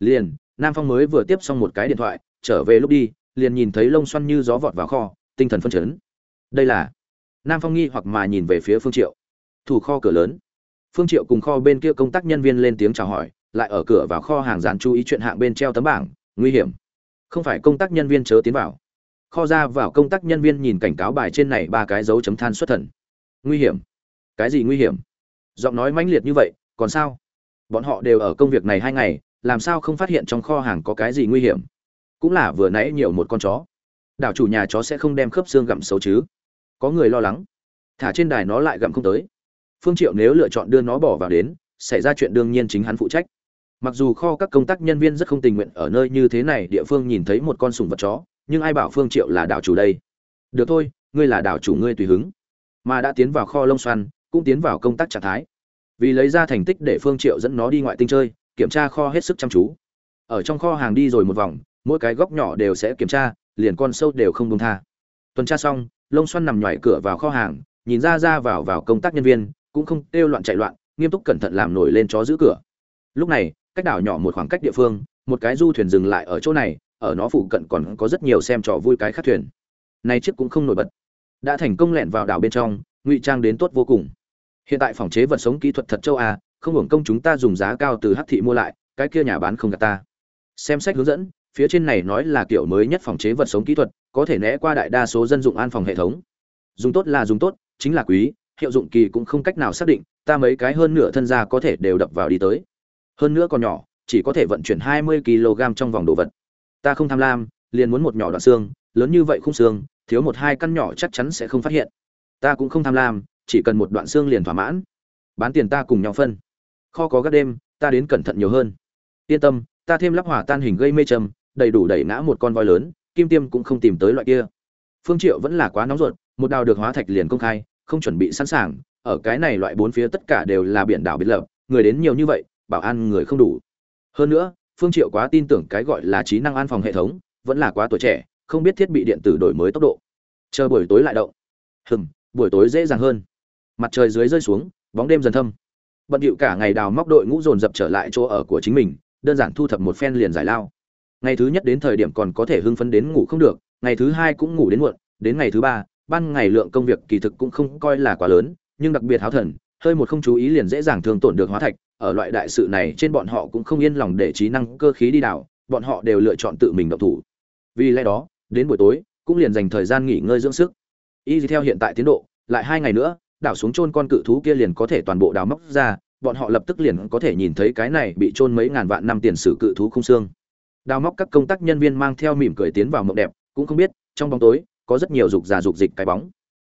Liền, nam phong mới vừa tiếp xong một cái điện thoại, trở về lúc đi, liền nhìn thấy lông xoăn như gió vọt vào kho, tinh thần phân chấn. Đây là, nam phong nghi hoặc mà nhìn về phía phương triệu. Thủ kho cửa lớn. Phương triệu cùng kho bên kia công tác nhân viên lên tiếng chào hỏi lại ở cửa vào kho hàng dàn chú ý chuyện hạng bên treo tấm bảng, nguy hiểm. Không phải công tác nhân viên chớ tiến vào. Kho ra vào công tác nhân viên nhìn cảnh cáo bài trên này ba cái dấu chấm than xuất thần. Nguy hiểm. Cái gì nguy hiểm? Giọng nói mãnh liệt như vậy, còn sao? Bọn họ đều ở công việc này hai ngày, làm sao không phát hiện trong kho hàng có cái gì nguy hiểm? Cũng là vừa nãy nhiều một con chó. Đảo chủ nhà chó sẽ không đem khớp xương gặm xấu chứ. Có người lo lắng. Thả trên đài nó lại gặm không tới. Phương triệu nếu lựa chọn đưa nó bỏ vào đến, xảy ra chuyện đương nhiên chính hắn phụ trách mặc dù kho các công tác nhân viên rất không tình nguyện ở nơi như thế này, địa phương nhìn thấy một con sùng vật chó, nhưng ai bảo phương triệu là đảo chủ đây? Được thôi, ngươi là đảo chủ ngươi tùy hứng. Mà đã tiến vào kho lông xoăn, cũng tiến vào công tác trạng thái. Vì lấy ra thành tích để phương triệu dẫn nó đi ngoại tinh chơi, kiểm tra kho hết sức chăm chú. Ở trong kho hàng đi rồi một vòng, mỗi cái góc nhỏ đều sẽ kiểm tra, liền con sâu đều không buông tha. Tuần tra xong, lông xoăn nằm ngoài cửa vào kho hàng, nhìn ra ra vào vào công tác nhân viên, cũng không kêu loạn chạy loạn, nghiêm túc cẩn thận làm nổi lên chó giữ cửa lúc này, cách đảo nhỏ một khoảng cách địa phương, một cái du thuyền dừng lại ở chỗ này, ở nó phụ cận còn có rất nhiều xem trò vui cái khác thuyền. Này chiếc cũng không nổi bật. Đã thành công lẻn vào đảo bên trong, ngụy trang đến tốt vô cùng. Hiện tại phòng chế vật sống kỹ thuật thật châu a, không hưởng công chúng ta dùng giá cao từ hắc thị mua lại, cái kia nhà bán không gạt ta. Xem sách hướng dẫn, phía trên này nói là kiểu mới nhất phòng chế vật sống kỹ thuật, có thể né qua đại đa số dân dụng an phòng hệ thống. Dùng tốt là dùng tốt, chính là quý, hiệu dụng kỳ cũng không cách nào xác định, ta mấy cái hơn nửa thân gia có thể đều đập vào đi tới hơn nữa còn nhỏ, chỉ có thể vận chuyển 20 kg trong vòng đồ vật. Ta không tham lam, liền muốn một nhỏ đoạn xương, lớn như vậy khung xương, thiếu một hai căn nhỏ chắc chắn sẽ không phát hiện. Ta cũng không tham lam, chỉ cần một đoạn xương liền thỏa mãn. Bán tiền ta cùng nhau phân. Kho có các đêm, ta đến cẩn thận nhiều hơn. Yên tâm, ta thêm lắp hỏa tan hình gây mê trầm, đầy đủ đẩy ngã một con voi lớn, kim tiêm cũng không tìm tới loại kia. Phương triệu vẫn là quá nóng ruột, một đào được hóa thạch liền công khai, không chuẩn bị sẵn sàng, ở cái này loại bốn phía tất cả đều là biển đảo biệt lập, người đến nhiều như vậy bảo an người không đủ. Hơn nữa, phương triệu quá tin tưởng cái gọi là trí năng an phòng hệ thống, vẫn là quá tuổi trẻ, không biết thiết bị điện tử đổi mới tốc độ. Chờ buổi tối lại động. Hừm, buổi tối dễ dàng hơn. Mặt trời dưới rơi xuống, bóng đêm dần thâm. Bận điệu cả ngày đào móc đội ngũ dồn dập trở lại chỗ ở của chính mình, đơn giản thu thập một phen liền giải lao. Ngày thứ nhất đến thời điểm còn có thể hưng phấn đến ngủ không được, ngày thứ hai cũng ngủ đến muộn, đến ngày thứ ba, ban ngày lượng công việc kỳ thực cũng không coi là quá lớn, nhưng đặc biệt háo thần hơi một không chú ý liền dễ dàng thương tổn được hóa thạch, ở loại đại sự này trên bọn họ cũng không yên lòng để trí năng cơ khí đi đảo, bọn họ đều lựa chọn tự mình động thủ. Vì lẽ đó, đến buổi tối, cũng liền dành thời gian nghỉ ngơi dưỡng sức. Y theo hiện tại tiến độ, lại hai ngày nữa, đảo xuống chôn con cự thú kia liền có thể toàn bộ đào móc ra, bọn họ lập tức liền có thể nhìn thấy cái này bị chôn mấy ngàn vạn năm tiền sử cự thú không xương. Đào móc các công tác nhân viên mang theo mỉm cười tiến vào mộng đẹp, cũng không biết, trong bóng tối, có rất nhiều dục già dục dịch cái bóng.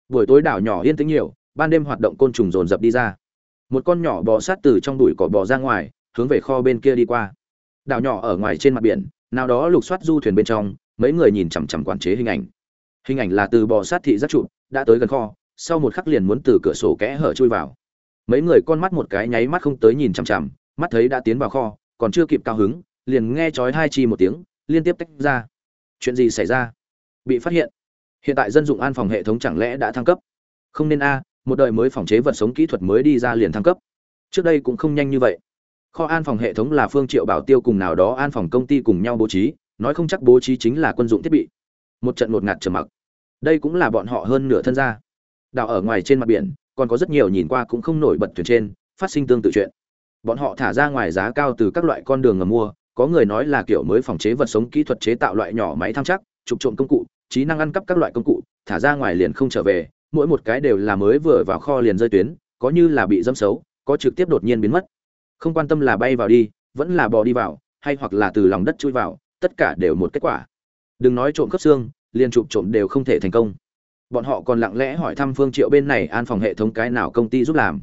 Buổi tối đảo nhỏ yên tĩnh nhiều ban đêm hoạt động côn trùng dồn dập đi ra. Một con nhỏ bò sát từ trong đùi cỏ bò ra ngoài, hướng về kho bên kia đi qua. Đảo nhỏ ở ngoài trên mặt biển, nào đó lục soát du thuyền bên trong, mấy người nhìn chằm chằm quản chế hình ảnh. Hình ảnh là từ bò sát thị giác trụ, đã tới gần kho, sau một khắc liền muốn từ cửa sổ kẽ hở chui vào. Mấy người con mắt một cái nháy mắt không tới nhìn chằm chằm, mắt thấy đã tiến vào kho, còn chưa kịp cao hứng, liền nghe chói hai chi một tiếng, liên tiếp tách ra. Chuyện gì xảy ra? Bị phát hiện. Hiện tại dân dụng an phòng hệ thống chẳng lẽ đã thăng cấp? Không nên a một đời mới phòng chế vật sống kỹ thuật mới đi ra liền thăng cấp. Trước đây cũng không nhanh như vậy. Kho an phòng hệ thống là phương triệu bảo tiêu cùng nào đó an phòng công ty cùng nhau bố trí, nói không chắc bố trí chính là quân dụng thiết bị. Một trận một ngạt trầm mặc. Đây cũng là bọn họ hơn nửa thân gia. Đảo ở ngoài trên mặt biển, còn có rất nhiều nhìn qua cũng không nổi bật thuyền trên, phát sinh tương tự chuyện. Bọn họ thả ra ngoài giá cao từ các loại con đường ngầm mua, có người nói là kiểu mới phòng chế vật sống kỹ thuật chế tạo loại nhỏ máy thăng chắc trục trộm công cụ, trí năng ăn cắp các loại công cụ, thả ra ngoài liền không trở về mỗi một cái đều là mới vừa vào kho liền rơi tuyến, có như là bị dâm xấu, có trực tiếp đột nhiên biến mất. Không quan tâm là bay vào đi, vẫn là bò đi vào, hay hoặc là từ lòng đất chui vào, tất cả đều một kết quả. Đừng nói trộm cấp xương, liền chụp trộm đều không thể thành công. Bọn họ còn lặng lẽ hỏi thăm phương triệu bên này an phòng hệ thống cái nào công ty giúp làm.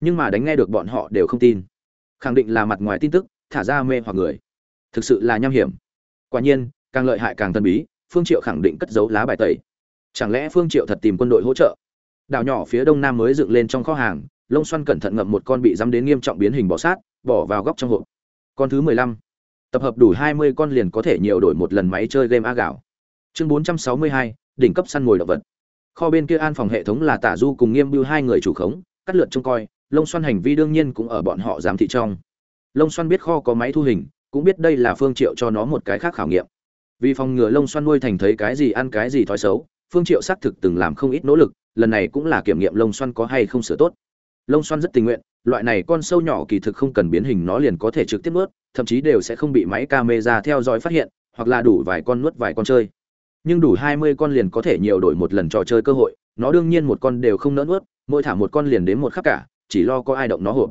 Nhưng mà đánh nghe được bọn họ đều không tin. Khẳng định là mặt ngoài tin tức, thả ra mê hoặc người. Thực sự là nham hiểm. Quả nhiên, càng lợi hại càng tân bí, phương triệu khẳng định cất giấu lá bài tẩy chẳng lẽ phương triệu thật tìm quân đội hỗ trợ? Đảo nhỏ phía đông nam mới dựng lên trong kho hàng, lông xoăn cẩn thận ngậm một con bị dám đến nghiêm trọng biến hình bỏ sát, bỏ vào góc trong hộp. Con thứ mười lăm. Tập hợp đủ hai mươi con liền có thể nhiều đổi một lần máy chơi game a gạo. Chương bốn trăm sáu mươi hai, đỉnh cấp săn mồi động vật. Kho bên kia an phòng hệ thống là tả du cùng nghiêm bưu hai người chủ khống, cắt lượt trông coi, lông xoăn hành vi đương nhiên cũng ở bọn họ giám thị trong. Lông xoăn biết kho có máy thu hình, cũng biết đây là phương triệu cho nó một cái khác khảo nghiệm. Vì phòng ngừa lông xoăn nuôi thành thấy cái gì ăn cái gì thói xấu phương triệu xác thực từng làm không ít nỗ lực, lần này cũng là kiểm nghiệm lông xoăn có hay không sửa tốt. Lông xoăn rất tình nguyện, loại này con sâu nhỏ kỳ thực không cần biến hình nó liền có thể trực tiếp nuốt, thậm chí đều sẽ không bị máy camera theo dõi phát hiện, hoặc là đủ vài con nuốt vài con chơi. Nhưng đủ 20 con liền có thể nhiều đổi một lần trò chơi cơ hội, nó đương nhiên một con đều không nỡ nuốt, mỗi thả một con liền đến một khắc cả, chỉ lo có ai động nó hộp.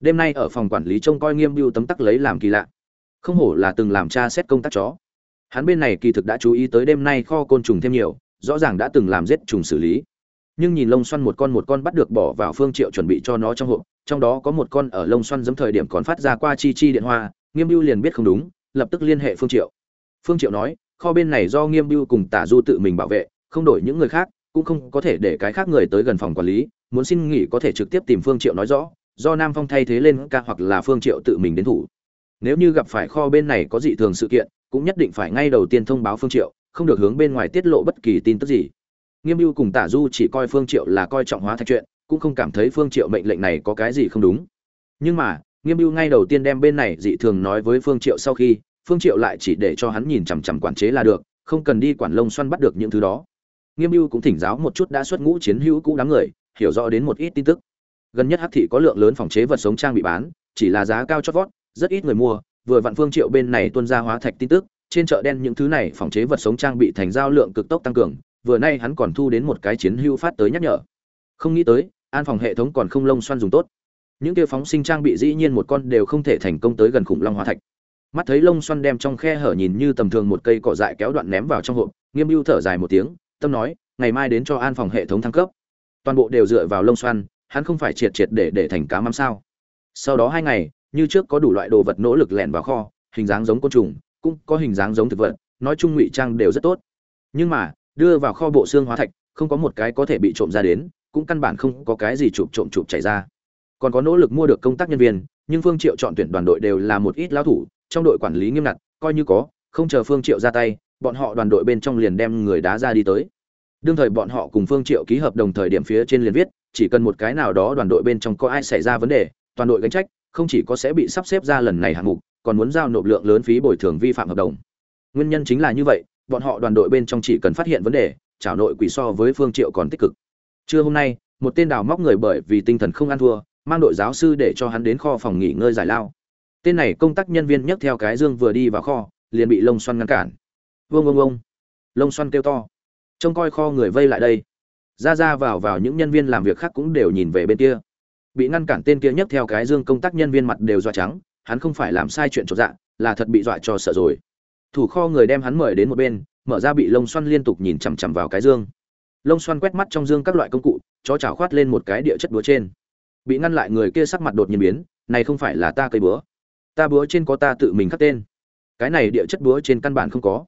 Đêm nay ở phòng quản lý trông coi nghiêm biêu tấm tắc lấy làm kỳ lạ. Không hổ là từng làm tra xét công tác chó. Hắn bên này kỳ thực đã chú ý tới đêm nay kho côn trùng thêm nhiều rõ ràng đã từng làm giết trùng xử lý. Nhưng nhìn lông xoăn một con một con bắt được bỏ vào phương triệu chuẩn bị cho nó trong hộp, trong đó có một con ở lông xoăn giấm thời điểm còn phát ra qua chi chi điện hoa, nghiêm biêu liền biết không đúng, lập tức liên hệ phương triệu. Phương triệu nói, kho bên này do nghiêm biêu cùng tả du tự mình bảo vệ, không đổi những người khác, cũng không có thể để cái khác người tới gần phòng quản lý, muốn xin nghỉ có thể trực tiếp tìm phương triệu nói rõ, do nam phong thay thế lên ca hoặc là phương triệu tự mình đến thủ. Nếu như gặp phải kho bên này có dị thường sự kiện, cũng nhất định phải ngay đầu tiên thông báo phương triệu không được hướng bên ngoài tiết lộ bất kỳ tin tức gì. Nghiêm mưu cùng tả du chỉ coi phương triệu là coi trọng hóa thạch chuyện, cũng không cảm thấy phương triệu mệnh lệnh này có cái gì không đúng. Nhưng mà, nghiêm mưu ngay đầu tiên đem bên này dị thường nói với phương triệu sau khi, phương triệu lại chỉ để cho hắn nhìn chằm chằm quản chế là được, không cần đi quản lông xoăn bắt được những thứ đó. Nghiêm mưu cũng thỉnh giáo một chút đã xuất ngũ chiến hữu cũ đám người, hiểu rõ đến một ít tin tức. Gần nhất hắc thị có lượng lớn phòng chế vật sống trang bị bán, chỉ là giá cao chót vót, rất ít người mua, vừa vặn phương triệu bên này tuân ra hóa thạch tin tức trên chợ đen những thứ này phòng chế vật sống trang bị thành giao lượng cực tốc tăng cường, vừa nay hắn còn thu đến một cái chiến hưu phát tới nhắc nhở. Không nghĩ tới, an phòng hệ thống còn không lông xoăn dùng tốt. Những kia phóng sinh trang bị dĩ nhiên một con đều không thể thành công tới gần khủng long hóa thạch. Mắt thấy lông xoăn đem trong khe hở nhìn như tầm thường một cây cỏ dại kéo đoạn ném vào trong hộp, nghiêm mưu thở dài một tiếng, tâm nói, ngày mai đến cho an phòng hệ thống thăng cấp. Toàn bộ đều dựa vào lông xoăn, hắn không phải triệt triệt để để thành cá mắm sao. Sau đó hai ngày, như trước có đủ loại đồ vật nỗ lực lẻn vào kho, hình dáng giống côn trùng cũng có hình dáng giống thực vật, nói chung ngụy trang đều rất tốt. Nhưng mà, đưa vào kho bộ xương hóa thạch, không có một cái có thể bị trộm ra đến, cũng căn bản không có cái gì chụp trộm chụp chảy ra. Còn có nỗ lực mua được công tác nhân viên, nhưng phương triệu chọn tuyển đoàn đội đều là một ít lao thủ, trong đội quản lý nghiêm ngặt, coi như có, không chờ phương triệu ra tay, bọn họ đoàn đội bên trong liền đem người đá ra đi tới. Đương thời bọn họ cùng phương triệu ký hợp đồng thời điểm phía trên liền viết, chỉ cần một cái nào đó đoàn đội bên trong có ai xảy ra vấn đề, toàn đội gánh trách, không chỉ có sẽ bị sắp xếp ra lần này hạng mục còn muốn giao nộp lượng lớn phí bồi thường vi phạm hợp đồng. Nguyên nhân chính là như vậy, bọn họ đoàn đội bên trong chỉ cần phát hiện vấn đề chảo nội quỷ so với phương triệu còn tích cực. Trưa hôm nay, một tên đào móc người bởi vì tinh thần không ăn thua, mang đội giáo sư để cho hắn đến kho phòng nghỉ ngơi giải lao. Tên này công tác nhân viên nhấc theo cái dương vừa đi vào kho, liền bị lông xoăn ngăn cản. Vương vương ông lông xoăn kêu to. Trông coi kho người vây lại đây. Ra ra vào vào những nhân viên làm việc khác cũng đều nhìn về bên kia. Bị ngăn cản tên kia nhấc theo cái dương công tác nhân viên mặt đều dọa trắng hắn không phải làm sai chuyện trộm dạ là thật bị dọa cho sợ rồi. Thủ kho người đem hắn mời đến một bên, mở ra bị lông xoăn liên tục nhìn chằm chằm vào cái dương. Lông xoăn quét mắt trong dương các loại công cụ, chó chảo khoát lên một cái địa chất búa trên. Bị ngăn lại người kia sắc mặt đột nhiên biến, này không phải là ta cây búa. Ta búa trên có ta tự mình khắc tên. Cái này địa chất búa trên căn bản không có.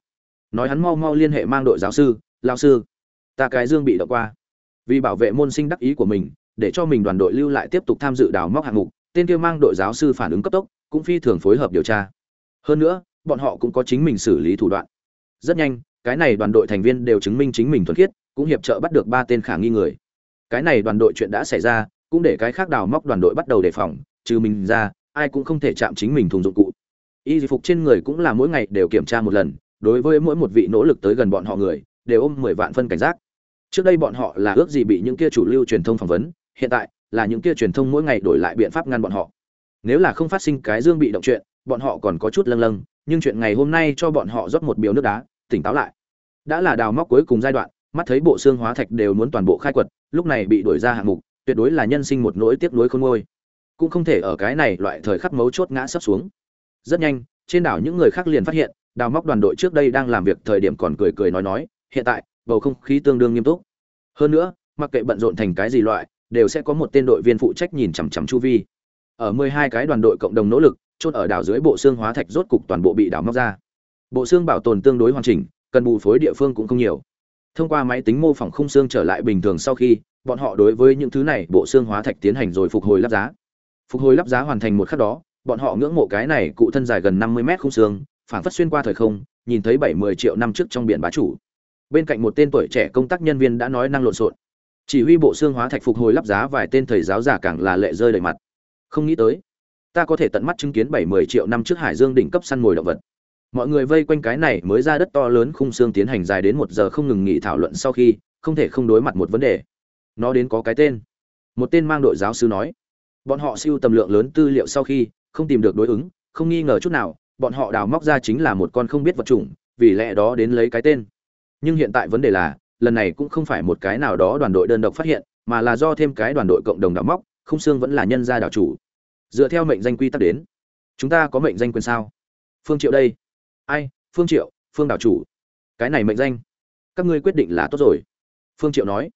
Nói hắn mau mau liên hệ mang đội giáo sư lao sư, ta cái dương bị đậu qua. Vì bảo vệ môn sinh đắc ý của mình, để cho mình đoàn đội lưu lại tiếp tục tham dự đào móc hạng mục, tên kia mang đội giáo sư phản ứng cấp tốc cũng phi thường phối hợp điều tra. Hơn nữa, bọn họ cũng có chính mình xử lý thủ đoạn. Rất nhanh, cái này đoàn đội thành viên đều chứng minh chính mình thuần khiết, cũng hiệp trợ bắt được ba tên khả nghi người. Cái này đoàn đội chuyện đã xảy ra, cũng để cái khác đào móc đoàn đội bắt đầu đề phòng, trừ mình ra, ai cũng không thể chạm chính mình thùng dụng cụ. Y phục trên người cũng là mỗi ngày đều kiểm tra một lần, đối với mỗi một vị nỗ lực tới gần bọn họ người, đều ôm mười vạn phân cảnh giác. Trước đây bọn họ là ước gì bị những kia chủ lưu truyền thông phỏng vấn, hiện tại là những kia truyền thông mỗi ngày đổi lại biện pháp ngăn bọn họ nếu là không phát sinh cái dương bị động chuyện, bọn họ còn có chút lâng lâng, nhưng chuyện ngày hôm nay cho bọn họ rót một biểu nước đá, tỉnh táo lại. Đã là đào móc cuối cùng giai đoạn, mắt thấy bộ xương hóa thạch đều muốn toàn bộ khai quật, lúc này bị đổi ra hạng mục, tuyệt đối là nhân sinh một nỗi tiếc nuối khôn ngôi cũng không thể ở cái này loại thời khắc mấu chốt ngã sắp xuống. Rất nhanh, trên đảo những người khác liền phát hiện, đào móc đoàn đội trước đây đang làm việc thời điểm còn cười cười nói nói, hiện tại, bầu không khí tương đương nghiêm túc. Hơn nữa, mặc kệ bận rộn thành cái gì loại, đều sẽ có một tên đội viên phụ trách nhìn chằm chằm chu vi ở mười hai cái đoàn đội cộng đồng nỗ lực chôn ở đảo dưới bộ xương hóa thạch rốt cục toàn bộ bị đảo móc ra. Bộ xương bảo tồn tương đối hoàn chỉnh, cần bù phối địa phương cũng không nhiều. Thông qua máy tính mô phỏng khung xương trở lại bình thường sau khi, bọn họ đối với những thứ này bộ xương hóa thạch tiến hành rồi phục hồi lắp giá. Phục hồi lắp giá hoàn thành một khắc đó, bọn họ ngưỡng mộ cái này cụ thân dài gần năm mươi mét khung xương phản phất xuyên qua thời không, nhìn thấy bảy mươi triệu năm trước trong biển bá chủ. Bên cạnh một tên tuổi trẻ công tác nhân viên đã nói năng lộn xộn. Chỉ huy bộ xương hóa thạch phục hồi lắp giá vài tên thầy giáo giả càng là lệ rơi đầy mặt không nghĩ tới, ta có thể tận mắt chứng kiến bảy mươi triệu năm trước hải dương đỉnh cấp săn mồi động vật. Mọi người vây quanh cái này mới ra đất to lớn khung xương tiến hành dài đến một giờ không ngừng nghỉ thảo luận sau khi, không thể không đối mặt một vấn đề. Nó đến có cái tên. Một tên mang đội giáo sư nói. Bọn họ siêu tầm lượng lớn tư liệu sau khi, không tìm được đối ứng, không nghi ngờ chút nào, bọn họ đào móc ra chính là một con không biết vật chủng, vì lẽ đó đến lấy cái tên. Nhưng hiện tại vấn đề là, lần này cũng không phải một cái nào đó đoàn đội đơn độc phát hiện, mà là do thêm cái đoàn đội cộng đồng đào móc không xương vẫn là nhân gia đảo chủ. Dựa theo mệnh danh quy tắc đến, chúng ta có mệnh danh quyền sao? Phương triệu đây. Ai? Phương triệu, phương đảo chủ. Cái này mệnh danh, các ngươi quyết định là tốt rồi. Phương triệu nói.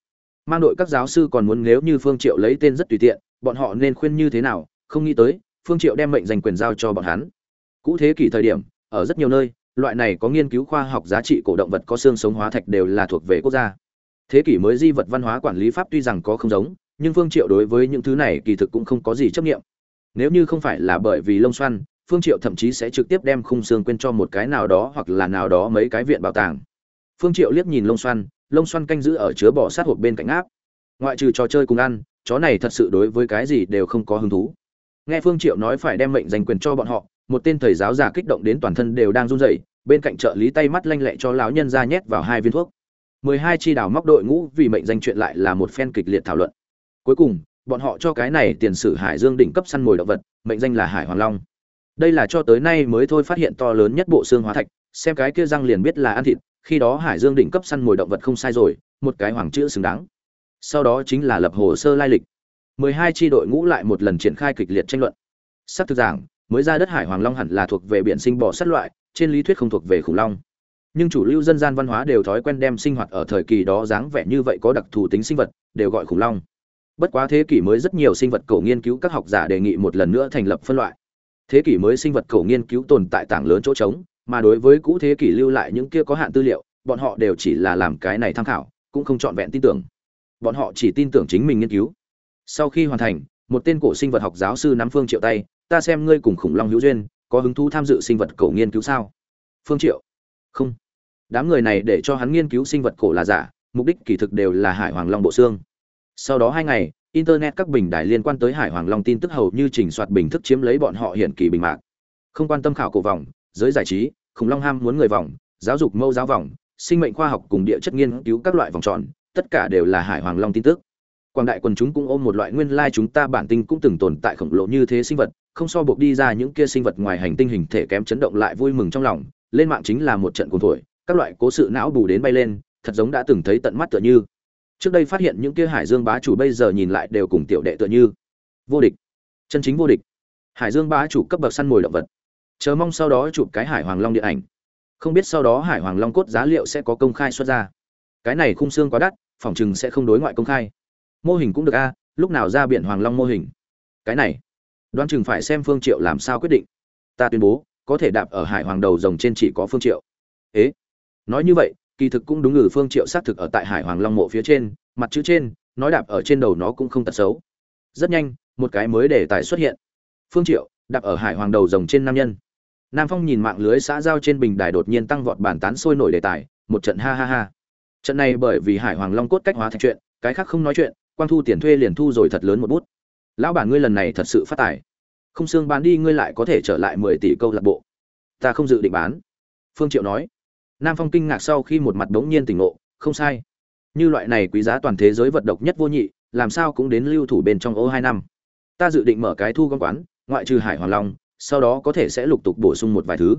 Mang đội các giáo sư còn muốn nếu như phương triệu lấy tên rất tùy tiện, bọn họ nên khuyên như thế nào? Không nghĩ tới, phương triệu đem mệnh danh quyền giao cho bọn hắn. Cũ thế kỷ thời điểm, ở rất nhiều nơi, loại này có nghiên cứu khoa học giá trị cổ động vật có xương sống hóa thạch đều là thuộc về quốc gia. Thế kỷ mới di vật văn hóa quản lý pháp tuy rằng có không giống nhưng phương triệu đối với những thứ này kỳ thực cũng không có gì chấp niệm. nếu như không phải là bởi vì lông xoăn, phương triệu thậm chí sẽ trực tiếp đem khung xương quên cho một cái nào đó hoặc là nào đó mấy cái viện bảo tàng. Phương triệu liếc nhìn lông xoăn lông xoăn canh giữ ở chứa bỏ sát hộp bên cạnh áp. Ngoại trừ trò chơi cùng ăn, chó này thật sự đối với cái gì đều không có hứng thú. Nghe phương triệu nói phải đem mệnh danh quyền cho bọn họ, một tên thầy giáo già kích động đến toàn thân đều đang run rẩy, bên cạnh trợ lý tay mắt lanh lẹ cho lão nhân ra nhét vào hai viên thuốc. Mười hai chi đảo móc đội ngũ vì mệnh danh chuyện lại là một phen kịch liệt thảo luận cuối cùng, bọn họ cho cái này tiền sử hải dương đỉnh cấp săn mồi động vật, mệnh danh là hải hoàng long. Đây là cho tới nay mới thôi phát hiện to lớn nhất bộ xương hóa thạch, xem cái kia răng liền biết là ăn thịt, khi đó hải dương đỉnh cấp săn mồi động vật không sai rồi, một cái hoàng chữ xứng đáng. Sau đó chính là lập hồ sơ lai lịch. Mười hai tri đội ngũ lại một lần triển khai kịch liệt tranh luận. Xác thực giảng mới ra đất hải hoàng long hẳn là thuộc về biển sinh bò sát loại, trên lý thuyết không thuộc về khủng long. Nhưng chủ lưu dân gian văn hóa đều thói quen đem sinh hoạt ở thời kỳ đó dáng vẻ như vậy có đặc thù tính sinh vật, đều gọi khủng long bất quá thế kỷ mới rất nhiều sinh vật cổ nghiên cứu các học giả đề nghị một lần nữa thành lập phân loại. Thế kỷ mới sinh vật cổ nghiên cứu tồn tại tảng lớn chỗ trống, mà đối với cũ thế kỷ lưu lại những kia có hạn tư liệu, bọn họ đều chỉ là làm cái này tham khảo, cũng không trọn vẹn tin tưởng. Bọn họ chỉ tin tưởng chính mình nghiên cứu. Sau khi hoàn thành, một tên cổ sinh vật học giáo sư nắm phương triệu tay, ta xem ngươi cùng khủng long hữu duyên, có hứng thú tham dự sinh vật cổ nghiên cứu sao? Phương triệu, không. Đám người này để cho hắn nghiên cứu sinh vật cổ là giả, mục đích kỳ thực đều là hải hoàng long bộ xương sau đó hai ngày, internet các bình đài liên quan tới hải hoàng long tin tức hầu như chỉnh soạt bình thức chiếm lấy bọn họ hiện kỳ bình mạng không quan tâm khảo cổ vòng giới giải trí, khủng long ham muốn người vòng giáo dục mâu giáo vòng sinh mệnh khoa học cùng địa chất nghiên cứu các loại vòng tròn, tất cả đều là hải hoàng long tin tức. Quảng đại quần chúng cũng ôm một loại nguyên lai chúng ta bản tinh cũng từng tồn tại khổng lồ như thế sinh vật, không so buộc đi ra những kia sinh vật ngoài hành tinh hình thể kém chấn động lại vui mừng trong lòng, lên mạng chính là một trận cuồng thổi, các loại cố sự não bù đến bay lên, thật giống đã từng thấy tận mắt tựa như trước đây phát hiện những kia hải dương bá chủ bây giờ nhìn lại đều cùng tiểu đệ tựa như. Vô địch. Chân chính vô địch. Hải dương bá chủ cấp bậc săn mồi động vật. Chờ mong sau đó chụp cái hải hoàng long điện ảnh. Không biết sau đó hải hoàng long cốt giá liệu sẽ có công khai xuất ra. Cái này khung xương quá đắt phỏng chừng sẽ không đối ngoại công khai. Mô hình cũng được a à, lúc nào ra biển hoàng long mô hình? Cái này, đoán chừng phải xem phương triệu làm sao quyết định. Ta tuyên bố, có thể đạp ở hải hoàng đầu rồng trên chỉ có phương triệu. Ế, nói như vậy kỳ thực cũng đúng ngừ phương triệu xác thực ở tại hải hoàng long mộ phía trên, mặt chữ trên, nói đạp ở trên đầu nó cũng không tật xấu. Rất nhanh, một cái mới đề tài xuất hiện. Phương triệu, đạp ở hải hoàng đầu rồng trên nam nhân. Nam phong nhìn mạng lưới xã giao trên bình đài đột nhiên tăng vọt bản tán sôi nổi đề tài, một trận ha ha ha. Trận này bởi vì hải hoàng long cốt cách hóa thành chuyện, cái khác không nói chuyện, quang thu tiền thuê liền thu rồi thật lớn một bút. Lão bản ngươi lần này thật sự phát tài. Không xương bán đi ngươi lại có thể trở lại mười tỷ câu lạc bộ. Ta không dự định bán. Phương triệu nói nam phong kinh ngạc sau khi một mặt đống nhiên tỉnh ngộ, không sai. Như loại này quý giá toàn thế giới vật độc nhất vô nhị, làm sao cũng đến lưu thủ bên trong ô hai năm. Ta dự định mở cái thu gom quán, ngoại trừ hải hoàng long, sau đó có thể sẽ lục tục bổ sung một vài thứ.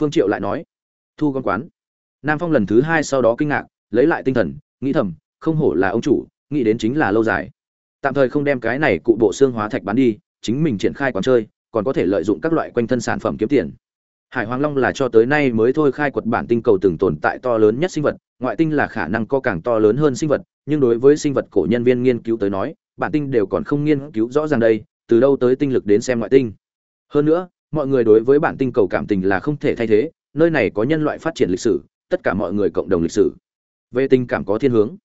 Phương triệu lại nói, thu gom quán. Nam phong lần thứ hai sau đó kinh ngạc, lấy lại tinh thần, nghĩ thầm, không hổ là ông chủ, nghĩ đến chính là lâu dài. Tạm thời không đem cái này cụ bộ xương hóa thạch bán đi, chính mình triển khai quán chơi, còn có thể lợi dụng các loại quanh thân sản phẩm kiếm tiền hải hoàng long là cho tới nay mới thôi khai quật bản tinh cầu từng tồn tại to lớn nhất sinh vật, ngoại tinh là khả năng có càng to lớn hơn sinh vật, nhưng đối với sinh vật cổ nhân viên nghiên cứu tới nói, bản tinh đều còn không nghiên cứu rõ ràng đây, từ đâu tới tinh lực đến xem ngoại tinh. Hơn nữa, mọi người đối với bản tinh cầu cảm tình là không thể thay thế, nơi này có nhân loại phát triển lịch sử, tất cả mọi người cộng đồng lịch sử. Về tình cảm có thiên hướng.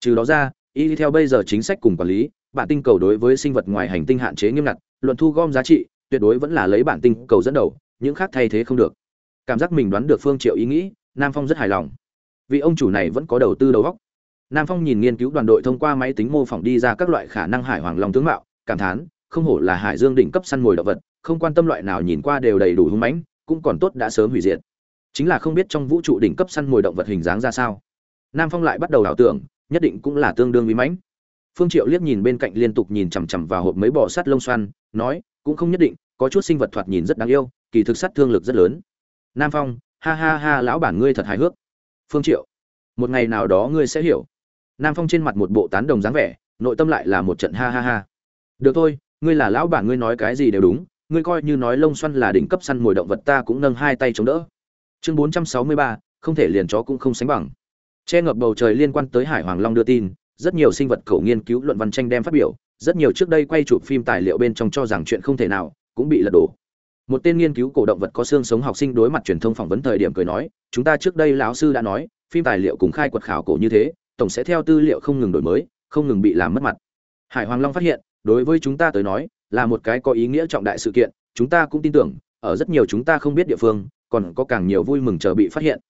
Trừ đó ra, y theo bây giờ chính sách cùng quản lý, bản tinh cầu đối với sinh vật ngoài hành tinh hạn chế nghiêm ngặt, luận thu gom giá trị, tuyệt đối vẫn là lấy bản tinh cầu dẫn đầu những khác thay thế không được. Cảm giác mình đoán được phương triệu ý nghĩ, nam phong rất hài lòng. Vì ông chủ này vẫn có đầu tư đầu óc. Nam phong nhìn nghiên cứu đoàn đội thông qua máy tính mô phỏng đi ra các loại khả năng hải hoàng long tướng mạo, cảm thán, không hổ là hải dương đỉnh cấp săn mồi động vật, không quan tâm loại nào nhìn qua đều đầy đủ hung mãnh, cũng còn tốt đã sớm hủy diệt. Chính là không biết trong vũ trụ đỉnh cấp săn mồi động vật hình dáng ra sao. Nam phong lại bắt đầu ảo tưởng, nhất định cũng là tương đương uy mãnh. Phương triệu liếc nhìn bên cạnh liên tục nhìn chằm chằm vào hộp mấy bò sắt lông xoăn, nói, cũng không nhất định, có chút sinh vật thoạt nhìn rất đáng yêu kỳ thực sát thương lực rất lớn. Nam phong, ha ha ha, lão bản ngươi thật hài hước. Phương triệu, một ngày nào đó ngươi sẽ hiểu. Nam phong trên mặt một bộ tán đồng dáng vẻ, nội tâm lại là một trận ha ha ha. Được thôi, ngươi là lão bản ngươi nói cái gì đều đúng, ngươi coi như nói lông xoăn là đỉnh cấp săn mồi động vật ta cũng nâng hai tay chống đỡ. Chương bốn trăm sáu mươi ba, không thể liền chó cũng không sánh bằng. Che ngập bầu trời liên quan tới hải hoàng long đưa tin, rất nhiều sinh vật khẩu nghiên cứu luận văn tranh đem phát biểu, rất nhiều trước đây quay chụp phim tài liệu bên trong cho rằng chuyện không thể nào, cũng bị lật đổ một tên nghiên cứu cổ động vật có xương sống học sinh đối mặt truyền thông phỏng vấn thời điểm cười nói, chúng ta trước đây lão sư đã nói, phim tài liệu cùng khai quật khảo cổ như thế, tổng sẽ theo tư liệu không ngừng đổi mới, không ngừng bị làm mất mặt. Hải hoàng long phát hiện, đối với chúng ta tới nói, là một cái có ý nghĩa trọng đại sự kiện, chúng ta cũng tin tưởng, ở rất nhiều chúng ta không biết địa phương, còn có càng nhiều vui mừng chờ bị phát hiện.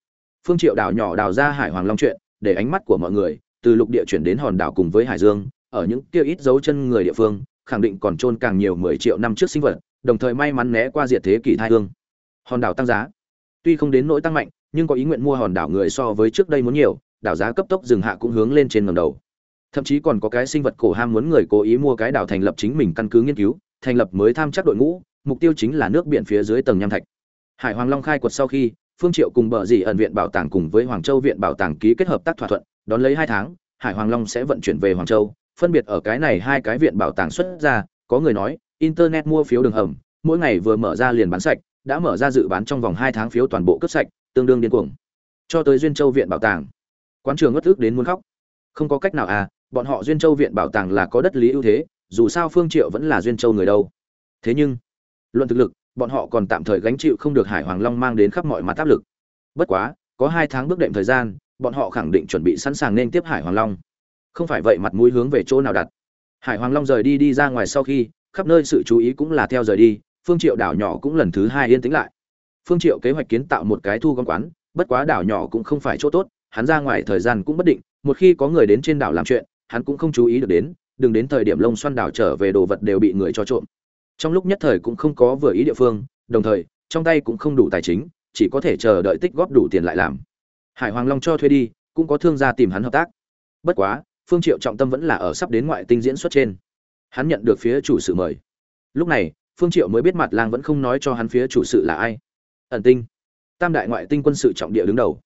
Phương triệu đảo nhỏ đào ra hải hoàng long chuyện, để ánh mắt của mọi người, từ lục địa chuyển đến hòn đảo cùng với hải dương, ở những kia ít dấu chân người địa phương, khẳng định còn trôn càng nhiều 10 triệu năm trước sinh vật đồng thời may mắn né qua diệt thế kỷ thai hương. Hòn đảo tăng giá. Tuy không đến nỗi tăng mạnh, nhưng có ý nguyện mua hòn đảo người so với trước đây muốn nhiều, đảo giá cấp tốc dừng hạ cũng hướng lên trên ngầm đầu. Thậm chí còn có cái sinh vật cổ ham muốn người cố ý mua cái đảo thành lập chính mình căn cứ nghiên cứu, thành lập mới tham chắc đội ngũ, mục tiêu chính là nước biển phía dưới tầng nham thạch. Hải hoàng long khai quật sau khi, phương triệu cùng bờ dì ẩn viện bảo tàng cùng với hoàng châu viện bảo tàng ký kết hợp tác thỏa thuận, đón lấy hai tháng, hải hoàng long sẽ vận chuyển về hoàng châu, phân biệt ở cái này hai cái viện bảo tàng xuất ra, có người nói internet mua phiếu đường hầm, mỗi ngày vừa mở ra liền bán sạch, đã mở ra dự bán trong vòng hai tháng phiếu toàn bộ cấp sạch, tương đương điên cuồng. Cho tới duyên châu viện bảo tàng. Quán trường ngất ức đến muốn khóc. Không có cách nào à bọn họ duyên châu viện bảo tàng là có đất lý ưu thế, dù sao phương triệu vẫn là duyên châu người đâu. Thế nhưng, luận thực lực, bọn họ còn tạm thời gánh chịu không được hải hoàng long mang đến khắp mọi mặt áp lực. Bất quá, có hai tháng bước đệm thời gian, bọn họ khẳng định chuẩn bị sẵn sàng nên tiếp hải hoàng long. Không phải vậy mặt mũi hướng về chỗ nào đặt. Hải hoàng long rời đi đi ra ngoài sau khi khắp nơi sự chú ý cũng là theo rời đi, phương triệu đảo nhỏ cũng lần thứ hai yên tĩnh lại. Phương triệu kế hoạch kiến tạo một cái thu gom quán, bất quá đảo nhỏ cũng không phải chỗ tốt, hắn ra ngoài thời gian cũng bất định, một khi có người đến trên đảo làm chuyện, hắn cũng không chú ý được đến, đừng đến thời điểm lông xoăn đảo trở về đồ vật đều bị người cho trộm. Trong lúc nhất thời cũng không có vừa ý địa phương, đồng thời, trong tay cũng không đủ tài chính, chỉ có thể chờ đợi tích góp đủ tiền lại làm. Hải hoàng long cho thuê đi, cũng có thương gia tìm hắn hợp tác. Bất quá, phương triệu trọng tâm vẫn là ở sắp đến ngoại tinh diễn xuất trên hắn nhận được phía chủ sự mời. Lúc này, phương triệu mới biết mặt lang vẫn không nói cho hắn phía chủ sự là ai. Ẩn tinh. Tam đại ngoại tinh quân sự trọng địa đứng đầu.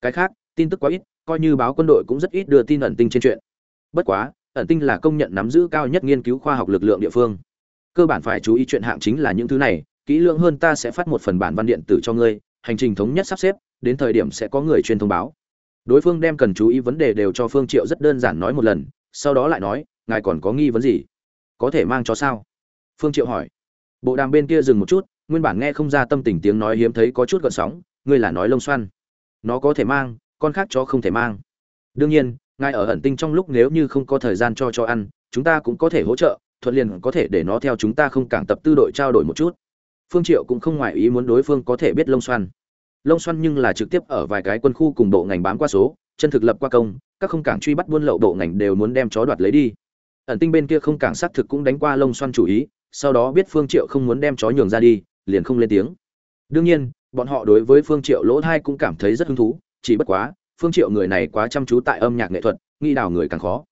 Cái khác, tin tức quá ít, coi như báo quân đội cũng rất ít đưa tin ẩn tinh trên chuyện. Bất quá, ẩn tinh là công nhận nắm giữ cao nhất nghiên cứu khoa học lực lượng địa phương. Cơ bản phải chú ý chuyện hạng chính là những thứ này, kỹ lưỡng hơn ta sẽ phát một phần bản văn điện tử cho ngươi, hành trình thống nhất sắp xếp, đến thời điểm sẽ có người chuyên thông báo. Đối phương đem cần chú ý vấn đề đều cho phương triệu rất đơn giản nói một lần, sau đó lại nói, ngài còn có nghi vấn gì? Có thể mang cho sao? Phương triệu hỏi. Bộ đàm bên kia dừng một chút, nguyên bản nghe không ra tâm tình tiếng nói hiếm thấy có chút gợn sóng, ngươi là nói lông xoăn. Nó có thể mang, con khác chó không thể mang. Đương nhiên, ngài ở ẩn tinh trong lúc nếu như không có thời gian cho cho ăn, chúng ta cũng có thể hỗ trợ, thuận liền có thể để nó theo chúng ta không cảng tập tư đội trao đổi một chút. Phương triệu cũng không ngoại ý muốn đối phương có thể biết lông xoăn. Lông xoăn nhưng là trực tiếp ở vài cái quân khu cùng bộ ngành bám qua số, chân thực lập qua công, các không cảng truy bắt buôn lậu bộ ngành đều muốn đem chó đoạt lấy đi ẩn tinh bên kia không cảng xác thực cũng đánh qua lông xoăn chủ ý, sau đó biết phương triệu không muốn đem chó nhường ra đi, liền không lên tiếng. Đương nhiên, bọn họ đối với phương triệu lỗ thai cũng cảm thấy rất hứng thú, chỉ bất quá, phương triệu người này quá chăm chú tại âm nhạc nghệ thuật, nghĩ đào người càng khó.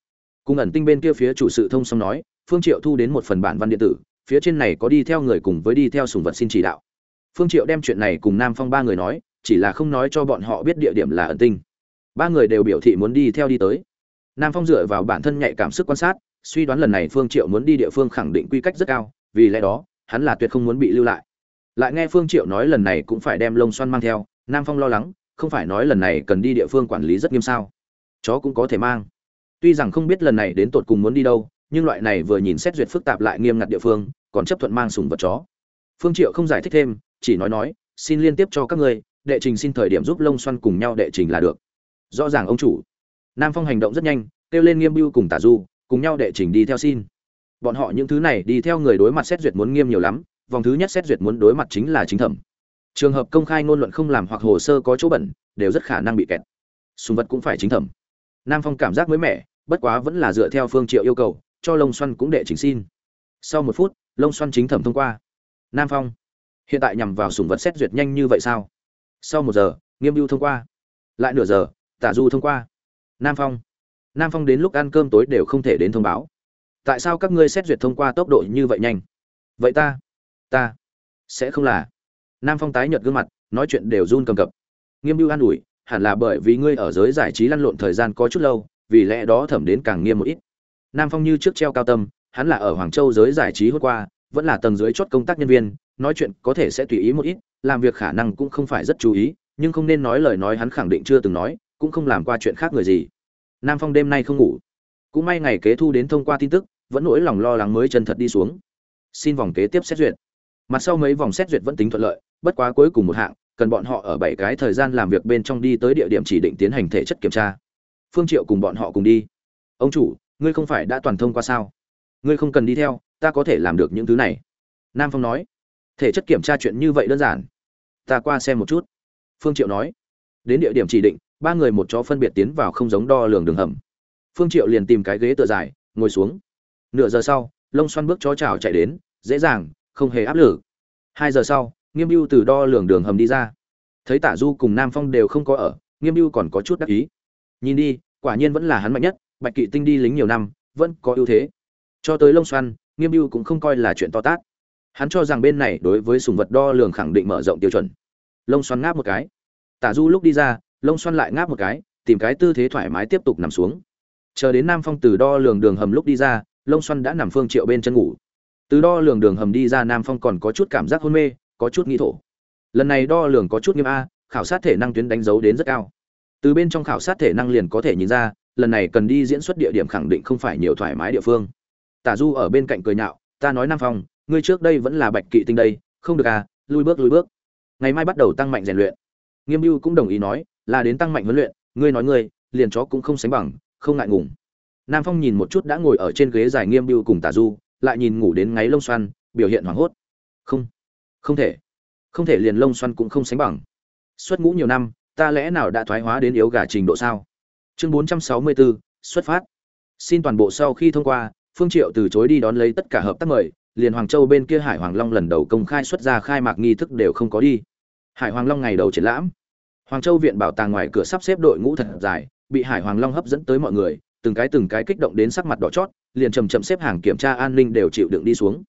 Cùng ẩn tinh bên kia phía chủ sự thông xong nói, phương triệu thu đến một phần bản văn điện tử, phía trên này có đi theo người cùng với đi theo sùng vật xin chỉ đạo. Phương triệu đem chuyện này cùng nam phong ba người nói, chỉ là không nói cho bọn họ biết địa điểm là ẩn tinh. Ba người đều biểu thị muốn đi theo đi tới. Nam phong dựa vào bản thân nhạy cảm sức quan sát suy đoán lần này phương triệu muốn đi địa phương khẳng định quy cách rất cao, vì lẽ đó, hắn là tuyệt không muốn bị lưu lại. Lại nghe phương triệu nói lần này cũng phải đem lông xoăn mang theo, nam phong lo lắng, không phải nói lần này cần đi địa phương quản lý rất nghiêm sao. Chó cũng có thể mang. Tuy rằng không biết lần này đến tột cùng muốn đi đâu, nhưng loại này vừa nhìn xét duyệt phức tạp lại nghiêm ngặt địa phương, còn chấp thuận mang sùng vật chó. Phương triệu không giải thích thêm, chỉ nói nói, xin liên tiếp cho các ngươi, đệ trình xin thời điểm giúp lông xoăn cùng nhau đệ trình là được. Rõ ràng ông chủ. Nam phong hành động rất nhanh, kêu lên nghiêm bưu cùng tả du cùng nhau đệ trình đi theo xin. Bọn họ những thứ này đi theo người đối mặt xét duyệt muốn nghiêm nhiều lắm, vòng thứ nhất xét duyệt muốn đối mặt chính là chính thẩm. Trường hợp công khai ngôn luận không làm hoặc hồ sơ có chỗ bẩn, đều rất khả năng bị kẹt. Sùng vật cũng phải chính thẩm. Nam phong cảm giác mới mẻ, bất quá vẫn là dựa theo phương triệu yêu cầu, cho lông xoăn cũng đệ trình xin. Sau một phút lông xoăn chính thẩm thông qua. Nam phong, hiện tại nhằm vào sùng vật xét duyệt nhanh như vậy sao? Sau một giờ, nghiêm mưu thông qua. Lại nửa giờ, tả du thông qua. Nam phong nam phong đến lúc ăn cơm tối đều không thể đến thông báo. Tại sao các ngươi xét duyệt thông qua tốc độ như vậy nhanh? Vậy ta ta sẽ không là. Nam phong tái nhợt gương mặt, nói chuyện đều run cầm cập. Nghiêm mưu an ủi, hẳn là bởi vì ngươi ở giới giải trí lăn lộn thời gian có chút lâu, vì lẽ đó thẩm đến càng nghiêm một ít. Nam phong như trước treo cao tâm, hắn là ở hoàng châu giới giải trí hôm qua, vẫn là tầng dưới chốt công tác nhân viên, nói chuyện có thể sẽ tùy ý một ít, làm việc khả năng cũng không phải rất chú ý, nhưng không nên nói lời nói hắn khẳng định chưa từng nói, cũng không làm qua chuyện khác người gì nam phong đêm nay không ngủ. Cũng may ngày kế thu đến thông qua tin tức, vẫn nỗi lòng lo lắng mới chân thật đi xuống. Xin vòng kế tiếp xét duyệt. Mặt sau mấy vòng xét duyệt vẫn tính thuận lợi, bất quá cuối cùng một hạng, cần bọn họ ở bảy cái thời gian làm việc bên trong đi tới địa điểm chỉ định tiến hành thể chất kiểm tra. Phương triệu cùng bọn họ cùng đi. Ông chủ, ngươi không phải đã toàn thông qua sao? Ngươi không cần đi theo, ta có thể làm được những thứ này. Nam phong nói. Thể chất kiểm tra chuyện như vậy đơn giản. Ta qua xem một chút. Phương triệu nói. Đến địa điểm chỉ định ba người một chó phân biệt tiến vào không giống đo lường đường hầm. Phương triệu liền tìm cái ghế tựa dài, ngồi xuống. Nửa giờ sau, lông xoăn bước chó chảo chạy đến, dễ dàng, không hề áp lực. Hai giờ sau, nghiêm mưu từ đo lường đường hầm đi ra. Thấy tả du cùng nam phong đều không có ở, nghiêm mưu còn có chút đắc ý. Nhìn đi, quả nhiên vẫn là hắn mạnh nhất, bạch kỵ tinh đi lính nhiều năm, vẫn có ưu thế. Cho tới lông xoăn, nghiêm mưu cũng không coi là chuyện to tát. Hắn cho rằng bên này đối với sùng vật đo lường khẳng định mở rộng tiêu chuẩn. Lông xoăn ngáp một cái. Tả du lúc đi ra lông xoăn lại ngáp một cái, tìm cái tư thế thoải mái tiếp tục nằm xuống. Chờ đến nam phong từ đo lường đường hầm lúc đi ra, lông xoăn đã nằm phương triệu bên chân ngủ. Từ đo lường đường hầm đi ra, nam phong còn có chút cảm giác hôn mê, có chút nghĩ thổ. Lần này đo lường có chút nghiêm a, khảo sát thể năng tuyến đánh dấu đến rất cao. Từ bên trong khảo sát thể năng liền có thể nhìn ra, lần này cần đi diễn xuất địa điểm khẳng định không phải nhiều thoải mái địa phương. Tả du ở bên cạnh cười nhạo, ta nói nam phong, ngươi trước đây vẫn là bạch kỵ tinh đây, không được à lui bước lui bước. Ngày mai bắt đầu tăng mạnh rèn luyện. Nghiêm mưu cũng đồng ý nói là đến tăng mạnh huấn luyện, ngươi nói ngươi, liền chó cũng không sánh bằng, không ngại ngùng. Nam phong nhìn một chút đã ngồi ở trên ghế dài nghiêm mưu cùng tả du, lại nhìn ngủ đến ngáy lông xoăn, biểu hiện hoảng hốt. Không không thể. Không thể liền lông xoăn cũng không sánh bằng. Xuất ngũ nhiều năm, ta lẽ nào đã thoái hóa đến yếu gà trình độ sao? Chương bốn trăm sáu mươi bốn xuất phát. Xin toàn bộ sau khi thông qua, phương triệu từ chối đi đón lấy tất cả hợp tác mời, liền hoàng châu bên kia hải hoàng long lần đầu công khai xuất ra khai mạc nghi thức đều không có đi. Hải hoàng long ngày đầu triển lãm hoàng châu viện bảo tàng ngoài cửa sắp xếp đội ngũ thật dài, bị hải hoàng long hấp dẫn tới mọi người, từng cái từng cái kích động đến sắc mặt đỏ chót, liền chậm chậm xếp hàng kiểm tra an ninh đều chịu đựng đi xuống.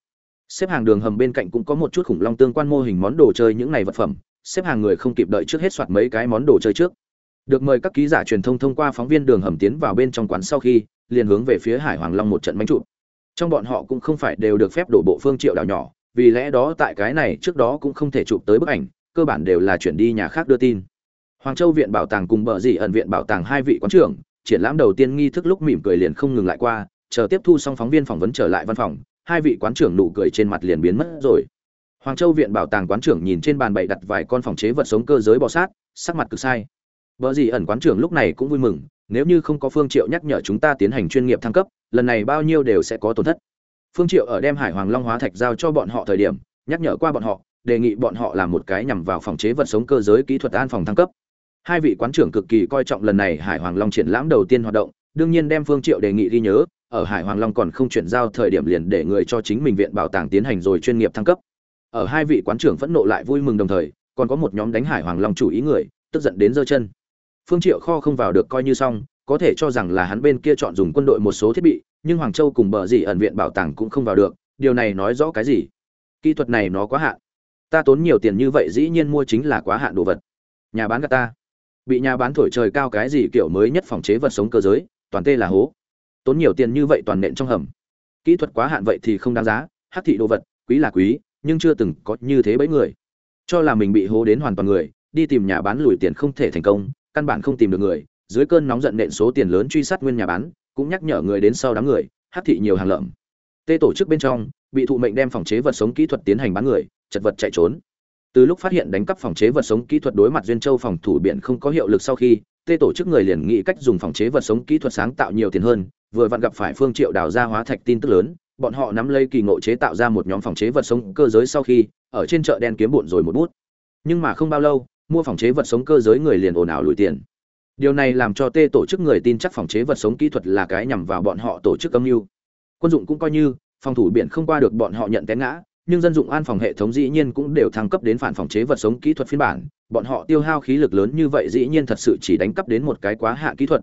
Xếp hàng đường hầm bên cạnh cũng có một chút khủng long tương quan mô hình món đồ chơi những này vật phẩm, xếp hàng người không kịp đợi trước hết soạt mấy cái món đồ chơi trước. Được mời các ký giả truyền thông thông qua phóng viên đường hầm tiến vào bên trong quán sau khi, liền hướng về phía hải hoàng long một trận bánh trụ. Trong bọn họ cũng không phải đều được phép đổ bộ phương triệu đảo nhỏ, vì lẽ đó tại cái này trước đó cũng không thể chụp tới bức ảnh, cơ bản đều là chuyển đi nhà khác đưa tin hoàng châu viện bảo tàng cùng bờ Dĩ ẩn viện bảo tàng hai vị quán trưởng triển lãm đầu tiên nghi thức lúc mỉm cười liền không ngừng lại qua chờ tiếp thu xong phóng viên phỏng vấn trở lại văn phòng hai vị quán trưởng nụ cười trên mặt liền biến mất rồi Hoàng Châu viện bảo tàng quán trưởng nhìn trên bàn bày đặt vài con phòng chế vật sống cơ giới bò sát, sắc mặt cực sai. Bỡ Dĩ ẩn quán trưởng lúc này cũng vui mừng, nếu như không có Phương Triệu nhắc nhở chúng ta tiến hành chuyên nghiệp thăng cấp, lần này bao nhiêu đều sẽ có tổn thất. Phương Triệu ở đem Hải Hoàng Long hóa thạch giao cho bọn họ thời điểm, nhắc nhở qua bọn họ, đề nghị bọn họ làm một cái nhằm vào phòng chế vật sống cơ giới kỹ thuật an phòng thăng cấp. Hai vị quán trưởng cực kỳ coi trọng lần này Hải Hoàng Long triển lãm đầu tiên hoạt động, đương nhiên đem Phương Triệu đề nghị ghi nhớ, ở Hải Hoàng Long còn không chuyển giao thời điểm liền để người cho chính mình viện bảo tàng tiến hành rồi chuyên nghiệp thăng cấp. Ở hai vị quán trưởng phẫn nộ lại vui mừng đồng thời, còn có một nhóm đánh Hải Hoàng Long chủ ý người, tức giận đến giơ chân. Phương Triệu kho không vào được coi như xong, có thể cho rằng là hắn bên kia chọn dùng quân đội một số thiết bị, nhưng Hoàng Châu cùng bờ gì ẩn viện bảo tàng cũng không vào được, điều này nói rõ cái gì? Kỹ thuật này nó quá hạn. Ta tốn nhiều tiền như vậy dĩ nhiên mua chính là quá hạn đồ vật. Nhà bán gạt ta. Bị nhà bán thổi trời cao cái gì kiểu mới nhất phòng chế vật sống cơ giới, toàn tê là hố. Tốn nhiều tiền như vậy toàn nện trong hầm. Kỹ thuật quá hạn vậy thì không đáng giá, hắc thị đồ vật, quý là quý, nhưng chưa từng có như thế bấy người. Cho là mình bị hố đến hoàn toàn người, đi tìm nhà bán lùi tiền không thể thành công, căn bản không tìm được người, dưới cơn nóng giận nện số tiền lớn truy sát nguyên nhà bán, cũng nhắc nhở người đến sau đám người, hắc thị nhiều hàng lợm. Tê tổ chức bên trong, bị thụ mệnh đem phòng chế vật sống kỹ thuật tiến hành bán người, chật vật chạy trốn. Từ lúc phát hiện đánh cắp phòng chế vật sống kỹ thuật đối mặt duyên châu phòng thủ biển không có hiệu lực sau khi, tê tổ chức người liền nghĩ cách dùng phòng chế vật sống kỹ thuật sáng tạo nhiều tiền hơn, vừa vặn gặp phải Phương Triệu đào ra hóa thạch tin tức lớn, bọn họ nắm lấy kỳ ngộ chế tạo ra một nhóm phòng chế vật sống cơ giới sau khi, ở trên chợ đen kiếm bộn rồi một bút. Nhưng mà không bao lâu, mua phòng chế vật sống cơ giới người liền ồn ào lùi tiền. Điều này làm cho tê tổ chức người tin chắc phòng chế vật sống kỹ thuật là cái nhằm vào bọn họ tổ chức âm mưu. Quân dụng cũng coi như, phòng thủ biển không qua được bọn họ nhận té ngã, nhưng dân dụng an phòng hệ thống dĩ nhiên cũng đều thăng cấp đến phản phòng chế vật sống kỹ thuật phiên bản, bọn họ tiêu hao khí lực lớn như vậy dĩ nhiên thật sự chỉ đánh cắp đến một cái quá hạ kỹ thuật.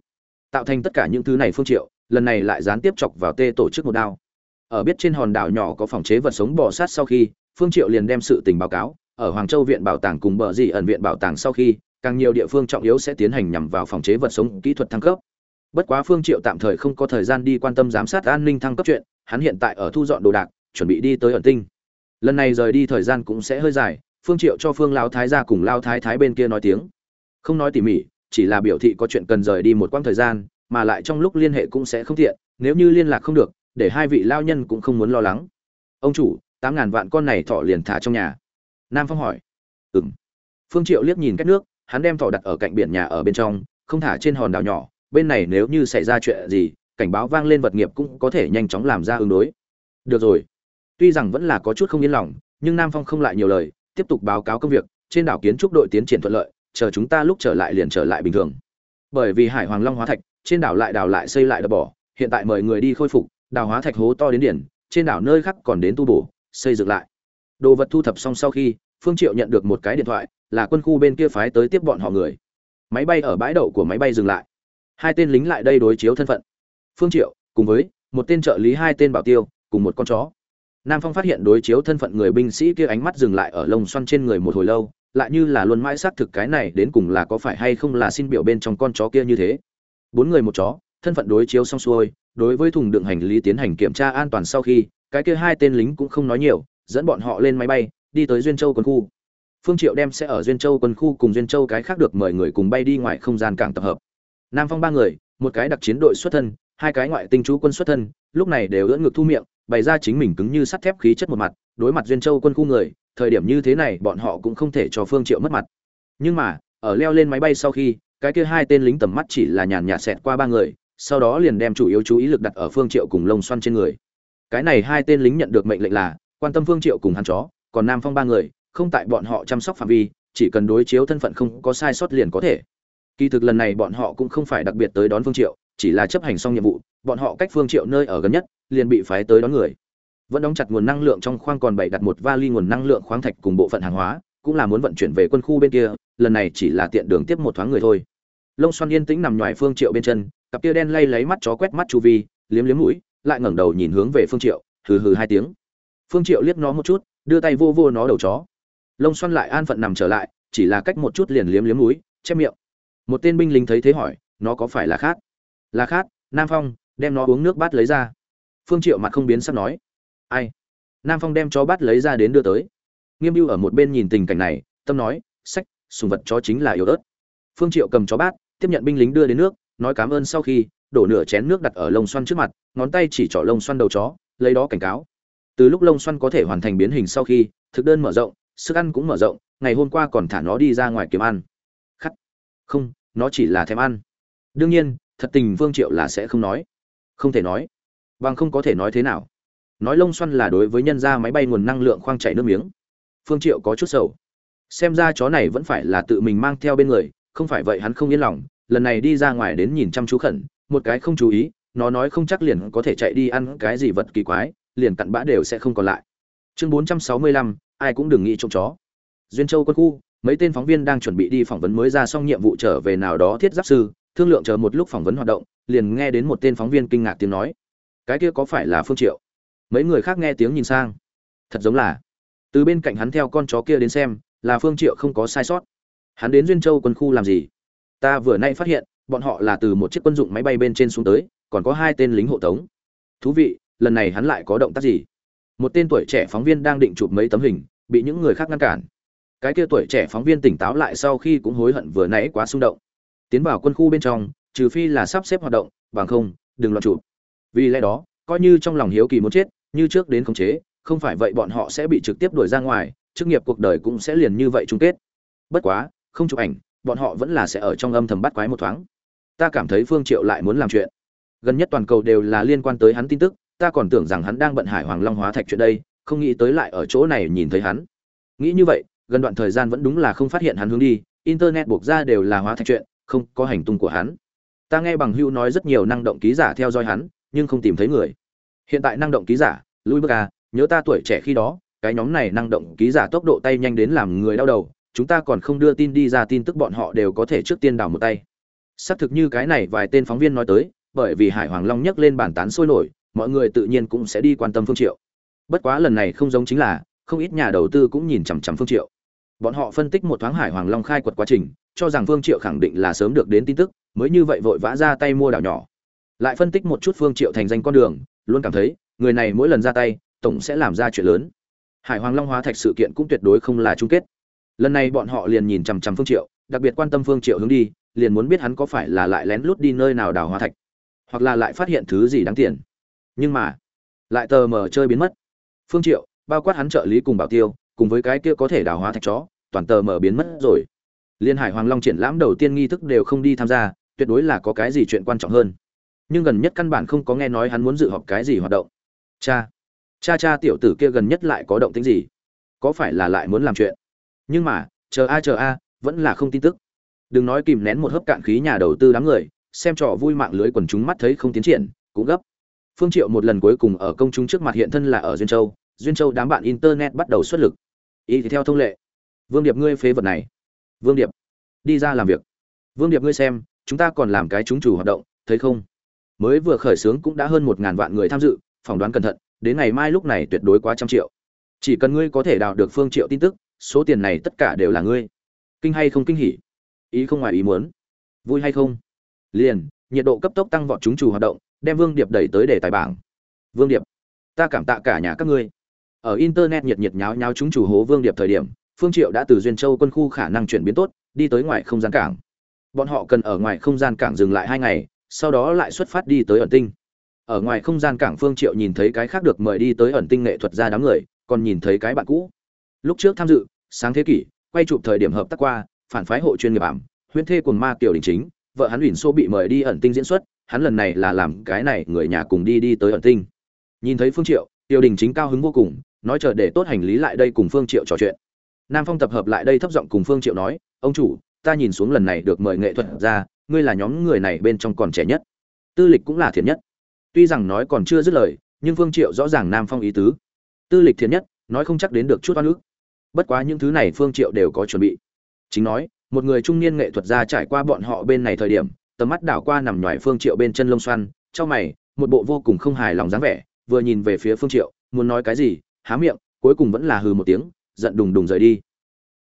Tạo thành tất cả những thứ này phương triệu, lần này lại gián tiếp chọc vào tê tổ chức một đao. Ở biết trên hòn đảo nhỏ có phòng chế vật sống bò sát sau khi, Phương Triệu liền đem sự tình báo cáo, ở Hoàng Châu viện bảo tàng cùng bờ gì ẩn viện bảo tàng sau khi, càng nhiều địa phương trọng yếu sẽ tiến hành nhằm vào phòng chế vật sống kỹ thuật thăng cấp. Bất quá Phương Triệu tạm thời không có thời gian đi quan tâm giám sát an ninh thăng cấp chuyện, hắn hiện tại ở thu dọn đồ đạc, chuẩn bị đi tới ẩn tinh lần này rời đi thời gian cũng sẽ hơi dài, phương triệu cho phương lao thái gia cùng lao thái thái bên kia nói tiếng. Không nói tỉ mỉ, chỉ là biểu thị có chuyện cần rời đi một quãng thời gian, mà lại trong lúc liên hệ cũng sẽ không tiện, nếu như liên lạc không được, để hai vị lao nhân cũng không muốn lo lắng. Ông chủ, tám ngàn vạn con này thọ liền thả trong nhà. Nam phong hỏi. Ừm. Phương triệu liếc nhìn cách nước, hắn đem thọ đặt ở cạnh biển nhà ở bên trong, không thả trên hòn đảo nhỏ, bên này nếu như xảy ra chuyện gì, cảnh báo vang lên vật nghiệp cũng có thể nhanh chóng làm ra ứng đối. Được rồi. Tuy rằng vẫn là có chút không yên lòng, nhưng Nam Phong không lại nhiều lời, tiếp tục báo cáo công việc, trên đảo kiến trúc đội tiến triển thuận lợi, chờ chúng ta lúc trở lại liền trở lại bình thường. Bởi vì Hải Hoàng Long hóa thạch, trên đảo lại đào lại xây lại đập bỏ, hiện tại mời người đi khôi phục, đào hóa thạch hố to đến điển, trên đảo nơi khác còn đến tu bổ, xây dựng lại. Đồ vật thu thập xong sau khi, Phương Triệu nhận được một cái điện thoại, là quân khu bên kia phái tới tiếp bọn họ người. Máy bay ở bãi đậu của máy bay dừng lại. Hai tên lính lại đây đối chiếu thân phận. Phương Triệu, cùng với một tên trợ lý hai tên bảo tiêu, cùng một con chó. Nam Phong phát hiện đối chiếu thân phận người binh sĩ kia ánh mắt dừng lại ở lông xoăn trên người một hồi lâu, lại như là luôn mãi xác thực cái này đến cùng là có phải hay không là xin biểu bên trong con chó kia như thế. Bốn người một chó, thân phận đối chiếu xong xuôi, đối với thùng đựng hành lý tiến hành kiểm tra an toàn sau khi, cái kia hai tên lính cũng không nói nhiều, dẫn bọn họ lên máy bay, đi tới Duyên Châu quân khu. Phương Triệu đem sẽ ở Duyên Châu quân khu cùng Duyên Châu cái khác được mời người cùng bay đi ngoài không gian cảng tập hợp. Nam Phong ba người, một cái đặc chiến đội xuất thân, hai cái ngoại tinh chú quân xuất thân, lúc này đều ưỡn ngực thu miệng, bày ra chính mình cứng như sắt thép khí chất một mặt, đối mặt duyên châu quân khu người, thời điểm như thế này bọn họ cũng không thể cho phương triệu mất mặt. Nhưng mà, ở leo lên máy bay sau khi, cái kia hai tên lính tầm mắt chỉ là nhàn nhạt xẹt qua ba người, sau đó liền đem chủ yếu chú ý lực đặt ở phương triệu cùng lông xoăn trên người. Cái này hai tên lính nhận được mệnh lệnh là, quan tâm phương triệu cùng hắn chó, còn nam phong ba người, không tại bọn họ chăm sóc phạm vi, chỉ cần đối chiếu thân phận không có sai sót liền có thể. Kỳ thực lần này bọn họ cũng không phải đặc biệt tới đón phương triệu chỉ là chấp hành xong nhiệm vụ, bọn họ cách phương triệu nơi ở gần nhất, liền bị phái tới đón người. Vẫn đóng chặt nguồn năng lượng trong khoang còn bày đặt một vali nguồn năng lượng khoáng thạch cùng bộ phận hàng hóa, cũng là muốn vận chuyển về quân khu bên kia, lần này chỉ là tiện đường tiếp một thoáng người thôi. Lông xoăn yên tĩnh nằm ngoài phương triệu bên chân, cặp tia đen lay lấy mắt chó quét mắt chu vi, liếm liếm mũi, lại ngẩng đầu nhìn hướng về phương triệu, hừ hừ hai tiếng. Phương triệu liếc nó một chút, đưa tay vô vô nó đầu chó. Lông xoăn lại an phận nằm trở lại, chỉ là cách một chút liền liếm liếm mũi, che miệng. Một tên binh lính thấy thế hỏi, nó có phải là khác? Là khát, nam phong, đem nó uống nước bát lấy ra. Phương triệu mặt không biến sắp nói, ai? Nam phong đem chó bát lấy ra đến đưa tới. Nghiêm mưu ở một bên nhìn tình cảnh này, tâm nói, sách, sùng vật chó chính là yếu ớt. Phương triệu cầm chó bát tiếp nhận binh lính đưa đến nước, nói cảm ơn sau khi, đổ nửa chén nước đặt ở lông xoăn trước mặt, ngón tay chỉ trỏ lông xoăn đầu chó, lấy đó cảnh cáo. Từ lúc lông xoăn có thể hoàn thành biến hình sau khi, thực đơn mở rộng, sức ăn cũng mở rộng, ngày hôm qua còn thả nó đi ra ngoài kiếm ăn. Khắt không, nó chỉ là thèm ăn. Đương nhiên thật tình vương triệu là sẽ không nói. Không thể nói. Bằng không có thể nói thế nào. Nói lông xoăn là đối với nhân ra máy bay nguồn năng lượng khoang chảy nước miếng. Phương triệu có chút sầu. Xem ra chó này vẫn phải là tự mình mang theo bên người không phải vậy hắn không yên lòng lần này đi ra ngoài đến nhìn chăm chú khẩn một cái không chú ý nó nói không chắc liền có thể chạy đi ăn cái gì vật kỳ quái liền cặn bã đều sẽ không còn lại. Chương 465, ai cũng đừng nghĩ trộm chó. Duyên châu quân khu mấy tên phóng viên đang chuẩn bị đi phỏng vấn mới ra xong nhiệm vụ trở về nào đó thiết giáp sư thương lượng chờ một lúc phỏng vấn hoạt động, liền nghe đến một tên phóng viên kinh ngạc tiếng nói. Cái kia có phải là phương triệu? Mấy người khác nghe tiếng nhìn sang. Thật giống là. Từ bên cạnh hắn theo con chó kia đến xem, là phương triệu không có sai sót. Hắn đến duyên châu quân khu làm gì? Ta vừa nay phát hiện, bọn họ là từ một chiếc quân dụng máy bay bên trên xuống tới, còn có hai tên lính hộ tống. Thú vị, lần này hắn lại có động tác gì? Một tên tuổi trẻ phóng viên đang định chụp mấy tấm hình, bị những người khác ngăn cản. Cái kia tuổi trẻ phóng viên tỉnh táo lại sau khi cũng hối hận vừa nãy quá xung động tiến vào quân khu bên trong, trừ phi là sắp xếp hoạt động, bằng không, đừng loạn chụp vì lẽ đó, coi như trong lòng hiếu kỳ muốn chết, như trước đến khống chế, không phải vậy bọn họ sẽ bị trực tiếp đuổi ra ngoài, chức nghiệp cuộc đời cũng sẽ liền như vậy chung kết. Bất quá, không chụp ảnh, bọn họ vẫn là sẽ ở trong âm thầm bắt quái một thoáng. Ta cảm thấy phương triệu lại muốn làm chuyện. Gần nhất toàn cầu đều là liên quan tới hắn tin tức, ta còn tưởng rằng hắn đang bận hải hoàng long hóa thạch chuyện đây, không nghĩ tới lại ở chỗ này nhìn thấy hắn. Nghĩ như vậy, gần đoạn thời gian vẫn đúng là không phát hiện hắn hướng đi, internet buộc ra đều là hóa thạch chuyện không có hành tung của hắn. Ta nghe bằng hưu nói rất nhiều năng động ký giả theo dõi hắn, nhưng không tìm thấy người. Hiện tại năng động ký giả lui bước à nhớ ta tuổi trẻ khi đó, cái nhóm này năng động ký giả tốc độ tay nhanh đến làm người đau đầu, chúng ta còn không đưa tin đi ra tin tức bọn họ đều có thể trước tiên đào một tay. Xác thực như cái này vài tên phóng viên nói tới, bởi vì hải hoàng long nhấc lên bản tán sôi nổi, mọi người tự nhiên cũng sẽ đi quan tâm phương triệu. Bất quá lần này không giống chính là, không ít nhà đầu tư cũng nhìn chằm chằm phương triệu. Bọn họ phân tích một thoáng hải hoàng long khai quật quá trình cho rằng phương triệu khẳng định là sớm được đến tin tức, mới như vậy vội vã ra tay mua đảo nhỏ. Lại phân tích một chút phương triệu thành danh con đường, luôn cảm thấy, người này mỗi lần ra tay, tổng sẽ làm ra chuyện lớn. Hải hoàng long hóa thạch sự kiện cũng tuyệt đối không là chung kết. Lần này bọn họ liền nhìn chằm chằm phương triệu, đặc biệt quan tâm phương triệu hướng đi, liền muốn biết hắn có phải là lại lén lút đi nơi nào đào hóa thạch, hoặc là lại phát hiện thứ gì đáng tiền. Nhưng mà, lại tờ mờ chơi biến mất. Phương triệu, bao quát hắn trợ lý cùng bảo tiêu, cùng với cái kia có thể đào hóa thạch chó, toàn tờ mờ biến mất rồi liên hải hoàng long triển lãm đầu tiên nghi thức đều không đi tham gia, tuyệt đối là có cái gì chuyện quan trọng hơn. Nhưng gần nhất căn bản không có nghe nói hắn muốn dự họp cái gì hoạt động. Cha cha cha tiểu tử kia gần nhất lại có động tĩnh gì? Có phải là lại muốn làm chuyện? Nhưng mà, chờ a chờ a, vẫn là không tin tức. Đừng nói kìm nén một hớp cạn khí nhà đầu tư đám người, xem trò vui mạng lưới quần chúng mắt thấy không tiến triển, cũng gấp. Phương triệu một lần cuối cùng ở công chúng trước mặt hiện thân là ở duyên châu. Duyên châu đám bạn internet bắt đầu xuất lực. Y thì theo thông lệ. Vương điệp, ngươi phế vật này vương điệp, đi ra làm việc. Vương điệp ngươi xem, chúng ta còn làm cái chúng chủ hoạt động, thấy không? Mới vừa khởi xướng cũng đã hơn một ngàn vạn người tham dự, phỏng đoán cẩn thận, đến ngày mai lúc này tuyệt đối quá trăm triệu. Chỉ cần ngươi có thể đào được phương triệu tin tức, số tiền này tất cả đều là ngươi. Kinh hay không kinh hỉ? Ý không ngoài ý muốn. Vui hay không? Liền, nhiệt độ cấp tốc tăng vọt chúng chủ hoạt động, đem vương điệp đẩy tới để tài bảng. Vương điệp, ta cảm tạ cả nhà các ngươi. Ở internet nhiệt nhiệt nháo nháo chúng chủ hố vương điệp thời điểm phương triệu đã từ duyên châu quân khu khả năng chuyển biến tốt, đi tới ngoài không gian cảng. Bọn họ cần ở ngoài không gian cảng dừng lại hai ngày, sau đó lại xuất phát đi tới ẩn tinh. Ở ngoài không gian cảng phương triệu nhìn thấy cái khác được mời đi tới ẩn tinh nghệ thuật ra đám người, còn nhìn thấy cái bạn cũ. Lúc trước tham dự, sáng thế kỷ, quay chụp thời điểm hợp tác qua, phản phái hội chuyên nghiệp ảm, huyễn thê cùng ma tiểu đình chính, vợ hắn ủy xô bị mời đi ẩn tinh diễn xuất, hắn lần này là làm cái này, người nhà cùng đi đi tới ẩn tinh. Nhìn thấy phương triệu, tiểu đình chính cao hứng vô cùng, nói chờ để tốt hành lý lại đây cùng phương triệu trò chuyện nam phong tập hợp lại đây thấp giọng cùng phương triệu nói, ông chủ, ta nhìn xuống lần này được mời nghệ thuật ra, ngươi là nhóm người này bên trong còn trẻ nhất. Tư lịch cũng là thiện nhất. Tuy rằng nói còn chưa dứt lời, nhưng phương triệu rõ ràng nam phong ý tứ. Tư lịch thiện nhất, nói không chắc đến được chút oan ức. Bất quá những thứ này phương triệu đều có chuẩn bị. Chính nói, một người trung niên nghệ thuật gia trải qua bọn họ bên này thời điểm, tầm mắt đảo qua nằm ngoài phương triệu bên chân lông xoăn cho mày, một bộ vô cùng không hài lòng dáng vẻ, vừa nhìn về phía phương triệu, muốn nói cái gì, há miệng, cuối cùng vẫn là hừ một tiếng giận đùng đùng rời đi.